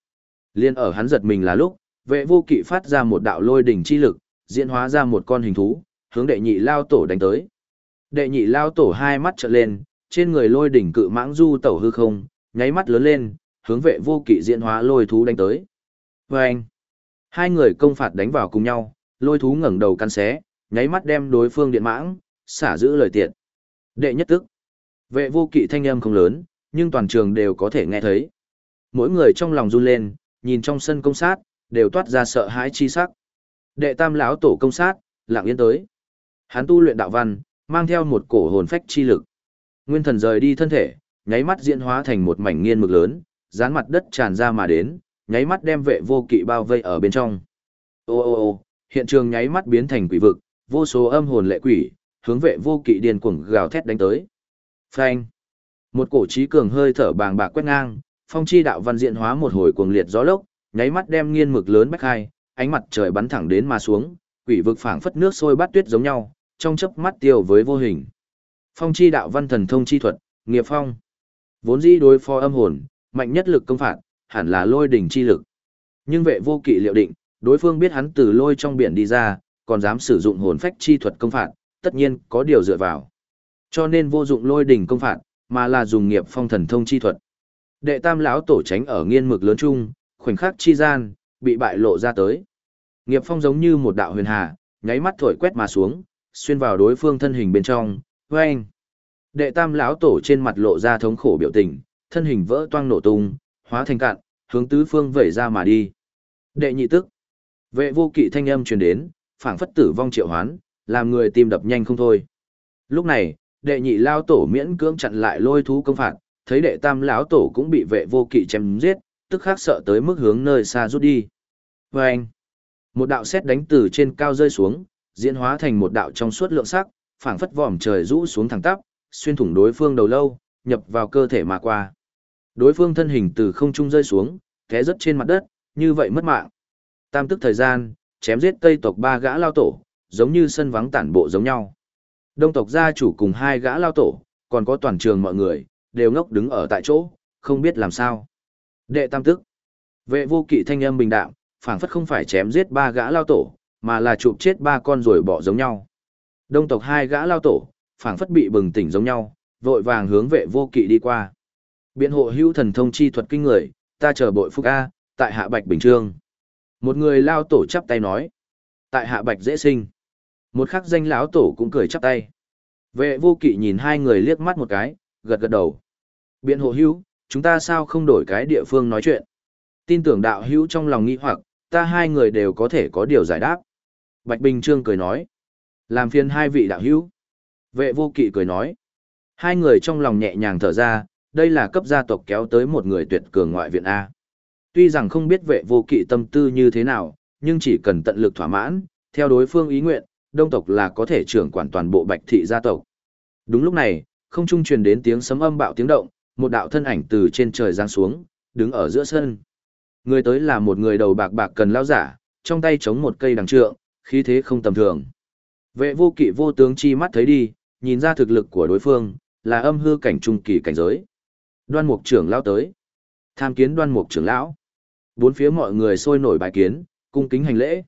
Liên ở hắn giật mình là lúc, vệ vô kỵ phát ra một đạo lôi đỉnh chi lực, diễn hóa ra một con hình thú, hướng đệ nhị lao tổ đánh tới. Đệ nhị lao tổ hai mắt trợn lên, trên người lôi đỉnh cự mãng du tẩu hư không, nháy mắt lớn lên, hướng vệ vô kỵ diễn hóa lôi thú đánh tới. Vâng! Hai người công phạt đánh vào cùng nhau, lôi thú ngẩng đầu căn xé, nháy mắt đem đối phương điện mãng, xả giữ lời tiện. Đệ nhất tức. Vệ vô kỵ thanh âm không lớn, nhưng toàn trường đều có thể nghe thấy. Mỗi người trong lòng run lên, nhìn trong sân công sát, đều toát ra sợ hãi chi sắc. Đệ tam lão tổ công sát, lặng yên tới. Hắn tu luyện đạo văn, mang theo một cổ hồn phách chi lực. Nguyên thần rời đi thân thể, nháy mắt diễn hóa thành một mảnh nghiên mực lớn, dán mặt đất tràn ra mà đến, nháy mắt đem vệ vô kỵ bao vây ở bên trong. Ô ô ô, hiện trường nháy mắt biến thành quỷ vực, vô số âm hồn lệ quỷ, hướng vệ vô kỵ điên cuồng gào thét đánh tới. Phanh. Một cổ trí cường hơi thở bàng bạc quét ngang, phong chi đạo văn diện hóa một hồi cuồng liệt gió lốc, nháy mắt đem nghiên mực lớn bách hai, ánh mặt trời bắn thẳng đến mà xuống, quỷ vực phảng phất nước sôi bát tuyết giống nhau, trong chớp mắt tiêu với vô hình. Phong chi đạo văn thần thông chi thuật, nghiệp phong. Vốn dĩ đối phó âm hồn, mạnh nhất lực công phạt, hẳn là lôi đỉnh chi lực. Nhưng vệ vô kỵ liệu định, đối phương biết hắn từ lôi trong biển đi ra, còn dám sử dụng hồn phách chi thuật công phạt, tất nhiên có điều dựa vào. Cho nên vô dụng lôi đỉnh công phạt, mà là dùng nghiệp phong thần thông chi thuật. Đệ tam lão tổ tránh ở nghiên mực lớn trung, khoảnh khắc chi gian, bị bại lộ ra tới. Nghiệp phong giống như một đạo huyền hà, nháy mắt thổi quét mà xuống, xuyên vào đối phương thân hình bên trong, oeng. Đệ tam lão tổ trên mặt lộ ra thống khổ biểu tình, thân hình vỡ toang nổ tung, hóa thành cạn, hướng tứ phương vẩy ra mà đi. Đệ nhị tức. Vệ vô kỵ thanh âm truyền đến, phảng phất tử vong triệu hoán, làm người tim đập nhanh không thôi. Lúc này, đệ nhị lao tổ miễn cưỡng chặn lại lôi thú công phạt, thấy đệ tam lão tổ cũng bị vệ vô kỵ chém giết, tức khắc sợ tới mức hướng nơi xa rút đi. Và anh, một đạo sét đánh từ trên cao rơi xuống, diễn hóa thành một đạo trong suốt lượng sắc, phảng phất vòm trời rũ xuống thẳng tắp, xuyên thủng đối phương đầu lâu, nhập vào cơ thể mà qua. Đối phương thân hình từ không trung rơi xuống, té rất trên mặt đất, như vậy mất mạng. Tam tức thời gian, chém giết Tây tộc ba gã lao tổ, giống như sân vắng tản bộ giống nhau. Đông tộc gia chủ cùng hai gã lao tổ, còn có toàn trường mọi người, đều ngốc đứng ở tại chỗ, không biết làm sao. Đệ tam tức. Vệ vô kỵ thanh âm bình đạm, phảng phất không phải chém giết ba gã lao tổ, mà là chụp chết ba con rồi bỏ giống nhau. Đông tộc hai gã lao tổ, phảng phất bị bừng tỉnh giống nhau, vội vàng hướng vệ vô kỵ đi qua. Biện hộ hữu thần thông chi thuật kinh người, ta chờ bội phúc A, tại hạ bạch bình trương. Một người lao tổ chắp tay nói. Tại hạ bạch dễ sinh. Một khắc danh lão tổ cũng cười chắp tay. Vệ vô kỵ nhìn hai người liếc mắt một cái, gật gật đầu. Biện hộ hữu, chúng ta sao không đổi cái địa phương nói chuyện? Tin tưởng đạo hữu trong lòng nghi hoặc, ta hai người đều có thể có điều giải đáp. Bạch Bình Trương cười nói. Làm phiền hai vị đạo hữu. Vệ vô kỵ cười nói. Hai người trong lòng nhẹ nhàng thở ra, đây là cấp gia tộc kéo tới một người tuyệt cường ngoại viện A. Tuy rằng không biết vệ vô kỵ tâm tư như thế nào, nhưng chỉ cần tận lực thỏa mãn, theo đối phương ý nguyện, đông tộc là có thể trưởng quản toàn bộ bạch thị gia tộc. Đúng lúc này, không trung truyền đến tiếng sấm âm bạo tiếng động, một đạo thân ảnh từ trên trời giáng xuống, đứng ở giữa sân. Người tới là một người đầu bạc bạc cần lao giả, trong tay chống một cây đằng trượng, khí thế không tầm thường. Vệ vô kỵ vô tướng chi mắt thấy đi, nhìn ra thực lực của đối phương, là âm hư cảnh trung kỳ cảnh giới. Đoan mục trưởng lao tới. Tham kiến đoan mục trưởng lão. Bốn phía mọi người sôi nổi bài kiến, cung kính hành lễ.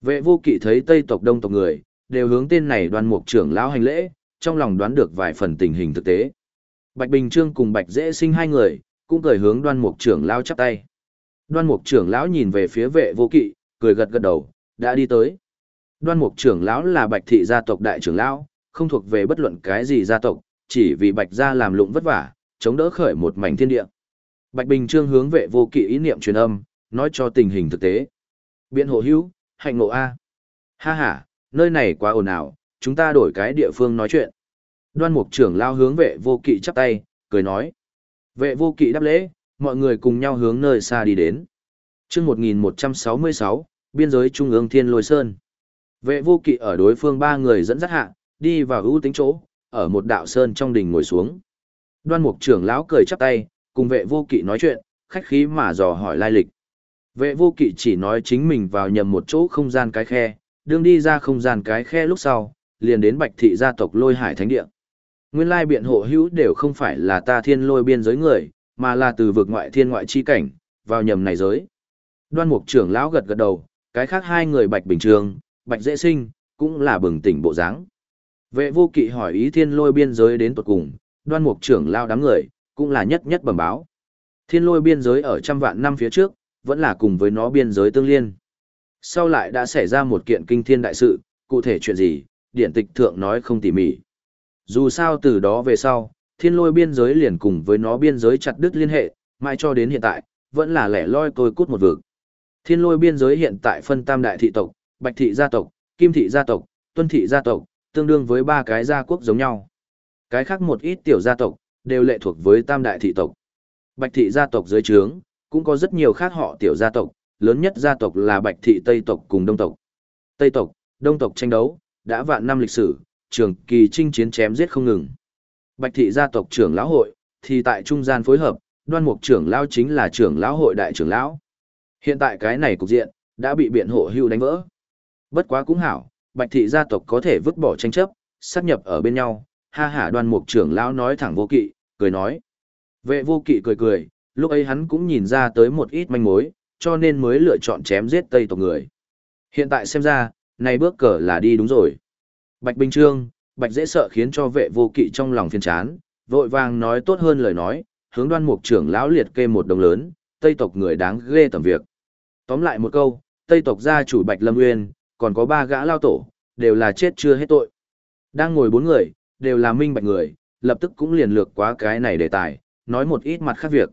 Vệ vô kỵ thấy Tây tộc Đông tộc người, đều hướng tên này đoan mục trưởng lão hành lễ, trong lòng đoán được vài phần tình hình thực tế. Bạch Bình Trương cùng Bạch Dễ sinh hai người, cũng cười hướng đoan mục trưởng lão chắp tay. Đoan mục trưởng lão nhìn về phía vệ vô kỵ, cười gật gật đầu, đã đi tới. Đoan mục trưởng lão là Bạch thị gia tộc đại trưởng lão, không thuộc về bất luận cái gì gia tộc, chỉ vì Bạch gia làm lụng vất vả, chống đỡ khởi một mảnh thiên địa. Bạch Bình Trương hướng vệ vô kỵ ý niệm truyền âm, nói cho tình hình thực tế. Biện hộ hữu, hạnh ngộ A. Ha ha, nơi này quá ồn ào, chúng ta đổi cái địa phương nói chuyện. Đoan mục trưởng lao hướng vệ vô kỵ chắp tay, cười nói. Vệ vô kỵ đáp lễ, mọi người cùng nhau hướng nơi xa đi đến. chương 1166, biên giới trung ương thiên lôi sơn. Vệ vô kỵ ở đối phương ba người dẫn dắt hạ, đi vào ưu tính chỗ, ở một đạo sơn trong đình ngồi xuống. Đoan mục trưởng lão cười chắp tay, cùng vệ vô kỵ nói chuyện, khách khí mà dò hỏi lai lịch. Vệ vô kỵ chỉ nói chính mình vào nhầm một chỗ không gian cái khe, đương đi ra không gian cái khe lúc sau, liền đến bạch thị gia tộc lôi hải thánh địa. Nguyên lai biện hộ hữu đều không phải là ta thiên lôi biên giới người, mà là từ vực ngoại thiên ngoại chi cảnh, vào nhầm này giới. Đoan mục trưởng lão gật gật đầu, cái khác hai người bạch bình trường, bạch dễ sinh, cũng là bừng tỉnh bộ dáng. Vệ vô kỵ hỏi ý thiên lôi biên giới đến tuột cùng, đoan mục trưởng lao đám người, cũng là nhất nhất bẩm báo. Thiên lôi biên giới ở trăm vạn năm phía trước, vẫn là cùng với nó biên giới tương liên. Sau lại đã xảy ra một kiện kinh thiên đại sự, cụ thể chuyện gì, điện tịch thượng nói không tỉ mỉ. Dù sao từ đó về sau, thiên lôi biên giới liền cùng với nó biên giới chặt đứt liên hệ, mãi cho đến hiện tại, vẫn là lẻ loi tôi cút một vực. Thiên lôi biên giới hiện tại phân tam đại thị tộc, bạch thị gia tộc, kim thị gia tộc, tuân thị gia tộc, Tương đương với ba cái gia quốc giống nhau. Cái khác một ít tiểu gia tộc, đều lệ thuộc với tam đại thị tộc. Bạch thị gia tộc dưới trướng, cũng có rất nhiều khác họ tiểu gia tộc, lớn nhất gia tộc là Bạch thị Tây tộc cùng Đông tộc. Tây tộc, Đông tộc tranh đấu, đã vạn năm lịch sử, trường kỳ chinh chiến chém giết không ngừng. Bạch thị gia tộc trưởng lão hội, thì tại trung gian phối hợp, đoan mục trưởng lão chính là trưởng lão hội đại trưởng lão. Hiện tại cái này cục diện, đã bị biện hộ hưu đánh vỡ. Bất quá cũng hảo, bạch thị gia tộc có thể vứt bỏ tranh chấp, sát nhập ở bên nhau, ha hả đoan mục trưởng lão nói thẳng vô kỵ, cười nói. Vệ vô kỵ cười cười, lúc ấy hắn cũng nhìn ra tới một ít manh mối, cho nên mới lựa chọn chém giết Tây tộc người. Hiện tại xem ra, này bước cờ là đi đúng rồi. Bạch Bình Trương, Bạch dễ sợ khiến cho vệ vô kỵ trong lòng phiền chán, vội vàng nói tốt hơn lời nói, hướng đoan mục trưởng lão liệt kê một đồng lớn, Tây tộc người đáng ghê tầm việc. Tóm lại một câu, Tây tộc gia chủ Bạch Lâm Nguyên, còn có ba gã lao tổ, đều là chết chưa hết tội. Đang ngồi bốn người, đều là minh bạch người, lập tức cũng liền lược quá cái này đề tài, nói một ít mặt khác việc.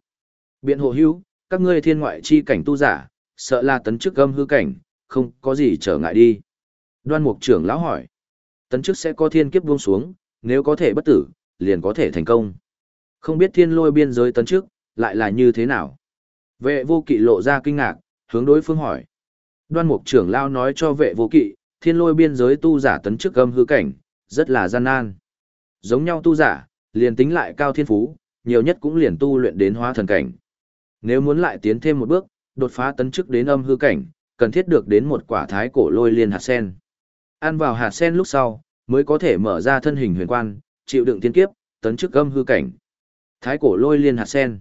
Biện hộ hữu, các ngươi thiên ngoại chi cảnh tu giả, sợ là tấn chức âm hư cảnh, không có gì trở ngại đi. Đoan mục trưởng lão hỏi, tấn chức sẽ có thiên kiếp buông xuống, nếu có thể bất tử, liền có thể thành công. Không biết thiên lôi biên giới tấn chức, lại là như thế nào? Vệ vô kỵ lộ ra kinh ngạc, hướng đối phương hỏi. Đoan mục trưởng lao nói cho vệ vô kỵ, thiên lôi biên giới tu giả tấn chức âm hư cảnh, rất là gian nan. Giống nhau tu giả, liền tính lại cao thiên phú, nhiều nhất cũng liền tu luyện đến hóa thần cảnh. Nếu muốn lại tiến thêm một bước, đột phá tấn chức đến âm hư cảnh, cần thiết được đến một quả thái cổ lôi liên hạt sen. Ăn vào hạt sen lúc sau, mới có thể mở ra thân hình huyền quan, chịu đựng tiên kiếp, tấn chức âm hư cảnh. Thái cổ lôi liên hạt sen.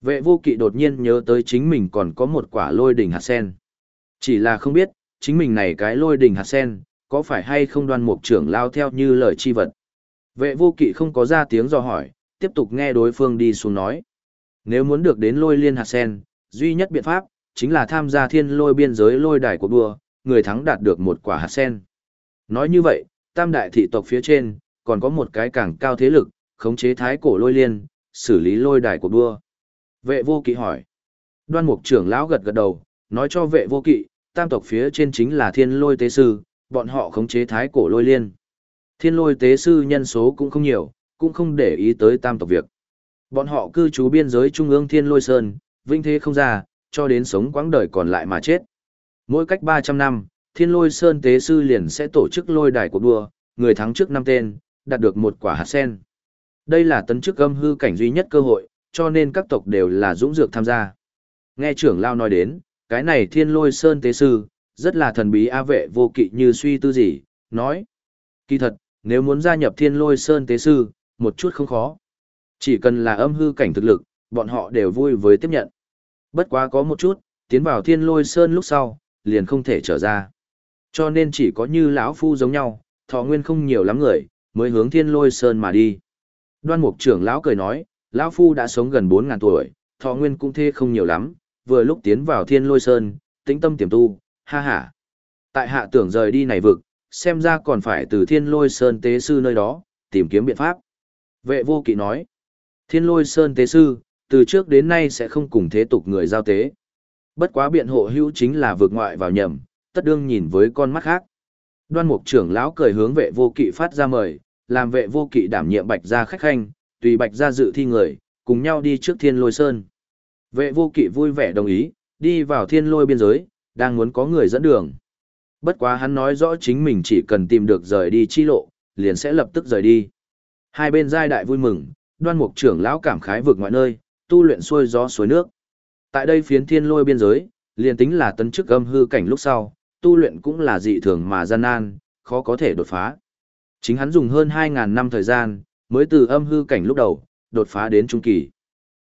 Vệ vô kỵ đột nhiên nhớ tới chính mình còn có một quả lôi đỉnh hạt sen. Chỉ là không biết, chính mình này cái lôi đỉnh hạt sen, có phải hay không đoan mục trưởng lao theo như lời chi vật. Vệ vô kỵ không có ra tiếng do hỏi, tiếp tục nghe đối phương đi xuống nói. Nếu muốn được đến lôi liên hạt sen, duy nhất biện pháp, chính là tham gia thiên lôi biên giới lôi đài của đua, người thắng đạt được một quả hạt sen. Nói như vậy, tam đại thị tộc phía trên, còn có một cái càng cao thế lực, khống chế thái cổ lôi liên, xử lý lôi đài của đua. Vệ vô kỵ hỏi. Đoan mục trưởng lão gật gật đầu, nói cho vệ vô kỵ, tam tộc phía trên chính là thiên lôi tế sư, bọn họ khống chế thái cổ lôi liên. Thiên lôi tế sư nhân số cũng không nhiều, cũng không để ý tới tam tộc việc. Bọn họ cư trú biên giới trung ương thiên lôi sơn, vinh thế không ra, cho đến sống quãng đời còn lại mà chết. Mỗi cách 300 năm, thiên lôi sơn tế sư liền sẽ tổ chức lôi đài cuộc đua, người thắng trước năm tên, đạt được một quả hạt sen. Đây là tấn chức âm hư cảnh duy nhất cơ hội, cho nên các tộc đều là dũng dược tham gia. Nghe trưởng lao nói đến, cái này thiên lôi sơn tế sư, rất là thần bí a vệ vô kỵ như suy tư gì, nói. Kỳ thật, nếu muốn gia nhập thiên lôi sơn tế sư, một chút không khó. Chỉ cần là âm hư cảnh thực lực, bọn họ đều vui với tiếp nhận. Bất quá có một chút, tiến vào thiên lôi sơn lúc sau, liền không thể trở ra. Cho nên chỉ có như lão phu giống nhau, thọ nguyên không nhiều lắm người, mới hướng thiên lôi sơn mà đi. Đoan mục trưởng lão cười nói, lão phu đã sống gần 4.000 tuổi, thọ nguyên cũng thê không nhiều lắm, vừa lúc tiến vào thiên lôi sơn, tĩnh tâm tiềm tu, ha ha. Tại hạ tưởng rời đi này vực, xem ra còn phải từ thiên lôi sơn tế sư nơi đó, tìm kiếm biện pháp. Vệ vô kỵ nói, thiên lôi sơn tế sư, từ trước đến nay sẽ không cùng thế tục người giao tế. Bất quá biện hộ hữu chính là vượt ngoại vào nhầm, tất đương nhìn với con mắt khác. Đoan mục trưởng lão cười hướng vệ vô kỵ phát ra mời, làm vệ vô kỵ đảm nhiệm bạch gia khách khanh, tùy bạch gia dự thi người, cùng nhau đi trước thiên lôi sơn. Vệ vô kỵ vui vẻ đồng ý, đi vào thiên lôi biên giới, đang muốn có người dẫn đường. Bất quá hắn nói rõ chính mình chỉ cần tìm được rời đi chi lộ, liền sẽ lập tức rời đi. Hai bên giai đại vui mừng, đoan mục trưởng lão cảm khái vượt ngoại nơi, tu luyện xuôi gió suối nước. Tại đây phiến thiên lôi biên giới, liền tính là tấn chức âm hư cảnh lúc sau, tu luyện cũng là dị thường mà gian nan, khó có thể đột phá. Chính hắn dùng hơn 2.000 năm thời gian, mới từ âm hư cảnh lúc đầu, đột phá đến trung kỳ.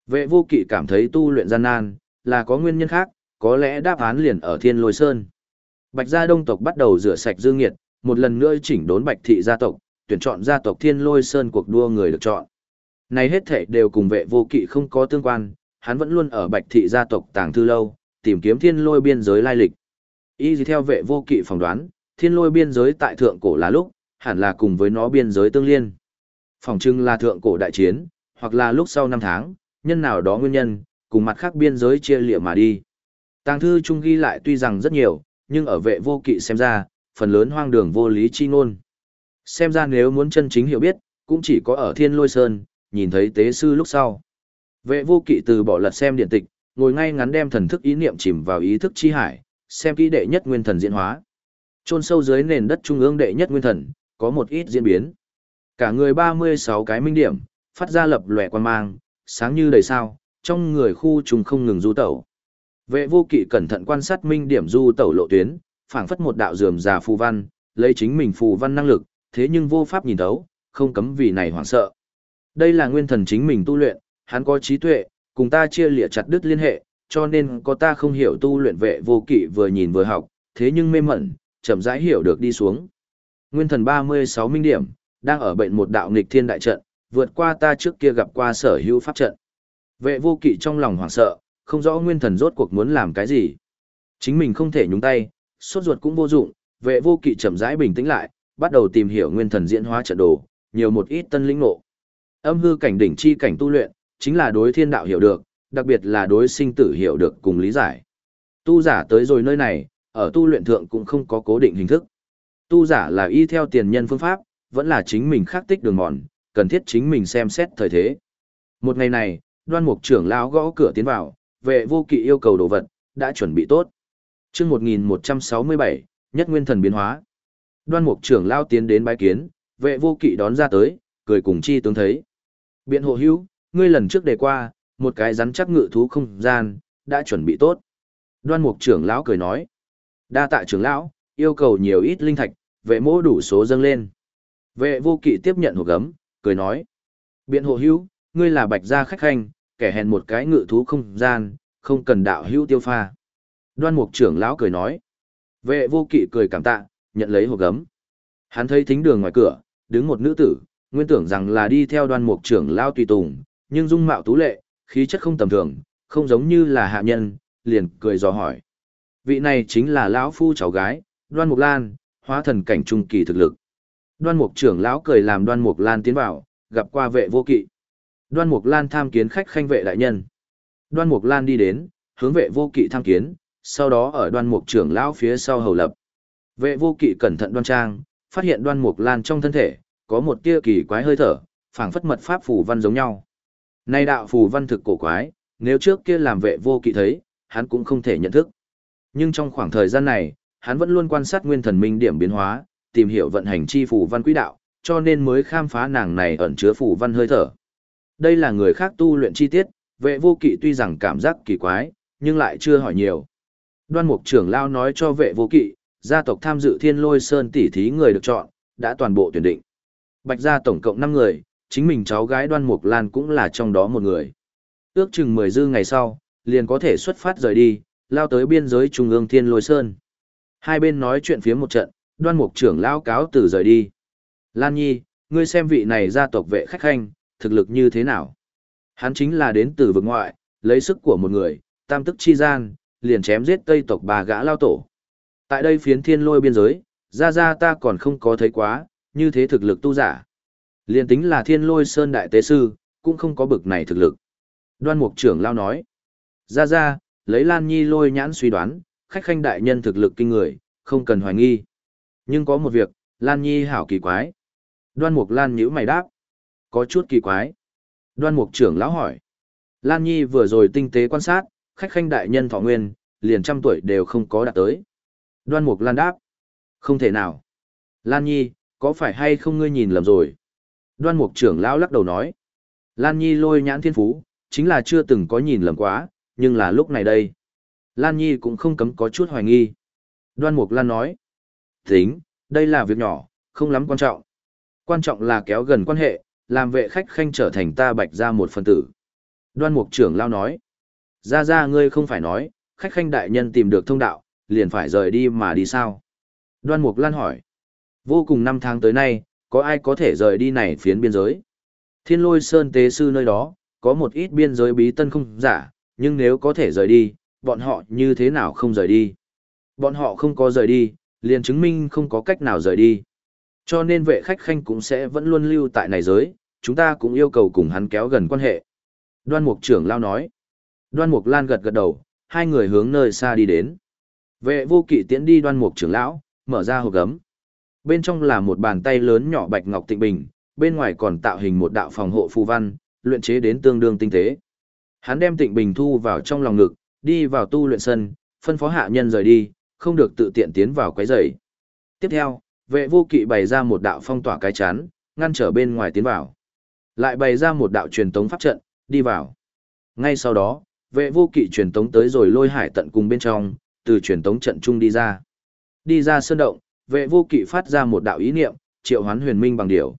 Vệ vô kỵ cảm thấy tu luyện gian nan, là có nguyên nhân khác, có lẽ đáp án liền ở thiên lôi sơn. Bạch gia đông tộc bắt đầu rửa sạch dương nghiệt, một lần nữa chỉnh đốn bạch thị gia tộc, tuyển chọn gia tộc thiên lôi sơn cuộc đua người được chọn. Này hết thể đều cùng vệ vô kỵ không có tương quan, hắn vẫn luôn ở bạch thị gia tộc tàng thư lâu, tìm kiếm thiên lôi biên giới lai lịch. Y gì theo vệ vô kỵ phỏng đoán, thiên lôi biên giới tại thượng cổ là lúc, hẳn là cùng với nó biên giới tương liên. Phòng trưng là thượng cổ đại chiến, hoặc là lúc sau năm tháng, nhân nào đó nguyên nhân, cùng mặt khác biên giới chia lịa mà đi. Tàng thư trung ghi lại tuy rằng rất nhiều, nhưng ở vệ vô kỵ xem ra, phần lớn hoang đường vô lý chi ngôn. Xem ra nếu muốn chân chính hiểu biết, cũng chỉ có ở thiên lôi sơn, nhìn thấy tế sư lúc sau. Vệ vô kỵ từ bỏ lật xem điện tịch, ngồi ngay ngắn đem thần thức ý niệm chìm vào ý thức chi hải, xem kỹ đệ nhất nguyên thần diễn hóa. Trôn sâu dưới nền đất trung ương đệ nhất nguyên thần, có một ít diễn biến. Cả người 36 cái minh điểm, phát ra lập lòe quan mang, sáng như đầy sao, trong người khu trùng không ngừng du tẩu. Vệ vô kỵ cẩn thận quan sát minh điểm du tẩu lộ tuyến, phảng phất một đạo dườm già phù văn, lấy chính mình phù văn năng lực, thế nhưng vô pháp nhìn thấu, không cấm vì này hoảng sợ. Đây là nguyên thần chính mình tu luyện, hắn có trí tuệ, cùng ta chia lịa chặt đứt liên hệ, cho nên có ta không hiểu tu luyện vệ vô kỵ vừa nhìn vừa học, thế nhưng mê mẩn, chậm rãi hiểu được đi xuống. Nguyên thần 36 minh điểm, đang ở bệnh một đạo nghịch thiên đại trận, vượt qua ta trước kia gặp qua sở hữu pháp trận. Vệ vô kỵ trong lòng hoảng sợ, không rõ nguyên thần rốt cuộc muốn làm cái gì. Chính mình không thể nhúng tay, sốt ruột cũng vô dụng, vệ vô kỵ chậm rãi bình tĩnh lại, bắt đầu tìm hiểu nguyên thần diễn hóa trận đồ, nhiều một ít tân lĩnh ngộ. Âm hư cảnh đỉnh chi cảnh tu luyện, chính là đối thiên đạo hiểu được, đặc biệt là đối sinh tử hiểu được cùng lý giải. Tu giả tới rồi nơi này, ở tu luyện thượng cũng không có cố định hình thức. Tu giả là y theo tiền nhân phương pháp, vẫn là chính mình khắc tích đường mòn, cần thiết chính mình xem xét thời thế. Một ngày này, đoan mục trưởng lão gõ cửa tiến vào, vệ vô kỵ yêu cầu đồ vật, đã chuẩn bị tốt. chương 1167, nhất nguyên thần biến hóa. Đoan mục trưởng lão tiến đến bái kiến, vệ vô kỵ đón ra tới, cười cùng chi tướng thấy. Biện hộ hữu, ngươi lần trước đề qua, một cái rắn chắc ngự thú không gian, đã chuẩn bị tốt. Đoan mục trưởng lão cười nói. Đa tạ trưởng lão, yêu cầu nhiều ít linh thạch, vệ mỗ đủ số dâng lên. Vệ vô kỵ tiếp nhận hộp gấm, cười nói. Biện hộ hữu, ngươi là bạch gia khách khanh, kẻ hèn một cái ngự thú không gian, không cần đạo hữu tiêu pha. Đoan mục trưởng lão cười nói. Vệ vô kỵ cười cảm tạ, nhận lấy hộp gấm. Hắn thấy thính đường ngoài cửa, đứng một nữ tử, nguyên tưởng rằng là đi theo đoan mục trưởng lão tùy tùng, nhưng dung mạo tú lệ, khí chất không tầm thường, không giống như là hạ nhân, liền cười dò hỏi. Vị này chính là lão phu cháu gái, Đoan Mục Lan, hóa thần cảnh trung kỳ thực lực. Đoan Mục trưởng lão cười làm Đoan Mục Lan tiến vào, gặp qua vệ vô kỵ. Đoan Mục Lan tham kiến khách khanh vệ đại nhân. Đoan Mục Lan đi đến, hướng vệ vô kỵ tham kiến, sau đó ở Đoan Mục trưởng lão phía sau hầu lập. Vệ vô kỵ cẩn thận đoan trang, phát hiện Đoan Mục Lan trong thân thể có một tia kỳ quái hơi thở, phảng phất mật pháp phù văn giống nhau. Nay đạo phù văn thực cổ quái, nếu trước kia làm vệ vô kỵ thấy, hắn cũng không thể nhận thức. Nhưng trong khoảng thời gian này, hắn vẫn luôn quan sát nguyên thần minh điểm biến hóa, tìm hiểu vận hành chi phù văn quỹ đạo, cho nên mới khám phá nàng này ẩn chứa phù văn hơi thở. Đây là người khác tu luyện chi tiết, vệ vô kỵ tuy rằng cảm giác kỳ quái, nhưng lại chưa hỏi nhiều. Đoan mục trưởng lao nói cho vệ vô kỵ, gia tộc tham dự thiên lôi sơn tỷ thí người được chọn, đã toàn bộ tuyển định. Bạch gia tổng cộng 5 người, chính mình cháu gái đoan mục lan cũng là trong đó một người. Ước chừng 10 dư ngày sau, liền có thể xuất phát rời đi, lao tới biên giới trung ương thiên lôi sơn. Hai bên nói chuyện phía một trận, đoan mục trưởng lão cáo từ rời đi. Lan Nhi, ngươi xem vị này gia tộc vệ khách khanh, thực lực như thế nào? Hắn chính là đến từ vực ngoại, lấy sức của một người, tam tức chi gian, liền chém giết tây tộc bà gã lao tổ. Tại đây phiến thiên lôi biên giới, ra ra ta còn không có thấy quá, như thế thực lực tu giả. Liền tính là thiên lôi sơn đại tế sư, cũng không có bực này thực lực. Đoan mục trưởng lao nói. Ra ra, lấy Lan Nhi lôi nhãn suy đoán, khách khanh đại nhân thực lực kinh người, không cần hoài nghi. Nhưng có một việc, Lan Nhi hảo kỳ quái. Đoan mục Lan nhíu mày đáp. Có chút kỳ quái. Đoan mục trưởng lão hỏi. Lan Nhi vừa rồi tinh tế quan sát, khách khanh đại nhân thọ nguyên, liền trăm tuổi đều không có đạt tới. Đoan mục Lan đáp. Không thể nào. Lan Nhi, có phải hay không ngươi nhìn lầm rồi? Đoan mục trưởng lão lắc đầu nói. Lan Nhi lôi nhãn thiên phú, chính là chưa từng có nhìn lầm quá, nhưng là lúc này đây. Lan Nhi cũng không cấm có chút hoài nghi. Đoan Mục Lan nói. Tính, đây là việc nhỏ, không lắm quan trọng. Quan trọng là kéo gần quan hệ, làm vệ khách khanh trở thành ta bạch ra một phần tử. Đoan Mục trưởng lao nói. Ra ra ngươi không phải nói, khách khanh đại nhân tìm được thông đạo, liền phải rời đi mà đi sao? Đoan Mục Lan hỏi. Vô cùng năm tháng tới nay, có ai có thể rời đi này phiến biên giới? Thiên lôi sơn tế sư nơi đó, có một ít biên giới bí tân không giả, nhưng nếu có thể rời đi, bọn họ như thế nào không rời đi? Bọn họ không có rời đi, liền chứng minh không có cách nào rời đi. Cho nên vệ khách khanh cũng sẽ vẫn luôn lưu tại này giới, chúng ta cũng yêu cầu cùng hắn kéo gần quan hệ. Đoan mục trưởng lao nói. Đoan mục lan gật gật đầu, hai người hướng nơi xa đi đến. Vệ vô kỵ tiễn đi đoan mục trưởng lão, mở ra hộp gấm. bên trong là một bàn tay lớn nhỏ bạch ngọc tịnh bình, bên ngoài còn tạo hình một đạo phòng hộ phù văn, luyện chế đến tương đương tinh tế. Hắn đem tịnh bình thu vào trong lòng ngực, đi vào tu luyện sân, phân phó hạ nhân rời đi, không được tự tiện tiến vào quấy rầy. Tiếp theo, vệ vô kỵ bày ra một đạo phong tỏa cái chắn, ngăn trở bên ngoài tiến vào. Lại bày ra một đạo truyền tống pháp trận, đi vào. Ngay sau đó, vệ vô kỵ truyền tống tới rồi lôi hải tận cùng bên trong, từ truyền tống trận trung đi ra. Đi ra sơn động, vệ vô kỵ phát ra một đạo ý niệm, triệu hoán huyền minh bằng điểu.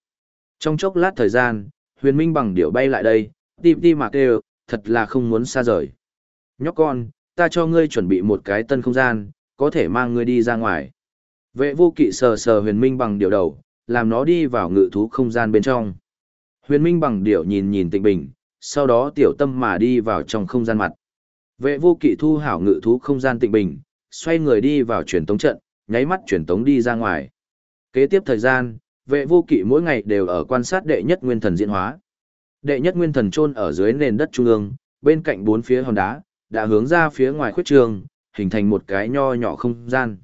Trong chốc lát thời gian, huyền minh bằng điểu bay lại đây, tim đi mà kêu, thật là không muốn xa rời. Nhóc con, ta cho ngươi chuẩn bị một cái tân không gian, có thể mang ngươi đi ra ngoài. Vệ vô kỵ sờ sờ huyền minh bằng điểu đầu, làm nó đi vào ngự thú không gian bên trong. Huyền minh bằng điểu nhìn nhìn tịnh bình, sau đó tiểu tâm mà đi vào trong không gian mặt. Vệ vô kỵ thu hảo ngự thú không gian tịnh bình, xoay người đi vào truyền tống trận, nháy mắt truyền tống đi ra ngoài. Kế tiếp thời gian, vệ vô kỵ mỗi ngày đều ở quan sát đệ nhất nguyên thần diễn hóa. Đệ nhất nguyên thần chôn ở dưới nền đất trung ương, bên cạnh bốn phía hòn đá, đã hướng ra phía ngoài khuyết trường, hình thành một cái nho nhỏ không gian.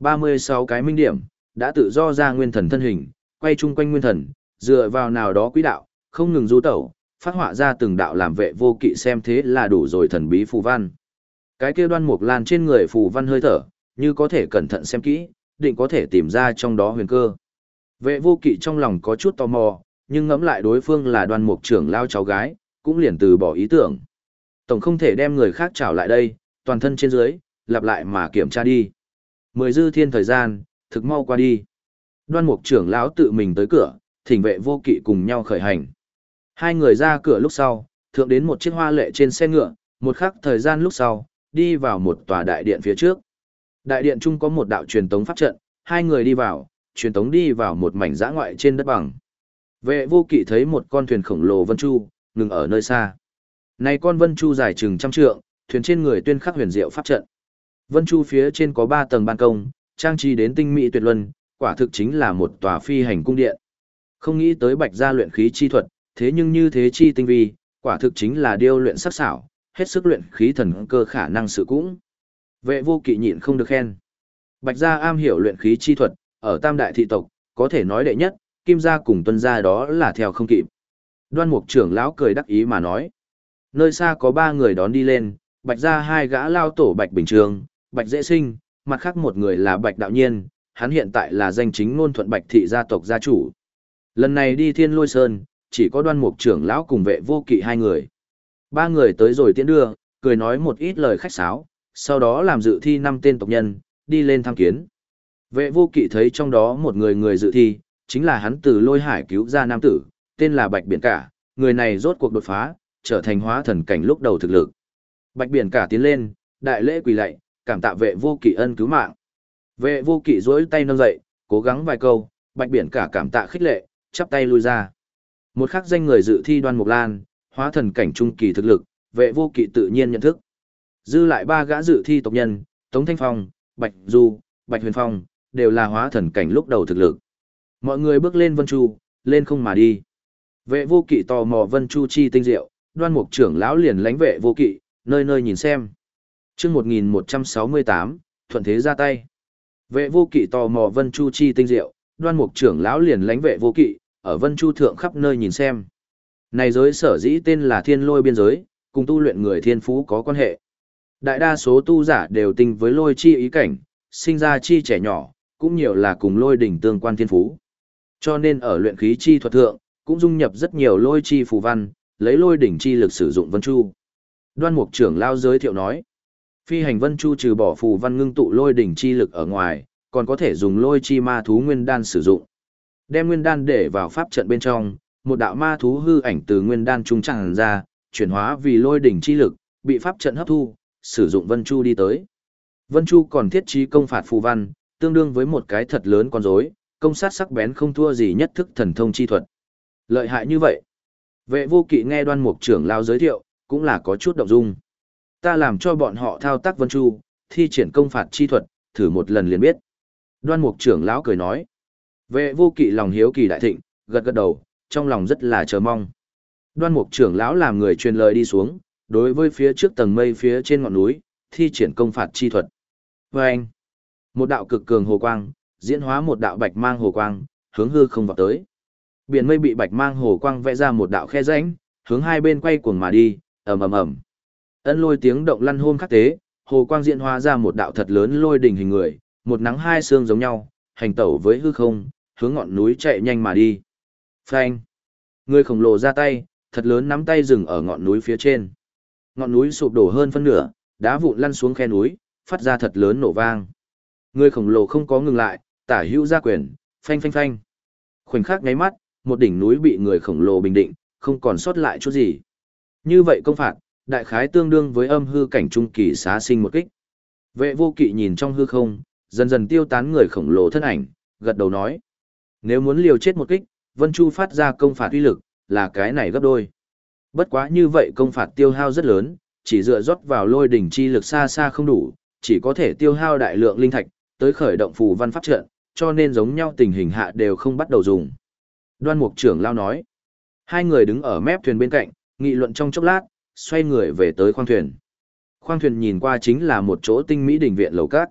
36 cái minh điểm, đã tự do ra nguyên thần thân hình, quay chung quanh nguyên thần, dựa vào nào đó quỹ đạo, không ngừng du tẩu, phát họa ra từng đạo làm vệ vô kỵ xem thế là đủ rồi thần bí phù văn. Cái kia đoan mục lan trên người phù văn hơi thở, như có thể cẩn thận xem kỹ, định có thể tìm ra trong đó huyền cơ. Vệ vô kỵ trong lòng có chút tò mò, nhưng ngẫm lại đối phương là đoan mục trưởng lao cháu gái, cũng liền từ bỏ ý tưởng. Tổng không thể đem người khác trảo lại đây, toàn thân trên dưới, lặp lại mà kiểm tra đi. Mười dư thiên thời gian, thực mau qua đi. Đoan mục trưởng lão tự mình tới cửa, thỉnh vệ vô kỵ cùng nhau khởi hành. Hai người ra cửa lúc sau, thượng đến một chiếc hoa lệ trên xe ngựa, một khắc thời gian lúc sau, đi vào một tòa đại điện phía trước. Đại điện chung có một đạo truyền tống pháp trận, hai người đi vào, truyền tống đi vào một mảnh giã ngoại trên đất bằng. Vệ vô kỵ thấy một con thuyền khổng lồ vân chu, ngừng ở nơi xa. Này con vân chu dài chừng trăm trượng, thuyền trên người tuyên khắc huyền diệu pháp trận. Vân chu phía trên có ba tầng ban công, trang trí đến tinh mỹ tuyệt luân, quả thực chính là một tòa phi hành cung điện. Không nghĩ tới bạch gia luyện khí chi thuật, thế nhưng như thế chi tinh vi, quả thực chính là điêu luyện sắc sảo, hết sức luyện khí thần cơ khả năng sự cũng. Vệ vô kỵ nhịn không được khen. Bạch gia am hiểu luyện khí chi thuật, ở tam đại thị tộc, có thể nói đệ nhất, kim gia cùng tuân gia đó là theo không kịp. Đoan mục trưởng lão cười đắc ý mà nói. Nơi xa có ba người đón đi lên, bạch gia hai gã lao tổ bạch bình trường, bạch dễ sinh, mặt khác một người là bạch đạo nhiên, hắn hiện tại là danh chính ngôn thuận bạch thị gia tộc gia chủ. Lần này đi thiên lôi sơn, chỉ có đoan mục trưởng lão cùng vệ vô kỵ hai người. Ba người tới rồi tiễn đưa, cười nói một ít lời khách sáo, sau đó làm dự thi năm tên tộc nhân, đi lên tham kiến. Vệ vô kỵ thấy trong đó một người người dự thi, chính là hắn từ lôi hải cứu ra nam tử, tên là Bạch Biển Cả, người này rốt cuộc đột phá, trở thành hóa thần cảnh lúc đầu thực lực. Bạch Biển Cả tiến lên, đại lễ quỳ lạy, cảm tạ vệ vô kỵ ân cứu mạng. Vệ vô kỵ duỗi tay nâng dậy, cố gắng vài câu, Bạch Biển Cả cảm tạ khích lệ, chắp tay lui ra. Một khắc danh người dự thi đoan mục lan, hóa thần cảnh trung kỳ thực lực, vệ vô kỵ tự nhiên nhận thức. Dư lại ba gã dự thi tộc nhân, Tống Thanh Phong, Bạch Du, Bạch Huyền Phong, đều là hóa thần cảnh lúc đầu thực lực. Mọi người bước lên Vân Chu, lên không mà đi. Vệ vô kỵ tò mò Vân Chu chi tinh diệu, đoan mục trưởng lão liền lánh vệ vô kỵ, nơi nơi nhìn xem. chương 1168, thuận thế ra tay. Vệ vô kỵ tò mò Vân Chu chi tinh diệu, đoan mục trưởng lão liền lánh vệ vô kỵ, ở Vân Chu thượng khắp nơi nhìn xem. Này giới sở dĩ tên là thiên lôi biên giới, cùng tu luyện người thiên phú có quan hệ. Đại đa số tu giả đều tinh với lôi chi ý cảnh, sinh ra chi trẻ nhỏ, cũng nhiều là cùng lôi đỉnh tương quan thiên phú. Cho nên ở luyện khí chi thuật thượng, cũng dung nhập rất nhiều lôi chi phù văn, lấy lôi đỉnh chi lực sử dụng vân chu. Đoan mục trưởng lao giới thiệu nói, phi hành vân chu trừ bỏ phù văn ngưng tụ lôi đỉnh chi lực ở ngoài, còn có thể dùng lôi chi ma thú nguyên đan sử dụng. Đem nguyên đan để vào pháp trận bên trong, một đạo ma thú hư ảnh từ nguyên đan trung tràn ra, chuyển hóa vì lôi đỉnh chi lực, bị pháp trận hấp thu, sử dụng Vân Chu đi tới. Vân Chu còn thiết trí công phạt phù văn, tương đương với một cái thật lớn con rối, công sát sắc bén không thua gì nhất thức thần thông chi thuật. Lợi hại như vậy. Vệ vô kỵ nghe đoan mục trưởng lao giới thiệu, cũng là có chút động dung. Ta làm cho bọn họ thao tác Vân Chu, thi triển công phạt chi thuật, thử một lần liền biết. Đoan mục trưởng lão cười nói. Vệ vô kỵ lòng hiếu kỳ đại thịnh, gật gật đầu, trong lòng rất là chờ mong. Đoan mục trưởng lão làm người truyền lời đi xuống, đối với phía trước tầng mây phía trên ngọn núi, thi triển công phạt chi thuật. Và anh, một đạo cực cường hồ quang, diễn hóa một đạo bạch mang hồ quang, hướng hư không vào tới. Biển mây bị bạch mang hồ quang vẽ ra một đạo khe rãnh, hướng hai bên quay cuồng mà đi, ầm ầm ầm. Ân lôi tiếng động lăn hôm khắc tế, hồ quang diện hóa ra một đạo thật lớn lôi đỉnh hình người, một nắng hai xương giống nhau, hành tẩu với hư không, hướng ngọn núi chạy nhanh mà đi. Phanh! Người khổng lồ ra tay, thật lớn nắm tay dừng ở ngọn núi phía trên. Ngọn núi sụp đổ hơn phân nửa, đá vụn lăn xuống khe núi, phát ra thật lớn nổ vang. Người khổng lồ không có ngừng lại, tả hữu ra quyền, phanh phanh phanh. Khoảnh khắc ngáy mắt, một đỉnh núi bị người khổng lồ bình định, không còn sót lại chút gì. Như vậy công phạt, đại khái tương đương với âm hư cảnh trung kỳ xá sinh một kích. Vệ vô kỵ nhìn trong hư không, dần dần tiêu tán người khổng lồ thân ảnh, gật đầu nói. Nếu muốn liều chết một kích, Vân Chu phát ra công phạt uy lực, là cái này gấp đôi. Bất quá như vậy công phạt tiêu hao rất lớn, chỉ dựa rót vào lôi đỉnh chi lực xa xa không đủ, chỉ có thể tiêu hao đại lượng linh thạch, tới khởi động phù văn pháp trận, cho nên giống nhau tình hình hạ đều không bắt đầu dùng. Đoan mục trưởng lao nói. Hai người đứng ở mép thuyền bên cạnh, nghị luận trong chốc lát, xoay người về tới khoang thuyền. Khoang thuyền nhìn qua chính là một chỗ tinh mỹ đình viện lầu cát.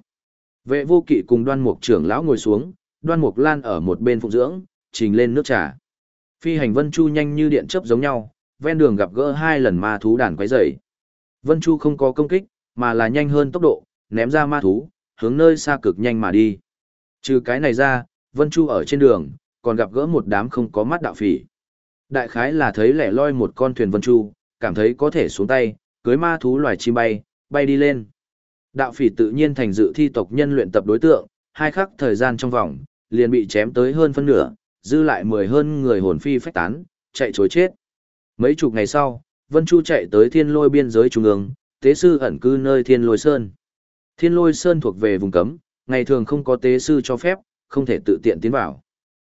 Vệ vô kỵ cùng đoan mục trưởng lão ngồi xuống, đoan mục lan ở một bên phụng dưỡng, trình lên nước trà. Phi hành Vân Chu nhanh như điện chớp giống nhau, ven đường gặp gỡ hai lần ma thú đàn quấy rầy. Vân Chu không có công kích, mà là nhanh hơn tốc độ, ném ra ma thú, hướng nơi xa cực nhanh mà đi. Trừ cái này ra, Vân Chu ở trên đường, còn gặp gỡ một đám không có mắt đạo phỉ. Đại khái là thấy lẻ loi một con thuyền Vân Chu, cảm thấy có thể xuống tay, cưới ma thú loài chim bay, bay đi lên. Đạo phỉ tự nhiên thành dự thi tộc nhân luyện tập đối tượng, hai khắc thời gian trong vòng, liền bị chém tới hơn phân nửa, dư lại mười hơn người hồn phi phách tán, chạy chối chết. Mấy chục ngày sau, Vân Chu chạy tới thiên lôi biên giới trung ương, tế sư ẩn cư nơi thiên lôi sơn. Thiên lôi sơn thuộc về vùng cấm, ngày thường không có tế sư cho phép, không thể tự tiện tiến vào.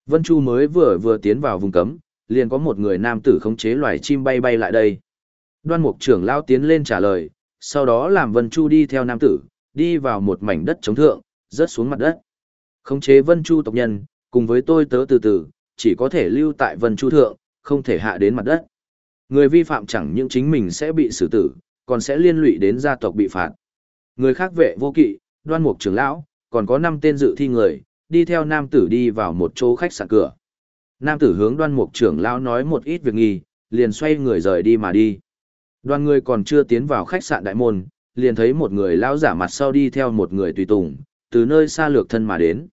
Vân Chu mới vừa vừa tiến vào vùng cấm, liền có một người nam tử khống chế loài chim bay bay lại đây. Đoan mục trưởng lao tiến lên trả lời, sau đó làm Vân Chu đi theo nam tử, đi vào một mảnh đất chống thượng, rớt xuống mặt đất. Khống chế Vân Chu tộc nhân, cùng với tôi tớ từ từ, chỉ có thể lưu tại Vân Chu thượng, không thể hạ đến mặt đất. Người vi phạm chẳng những chính mình sẽ bị xử tử, còn sẽ liên lụy đến gia tộc bị phạt. Người khác vệ vô kỵ, đoan mục trưởng lão, còn có 5 tên dự thi người, đi theo nam tử đi vào một chỗ khách sạn cửa. Nam tử hướng đoan mục trưởng lão nói một ít việc nghi, liền xoay người rời đi mà đi. Đoàn người còn chưa tiến vào khách sạn đại môn, liền thấy một người lão giả mặt sau đi theo một người tùy tùng, từ nơi xa lược thân mà đến.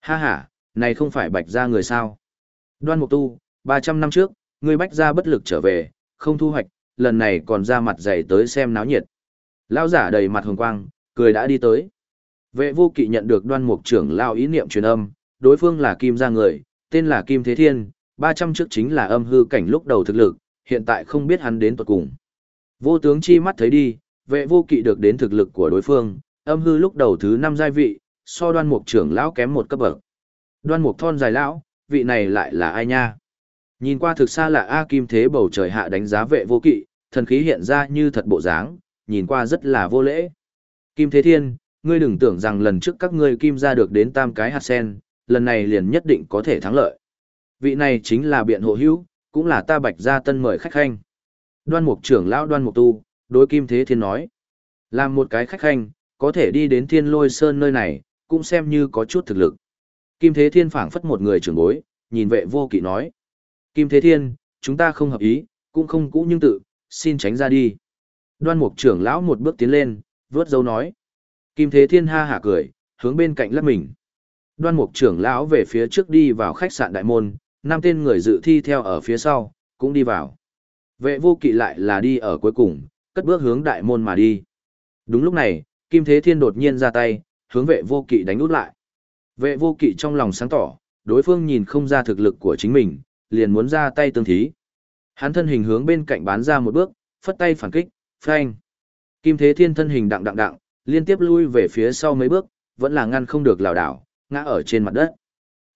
Ha ha, này không phải bạch gia người sao? Đoan mục tu, 300 năm trước, người bách gia bất lực trở về, không thu hoạch, lần này còn ra mặt dày tới xem náo nhiệt. Lão giả đầy mặt hồng quang, cười đã đi tới. Vệ vô kỵ nhận được đoan mục trưởng lao ý niệm truyền âm, đối phương là Kim gia người, tên là Kim Thế Thiên, 300 trước chính là âm hư cảnh lúc đầu thực lực, hiện tại không biết hắn đến tuột cùng. Vô tướng chi mắt thấy đi, vệ vô kỵ được đến thực lực của đối phương, âm hư lúc đầu thứ 5 giai vị, so đoan mục trưởng lão kém một cấp bậc. Đoan mục thon dài lão, vị này lại là ai nha? Nhìn qua thực xa là A Kim Thế bầu trời hạ đánh giá vệ vô kỵ, thần khí hiện ra như thật bộ dáng, nhìn qua rất là vô lễ. Kim Thế Thiên, ngươi đừng tưởng rằng lần trước các ngươi kim ra được đến tam cái hạt sen, lần này liền nhất định có thể thắng lợi. Vị này chính là biện hộ hữu, cũng là ta bạch gia tân mời khách khanh. Đoan mục trưởng lão đoan mục tu, đối Kim Thế Thiên nói. Làm một cái khách khanh, có thể đi đến thiên lôi sơn nơi này, cũng xem như có chút thực lực. Kim Thế Thiên phảng phất một người trưởng bối, nhìn vệ vô kỵ nói. Kim Thế Thiên, chúng ta không hợp ý, cũng không cũ nhưng tự, xin tránh ra đi. Đoan mục trưởng lão một bước tiến lên, vớt dấu nói. Kim Thế Thiên ha hả cười, hướng bên cạnh lắp mình. Đoan mục trưởng lão về phía trước đi vào khách sạn đại môn, năm tên người dự thi theo ở phía sau, cũng đi vào. Vệ vô kỵ lại là đi ở cuối cùng, cất bước hướng đại môn mà đi. Đúng lúc này, Kim Thế Thiên đột nhiên ra tay, hướng vệ vô kỵ đánh út lại. Vệ vô kỵ trong lòng sáng tỏ, đối phương nhìn không ra thực lực của chính mình, liền muốn ra tay tương thí. Hắn thân hình hướng bên cạnh bán ra một bước, phất tay phản kích, phanh. Kim Thế Thiên thân hình đặng đặng đặng, liên tiếp lui về phía sau mấy bước, vẫn là ngăn không được lảo đảo, ngã ở trên mặt đất.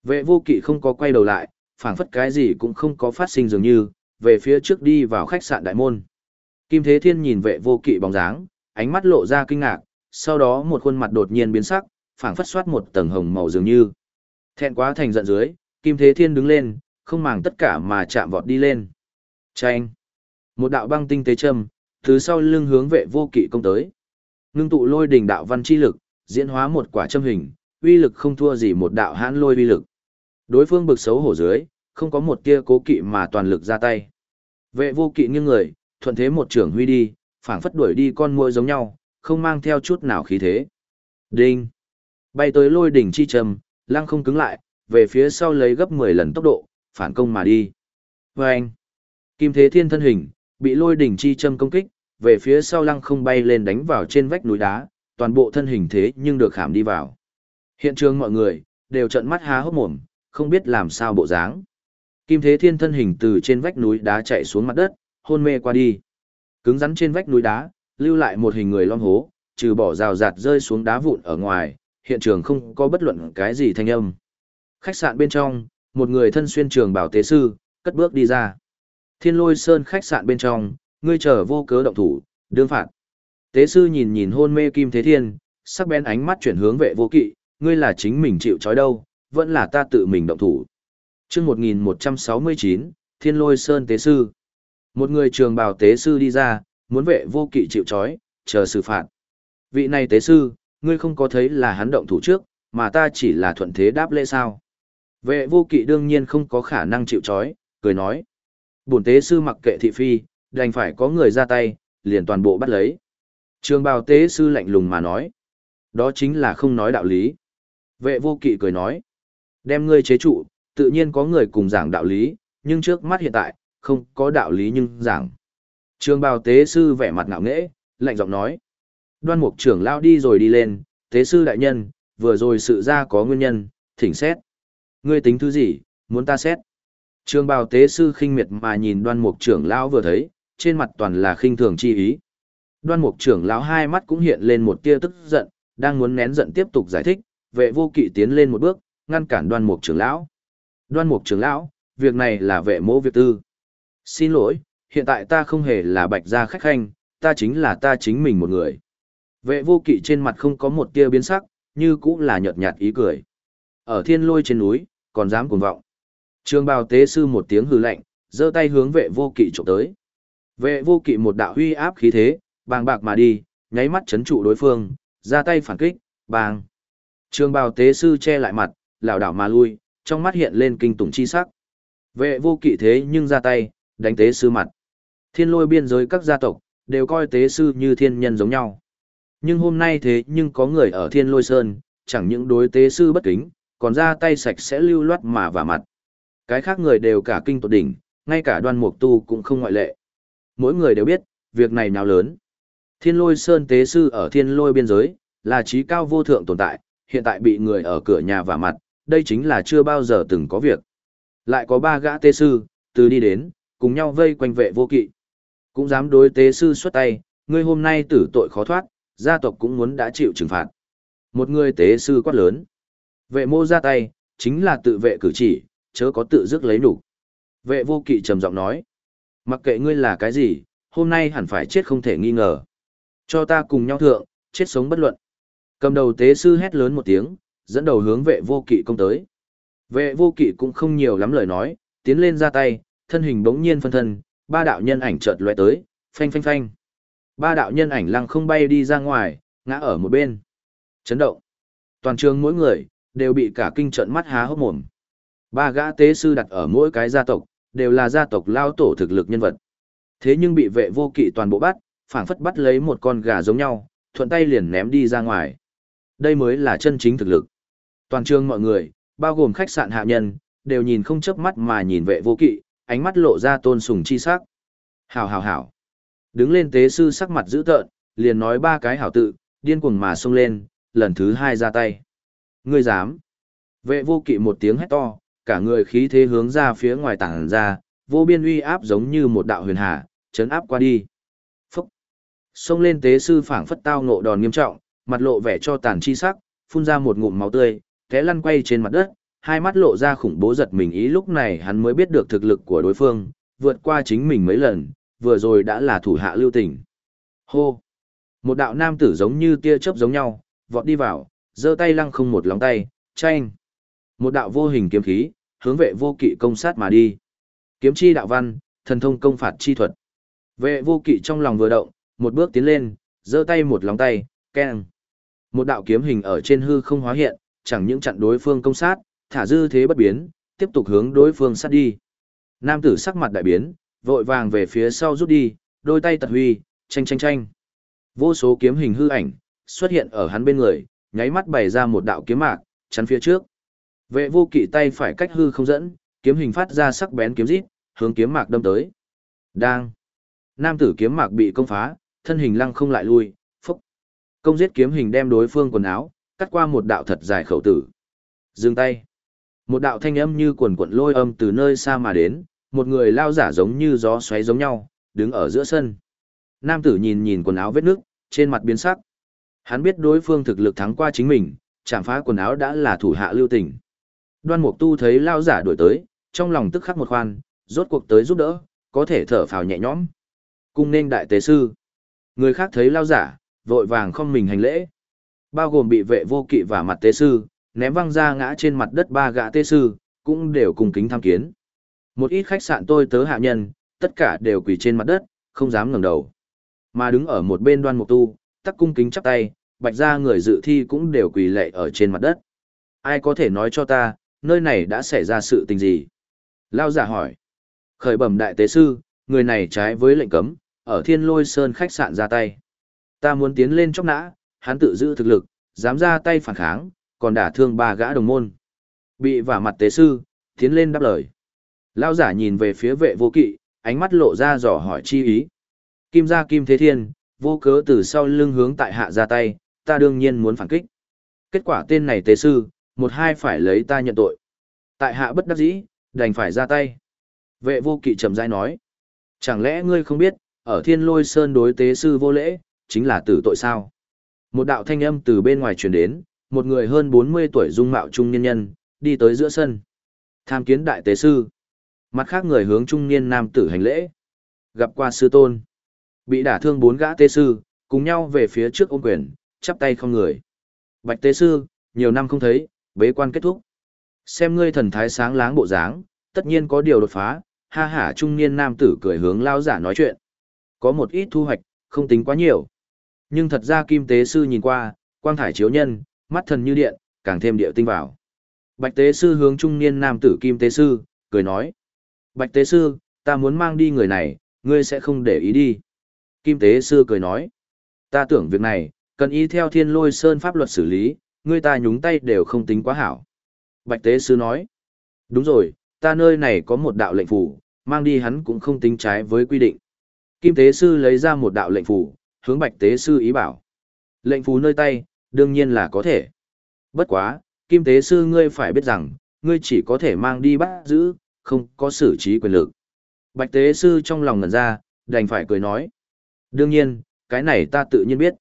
Vệ vô kỵ không có quay đầu lại, phảng phất cái gì cũng không có phát sinh dường như, về phía trước đi vào khách sạn đại môn. Kim Thế Thiên nhìn vệ vô kỵ bóng dáng, ánh mắt lộ ra kinh ngạc, sau đó một khuôn mặt đột nhiên biến sắc, phảng phất xoát một tầng hồng màu dường như. Thẹn quá thành giận dưới, Kim Thế Thiên đứng lên, không màng tất cả mà chạm vọt đi lên. Chanh! Một đạo băng tinh tế châm, từ sau lưng hướng vệ vô kỵ công tới. Ngưng tụ lôi đỉnh đạo văn chi lực, diễn hóa một quả châm hình, uy lực không thua gì một đạo hãn lôi uy lực. Đối phương bực xấu hổ dưới, không có một tia cố kỵ mà toàn lực ra tay. Vệ vô kỵ nghiêng người, thuận thế một trưởng huy đi, phảng phất đuổi đi con muỗi giống nhau, không mang theo chút nào khí thế. Đinh! Bay tới lôi đỉnh chi trầm, lăng không cứng lại, về phía sau lấy gấp 10 lần tốc độ, phản công mà đi. Vâng! Kim thế thiên thân hình, bị lôi đỉnh chi châm công kích, về phía sau lăng không bay lên đánh vào trên vách núi đá, toàn bộ thân hình thế nhưng được khảm đi vào. Hiện trường mọi người, đều trận mắt há hốc mồm, không biết làm sao bộ dáng. Kim thế thiên thân hình từ trên vách núi đá chạy xuống mặt đất, hôn mê qua đi. Cứng rắn trên vách núi đá, lưu lại một hình người lon hố, trừ bỏ rào rạt rơi xuống đá vụn ở ngoài, hiện trường không có bất luận cái gì thanh âm. Khách sạn bên trong, một người thân xuyên trường bảo tế sư, cất bước đi ra. Thiên lôi sơn khách sạn bên trong, ngươi chờ vô cớ động thủ, đương phạt. Tế sư nhìn nhìn hôn mê kim thế thiên, sắc bén ánh mắt chuyển hướng vệ vô kỵ, ngươi là chính mình chịu trói đâu, vẫn là ta tự mình động thủ. chương 1169, Thiên lôi sơn tế sư. Một người trường bào tế sư đi ra, muốn vệ vô kỵ chịu trói, chờ xử phạt. Vị này tế sư, ngươi không có thấy là hắn động thủ trước, mà ta chỉ là thuận thế đáp lễ sao. Vệ vô kỵ đương nhiên không có khả năng chịu trói, cười nói. Bổn tế sư mặc kệ thị phi, đành phải có người ra tay, liền toàn bộ bắt lấy. Trường bào tế sư lạnh lùng mà nói. Đó chính là không nói đạo lý. Vệ vô kỵ cười nói. Đem ngươi chế trụ, tự nhiên có người cùng giảng đạo lý, nhưng trước mắt hiện tại, không có đạo lý nhưng giảng. Trường bào tế sư vẻ mặt ngạo nghễ, lạnh giọng nói. Đoan mục trưởng lao đi rồi đi lên, tế sư đại nhân, vừa rồi sự ra có nguyên nhân, thỉnh xét. Ngươi tính thứ gì, muốn ta xét? Trường bào tế sư khinh miệt mà nhìn đoan mục trưởng lão vừa thấy, trên mặt toàn là khinh thường chi ý. Đoan mục trưởng lão hai mắt cũng hiện lên một tia tức giận, đang muốn nén giận tiếp tục giải thích, vệ vô kỵ tiến lên một bước, ngăn cản đoan mục trưởng lão. Đoan mục trưởng lão, việc này là vệ mỗ việc tư. Xin lỗi, hiện tại ta không hề là bạch gia khách khanh, ta chính là ta chính mình một người. Vệ vô kỵ trên mặt không có một tia biến sắc, như cũng là nhợt nhạt ý cười. Ở thiên lôi trên núi, còn dám cuồng vọng. Trường bào tế sư một tiếng hư lạnh, giơ tay hướng vệ vô kỵ trộm tới. Vệ vô kỵ một đạo huy áp khí thế, bàng bạc mà đi, nháy mắt chấn trụ đối phương, ra tay phản kích, bàng. Trường bào tế sư che lại mặt, lảo đảo mà lui, trong mắt hiện lên kinh tủng chi sắc. Vệ vô kỵ thế nhưng ra tay, đánh tế sư mặt. Thiên lôi biên giới các gia tộc, đều coi tế sư như thiên nhân giống nhau. Nhưng hôm nay thế nhưng có người ở thiên lôi sơn, chẳng những đối tế sư bất kính, còn ra tay sạch sẽ lưu loát mà vào mặt. Cái khác người đều cả kinh tột đỉnh, ngay cả đoan mục tu cũng không ngoại lệ. Mỗi người đều biết, việc này nào lớn. Thiên lôi sơn tế sư ở thiên lôi biên giới, là trí cao vô thượng tồn tại, hiện tại bị người ở cửa nhà vả mặt, đây chính là chưa bao giờ từng có việc. Lại có ba gã tế sư, từ đi đến, cùng nhau vây quanh vệ vô kỵ. Cũng dám đối tế sư xuất tay, ngươi hôm nay tử tội khó thoát, gia tộc cũng muốn đã chịu trừng phạt. Một người tế sư quát lớn. Vệ mô ra tay, chính là tự vệ cử chỉ, chớ có tự dứt lấy đủ. Vệ vô kỵ trầm giọng nói. Mặc kệ ngươi là cái gì, hôm nay hẳn phải chết không thể nghi ngờ. Cho ta cùng nhau thượng, chết sống bất luận. Cầm đầu tế sư hét lớn một tiếng, dẫn đầu hướng vệ vô kỵ công tới. Vệ vô kỵ cũng không nhiều lắm lời nói, tiến lên ra tay, thân hình bỗng nhiên phân thân, ba đạo nhân ảnh chợt lóe tới, phanh phanh phanh. Ba đạo nhân ảnh lăng không bay đi ra ngoài, ngã ở một bên. Chấn động. Toàn trường mỗi người, đều bị cả kinh trận mắt há hốc mồm. Ba gã tế sư đặt ở mỗi cái gia tộc, đều là gia tộc lao tổ thực lực nhân vật. Thế nhưng bị vệ vô kỵ toàn bộ bắt, phảng phất bắt lấy một con gà giống nhau, thuận tay liền ném đi ra ngoài. Đây mới là chân chính thực lực. Toàn trường mọi người, bao gồm khách sạn hạ nhân, đều nhìn không chớp mắt mà nhìn vệ vô kỵ, ánh mắt lộ ra tôn sùng chi sắc. Hảo hảo hảo. Đứng lên tế sư sắc mặt dữ tợn, liền nói ba cái hảo tự, điên cuồng mà xông lên, lần thứ hai ra tay. Ngươi dám. Vệ vô kỵ một tiếng hét to, cả người khí thế hướng ra phía ngoài tảng ra, vô biên uy áp giống như một đạo huyền hà, chấn áp qua đi. Phúc. Xông lên tế sư phảng phất tao ngộ đòn nghiêm trọng, mặt lộ vẻ cho tàn chi sắc, phun ra một ngụm máu tươi, té lăn quay trên mặt đất, hai mắt lộ ra khủng bố giật mình ý lúc này hắn mới biết được thực lực của đối phương, vượt qua chính mình mấy lần, vừa rồi đã là thủ hạ lưu tình. Hô! Một đạo nam tử giống như tia chớp giống nhau, vọt đi vào, giơ tay lăng không một lóng tay, chanh. Một đạo vô hình kiếm khí, hướng vệ vô kỵ công sát mà đi. Kiếm chi đạo văn, thần thông công phạt chi thuật. Vệ vô kỵ trong lòng vừa động, một bước tiến lên, giơ tay một lóng tay, keng. Một đạo kiếm hình ở trên hư không hóa hiện, chẳng những chặn đối phương công sát, thả dư thế bất biến, tiếp tục hướng đối phương sát đi. Nam tử sắc mặt đại biến, vội vàng về phía sau rút đi, đôi tay tật huy, tranh tranh tranh. Vô số kiếm hình hư ảnh, xuất hiện ở hắn bên người, nháy mắt bày ra một đạo kiếm mạc, chắn phía trước. Vệ vô kỵ tay phải cách hư không dẫn, kiếm hình phát ra sắc bén kiếm rít, hướng kiếm mạc đâm tới. Đang. Nam tử kiếm mạc bị công phá, thân hình lăng không lại lui. Công giết kiếm hình đem đối phương quần áo, cắt qua một đạo thật dài khẩu tử. Dừng tay. Một đạo thanh âm như quần quận lôi âm từ nơi xa mà đến, một người lao giả giống như gió xoáy giống nhau, đứng ở giữa sân. Nam tử nhìn nhìn quần áo vết nước, trên mặt biến sắc. Hắn biết đối phương thực lực thắng qua chính mình, chạm phá quần áo đã là thủ hạ lưu tình. Đoan Mục Tu thấy lao giả đuổi tới, trong lòng tức khắc một khoan, rốt cuộc tới giúp đỡ, có thể thở phào nhẹ nhõm. Cung nên đại tế sư. Người khác thấy lao giả, vội vàng không mình hành lễ. Bao gồm bị vệ vô kỵ và mặt tế sư, ném văng ra ngã trên mặt đất ba gã tế sư, cũng đều cùng kính tham kiến. Một ít khách sạn tôi tớ hạ nhân, tất cả đều quỳ trên mặt đất, không dám ngẩng đầu. Mà đứng ở một bên đoan mục tu, tắc cung kính chắp tay, bạch ra người dự thi cũng đều quỳ lệ ở trên mặt đất. Ai có thể nói cho ta, nơi này đã xảy ra sự tình gì? Lao giả hỏi. Khởi bẩm đại tế sư, người này trái với lệnh cấm, ở thiên lôi sơn khách sạn ra tay. Ta muốn tiến lên chóc nã, hắn tự giữ thực lực, dám ra tay phản kháng, còn đả thương ba gã đồng môn. Bị vả mặt tế sư, tiến lên đáp lời. Lao giả nhìn về phía vệ vô kỵ, ánh mắt lộ ra dò hỏi chi ý. Kim gia kim thế thiên, vô cớ từ sau lưng hướng tại hạ ra tay, ta đương nhiên muốn phản kích. Kết quả tên này tế sư, một hai phải lấy ta nhận tội. Tại hạ bất đắc dĩ, đành phải ra tay. Vệ vô kỵ trầm rãi nói. Chẳng lẽ ngươi không biết, ở thiên lôi sơn đối tế sư vô lễ, chính là tử tội sao? Một đạo thanh âm từ bên ngoài truyền đến, một người hơn 40 tuổi dung mạo trung niên nhân, đi tới giữa sân. Tham kiến đại tế sư. Mặt khác người hướng trung niên nam tử hành lễ. Gặp qua sư tôn. Bị đả thương bốn gã tế sư, cùng nhau về phía trước ôm quyền, chắp tay không người. Bạch tế sư, nhiều năm không thấy, bế quan kết thúc. Xem ngươi thần thái sáng láng bộ dáng, tất nhiên có điều đột phá, ha hả trung niên nam tử cười hướng lao giả nói chuyện. Có một ít thu hoạch, không tính quá nhiều. Nhưng thật ra kim tế sư nhìn qua, quang thải chiếu nhân, mắt thần như điện, càng thêm điệu tinh vào. Bạch tế sư hướng trung niên nam tử kim tế sư, cười nói. Bạch tế sư, ta muốn mang đi người này, ngươi sẽ không để ý đi. Kim tế sư cười nói. Ta tưởng việc này, cần ý theo thiên lôi sơn pháp luật xử lý, ngươi ta nhúng tay đều không tính quá hảo. Bạch tế sư nói. Đúng rồi, ta nơi này có một đạo lệnh phủ, mang đi hắn cũng không tính trái với quy định. Kim tế sư lấy ra một đạo lệnh phủ, hướng bạch tế sư ý bảo. Lệnh phù nơi tay, đương nhiên là có thể. Bất quá, kim tế sư ngươi phải biết rằng, ngươi chỉ có thể mang đi bắt giữ, không có xử trí quyền lực. Bạch tế sư trong lòng ngẩn ra, đành phải cười nói. Đương nhiên, cái này ta tự nhiên biết.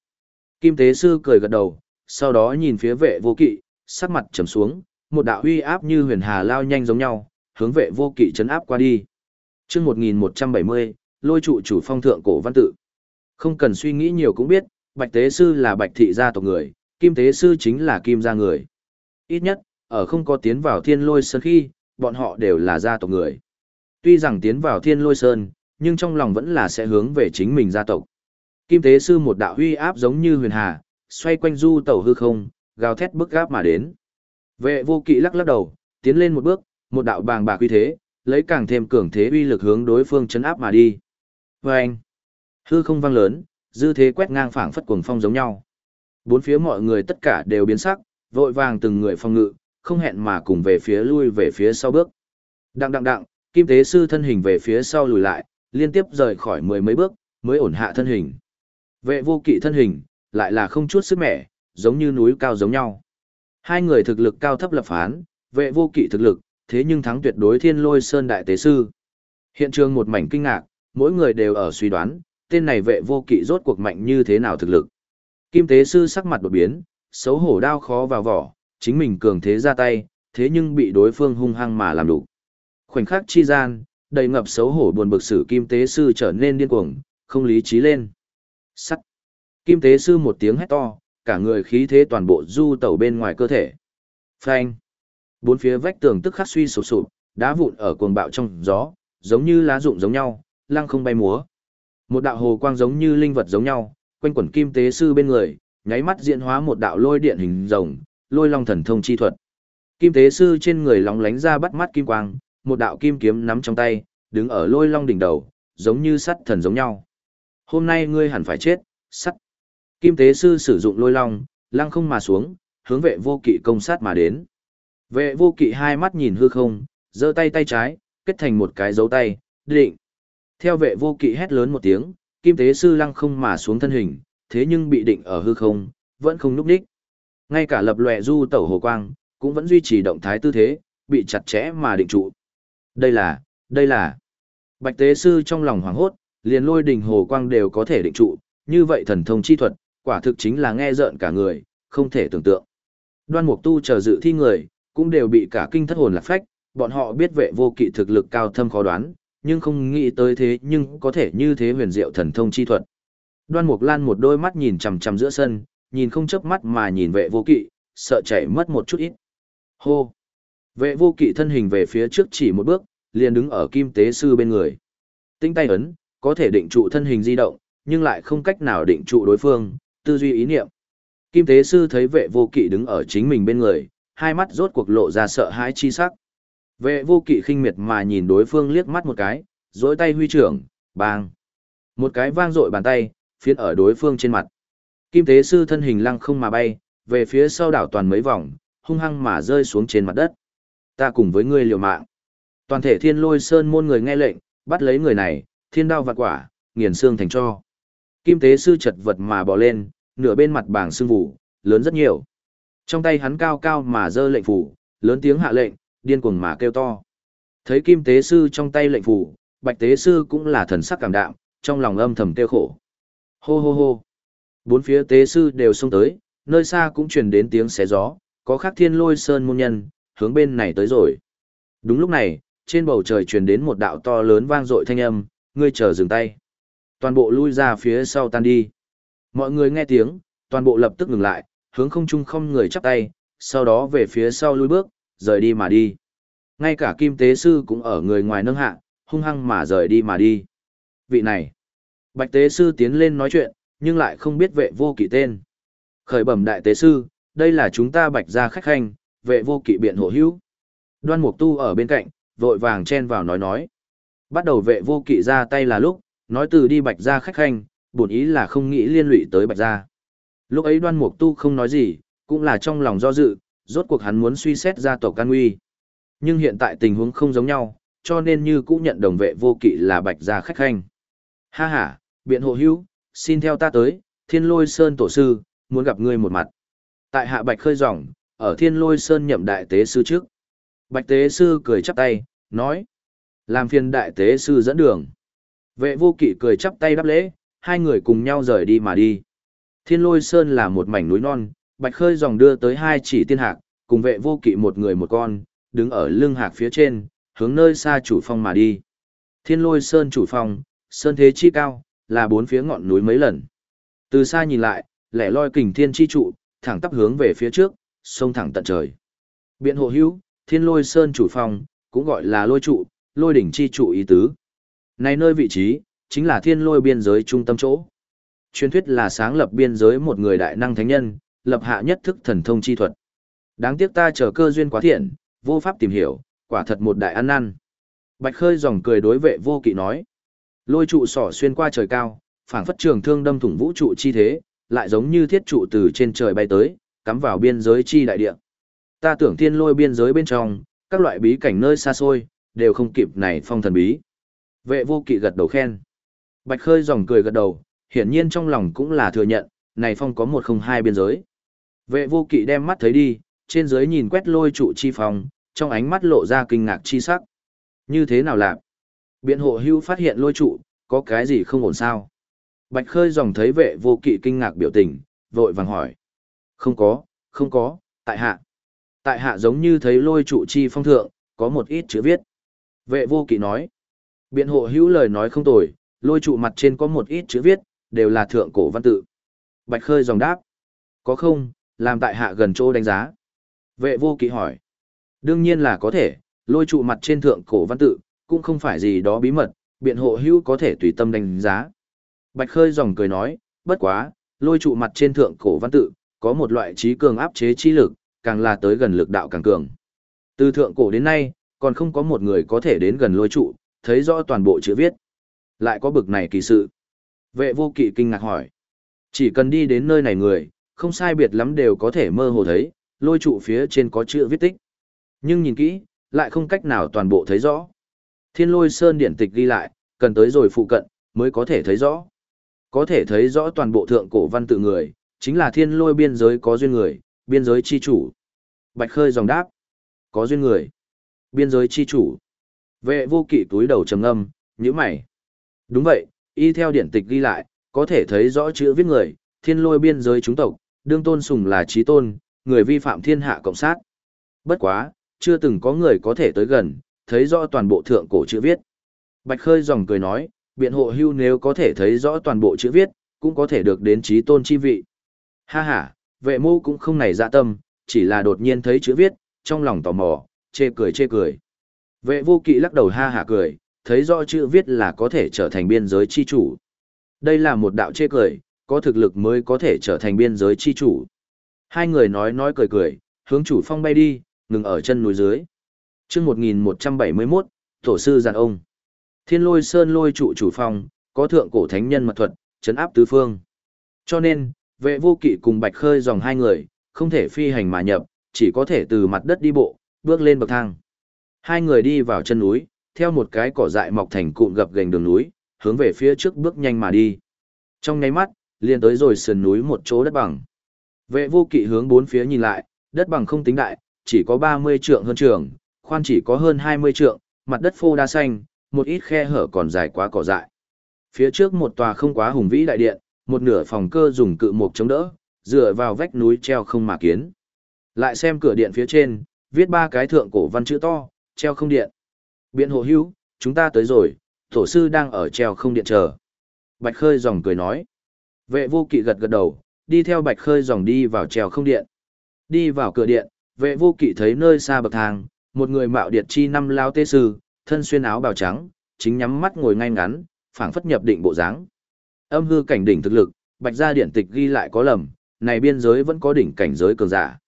Kim tế sư cười gật đầu, sau đó nhìn phía vệ vô kỵ, sắc mặt trầm xuống, một đạo huy áp như huyền hà lao nhanh giống nhau, hướng vệ vô kỵ chấn áp qua đi. chương 1170, lôi trụ chủ phong thượng cổ văn tự. Không cần suy nghĩ nhiều cũng biết, bạch tế sư là bạch thị gia tộc người, kim tế sư chính là kim gia người. Ít nhất, ở không có tiến vào thiên lôi sơn khi, bọn họ đều là gia tộc người. Tuy rằng tiến vào thiên lôi sơn, nhưng trong lòng vẫn là sẽ hướng về chính mình gia tộc. Kim tế sư một đạo huy áp giống như huyền hà, xoay quanh du tẩu hư không, gào thét bức gáp mà đến. Vệ vô kỵ lắc lắc đầu, tiến lên một bước, một đạo bàng bạc uy thế, lấy càng thêm cường thế uy lực hướng đối phương chấn áp mà đi. Và anh, hư không vang lớn, dư thế quét ngang phảng phất cuồng phong giống nhau. Bốn phía mọi người tất cả đều biến sắc, vội vàng từng người phòng ngự, không hẹn mà cùng về phía lui về phía sau bước. Đặng đặng đặng, kim tế sư thân hình về phía sau lùi lại, liên tiếp rời khỏi mười mấy bước, mới ổn hạ thân hình. Vệ vô kỵ thân hình, lại là không chút sức mẻ, giống như núi cao giống nhau. Hai người thực lực cao thấp lập phán, vệ vô kỵ thực lực, thế nhưng thắng tuyệt đối thiên lôi sơn đại tế sư. Hiện trường một mảnh kinh ngạc, mỗi người đều ở suy đoán, tên này vệ vô kỵ rốt cuộc mạnh như thế nào thực lực. Kim tế sư sắc mặt đột biến, xấu hổ đau khó vào vỏ, chính mình cường thế ra tay, thế nhưng bị đối phương hung hăng mà làm đủ. Khoảnh khắc chi gian, đầy ngập xấu hổ buồn bực sử kim tế sư trở nên điên cuồng, không lý trí lên. Sắt. Kim tế sư một tiếng hét to, cả người khí thế toàn bộ du tẩu bên ngoài cơ thể. Phanh. Bốn phía vách tường tức khắc suy sụp sụp, đá vụn ở cuồng bạo trong gió, giống như lá rụng giống nhau, lăng không bay múa. Một đạo hồ quang giống như linh vật giống nhau, quanh quẩn kim tế sư bên người, nháy mắt diễn hóa một đạo lôi điện hình rồng, lôi long thần thông chi thuật. Kim tế sư trên người lóng lánh ra bắt mắt kim quang, một đạo kim kiếm nắm trong tay, đứng ở lôi long đỉnh đầu, giống như sắt thần giống nhau. Hôm nay ngươi hẳn phải chết, sắt. Kim tế sư sử dụng lôi long, lăng không mà xuống, hướng vệ vô kỵ công sát mà đến. Vệ vô kỵ hai mắt nhìn hư không, giơ tay tay trái, kết thành một cái dấu tay, định. Theo vệ vô kỵ hét lớn một tiếng, kim tế sư lăng không mà xuống thân hình, thế nhưng bị định ở hư không, vẫn không núp đích. Ngay cả lập lòe du tẩu hồ quang, cũng vẫn duy trì động thái tư thế, bị chặt chẽ mà định trụ. Đây là, đây là. Bạch tế sư trong lòng hoảng hốt, liền lôi đình hồ quang đều có thể định trụ, như vậy thần thông chi thuật, quả thực chính là nghe rợn cả người, không thể tưởng tượng. Đoan mục tu chờ dự thi người, cũng đều bị cả kinh thất hồn lạc phách, bọn họ biết vệ vô kỵ thực lực cao thâm khó đoán, nhưng không nghĩ tới thế nhưng có thể như thế huyền diệu thần thông chi thuật. Đoan Mục Lan một đôi mắt nhìn chằm chằm giữa sân, nhìn không chớp mắt mà nhìn vệ vô kỵ, sợ chạy mất một chút ít. Hô! Vệ vô kỵ thân hình về phía trước chỉ một bước, liền đứng ở kim tế sư bên người. Tinh tay ấn, có thể định trụ thân hình di động, nhưng lại không cách nào định trụ đối phương, tư duy ý niệm. Kim tế sư thấy vệ vô kỵ đứng ở chính mình bên người, hai mắt rốt cuộc lộ ra sợ hãi chi sắc. Vệ vô kỵ khinh miệt mà nhìn đối phương liếc mắt một cái, dối tay huy trưởng, bang. Một cái vang dội bàn tay, phiến ở đối phương trên mặt. Kim tế sư thân hình lăng không mà bay, về phía sau đảo toàn mấy vòng, hung hăng mà rơi xuống trên mặt đất. Ta cùng với ngươi liều mạng. Toàn thể thiên lôi sơn môn người nghe lệnh, bắt lấy người này, thiên đao vạn quả, nghiền xương thành cho. Kim tế sư chật vật mà bò lên, nửa bên mặt bảng xương vụ, lớn rất nhiều. Trong tay hắn cao cao mà giơ lệnh phủ, lớn tiếng hạ lệnh, điên cuồng mà kêu to. Thấy kim tế sư trong tay lệnh phủ, bạch tế sư cũng là thần sắc cảm đạm, trong lòng âm thầm kêu khổ. Hô hô hô. Bốn phía tế sư đều xông tới, nơi xa cũng truyền đến tiếng xé gió, có khắc thiên lôi sơn môn nhân, hướng bên này tới rồi. Đúng lúc này, trên bầu trời truyền đến một đạo to lớn vang dội thanh âm, ngươi chờ dừng tay. Toàn bộ lui ra phía sau tan đi. Mọi người nghe tiếng, toàn bộ lập tức ngừng lại, hướng không trung không người chắp tay, sau đó về phía sau lui bước, rời đi mà đi. Ngay cả kim tế sư cũng ở người ngoài nâng hạ, hung hăng mà rời đi mà đi. Vị này, bạch tế sư tiến lên nói chuyện, nhưng lại không biết vệ vô kỵ tên. Khởi bẩm đại tế sư, đây là chúng ta bạch gia khách khanh, vệ vô kỵ biện hộ hữu. Đoan mục tu ở bên cạnh, vội vàng chen vào nói nói. Bắt đầu vệ vô kỵ ra tay là lúc, nói từ đi bạch gia khách khanh, bổn ý là không nghĩ liên lụy tới bạch gia. Lúc ấy đoan mục tu không nói gì, cũng là trong lòng do dự, rốt cuộc hắn muốn suy xét gia tộc can nguy. Nhưng hiện tại tình huống không giống nhau, cho nên như cũng nhận đồng vệ vô kỵ là bạch gia khách khanh. Ha ha, biện hộ hữu, xin theo ta tới, thiên lôi sơn tổ sư, muốn gặp ngươi một mặt. Tại hạ bạch khơi rỏng, ở thiên lôi sơn nhậm đại tế sư trước. Bạch tế sư cười chắp tay, nói. Làm phiền đại tế sư dẫn đường. Vệ vô kỵ cười chắp tay đáp lễ, hai người cùng nhau rời đi mà đi. Thiên lôi sơn là một mảnh núi non, bạch khơi dòng đưa tới hai chỉ tiên hạc, cùng vệ vô kỵ một người một con, đứng ở lưng hạc phía trên, hướng nơi xa chủ phong mà đi. Thiên lôi sơn chủ phong, sơn thế chi cao, là bốn phía ngọn núi mấy lần. Từ xa nhìn lại, lẻ loi kình thiên chi trụ, thẳng tắp hướng về phía trước, sông thẳng tận trời. Biện hộ hữu, thiên lôi sơn chủ phong, cũng gọi là lôi trụ, lôi đỉnh chi trụ ý tứ. Này nơi vị trí, chính là thiên lôi biên giới trung tâm chỗ. Truyền thuyết là sáng lập biên giới một người đại năng thánh nhân, lập hạ nhất thức thần thông chi thuật. Đáng tiếc ta chờ cơ duyên quá thiện, vô pháp tìm hiểu, quả thật một đại ăn năn. Bạch Khơi dòng cười đối vệ vô kỵ nói. Lôi trụ sỏ xuyên qua trời cao, phảng phất trường thương đâm thủng vũ trụ chi thế, lại giống như thiết trụ từ trên trời bay tới, cắm vào biên giới chi đại địa. Ta tưởng thiên lôi biên giới bên trong, các loại bí cảnh nơi xa xôi, đều không kịp này phong thần bí. Vệ vô kỵ gật đầu khen. Bạch Khơi dòng cười gật đầu, hiển nhiên trong lòng cũng là thừa nhận, này phong có một không hai biên giới. Vệ vô kỵ đem mắt thấy đi, trên dưới nhìn quét lôi trụ chi phòng, trong ánh mắt lộ ra kinh ngạc chi sắc. Như thế nào lạ? Biện hộ hưu phát hiện lôi trụ, có cái gì không ổn sao? Bạch khơi dòng thấy vệ vô kỵ kinh ngạc biểu tình, vội vàng hỏi. Không có, không có, tại hạ. Tại hạ giống như thấy lôi trụ chi phong thượng, có một ít chữ viết. Vệ vô kỵ nói. Biện hộ hữu lời nói không tồi, lôi trụ mặt trên có một ít chữ viết, đều là thượng cổ văn tự. Bạch khơi dòng đáp. Có không, làm tại hạ gần chỗ đánh giá. Vệ vô kỵ hỏi. Đương nhiên là có thể, lôi trụ mặt trên thượng cổ văn tự, cũng không phải gì đó bí mật, biện hộ hữu có thể tùy tâm đánh giá. Bạch khơi dòng cười nói, bất quá, lôi trụ mặt trên thượng cổ văn tự, có một loại trí cường áp chế chi lực, càng là tới gần lực đạo càng cường. Từ thượng cổ đến nay, còn không có một người có thể đến gần lôi trụ, thấy rõ toàn bộ chữ viết. Lại có bực này kỳ sự. Vệ vô kỵ kinh ngạc hỏi. Chỉ cần đi đến nơi này người, không sai biệt lắm đều có thể mơ hồ thấy, lôi trụ phía trên có chữ viết tích. Nhưng nhìn kỹ, lại không cách nào toàn bộ thấy rõ. Thiên lôi sơn điển tịch ghi lại, cần tới rồi phụ cận, mới có thể thấy rõ. Có thể thấy rõ toàn bộ thượng cổ văn tự người, chính là thiên lôi biên giới có duyên người, biên giới chi chủ. Bạch khơi dòng đáp. Có duyên người. Biên giới chi chủ. Vệ vô kỵ túi đầu trầm âm như mày. Đúng vậy, y theo điển tịch ghi lại, có thể thấy rõ chữ viết người, thiên lôi biên giới chúng tộc, đương tôn sùng là trí tôn, người vi phạm thiên hạ cộng sát. Bất quá, chưa từng có người có thể tới gần, thấy rõ toàn bộ thượng cổ chữ viết. Bạch Khơi dòng cười nói, biện hộ hưu nếu có thể thấy rõ toàn bộ chữ viết, cũng có thể được đến trí tôn chi vị. Ha ha, vệ mô cũng không nảy dạ tâm, chỉ là đột nhiên thấy chữ viết, trong lòng tò mò, chê cười chê cười. Vệ vô kỵ lắc đầu ha hả cười, thấy rõ chữ viết là có thể trở thành biên giới chi chủ. Đây là một đạo chê cười, có thực lực mới có thể trở thành biên giới chi chủ. Hai người nói nói cười cười, hướng chủ phong bay đi, ngừng ở chân núi dưới. Trước 1171, Tổ sư giàn ông. Thiên lôi sơn lôi trụ chủ phong, có thượng cổ thánh nhân mật thuật, chấn áp tứ phương. Cho nên, vệ vô kỵ cùng bạch khơi dòng hai người, không thể phi hành mà nhập, chỉ có thể từ mặt đất đi bộ, bước lên bậc thang. Hai người đi vào chân núi, theo một cái cỏ dại mọc thành cụm gập gành đường núi, hướng về phía trước bước nhanh mà đi. Trong nháy mắt, liền tới rồi sườn núi một chỗ đất bằng. Vệ vô kỵ hướng bốn phía nhìn lại, đất bằng không tính đại, chỉ có 30 trượng hơn trường, khoan chỉ có hơn 20 trượng, mặt đất phô đa xanh, một ít khe hở còn dài quá cỏ dại. Phía trước một tòa không quá hùng vĩ đại điện, một nửa phòng cơ dùng cự mục chống đỡ, dựa vào vách núi treo không mà kiến. Lại xem cửa điện phía trên, viết ba cái thượng cổ văn chữ to, treo không điện. Biện hộ hữu, chúng ta tới rồi, tổ sư đang ở treo không điện chờ. Bạch Khơi dòng cười nói. Vệ vô kỵ gật gật đầu, đi theo Bạch Khơi dòng đi vào trèo không điện. Đi vào cửa điện, vệ vô kỵ thấy nơi xa bậc thang, một người mạo điệt chi năm lao tê sư, thân xuyên áo bào trắng, chính nhắm mắt ngồi ngay ngắn, phảng phất nhập định bộ dáng. Âm hư cảnh đỉnh thực lực, Bạch gia điển tịch ghi lại có lầm, này biên giới vẫn có đỉnh cảnh giới cường giả.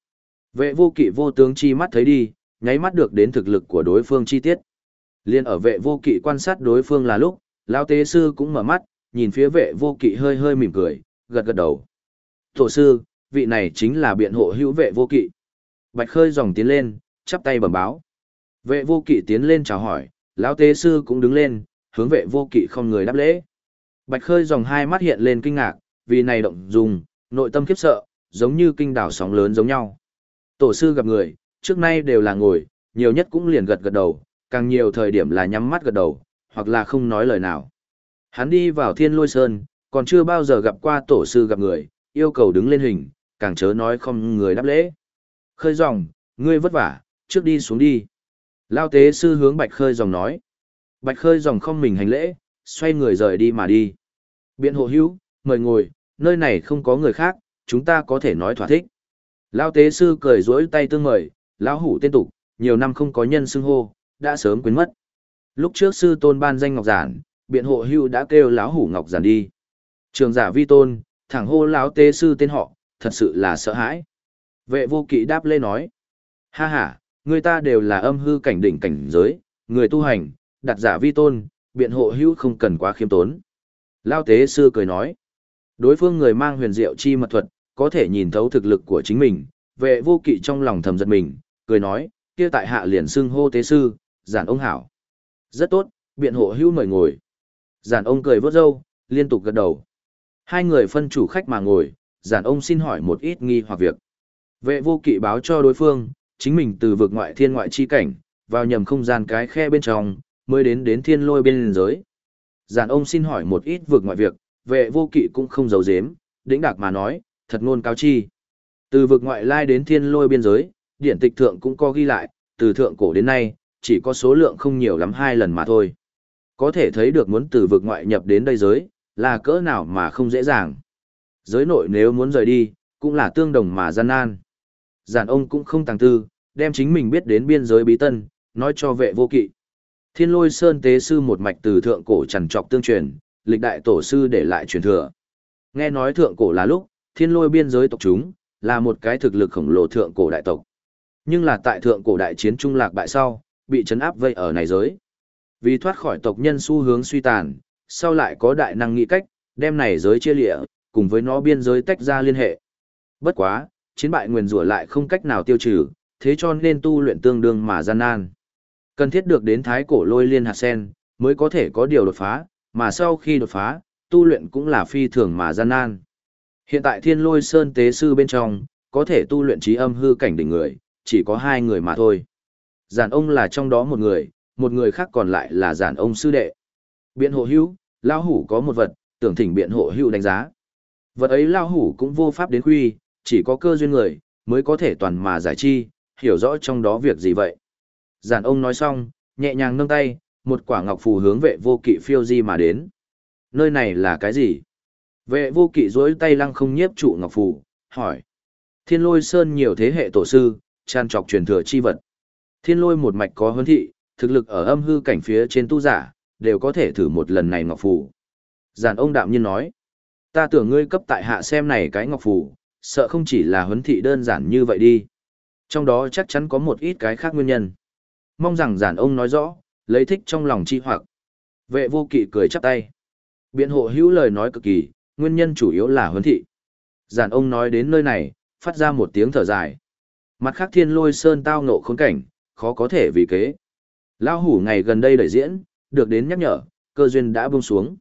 Vệ vô kỵ vô tướng chi mắt thấy đi, nháy mắt được đến thực lực của đối phương chi tiết. Liên ở vệ vô kỵ quan sát đối phương là lúc, lão tế sư cũng mở mắt, nhìn phía vệ vô kỵ hơi hơi mỉm cười, gật gật đầu. Tổ sư, vị này chính là biện hộ hữu vệ vô kỵ. Bạch khơi dòng tiến lên, chắp tay bẩm báo. Vệ vô kỵ tiến lên chào hỏi, lão tế sư cũng đứng lên, hướng vệ vô kỵ không người đáp lễ. Bạch khơi dòng hai mắt hiện lên kinh ngạc, vì này động dùng, nội tâm khiếp sợ, giống như kinh đảo sóng lớn giống nhau. Tổ sư gặp người, trước nay đều là ngồi, nhiều nhất cũng liền gật gật đầu, càng nhiều thời điểm là nhắm mắt gật đầu, hoặc là không nói lời nào. Hắn đi vào thiên lôi sơn, còn chưa bao giờ gặp qua tổ sư gặp người, yêu cầu đứng lên hình, càng chớ nói không người đáp lễ. Khơi dòng, ngươi vất vả, trước đi xuống đi. Lao tế sư hướng bạch khơi dòng nói. Bạch khơi dòng không mình hành lễ, xoay người rời đi mà đi. Biện hộ hữu, mời ngồi, nơi này không có người khác, chúng ta có thể nói thỏa thích. Lao tế sư cười rỗi tay tương mời, lão hủ tên tục, nhiều năm không có nhân xưng hô, đã sớm quên mất. Lúc trước sư tôn ban danh ngọc giản, biện hộ hưu đã kêu lão hủ ngọc giản đi. Trường giả vi tôn, thẳng hô lão tế sư tên họ, thật sự là sợ hãi. Vệ vô kỵ đáp lê nói. Ha ha, người ta đều là âm hư cảnh đỉnh cảnh giới, người tu hành, đặt giả vi tôn, biện hộ hưu không cần quá khiêm tốn. Lão tế sư cười nói. Đối phương người mang huyền diệu chi mật thuật, có thể nhìn thấu thực lực của chính mình, vệ vô kỵ trong lòng thầm giật mình, cười nói, kia tại hạ liền xưng hô tế sư, giản ông hảo. Rất tốt, biện hộ hưu mời ngồi. Giản ông cười vớt râu, liên tục gật đầu. Hai người phân chủ khách mà ngồi, giản ông xin hỏi một ít nghi hoặc việc. Vệ vô kỵ báo cho đối phương, chính mình từ vực ngoại thiên ngoại chi cảnh, vào nhầm không gian cái khe bên trong, mới đến đến thiên lôi bên giới. Giản ông xin hỏi một ít vực ngoại việc, vệ vô kỵ cũng không giấu giếm, đĩnh đạc mà nói, thật ngôn cao chi. Từ vực ngoại lai đến thiên lôi biên giới, điển tịch thượng cũng có ghi lại, từ thượng cổ đến nay, chỉ có số lượng không nhiều lắm hai lần mà thôi. Có thể thấy được muốn từ vực ngoại nhập đến đây giới, là cỡ nào mà không dễ dàng. Giới nội nếu muốn rời đi, cũng là tương đồng mà gian nan. Giản ông cũng không tàng tư, đem chính mình biết đến biên giới bí tân, nói cho vệ vô kỵ. Thiên lôi sơn tế sư một mạch từ thượng cổ trần trọc tương truyền, lịch đại tổ sư để lại truyền thừa. Nghe nói thượng cổ là lúc, thiên lôi biên giới tộc chúng, là một cái thực lực khổng lồ thượng cổ đại tộc. Nhưng là tại thượng cổ đại chiến trung lạc bại sau, bị chấn áp vây ở này giới. Vì thoát khỏi tộc nhân xu hướng suy tàn, sau lại có đại năng nghĩ cách, đem này giới chia lịa, cùng với nó biên giới tách ra liên hệ. Bất quá, chiến bại nguyền rủa lại không cách nào tiêu trừ, thế cho nên tu luyện tương đương mà gian nan. Cần thiết được đến thái cổ lôi liên hạt sen, mới có thể có điều đột phá, mà sau khi đột phá, tu luyện cũng là phi thường mà gian nan. Hiện tại thiên lôi sơn tế sư bên trong, có thể tu luyện trí âm hư cảnh đỉnh người, chỉ có hai người mà thôi. Giản ông là trong đó một người, một người khác còn lại là giản ông sư đệ. Biện hộ hữu, lao hủ có một vật, tưởng thỉnh biện hộ hữu đánh giá. Vật ấy lao hủ cũng vô pháp đến quy chỉ có cơ duyên người, mới có thể toàn mà giải chi, hiểu rõ trong đó việc gì vậy. Giản ông nói xong, nhẹ nhàng nâng tay, một quả ngọc phù hướng vệ vô kỵ phiêu di mà đến. Nơi này là cái gì? Vệ vô kỵ dối tay lăng không nhiếp trụ ngọc phù, hỏi. Thiên lôi sơn nhiều thế hệ tổ sư, tràn trọc truyền thừa chi vật. Thiên lôi một mạch có huấn thị, thực lực ở âm hư cảnh phía trên tu giả, đều có thể thử một lần này ngọc phù. Giản ông đạm nhiên nói. Ta tưởng ngươi cấp tại hạ xem này cái ngọc phù, sợ không chỉ là huấn thị đơn giản như vậy đi. Trong đó chắc chắn có một ít cái khác nguyên nhân. Mong rằng giản ông nói rõ, lấy thích trong lòng chi hoặc. Vệ vô kỵ cười chắp tay. Biện hộ hữu lời nói cực kỳ, nguyên nhân chủ yếu là huấn thị. Giản ông nói đến nơi này, phát ra một tiếng thở dài. Mặt khác thiên lôi sơn tao ngộ khốn cảnh, khó có thể vì kế. Lao hủ ngày gần đây đẩy diễn, được đến nhắc nhở, cơ duyên đã buông xuống.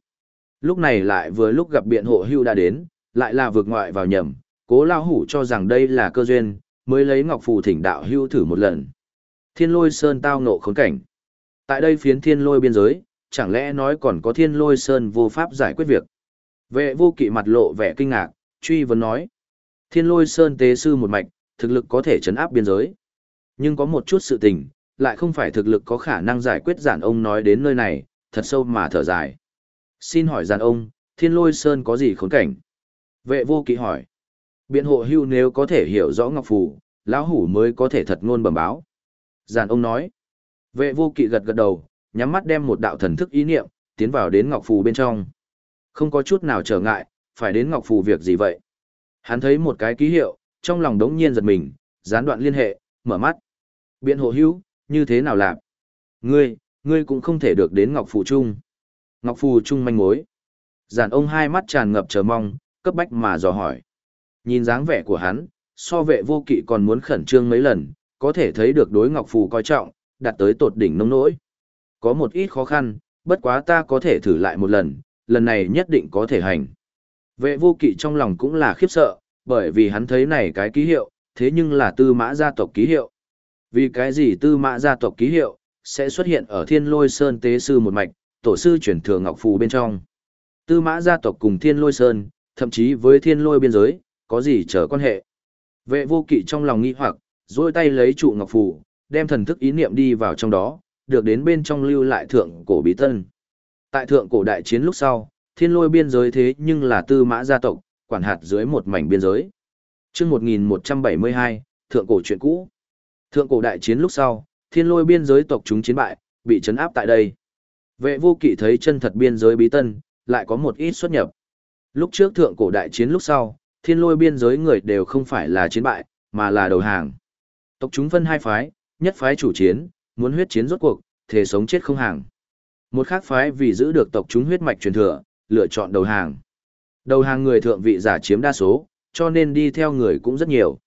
Lúc này lại vừa lúc gặp biện hộ hưu đã đến, lại là vượt ngoại vào nhầm, cố lao hủ cho rằng đây là cơ duyên, mới lấy ngọc phù thỉnh đạo hưu thử một lần. Thiên lôi sơn tao ngộ khốn cảnh. Tại đây phiến thiên lôi biên giới, chẳng lẽ nói còn có thiên lôi sơn vô pháp giải quyết việc. Vệ vô kỵ mặt lộ vẻ kinh ngạc, truy vấn nói. Thiên lôi sơn tế sư một mạch, thực lực có thể chấn áp biên giới. Nhưng có một chút sự tình, lại không phải thực lực có khả năng giải quyết giản ông nói đến nơi này, thật sâu mà thở dài. Xin hỏi giản ông, thiên lôi sơn có gì khốn cảnh? Vệ vô kỵ hỏi. Biện hộ hưu nếu có thể hiểu rõ ngọc phù, lão hủ mới có thể thật ngôn bẩm báo. Giản ông nói. Vệ vô kỵ gật gật đầu, nhắm mắt đem một đạo thần thức ý niệm, tiến vào đến ngọc phù bên trong. Không có chút nào trở ngại, phải đến ngọc phù việc gì vậy? Hắn thấy một cái ký hiệu, trong lòng đống nhiên giật mình, gián đoạn liên hệ, mở mắt. Biện hộ hữu, như thế nào làm? Ngươi, ngươi cũng không thể được đến Ngọc Phù Trung. Ngọc Phù Trung manh mối. Giản ông hai mắt tràn ngập chờ mong, cấp bách mà dò hỏi. Nhìn dáng vẻ của hắn, so vệ vô kỵ còn muốn khẩn trương mấy lần, có thể thấy được đối Ngọc Phù coi trọng, đạt tới tột đỉnh nông nỗi. Có một ít khó khăn, bất quá ta có thể thử lại một lần, lần này nhất định có thể hành. Vệ vô kỵ trong lòng cũng là khiếp sợ, bởi vì hắn thấy này cái ký hiệu, thế nhưng là tư mã gia tộc ký hiệu. Vì cái gì tư mã gia tộc ký hiệu, sẽ xuất hiện ở thiên lôi sơn tế sư một mạch, tổ sư chuyển thừa ngọc phù bên trong. Tư mã gia tộc cùng thiên lôi sơn, thậm chí với thiên lôi biên giới, có gì trở quan hệ. Vệ vô kỵ trong lòng nghi hoặc, dôi tay lấy trụ ngọc phù, đem thần thức ý niệm đi vào trong đó, được đến bên trong lưu lại thượng cổ bí tân. Tại thượng cổ đại chiến lúc sau, thiên lôi biên giới thế nhưng là tư mã gia tộc, quản hạt dưới một mảnh biên giới. chương 1172, thượng cổ chuyện cũ. Thượng cổ đại chiến lúc sau, thiên lôi biên giới tộc chúng chiến bại, bị chấn áp tại đây. Vệ vô kỵ thấy chân thật biên giới bí tân, lại có một ít xuất nhập. Lúc trước thượng cổ đại chiến lúc sau, thiên lôi biên giới người đều không phải là chiến bại, mà là đầu hàng. Tộc chúng phân hai phái, nhất phái chủ chiến, muốn huyết chiến rốt cuộc, thể sống chết không hàng. Một khác phái vì giữ được tộc chúng huyết mạch truyền thừa, lựa chọn đầu hàng. Đầu hàng người thượng vị giả chiếm đa số, cho nên đi theo người cũng rất nhiều.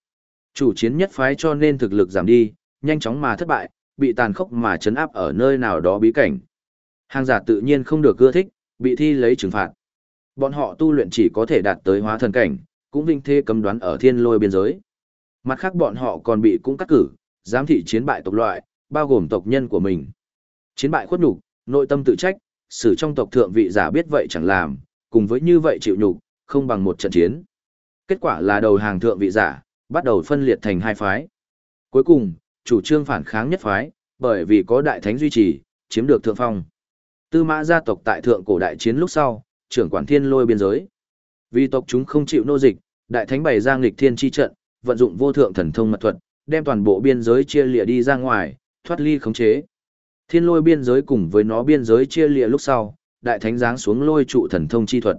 Chủ chiến nhất phái cho nên thực lực giảm đi, nhanh chóng mà thất bại, bị tàn khốc mà chấn áp ở nơi nào đó bí cảnh. Hàng giả tự nhiên không được ưa thích, bị thi lấy trừng phạt. Bọn họ tu luyện chỉ có thể đạt tới hóa thần cảnh, cũng vinh thê cấm đoán ở thiên lôi biên giới. Mặt khác bọn họ còn bị cũng cắt cử, giám thị chiến bại tộc loại, bao gồm tộc nhân của mình. Chiến bại khuất nhục, nội tâm tự trách, xử trong tộc thượng vị giả biết vậy chẳng làm, cùng với như vậy chịu nhục, không bằng một trận chiến. Kết quả là đầu hàng thượng vị giả, bắt đầu phân liệt thành hai phái. Cuối cùng, chủ trương phản kháng nhất phái, bởi vì có đại thánh duy trì, chiếm được thượng phong. Tư mã gia tộc tại thượng cổ đại chiến lúc sau, trưởng quản thiên lôi biên giới. Vì tộc chúng không chịu nô dịch, đại thánh bày ra nghịch thiên chi trận, vận dụng vô thượng thần thông mật thuật, đem toàn bộ biên giới chia lìa đi ra ngoài, thoát ly khống chế. Thiên lôi biên giới cùng với nó biên giới chia lìa lúc sau, đại thánh giáng xuống lôi trụ thần thông chi thuật.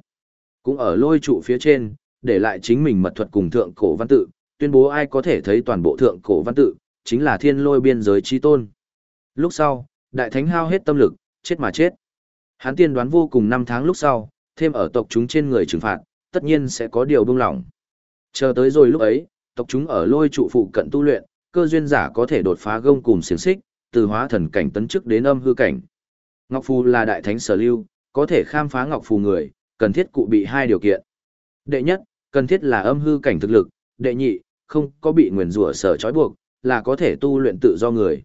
Cũng ở lôi trụ phía trên, để lại chính mình mật thuật cùng thượng cổ văn tự, tuyên bố ai có thể thấy toàn bộ thượng cổ văn tự, chính là thiên lôi biên giới chi tôn. Lúc sau, đại thánh hao hết tâm lực, chết mà chết. Hắn tiên đoán vô cùng năm tháng lúc sau, thêm ở tộc chúng trên người trừng phạt, tất nhiên sẽ có điều bông lỏng. Chờ tới rồi lúc ấy, tộc chúng ở lôi trụ phụ cận tu luyện, cơ duyên giả có thể đột phá gông cùng xiềng xích, từ hóa thần cảnh tấn chức đến âm hư cảnh. Ngọc Phù là đại thánh sở lưu, có thể khám phá Ngọc Phù người, cần thiết cụ bị hai điều kiện. Đệ nhất, cần thiết là âm hư cảnh thực lực, đệ nhị, không có bị nguyền rủa sở trói buộc, là có thể tu luyện tự do người.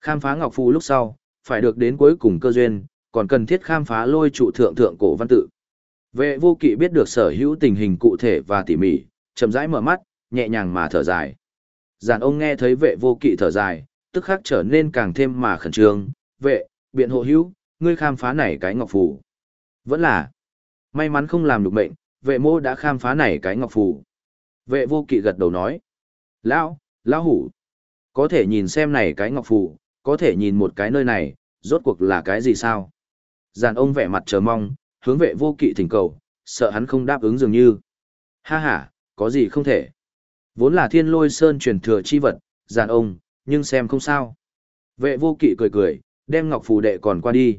Khám phá Ngọc Phù lúc sau, phải được đến cuối cùng cơ duyên, còn cần thiết khám phá lôi trụ thượng thượng cổ văn tự. Vệ vô kỵ biết được sở hữu tình hình cụ thể và tỉ mỉ, chậm rãi mở mắt, nhẹ nhàng mà thở dài. giàn ông nghe thấy vệ vô kỵ thở dài, tức khắc trở nên càng thêm mà khẩn trương, vệ, biện hộ hữu, ngươi khám phá này cái ngọc phù. Vẫn là, may mắn không làm được mệnh, vệ mô đã khám phá này cái ngọc phù. Vệ vô kỵ gật đầu nói, lão, lão hủ, có thể nhìn xem này cái ngọc phù, có thể nhìn một cái nơi này, rốt cuộc là cái gì sao? Giàn ông vẻ mặt chờ mong, hướng vệ vô kỵ thỉnh cầu, sợ hắn không đáp ứng dường như. Ha ha, có gì không thể. Vốn là thiên lôi sơn truyền thừa chi vật, giàn ông, nhưng xem không sao. Vệ vô kỵ cười cười, đem ngọc phù đệ còn qua đi.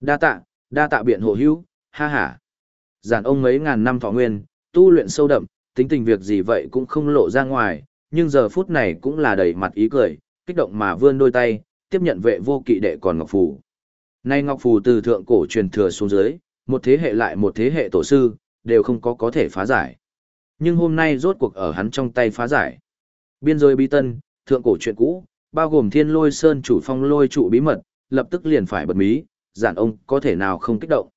Đa tạ, đa tạ biện hộ hữu, ha ha. Giàn ông mấy ngàn năm thọ nguyên, tu luyện sâu đậm, tính tình việc gì vậy cũng không lộ ra ngoài, nhưng giờ phút này cũng là đầy mặt ý cười, kích động mà vươn đôi tay, tiếp nhận vệ vô kỵ đệ còn ngọc phù. Nay ngọc phù từ thượng cổ truyền thừa xuống dưới, một thế hệ lại một thế hệ tổ sư, đều không có có thể phá giải. Nhưng hôm nay rốt cuộc ở hắn trong tay phá giải. Biên giới bí tân, thượng cổ chuyện cũ, bao gồm thiên lôi sơn chủ phong lôi trụ bí mật, lập tức liền phải bật mí, giản ông có thể nào không kích động.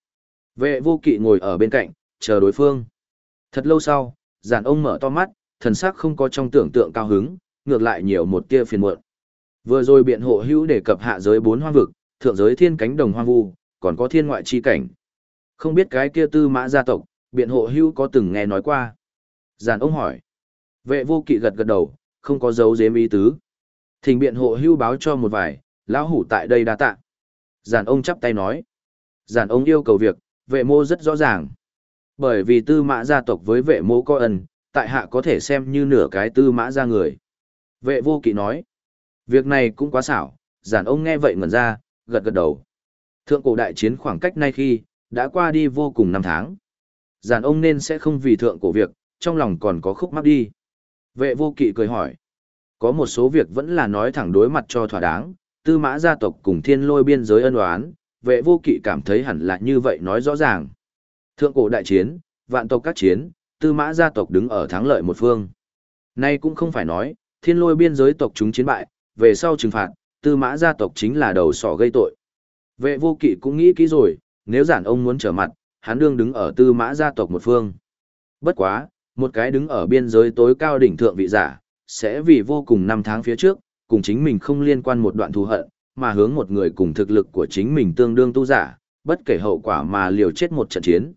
Vệ vô kỵ ngồi ở bên cạnh, chờ đối phương. Thật lâu sau, giản ông mở to mắt, thần sắc không có trong tưởng tượng cao hứng, ngược lại nhiều một tia phiền muộn. Vừa rồi biện hộ hữu đề cập hạ giới bốn hoang vực, thượng giới thiên cánh đồng hoang vu, còn có thiên ngoại chi cảnh. Không biết cái kia tư mã gia tộc, biện hộ hữu có từng nghe nói qua. Giản ông hỏi. Vệ vô kỵ gật gật đầu, không có dấu dếm ý tứ. Thỉnh biện hộ hữu báo cho một vài, lão hủ tại đây đa tạ. Giản ông chắp tay nói. Giản ông yêu cầu việc, vệ mô rất rõ ràng. Bởi vì tư mã gia tộc với vệ mô có ân, tại hạ có thể xem như nửa cái tư mã gia người. Vệ vô kỵ nói. Việc này cũng quá xảo, giản ông nghe vậy ngẩn ra, gật gật đầu. Thượng cổ đại chiến khoảng cách nay khi, đã qua đi vô cùng năm tháng. Giản ông nên sẽ không vì thượng cổ việc, trong lòng còn có khúc mắc đi. Vệ vô kỵ cười hỏi. Có một số việc vẫn là nói thẳng đối mặt cho thỏa đáng, tư mã gia tộc cùng thiên lôi biên giới ân oán, vệ vô kỵ cảm thấy hẳn là như vậy nói rõ ràng. Thượng cổ đại chiến, vạn tộc các chiến, tư mã gia tộc đứng ở thắng lợi một phương. Nay cũng không phải nói, thiên lôi biên giới tộc chúng chiến bại, về sau trừng phạt, tư mã gia tộc chính là đầu sỏ gây tội. Vệ vô kỵ cũng nghĩ kỹ rồi, nếu giản ông muốn trở mặt, hắn đương đứng ở tư mã gia tộc một phương. Bất quá, một cái đứng ở biên giới tối cao đỉnh thượng vị giả, sẽ vì vô cùng năm tháng phía trước, cùng chính mình không liên quan một đoạn thù hận, mà hướng một người cùng thực lực của chính mình tương đương tu giả, bất kể hậu quả mà liều chết một trận chiến.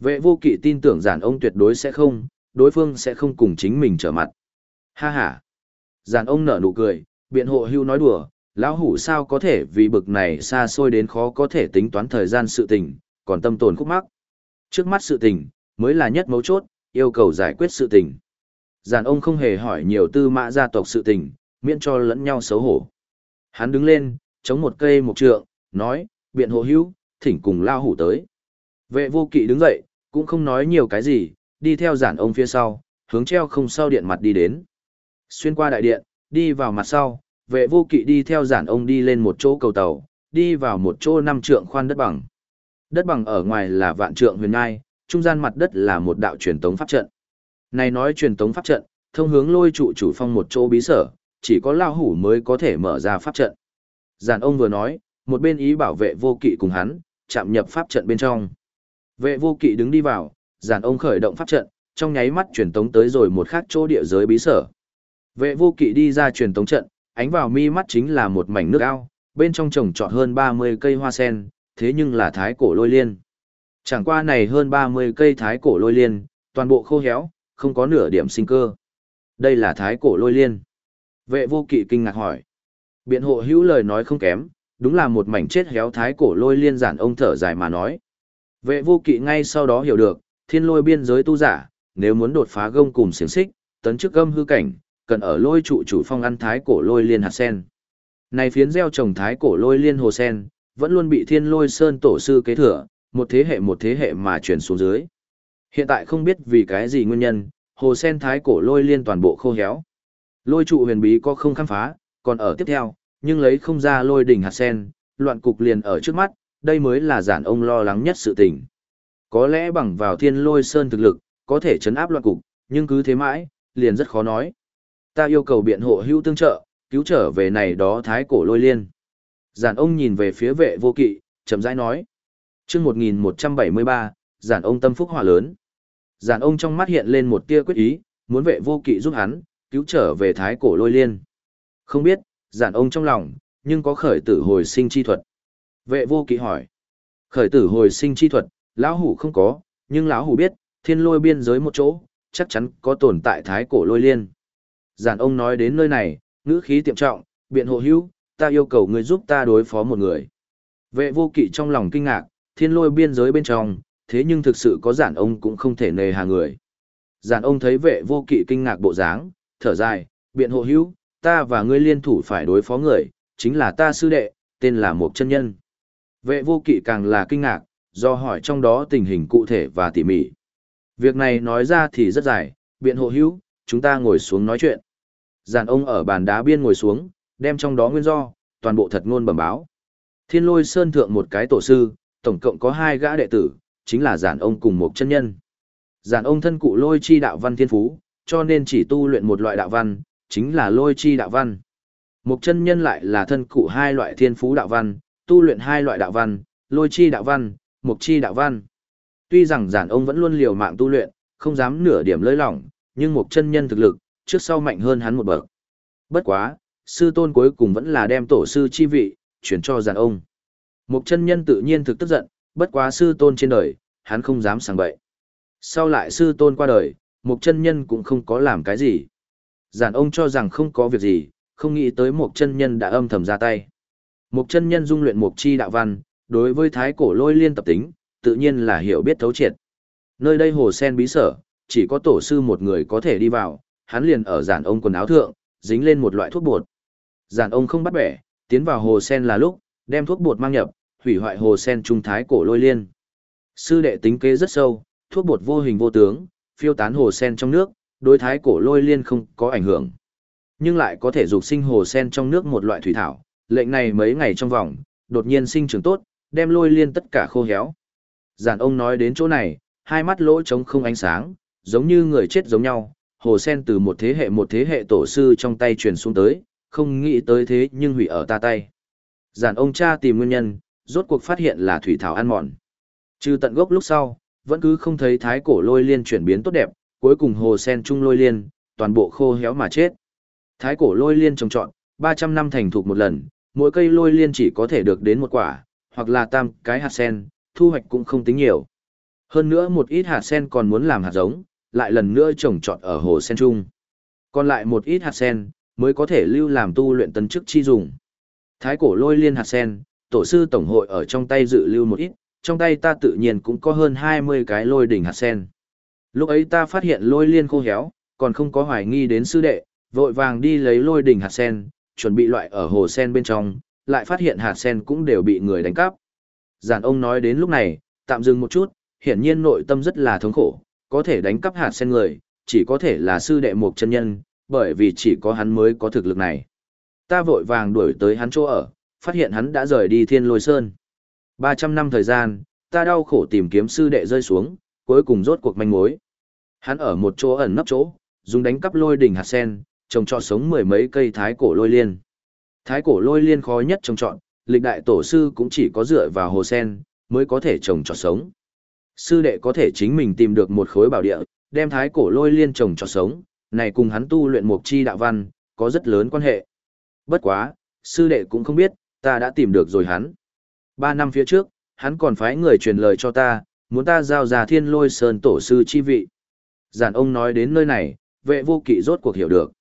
Vệ vô kỵ tin tưởng giản ông tuyệt đối sẽ không, đối phương sẽ không cùng chính mình trở mặt. Ha ha! Giản ông nở nụ cười, biện hộ hưu nói đùa, lão hủ sao có thể vì bực này xa xôi đến khó có thể tính toán thời gian sự tình, còn tâm tồn khúc mắc. Trước mắt sự tình, mới là nhất mấu chốt, yêu cầu giải quyết sự tình. Giản ông không hề hỏi nhiều tư mã gia tộc sự tình, miễn cho lẫn nhau xấu hổ. Hắn đứng lên, chống một cây một trượng, nói, biện hộ hưu, thỉnh cùng lao hủ tới. Vệ vô kỵ đứng dậy, cũng không nói nhiều cái gì, đi theo giản ông phía sau, hướng treo không sau điện mặt đi đến. Xuyên qua đại điện, đi vào mặt sau, vệ vô kỵ đi theo giản ông đi lên một chỗ cầu tàu, đi vào một chỗ năm trượng khoan đất bằng. Đất bằng ở ngoài là vạn trượng huyền ngai, trung gian mặt đất là một đạo truyền tống pháp trận. Này nói truyền tống pháp trận, thông hướng lôi trụ chủ phong một chỗ bí sở, chỉ có lao hủ mới có thể mở ra pháp trận. Giản ông vừa nói, một bên ý bảo vệ vô kỵ cùng hắn, chạm nhập pháp trận bên trong. Vệ vô kỵ đứng đi vào, giản ông khởi động pháp trận, trong nháy mắt truyền tống tới rồi một khác chỗ địa giới bí sở. Vệ vô kỵ đi ra truyền tống trận, ánh vào mi mắt chính là một mảnh nước ao, bên trong trồng trọt hơn 30 cây hoa sen, thế nhưng là thái cổ lôi liên. Chẳng qua này hơn 30 cây thái cổ lôi liên, toàn bộ khô héo, không có nửa điểm sinh cơ. Đây là thái cổ lôi liên. Vệ vô kỵ kinh ngạc hỏi. Biện hộ hữu lời nói không kém, đúng là một mảnh chết héo thái cổ lôi liên giản ông thở dài mà nói. Vệ vô kỵ ngay sau đó hiểu được, thiên lôi biên giới tu giả, nếu muốn đột phá gông cùng xiềng xích, tấn chức âm hư cảnh, cần ở lôi trụ chủ phong ăn thái cổ lôi liên hạt sen. Này phiến gieo trồng thái cổ lôi liên hồ sen, vẫn luôn bị thiên lôi sơn tổ sư kế thừa, một thế hệ một thế hệ mà truyền xuống dưới. Hiện tại không biết vì cái gì nguyên nhân, hồ sen thái cổ lôi liên toàn bộ khô héo. Lôi trụ huyền bí có không khám phá, còn ở tiếp theo, nhưng lấy không ra lôi đỉnh hạt sen, loạn cục liền ở trước mắt, đây mới là giản ông lo lắng nhất sự tình. Có lẽ bằng vào thiên lôi sơn thực lực, có thể chấn áp loạn cục, nhưng cứ thế mãi, liền rất khó nói. Ta yêu cầu biện hộ hữu tương trợ, cứu trở về này đó thái cổ lôi liên. Giản ông nhìn về phía vệ vô kỵ, chậm rãi nói. chương 1173, giản ông tâm phúc hỏa lớn. Giản ông trong mắt hiện lên một tia quyết ý, muốn vệ vô kỵ giúp hắn, cứu trở về thái cổ lôi liên. Không biết, giản ông trong lòng, nhưng có khởi tử hồi sinh chi thuật. Vệ vô kỵ hỏi. Khởi tử hồi sinh chi thuật, lão hủ không có, nhưng lão hủ biết, thiên lôi biên giới một chỗ, chắc chắn có tồn tại thái cổ lôi liên. Giản ông nói đến nơi này, ngữ khí tiệm trọng, biện hộ hữu, ta yêu cầu người giúp ta đối phó một người. Vệ vô kỵ trong lòng kinh ngạc, thiên lôi biên giới bên trong, thế nhưng thực sự có giản ông cũng không thể nề hà người. Giản ông thấy vệ vô kỵ kinh ngạc bộ dáng, thở dài, biện hộ hữu, ta và ngươi liên thủ phải đối phó người, chính là ta sư đệ, tên là Mục chân nhân. Vệ vô kỵ càng là kinh ngạc, do hỏi trong đó tình hình cụ thể và tỉ mỉ. Việc này nói ra thì rất dài, biện hộ hữu, chúng ta ngồi xuống nói chuyện. Giản ông ở bàn đá biên ngồi xuống, đem trong đó nguyên do, toàn bộ thật ngôn bẩm báo. Thiên lôi sơn thượng một cái tổ sư, tổng cộng có hai gã đệ tử, chính là giản ông cùng một chân nhân. Giản ông thân cụ lôi chi đạo văn thiên phú, cho nên chỉ tu luyện một loại đạo văn, chính là lôi chi đạo văn. Một chân nhân lại là thân cụ hai loại thiên phú đạo văn, tu luyện hai loại đạo văn, lôi chi đạo văn, mục chi đạo văn. Tuy rằng giản ông vẫn luôn liều mạng tu luyện, không dám nửa điểm lơi lỏng, nhưng một chân nhân thực lực, trước sau mạnh hơn hắn một bậc. Bất quá, sư tôn cuối cùng vẫn là đem tổ sư chi vị, chuyển cho giản ông. Một chân nhân tự nhiên thực tức giận, bất quá sư tôn trên đời, hắn không dám sang bậy. Sau lại sư tôn qua đời, một chân nhân cũng không có làm cái gì. Giản ông cho rằng không có việc gì, không nghĩ tới một chân nhân đã âm thầm ra tay. Mục chân nhân dung luyện mục chi đạo văn, đối với thái cổ lôi liên tập tính, tự nhiên là hiểu biết thấu triệt. Nơi đây hồ sen bí sở, chỉ có tổ sư một người có thể đi vào, hắn liền ở giản ông quần áo thượng, dính lên một loại thuốc bột. Giản ông không bắt bẻ, tiến vào hồ sen là lúc, đem thuốc bột mang nhập, hủy hoại hồ sen trung thái cổ lôi liên. Sư đệ tính kế rất sâu, thuốc bột vô hình vô tướng, phiêu tán hồ sen trong nước, đối thái cổ lôi liên không có ảnh hưởng. Nhưng lại có thể dục sinh hồ sen trong nước một loại thủy thảo, lệnh này mấy ngày trong vòng, đột nhiên sinh trưởng tốt, đem lôi liên tất cả khô héo. Giản ông nói đến chỗ này, hai mắt lỗ trống không ánh sáng, giống như người chết giống nhau, hồ sen từ một thế hệ một thế hệ tổ sư trong tay truyền xuống tới, không nghĩ tới thế nhưng hủy ở ta tay. Giản ông cha tìm nguyên nhân, rốt cuộc phát hiện là thủy thảo ăn mòn. Trừ tận gốc lúc sau, vẫn cứ không thấy thái cổ lôi liên chuyển biến tốt đẹp, cuối cùng hồ sen trung lôi liên, toàn bộ khô héo mà chết. Thái cổ lôi liên trồng trọn, 300 năm thành thục một lần, mỗi cây lôi liên chỉ có thể được đến một quả, hoặc là tam cái hạt sen, thu hoạch cũng không tính nhiều. Hơn nữa một ít hạt sen còn muốn làm hạt giống, lại lần nữa trồng trọt ở hồ sen trung. Còn lại một ít hạt sen, mới có thể lưu làm tu luyện tấn chức chi dùng. Thái cổ lôi liên hạt sen, tổ sư tổng hội ở trong tay dự lưu một ít, trong tay ta tự nhiên cũng có hơn 20 cái lôi đỉnh hạt sen. Lúc ấy ta phát hiện lôi liên khô héo, còn không có hoài nghi đến sư đệ, vội vàng đi lấy lôi đỉnh hạt sen, chuẩn bị loại ở hồ sen bên trong, lại phát hiện hạt sen cũng đều bị người đánh cắp. Giản ông nói đến lúc này, tạm dừng một chút, hiển nhiên nội tâm rất là thống khổ, có thể đánh cắp hạt sen người, chỉ có thể là sư đệ một chân nhân, bởi vì chỉ có hắn mới có thực lực này. Ta vội vàng đuổi tới hắn chỗ ở, phát hiện hắn đã rời đi thiên lôi sơn. 300 năm thời gian, ta đau khổ tìm kiếm sư đệ rơi xuống, cuối cùng rốt cuộc manh mối. Hắn ở một chỗ ẩn nấp chỗ, dùng đánh cắp lôi đỉnh hạt sen, trồng trọt sống mười mấy cây thái cổ lôi liên. Thái cổ lôi liên khó nhất trồng trọt, lịch đại tổ sư cũng chỉ có dựa vào hồ sen, mới có thể trồng trọt sống. Sư đệ có thể chính mình tìm được một khối bảo địa, đem thái cổ lôi liên trồng trọt sống, này cùng hắn tu luyện mục chi đạo văn, có rất lớn quan hệ. Bất quá, sư đệ cũng không biết, ta đã tìm được rồi hắn. Ba năm phía trước, hắn còn phái người truyền lời cho ta, muốn ta giao ra thiên lôi sơn tổ sư chi vị. Giản ông nói đến nơi này, vệ vô kỵ rốt cuộc hiểu được.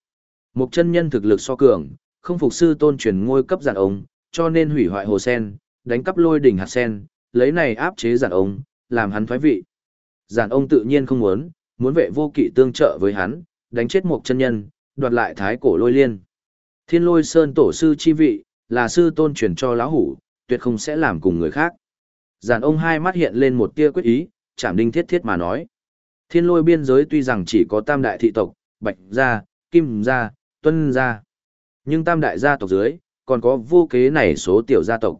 Một chân nhân thực lực so cường, không phục sư tôn truyền ngôi cấp giản ông, cho nên hủy hoại hồ sen, đánh cắp lôi đỉnh hạt sen, lấy này áp chế giản ông, làm hắn thoái vị. Giản ông tự nhiên không muốn, muốn vệ vô kỵ tương trợ với hắn, đánh chết một chân nhân, đoạt lại thái cổ lôi liên. Thiên lôi sơn tổ sư chi vị, là sư tôn truyền cho lão hủ, tuyệt không sẽ làm cùng người khác. Giản ông hai mắt hiện lên một tia quyết ý, chảm đinh thiết thiết mà nói. Thiên lôi biên giới tuy rằng chỉ có tam đại thị tộc, bạch gia, kim gia, tuân gia. Nhưng tam đại gia tộc dưới, còn có vô kế này số tiểu gia tộc.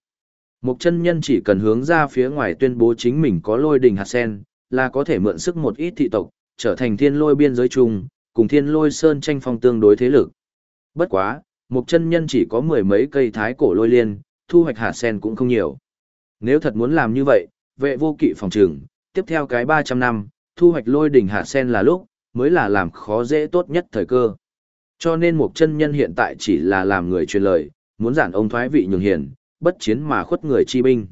Một chân nhân chỉ cần hướng ra phía ngoài tuyên bố chính mình có lôi đình hạt sen, là có thể mượn sức một ít thị tộc, trở thành thiên lôi biên giới chung, cùng thiên lôi sơn tranh phong tương đối thế lực. Bất quá, một chân nhân chỉ có mười mấy cây thái cổ lôi liên, thu hoạch hạt sen cũng không nhiều. Nếu thật muốn làm như vậy, vệ vô kỵ phòng trường, tiếp theo cái 300 năm, thu hoạch lôi đỉnh hạt sen là lúc, mới là làm khó dễ tốt nhất thời cơ. Cho nên một chân nhân hiện tại chỉ là làm người truyền lời, muốn giản ông thoái vị nhường hiền, bất chiến mà khuất người chi binh.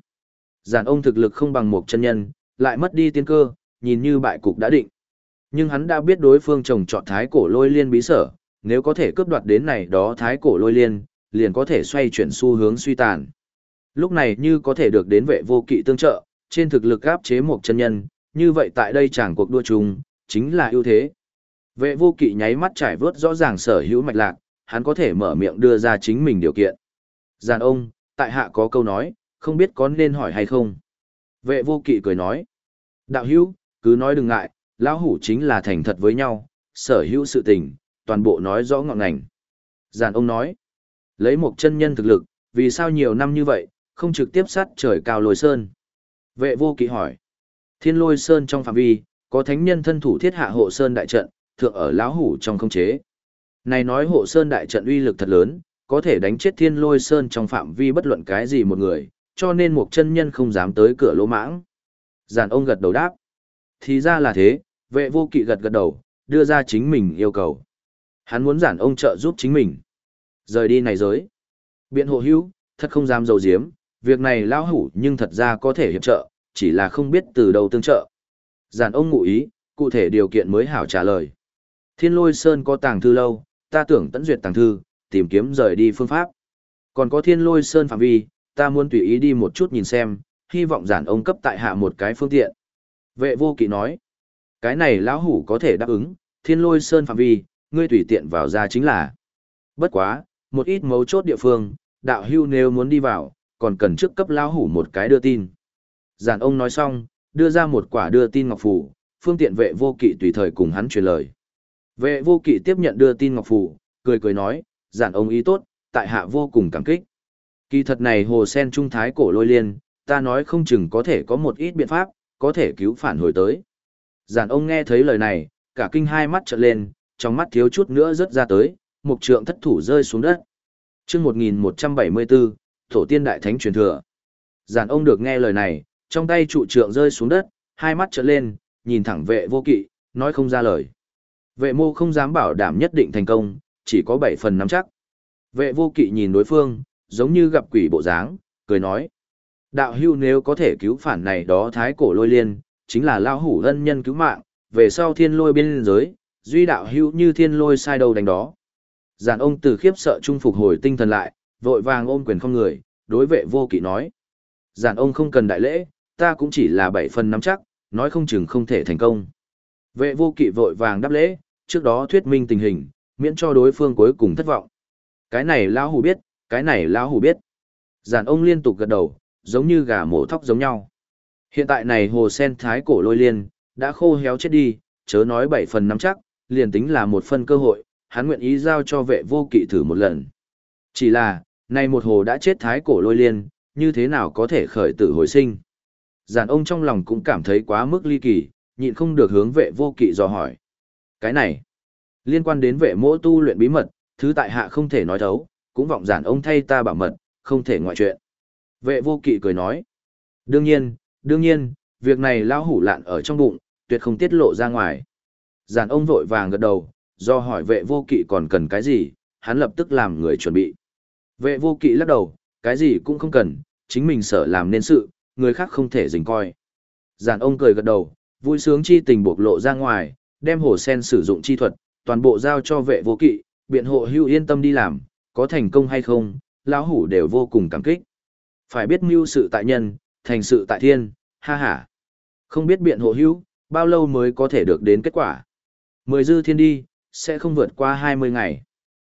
Giản ông thực lực không bằng một chân nhân, lại mất đi tiên cơ, nhìn như bại cục đã định. Nhưng hắn đã biết đối phương trồng trọt thái cổ lôi liên bí sở, nếu có thể cướp đoạt đến này đó thái cổ lôi liên, liền có thể xoay chuyển xu hướng suy tàn. Lúc này như có thể được đến vệ vô kỵ tương trợ, trên thực lực áp chế một chân nhân, như vậy tại đây chẳng cuộc đua chung, chính là ưu thế. Vệ vô kỵ nháy mắt trải vớt rõ ràng sở hữu mạch lạc, hắn có thể mở miệng đưa ra chính mình điều kiện. Giàn ông, tại hạ có câu nói, không biết có nên hỏi hay không. Vệ vô kỵ cười nói. Đạo hữu, cứ nói đừng ngại, lão hủ chính là thành thật với nhau, sở hữu sự tình, toàn bộ nói rõ ngọn ngành. Giàn ông nói. Lấy một chân nhân thực lực, vì sao nhiều năm như vậy, không trực tiếp sát trời cao lôi sơn. Vệ vô kỵ hỏi. Thiên lôi sơn trong phạm vi, có thánh nhân thân thủ thiết hạ hộ sơn đại trận, thượng ở lão hủ trong không chế. Này nói hộ sơn đại trận uy lực thật lớn, có thể đánh chết thiên lôi sơn trong phạm vi bất luận cái gì một người, cho nên một chân nhân không dám tới cửa lỗ mãng. Giản ông gật đầu đáp. Thì ra là thế, vệ vô kỵ gật gật đầu, đưa ra chính mình yêu cầu. Hắn muốn giản ông trợ giúp chính mình. Rời đi này giới. Biện hộ hữu, thật không dám dầu diếm, việc này lão hủ nhưng thật ra có thể hiệp trợ, chỉ là không biết từ đâu tương trợ. Giản ông ngụ ý, cụ thể điều kiện mới hảo trả lời. Thiên lôi sơn có tàng thư lâu, ta tưởng tận duyệt tàng thư, tìm kiếm rời đi phương pháp. Còn có thiên lôi sơn phạm vi, ta muốn tùy ý đi một chút nhìn xem, hy vọng giản ông cấp tại hạ một cái phương tiện. Vệ vô kỵ nói, cái này lão hủ có thể đáp ứng, thiên lôi sơn phạm vi, ngươi tùy tiện vào ra chính là. Bất quá, một ít mấu chốt địa phương, đạo hưu nếu muốn đi vào, còn cần trước cấp lão hủ một cái đưa tin. Giản ông nói xong, đưa ra một quả đưa tin ngọc phủ, phương tiện vệ vô kỵ tùy thời cùng hắn truyền lời. Vệ vô kỵ tiếp nhận đưa tin ngọc phủ cười cười nói, giản ông ý tốt, tại hạ vô cùng cảm kích. Kỳ thật này hồ sen trung thái cổ lôi liên, ta nói không chừng có thể có một ít biện pháp, có thể cứu phản hồi tới. Giản ông nghe thấy lời này, cả kinh hai mắt trợn lên, trong mắt thiếu chút nữa rớt ra tới, mục trượng thất thủ rơi xuống đất. chương 1174, thổ tiên đại thánh truyền thừa. Giản ông được nghe lời này, trong tay trụ trượng rơi xuống đất, hai mắt trợn lên, nhìn thẳng vệ vô kỵ, nói không ra lời. Vệ mô không dám bảo đảm nhất định thành công, chỉ có bảy phần nắm chắc. Vệ vô kỵ nhìn đối phương, giống như gặp quỷ bộ dáng, cười nói. Đạo hưu nếu có thể cứu phản này đó thái cổ lôi liên, chính là lao hủ ân nhân cứu mạng, về sau thiên lôi biên giới, duy đạo hưu như thiên lôi sai đầu đánh đó. Giản ông từ khiếp sợ trung phục hồi tinh thần lại, vội vàng ôm quyền không người, đối vệ vô kỵ nói. Giản ông không cần đại lễ, ta cũng chỉ là bảy phần nắm chắc, nói không chừng không thể thành công. Vệ vô kỵ vội vàng đáp lễ, trước đó thuyết minh tình hình, miễn cho đối phương cuối cùng thất vọng. Cái này lão hủ biết, cái này lão hủ biết. Giản ông liên tục gật đầu, giống như gà mổ thóc giống nhau. Hiện tại này hồ sen thái cổ lôi liên, đã khô héo chết đi, chớ nói bảy phần nắm chắc, liền tính là một phần cơ hội, hắn nguyện ý giao cho vệ vô kỵ thử một lần. Chỉ là, này một hồ đã chết thái cổ lôi liên, như thế nào có thể khởi tử hồi sinh? Giản ông trong lòng cũng cảm thấy quá mức ly kỳ, nhịn không được hướng vệ vô kỵ dò hỏi. Cái này, liên quan đến vệ mỗ tu luyện bí mật, thứ tại hạ không thể nói thấu, cũng vọng giản ông thay ta bảo mật, không thể ngoại chuyện. Vệ vô kỵ cười nói. Đương nhiên, đương nhiên, việc này lao hủ lạn ở trong bụng, tuyệt không tiết lộ ra ngoài. Giản ông vội vàng gật đầu, do hỏi vệ vô kỵ còn cần cái gì, hắn lập tức làm người chuẩn bị. Vệ vô kỵ lắc đầu, cái gì cũng không cần, chính mình sợ làm nên sự, người khác không thể dình coi. Giản ông cười gật đầu, vui sướng chi tình bộc lộ ra ngoài, đem hồ sen sử dụng chi thuật, toàn bộ giao cho vệ vô kỵ, biện hộ hưu yên tâm đi làm, có thành công hay không, lão hủ đều vô cùng cảm kích. Phải biết mưu sự tại nhân, thành sự tại thiên, ha ha. Không biết biện hộ hưu, bao lâu mới có thể được đến kết quả. Mười dư thiên đi, sẽ không vượt qua 20 ngày.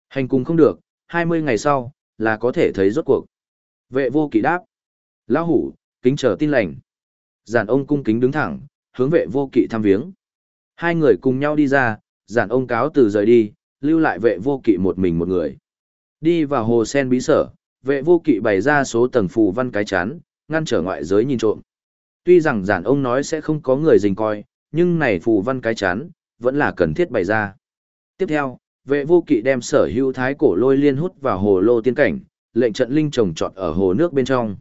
Hành cùng không được, 20 ngày sau, là có thể thấy rốt cuộc. Vệ vô kỵ đáp. Lão hủ, kính chờ tin lành. Giản ông cung kính đứng thẳng, hướng vệ vô kỵ thăm viếng. Hai người cùng nhau đi ra, giản ông cáo từ rời đi, lưu lại vệ vô kỵ một mình một người. Đi vào hồ sen bí sở, vệ vô kỵ bày ra số tầng phù văn cái chán, ngăn trở ngoại giới nhìn trộm. Tuy rằng giản ông nói sẽ không có người dình coi, nhưng này phù văn cái chán, vẫn là cần thiết bày ra. Tiếp theo, vệ vô kỵ đem sở hữu thái cổ lôi liên hút vào hồ lô tiên cảnh, lệnh trận linh trồng trọt ở hồ nước bên trong.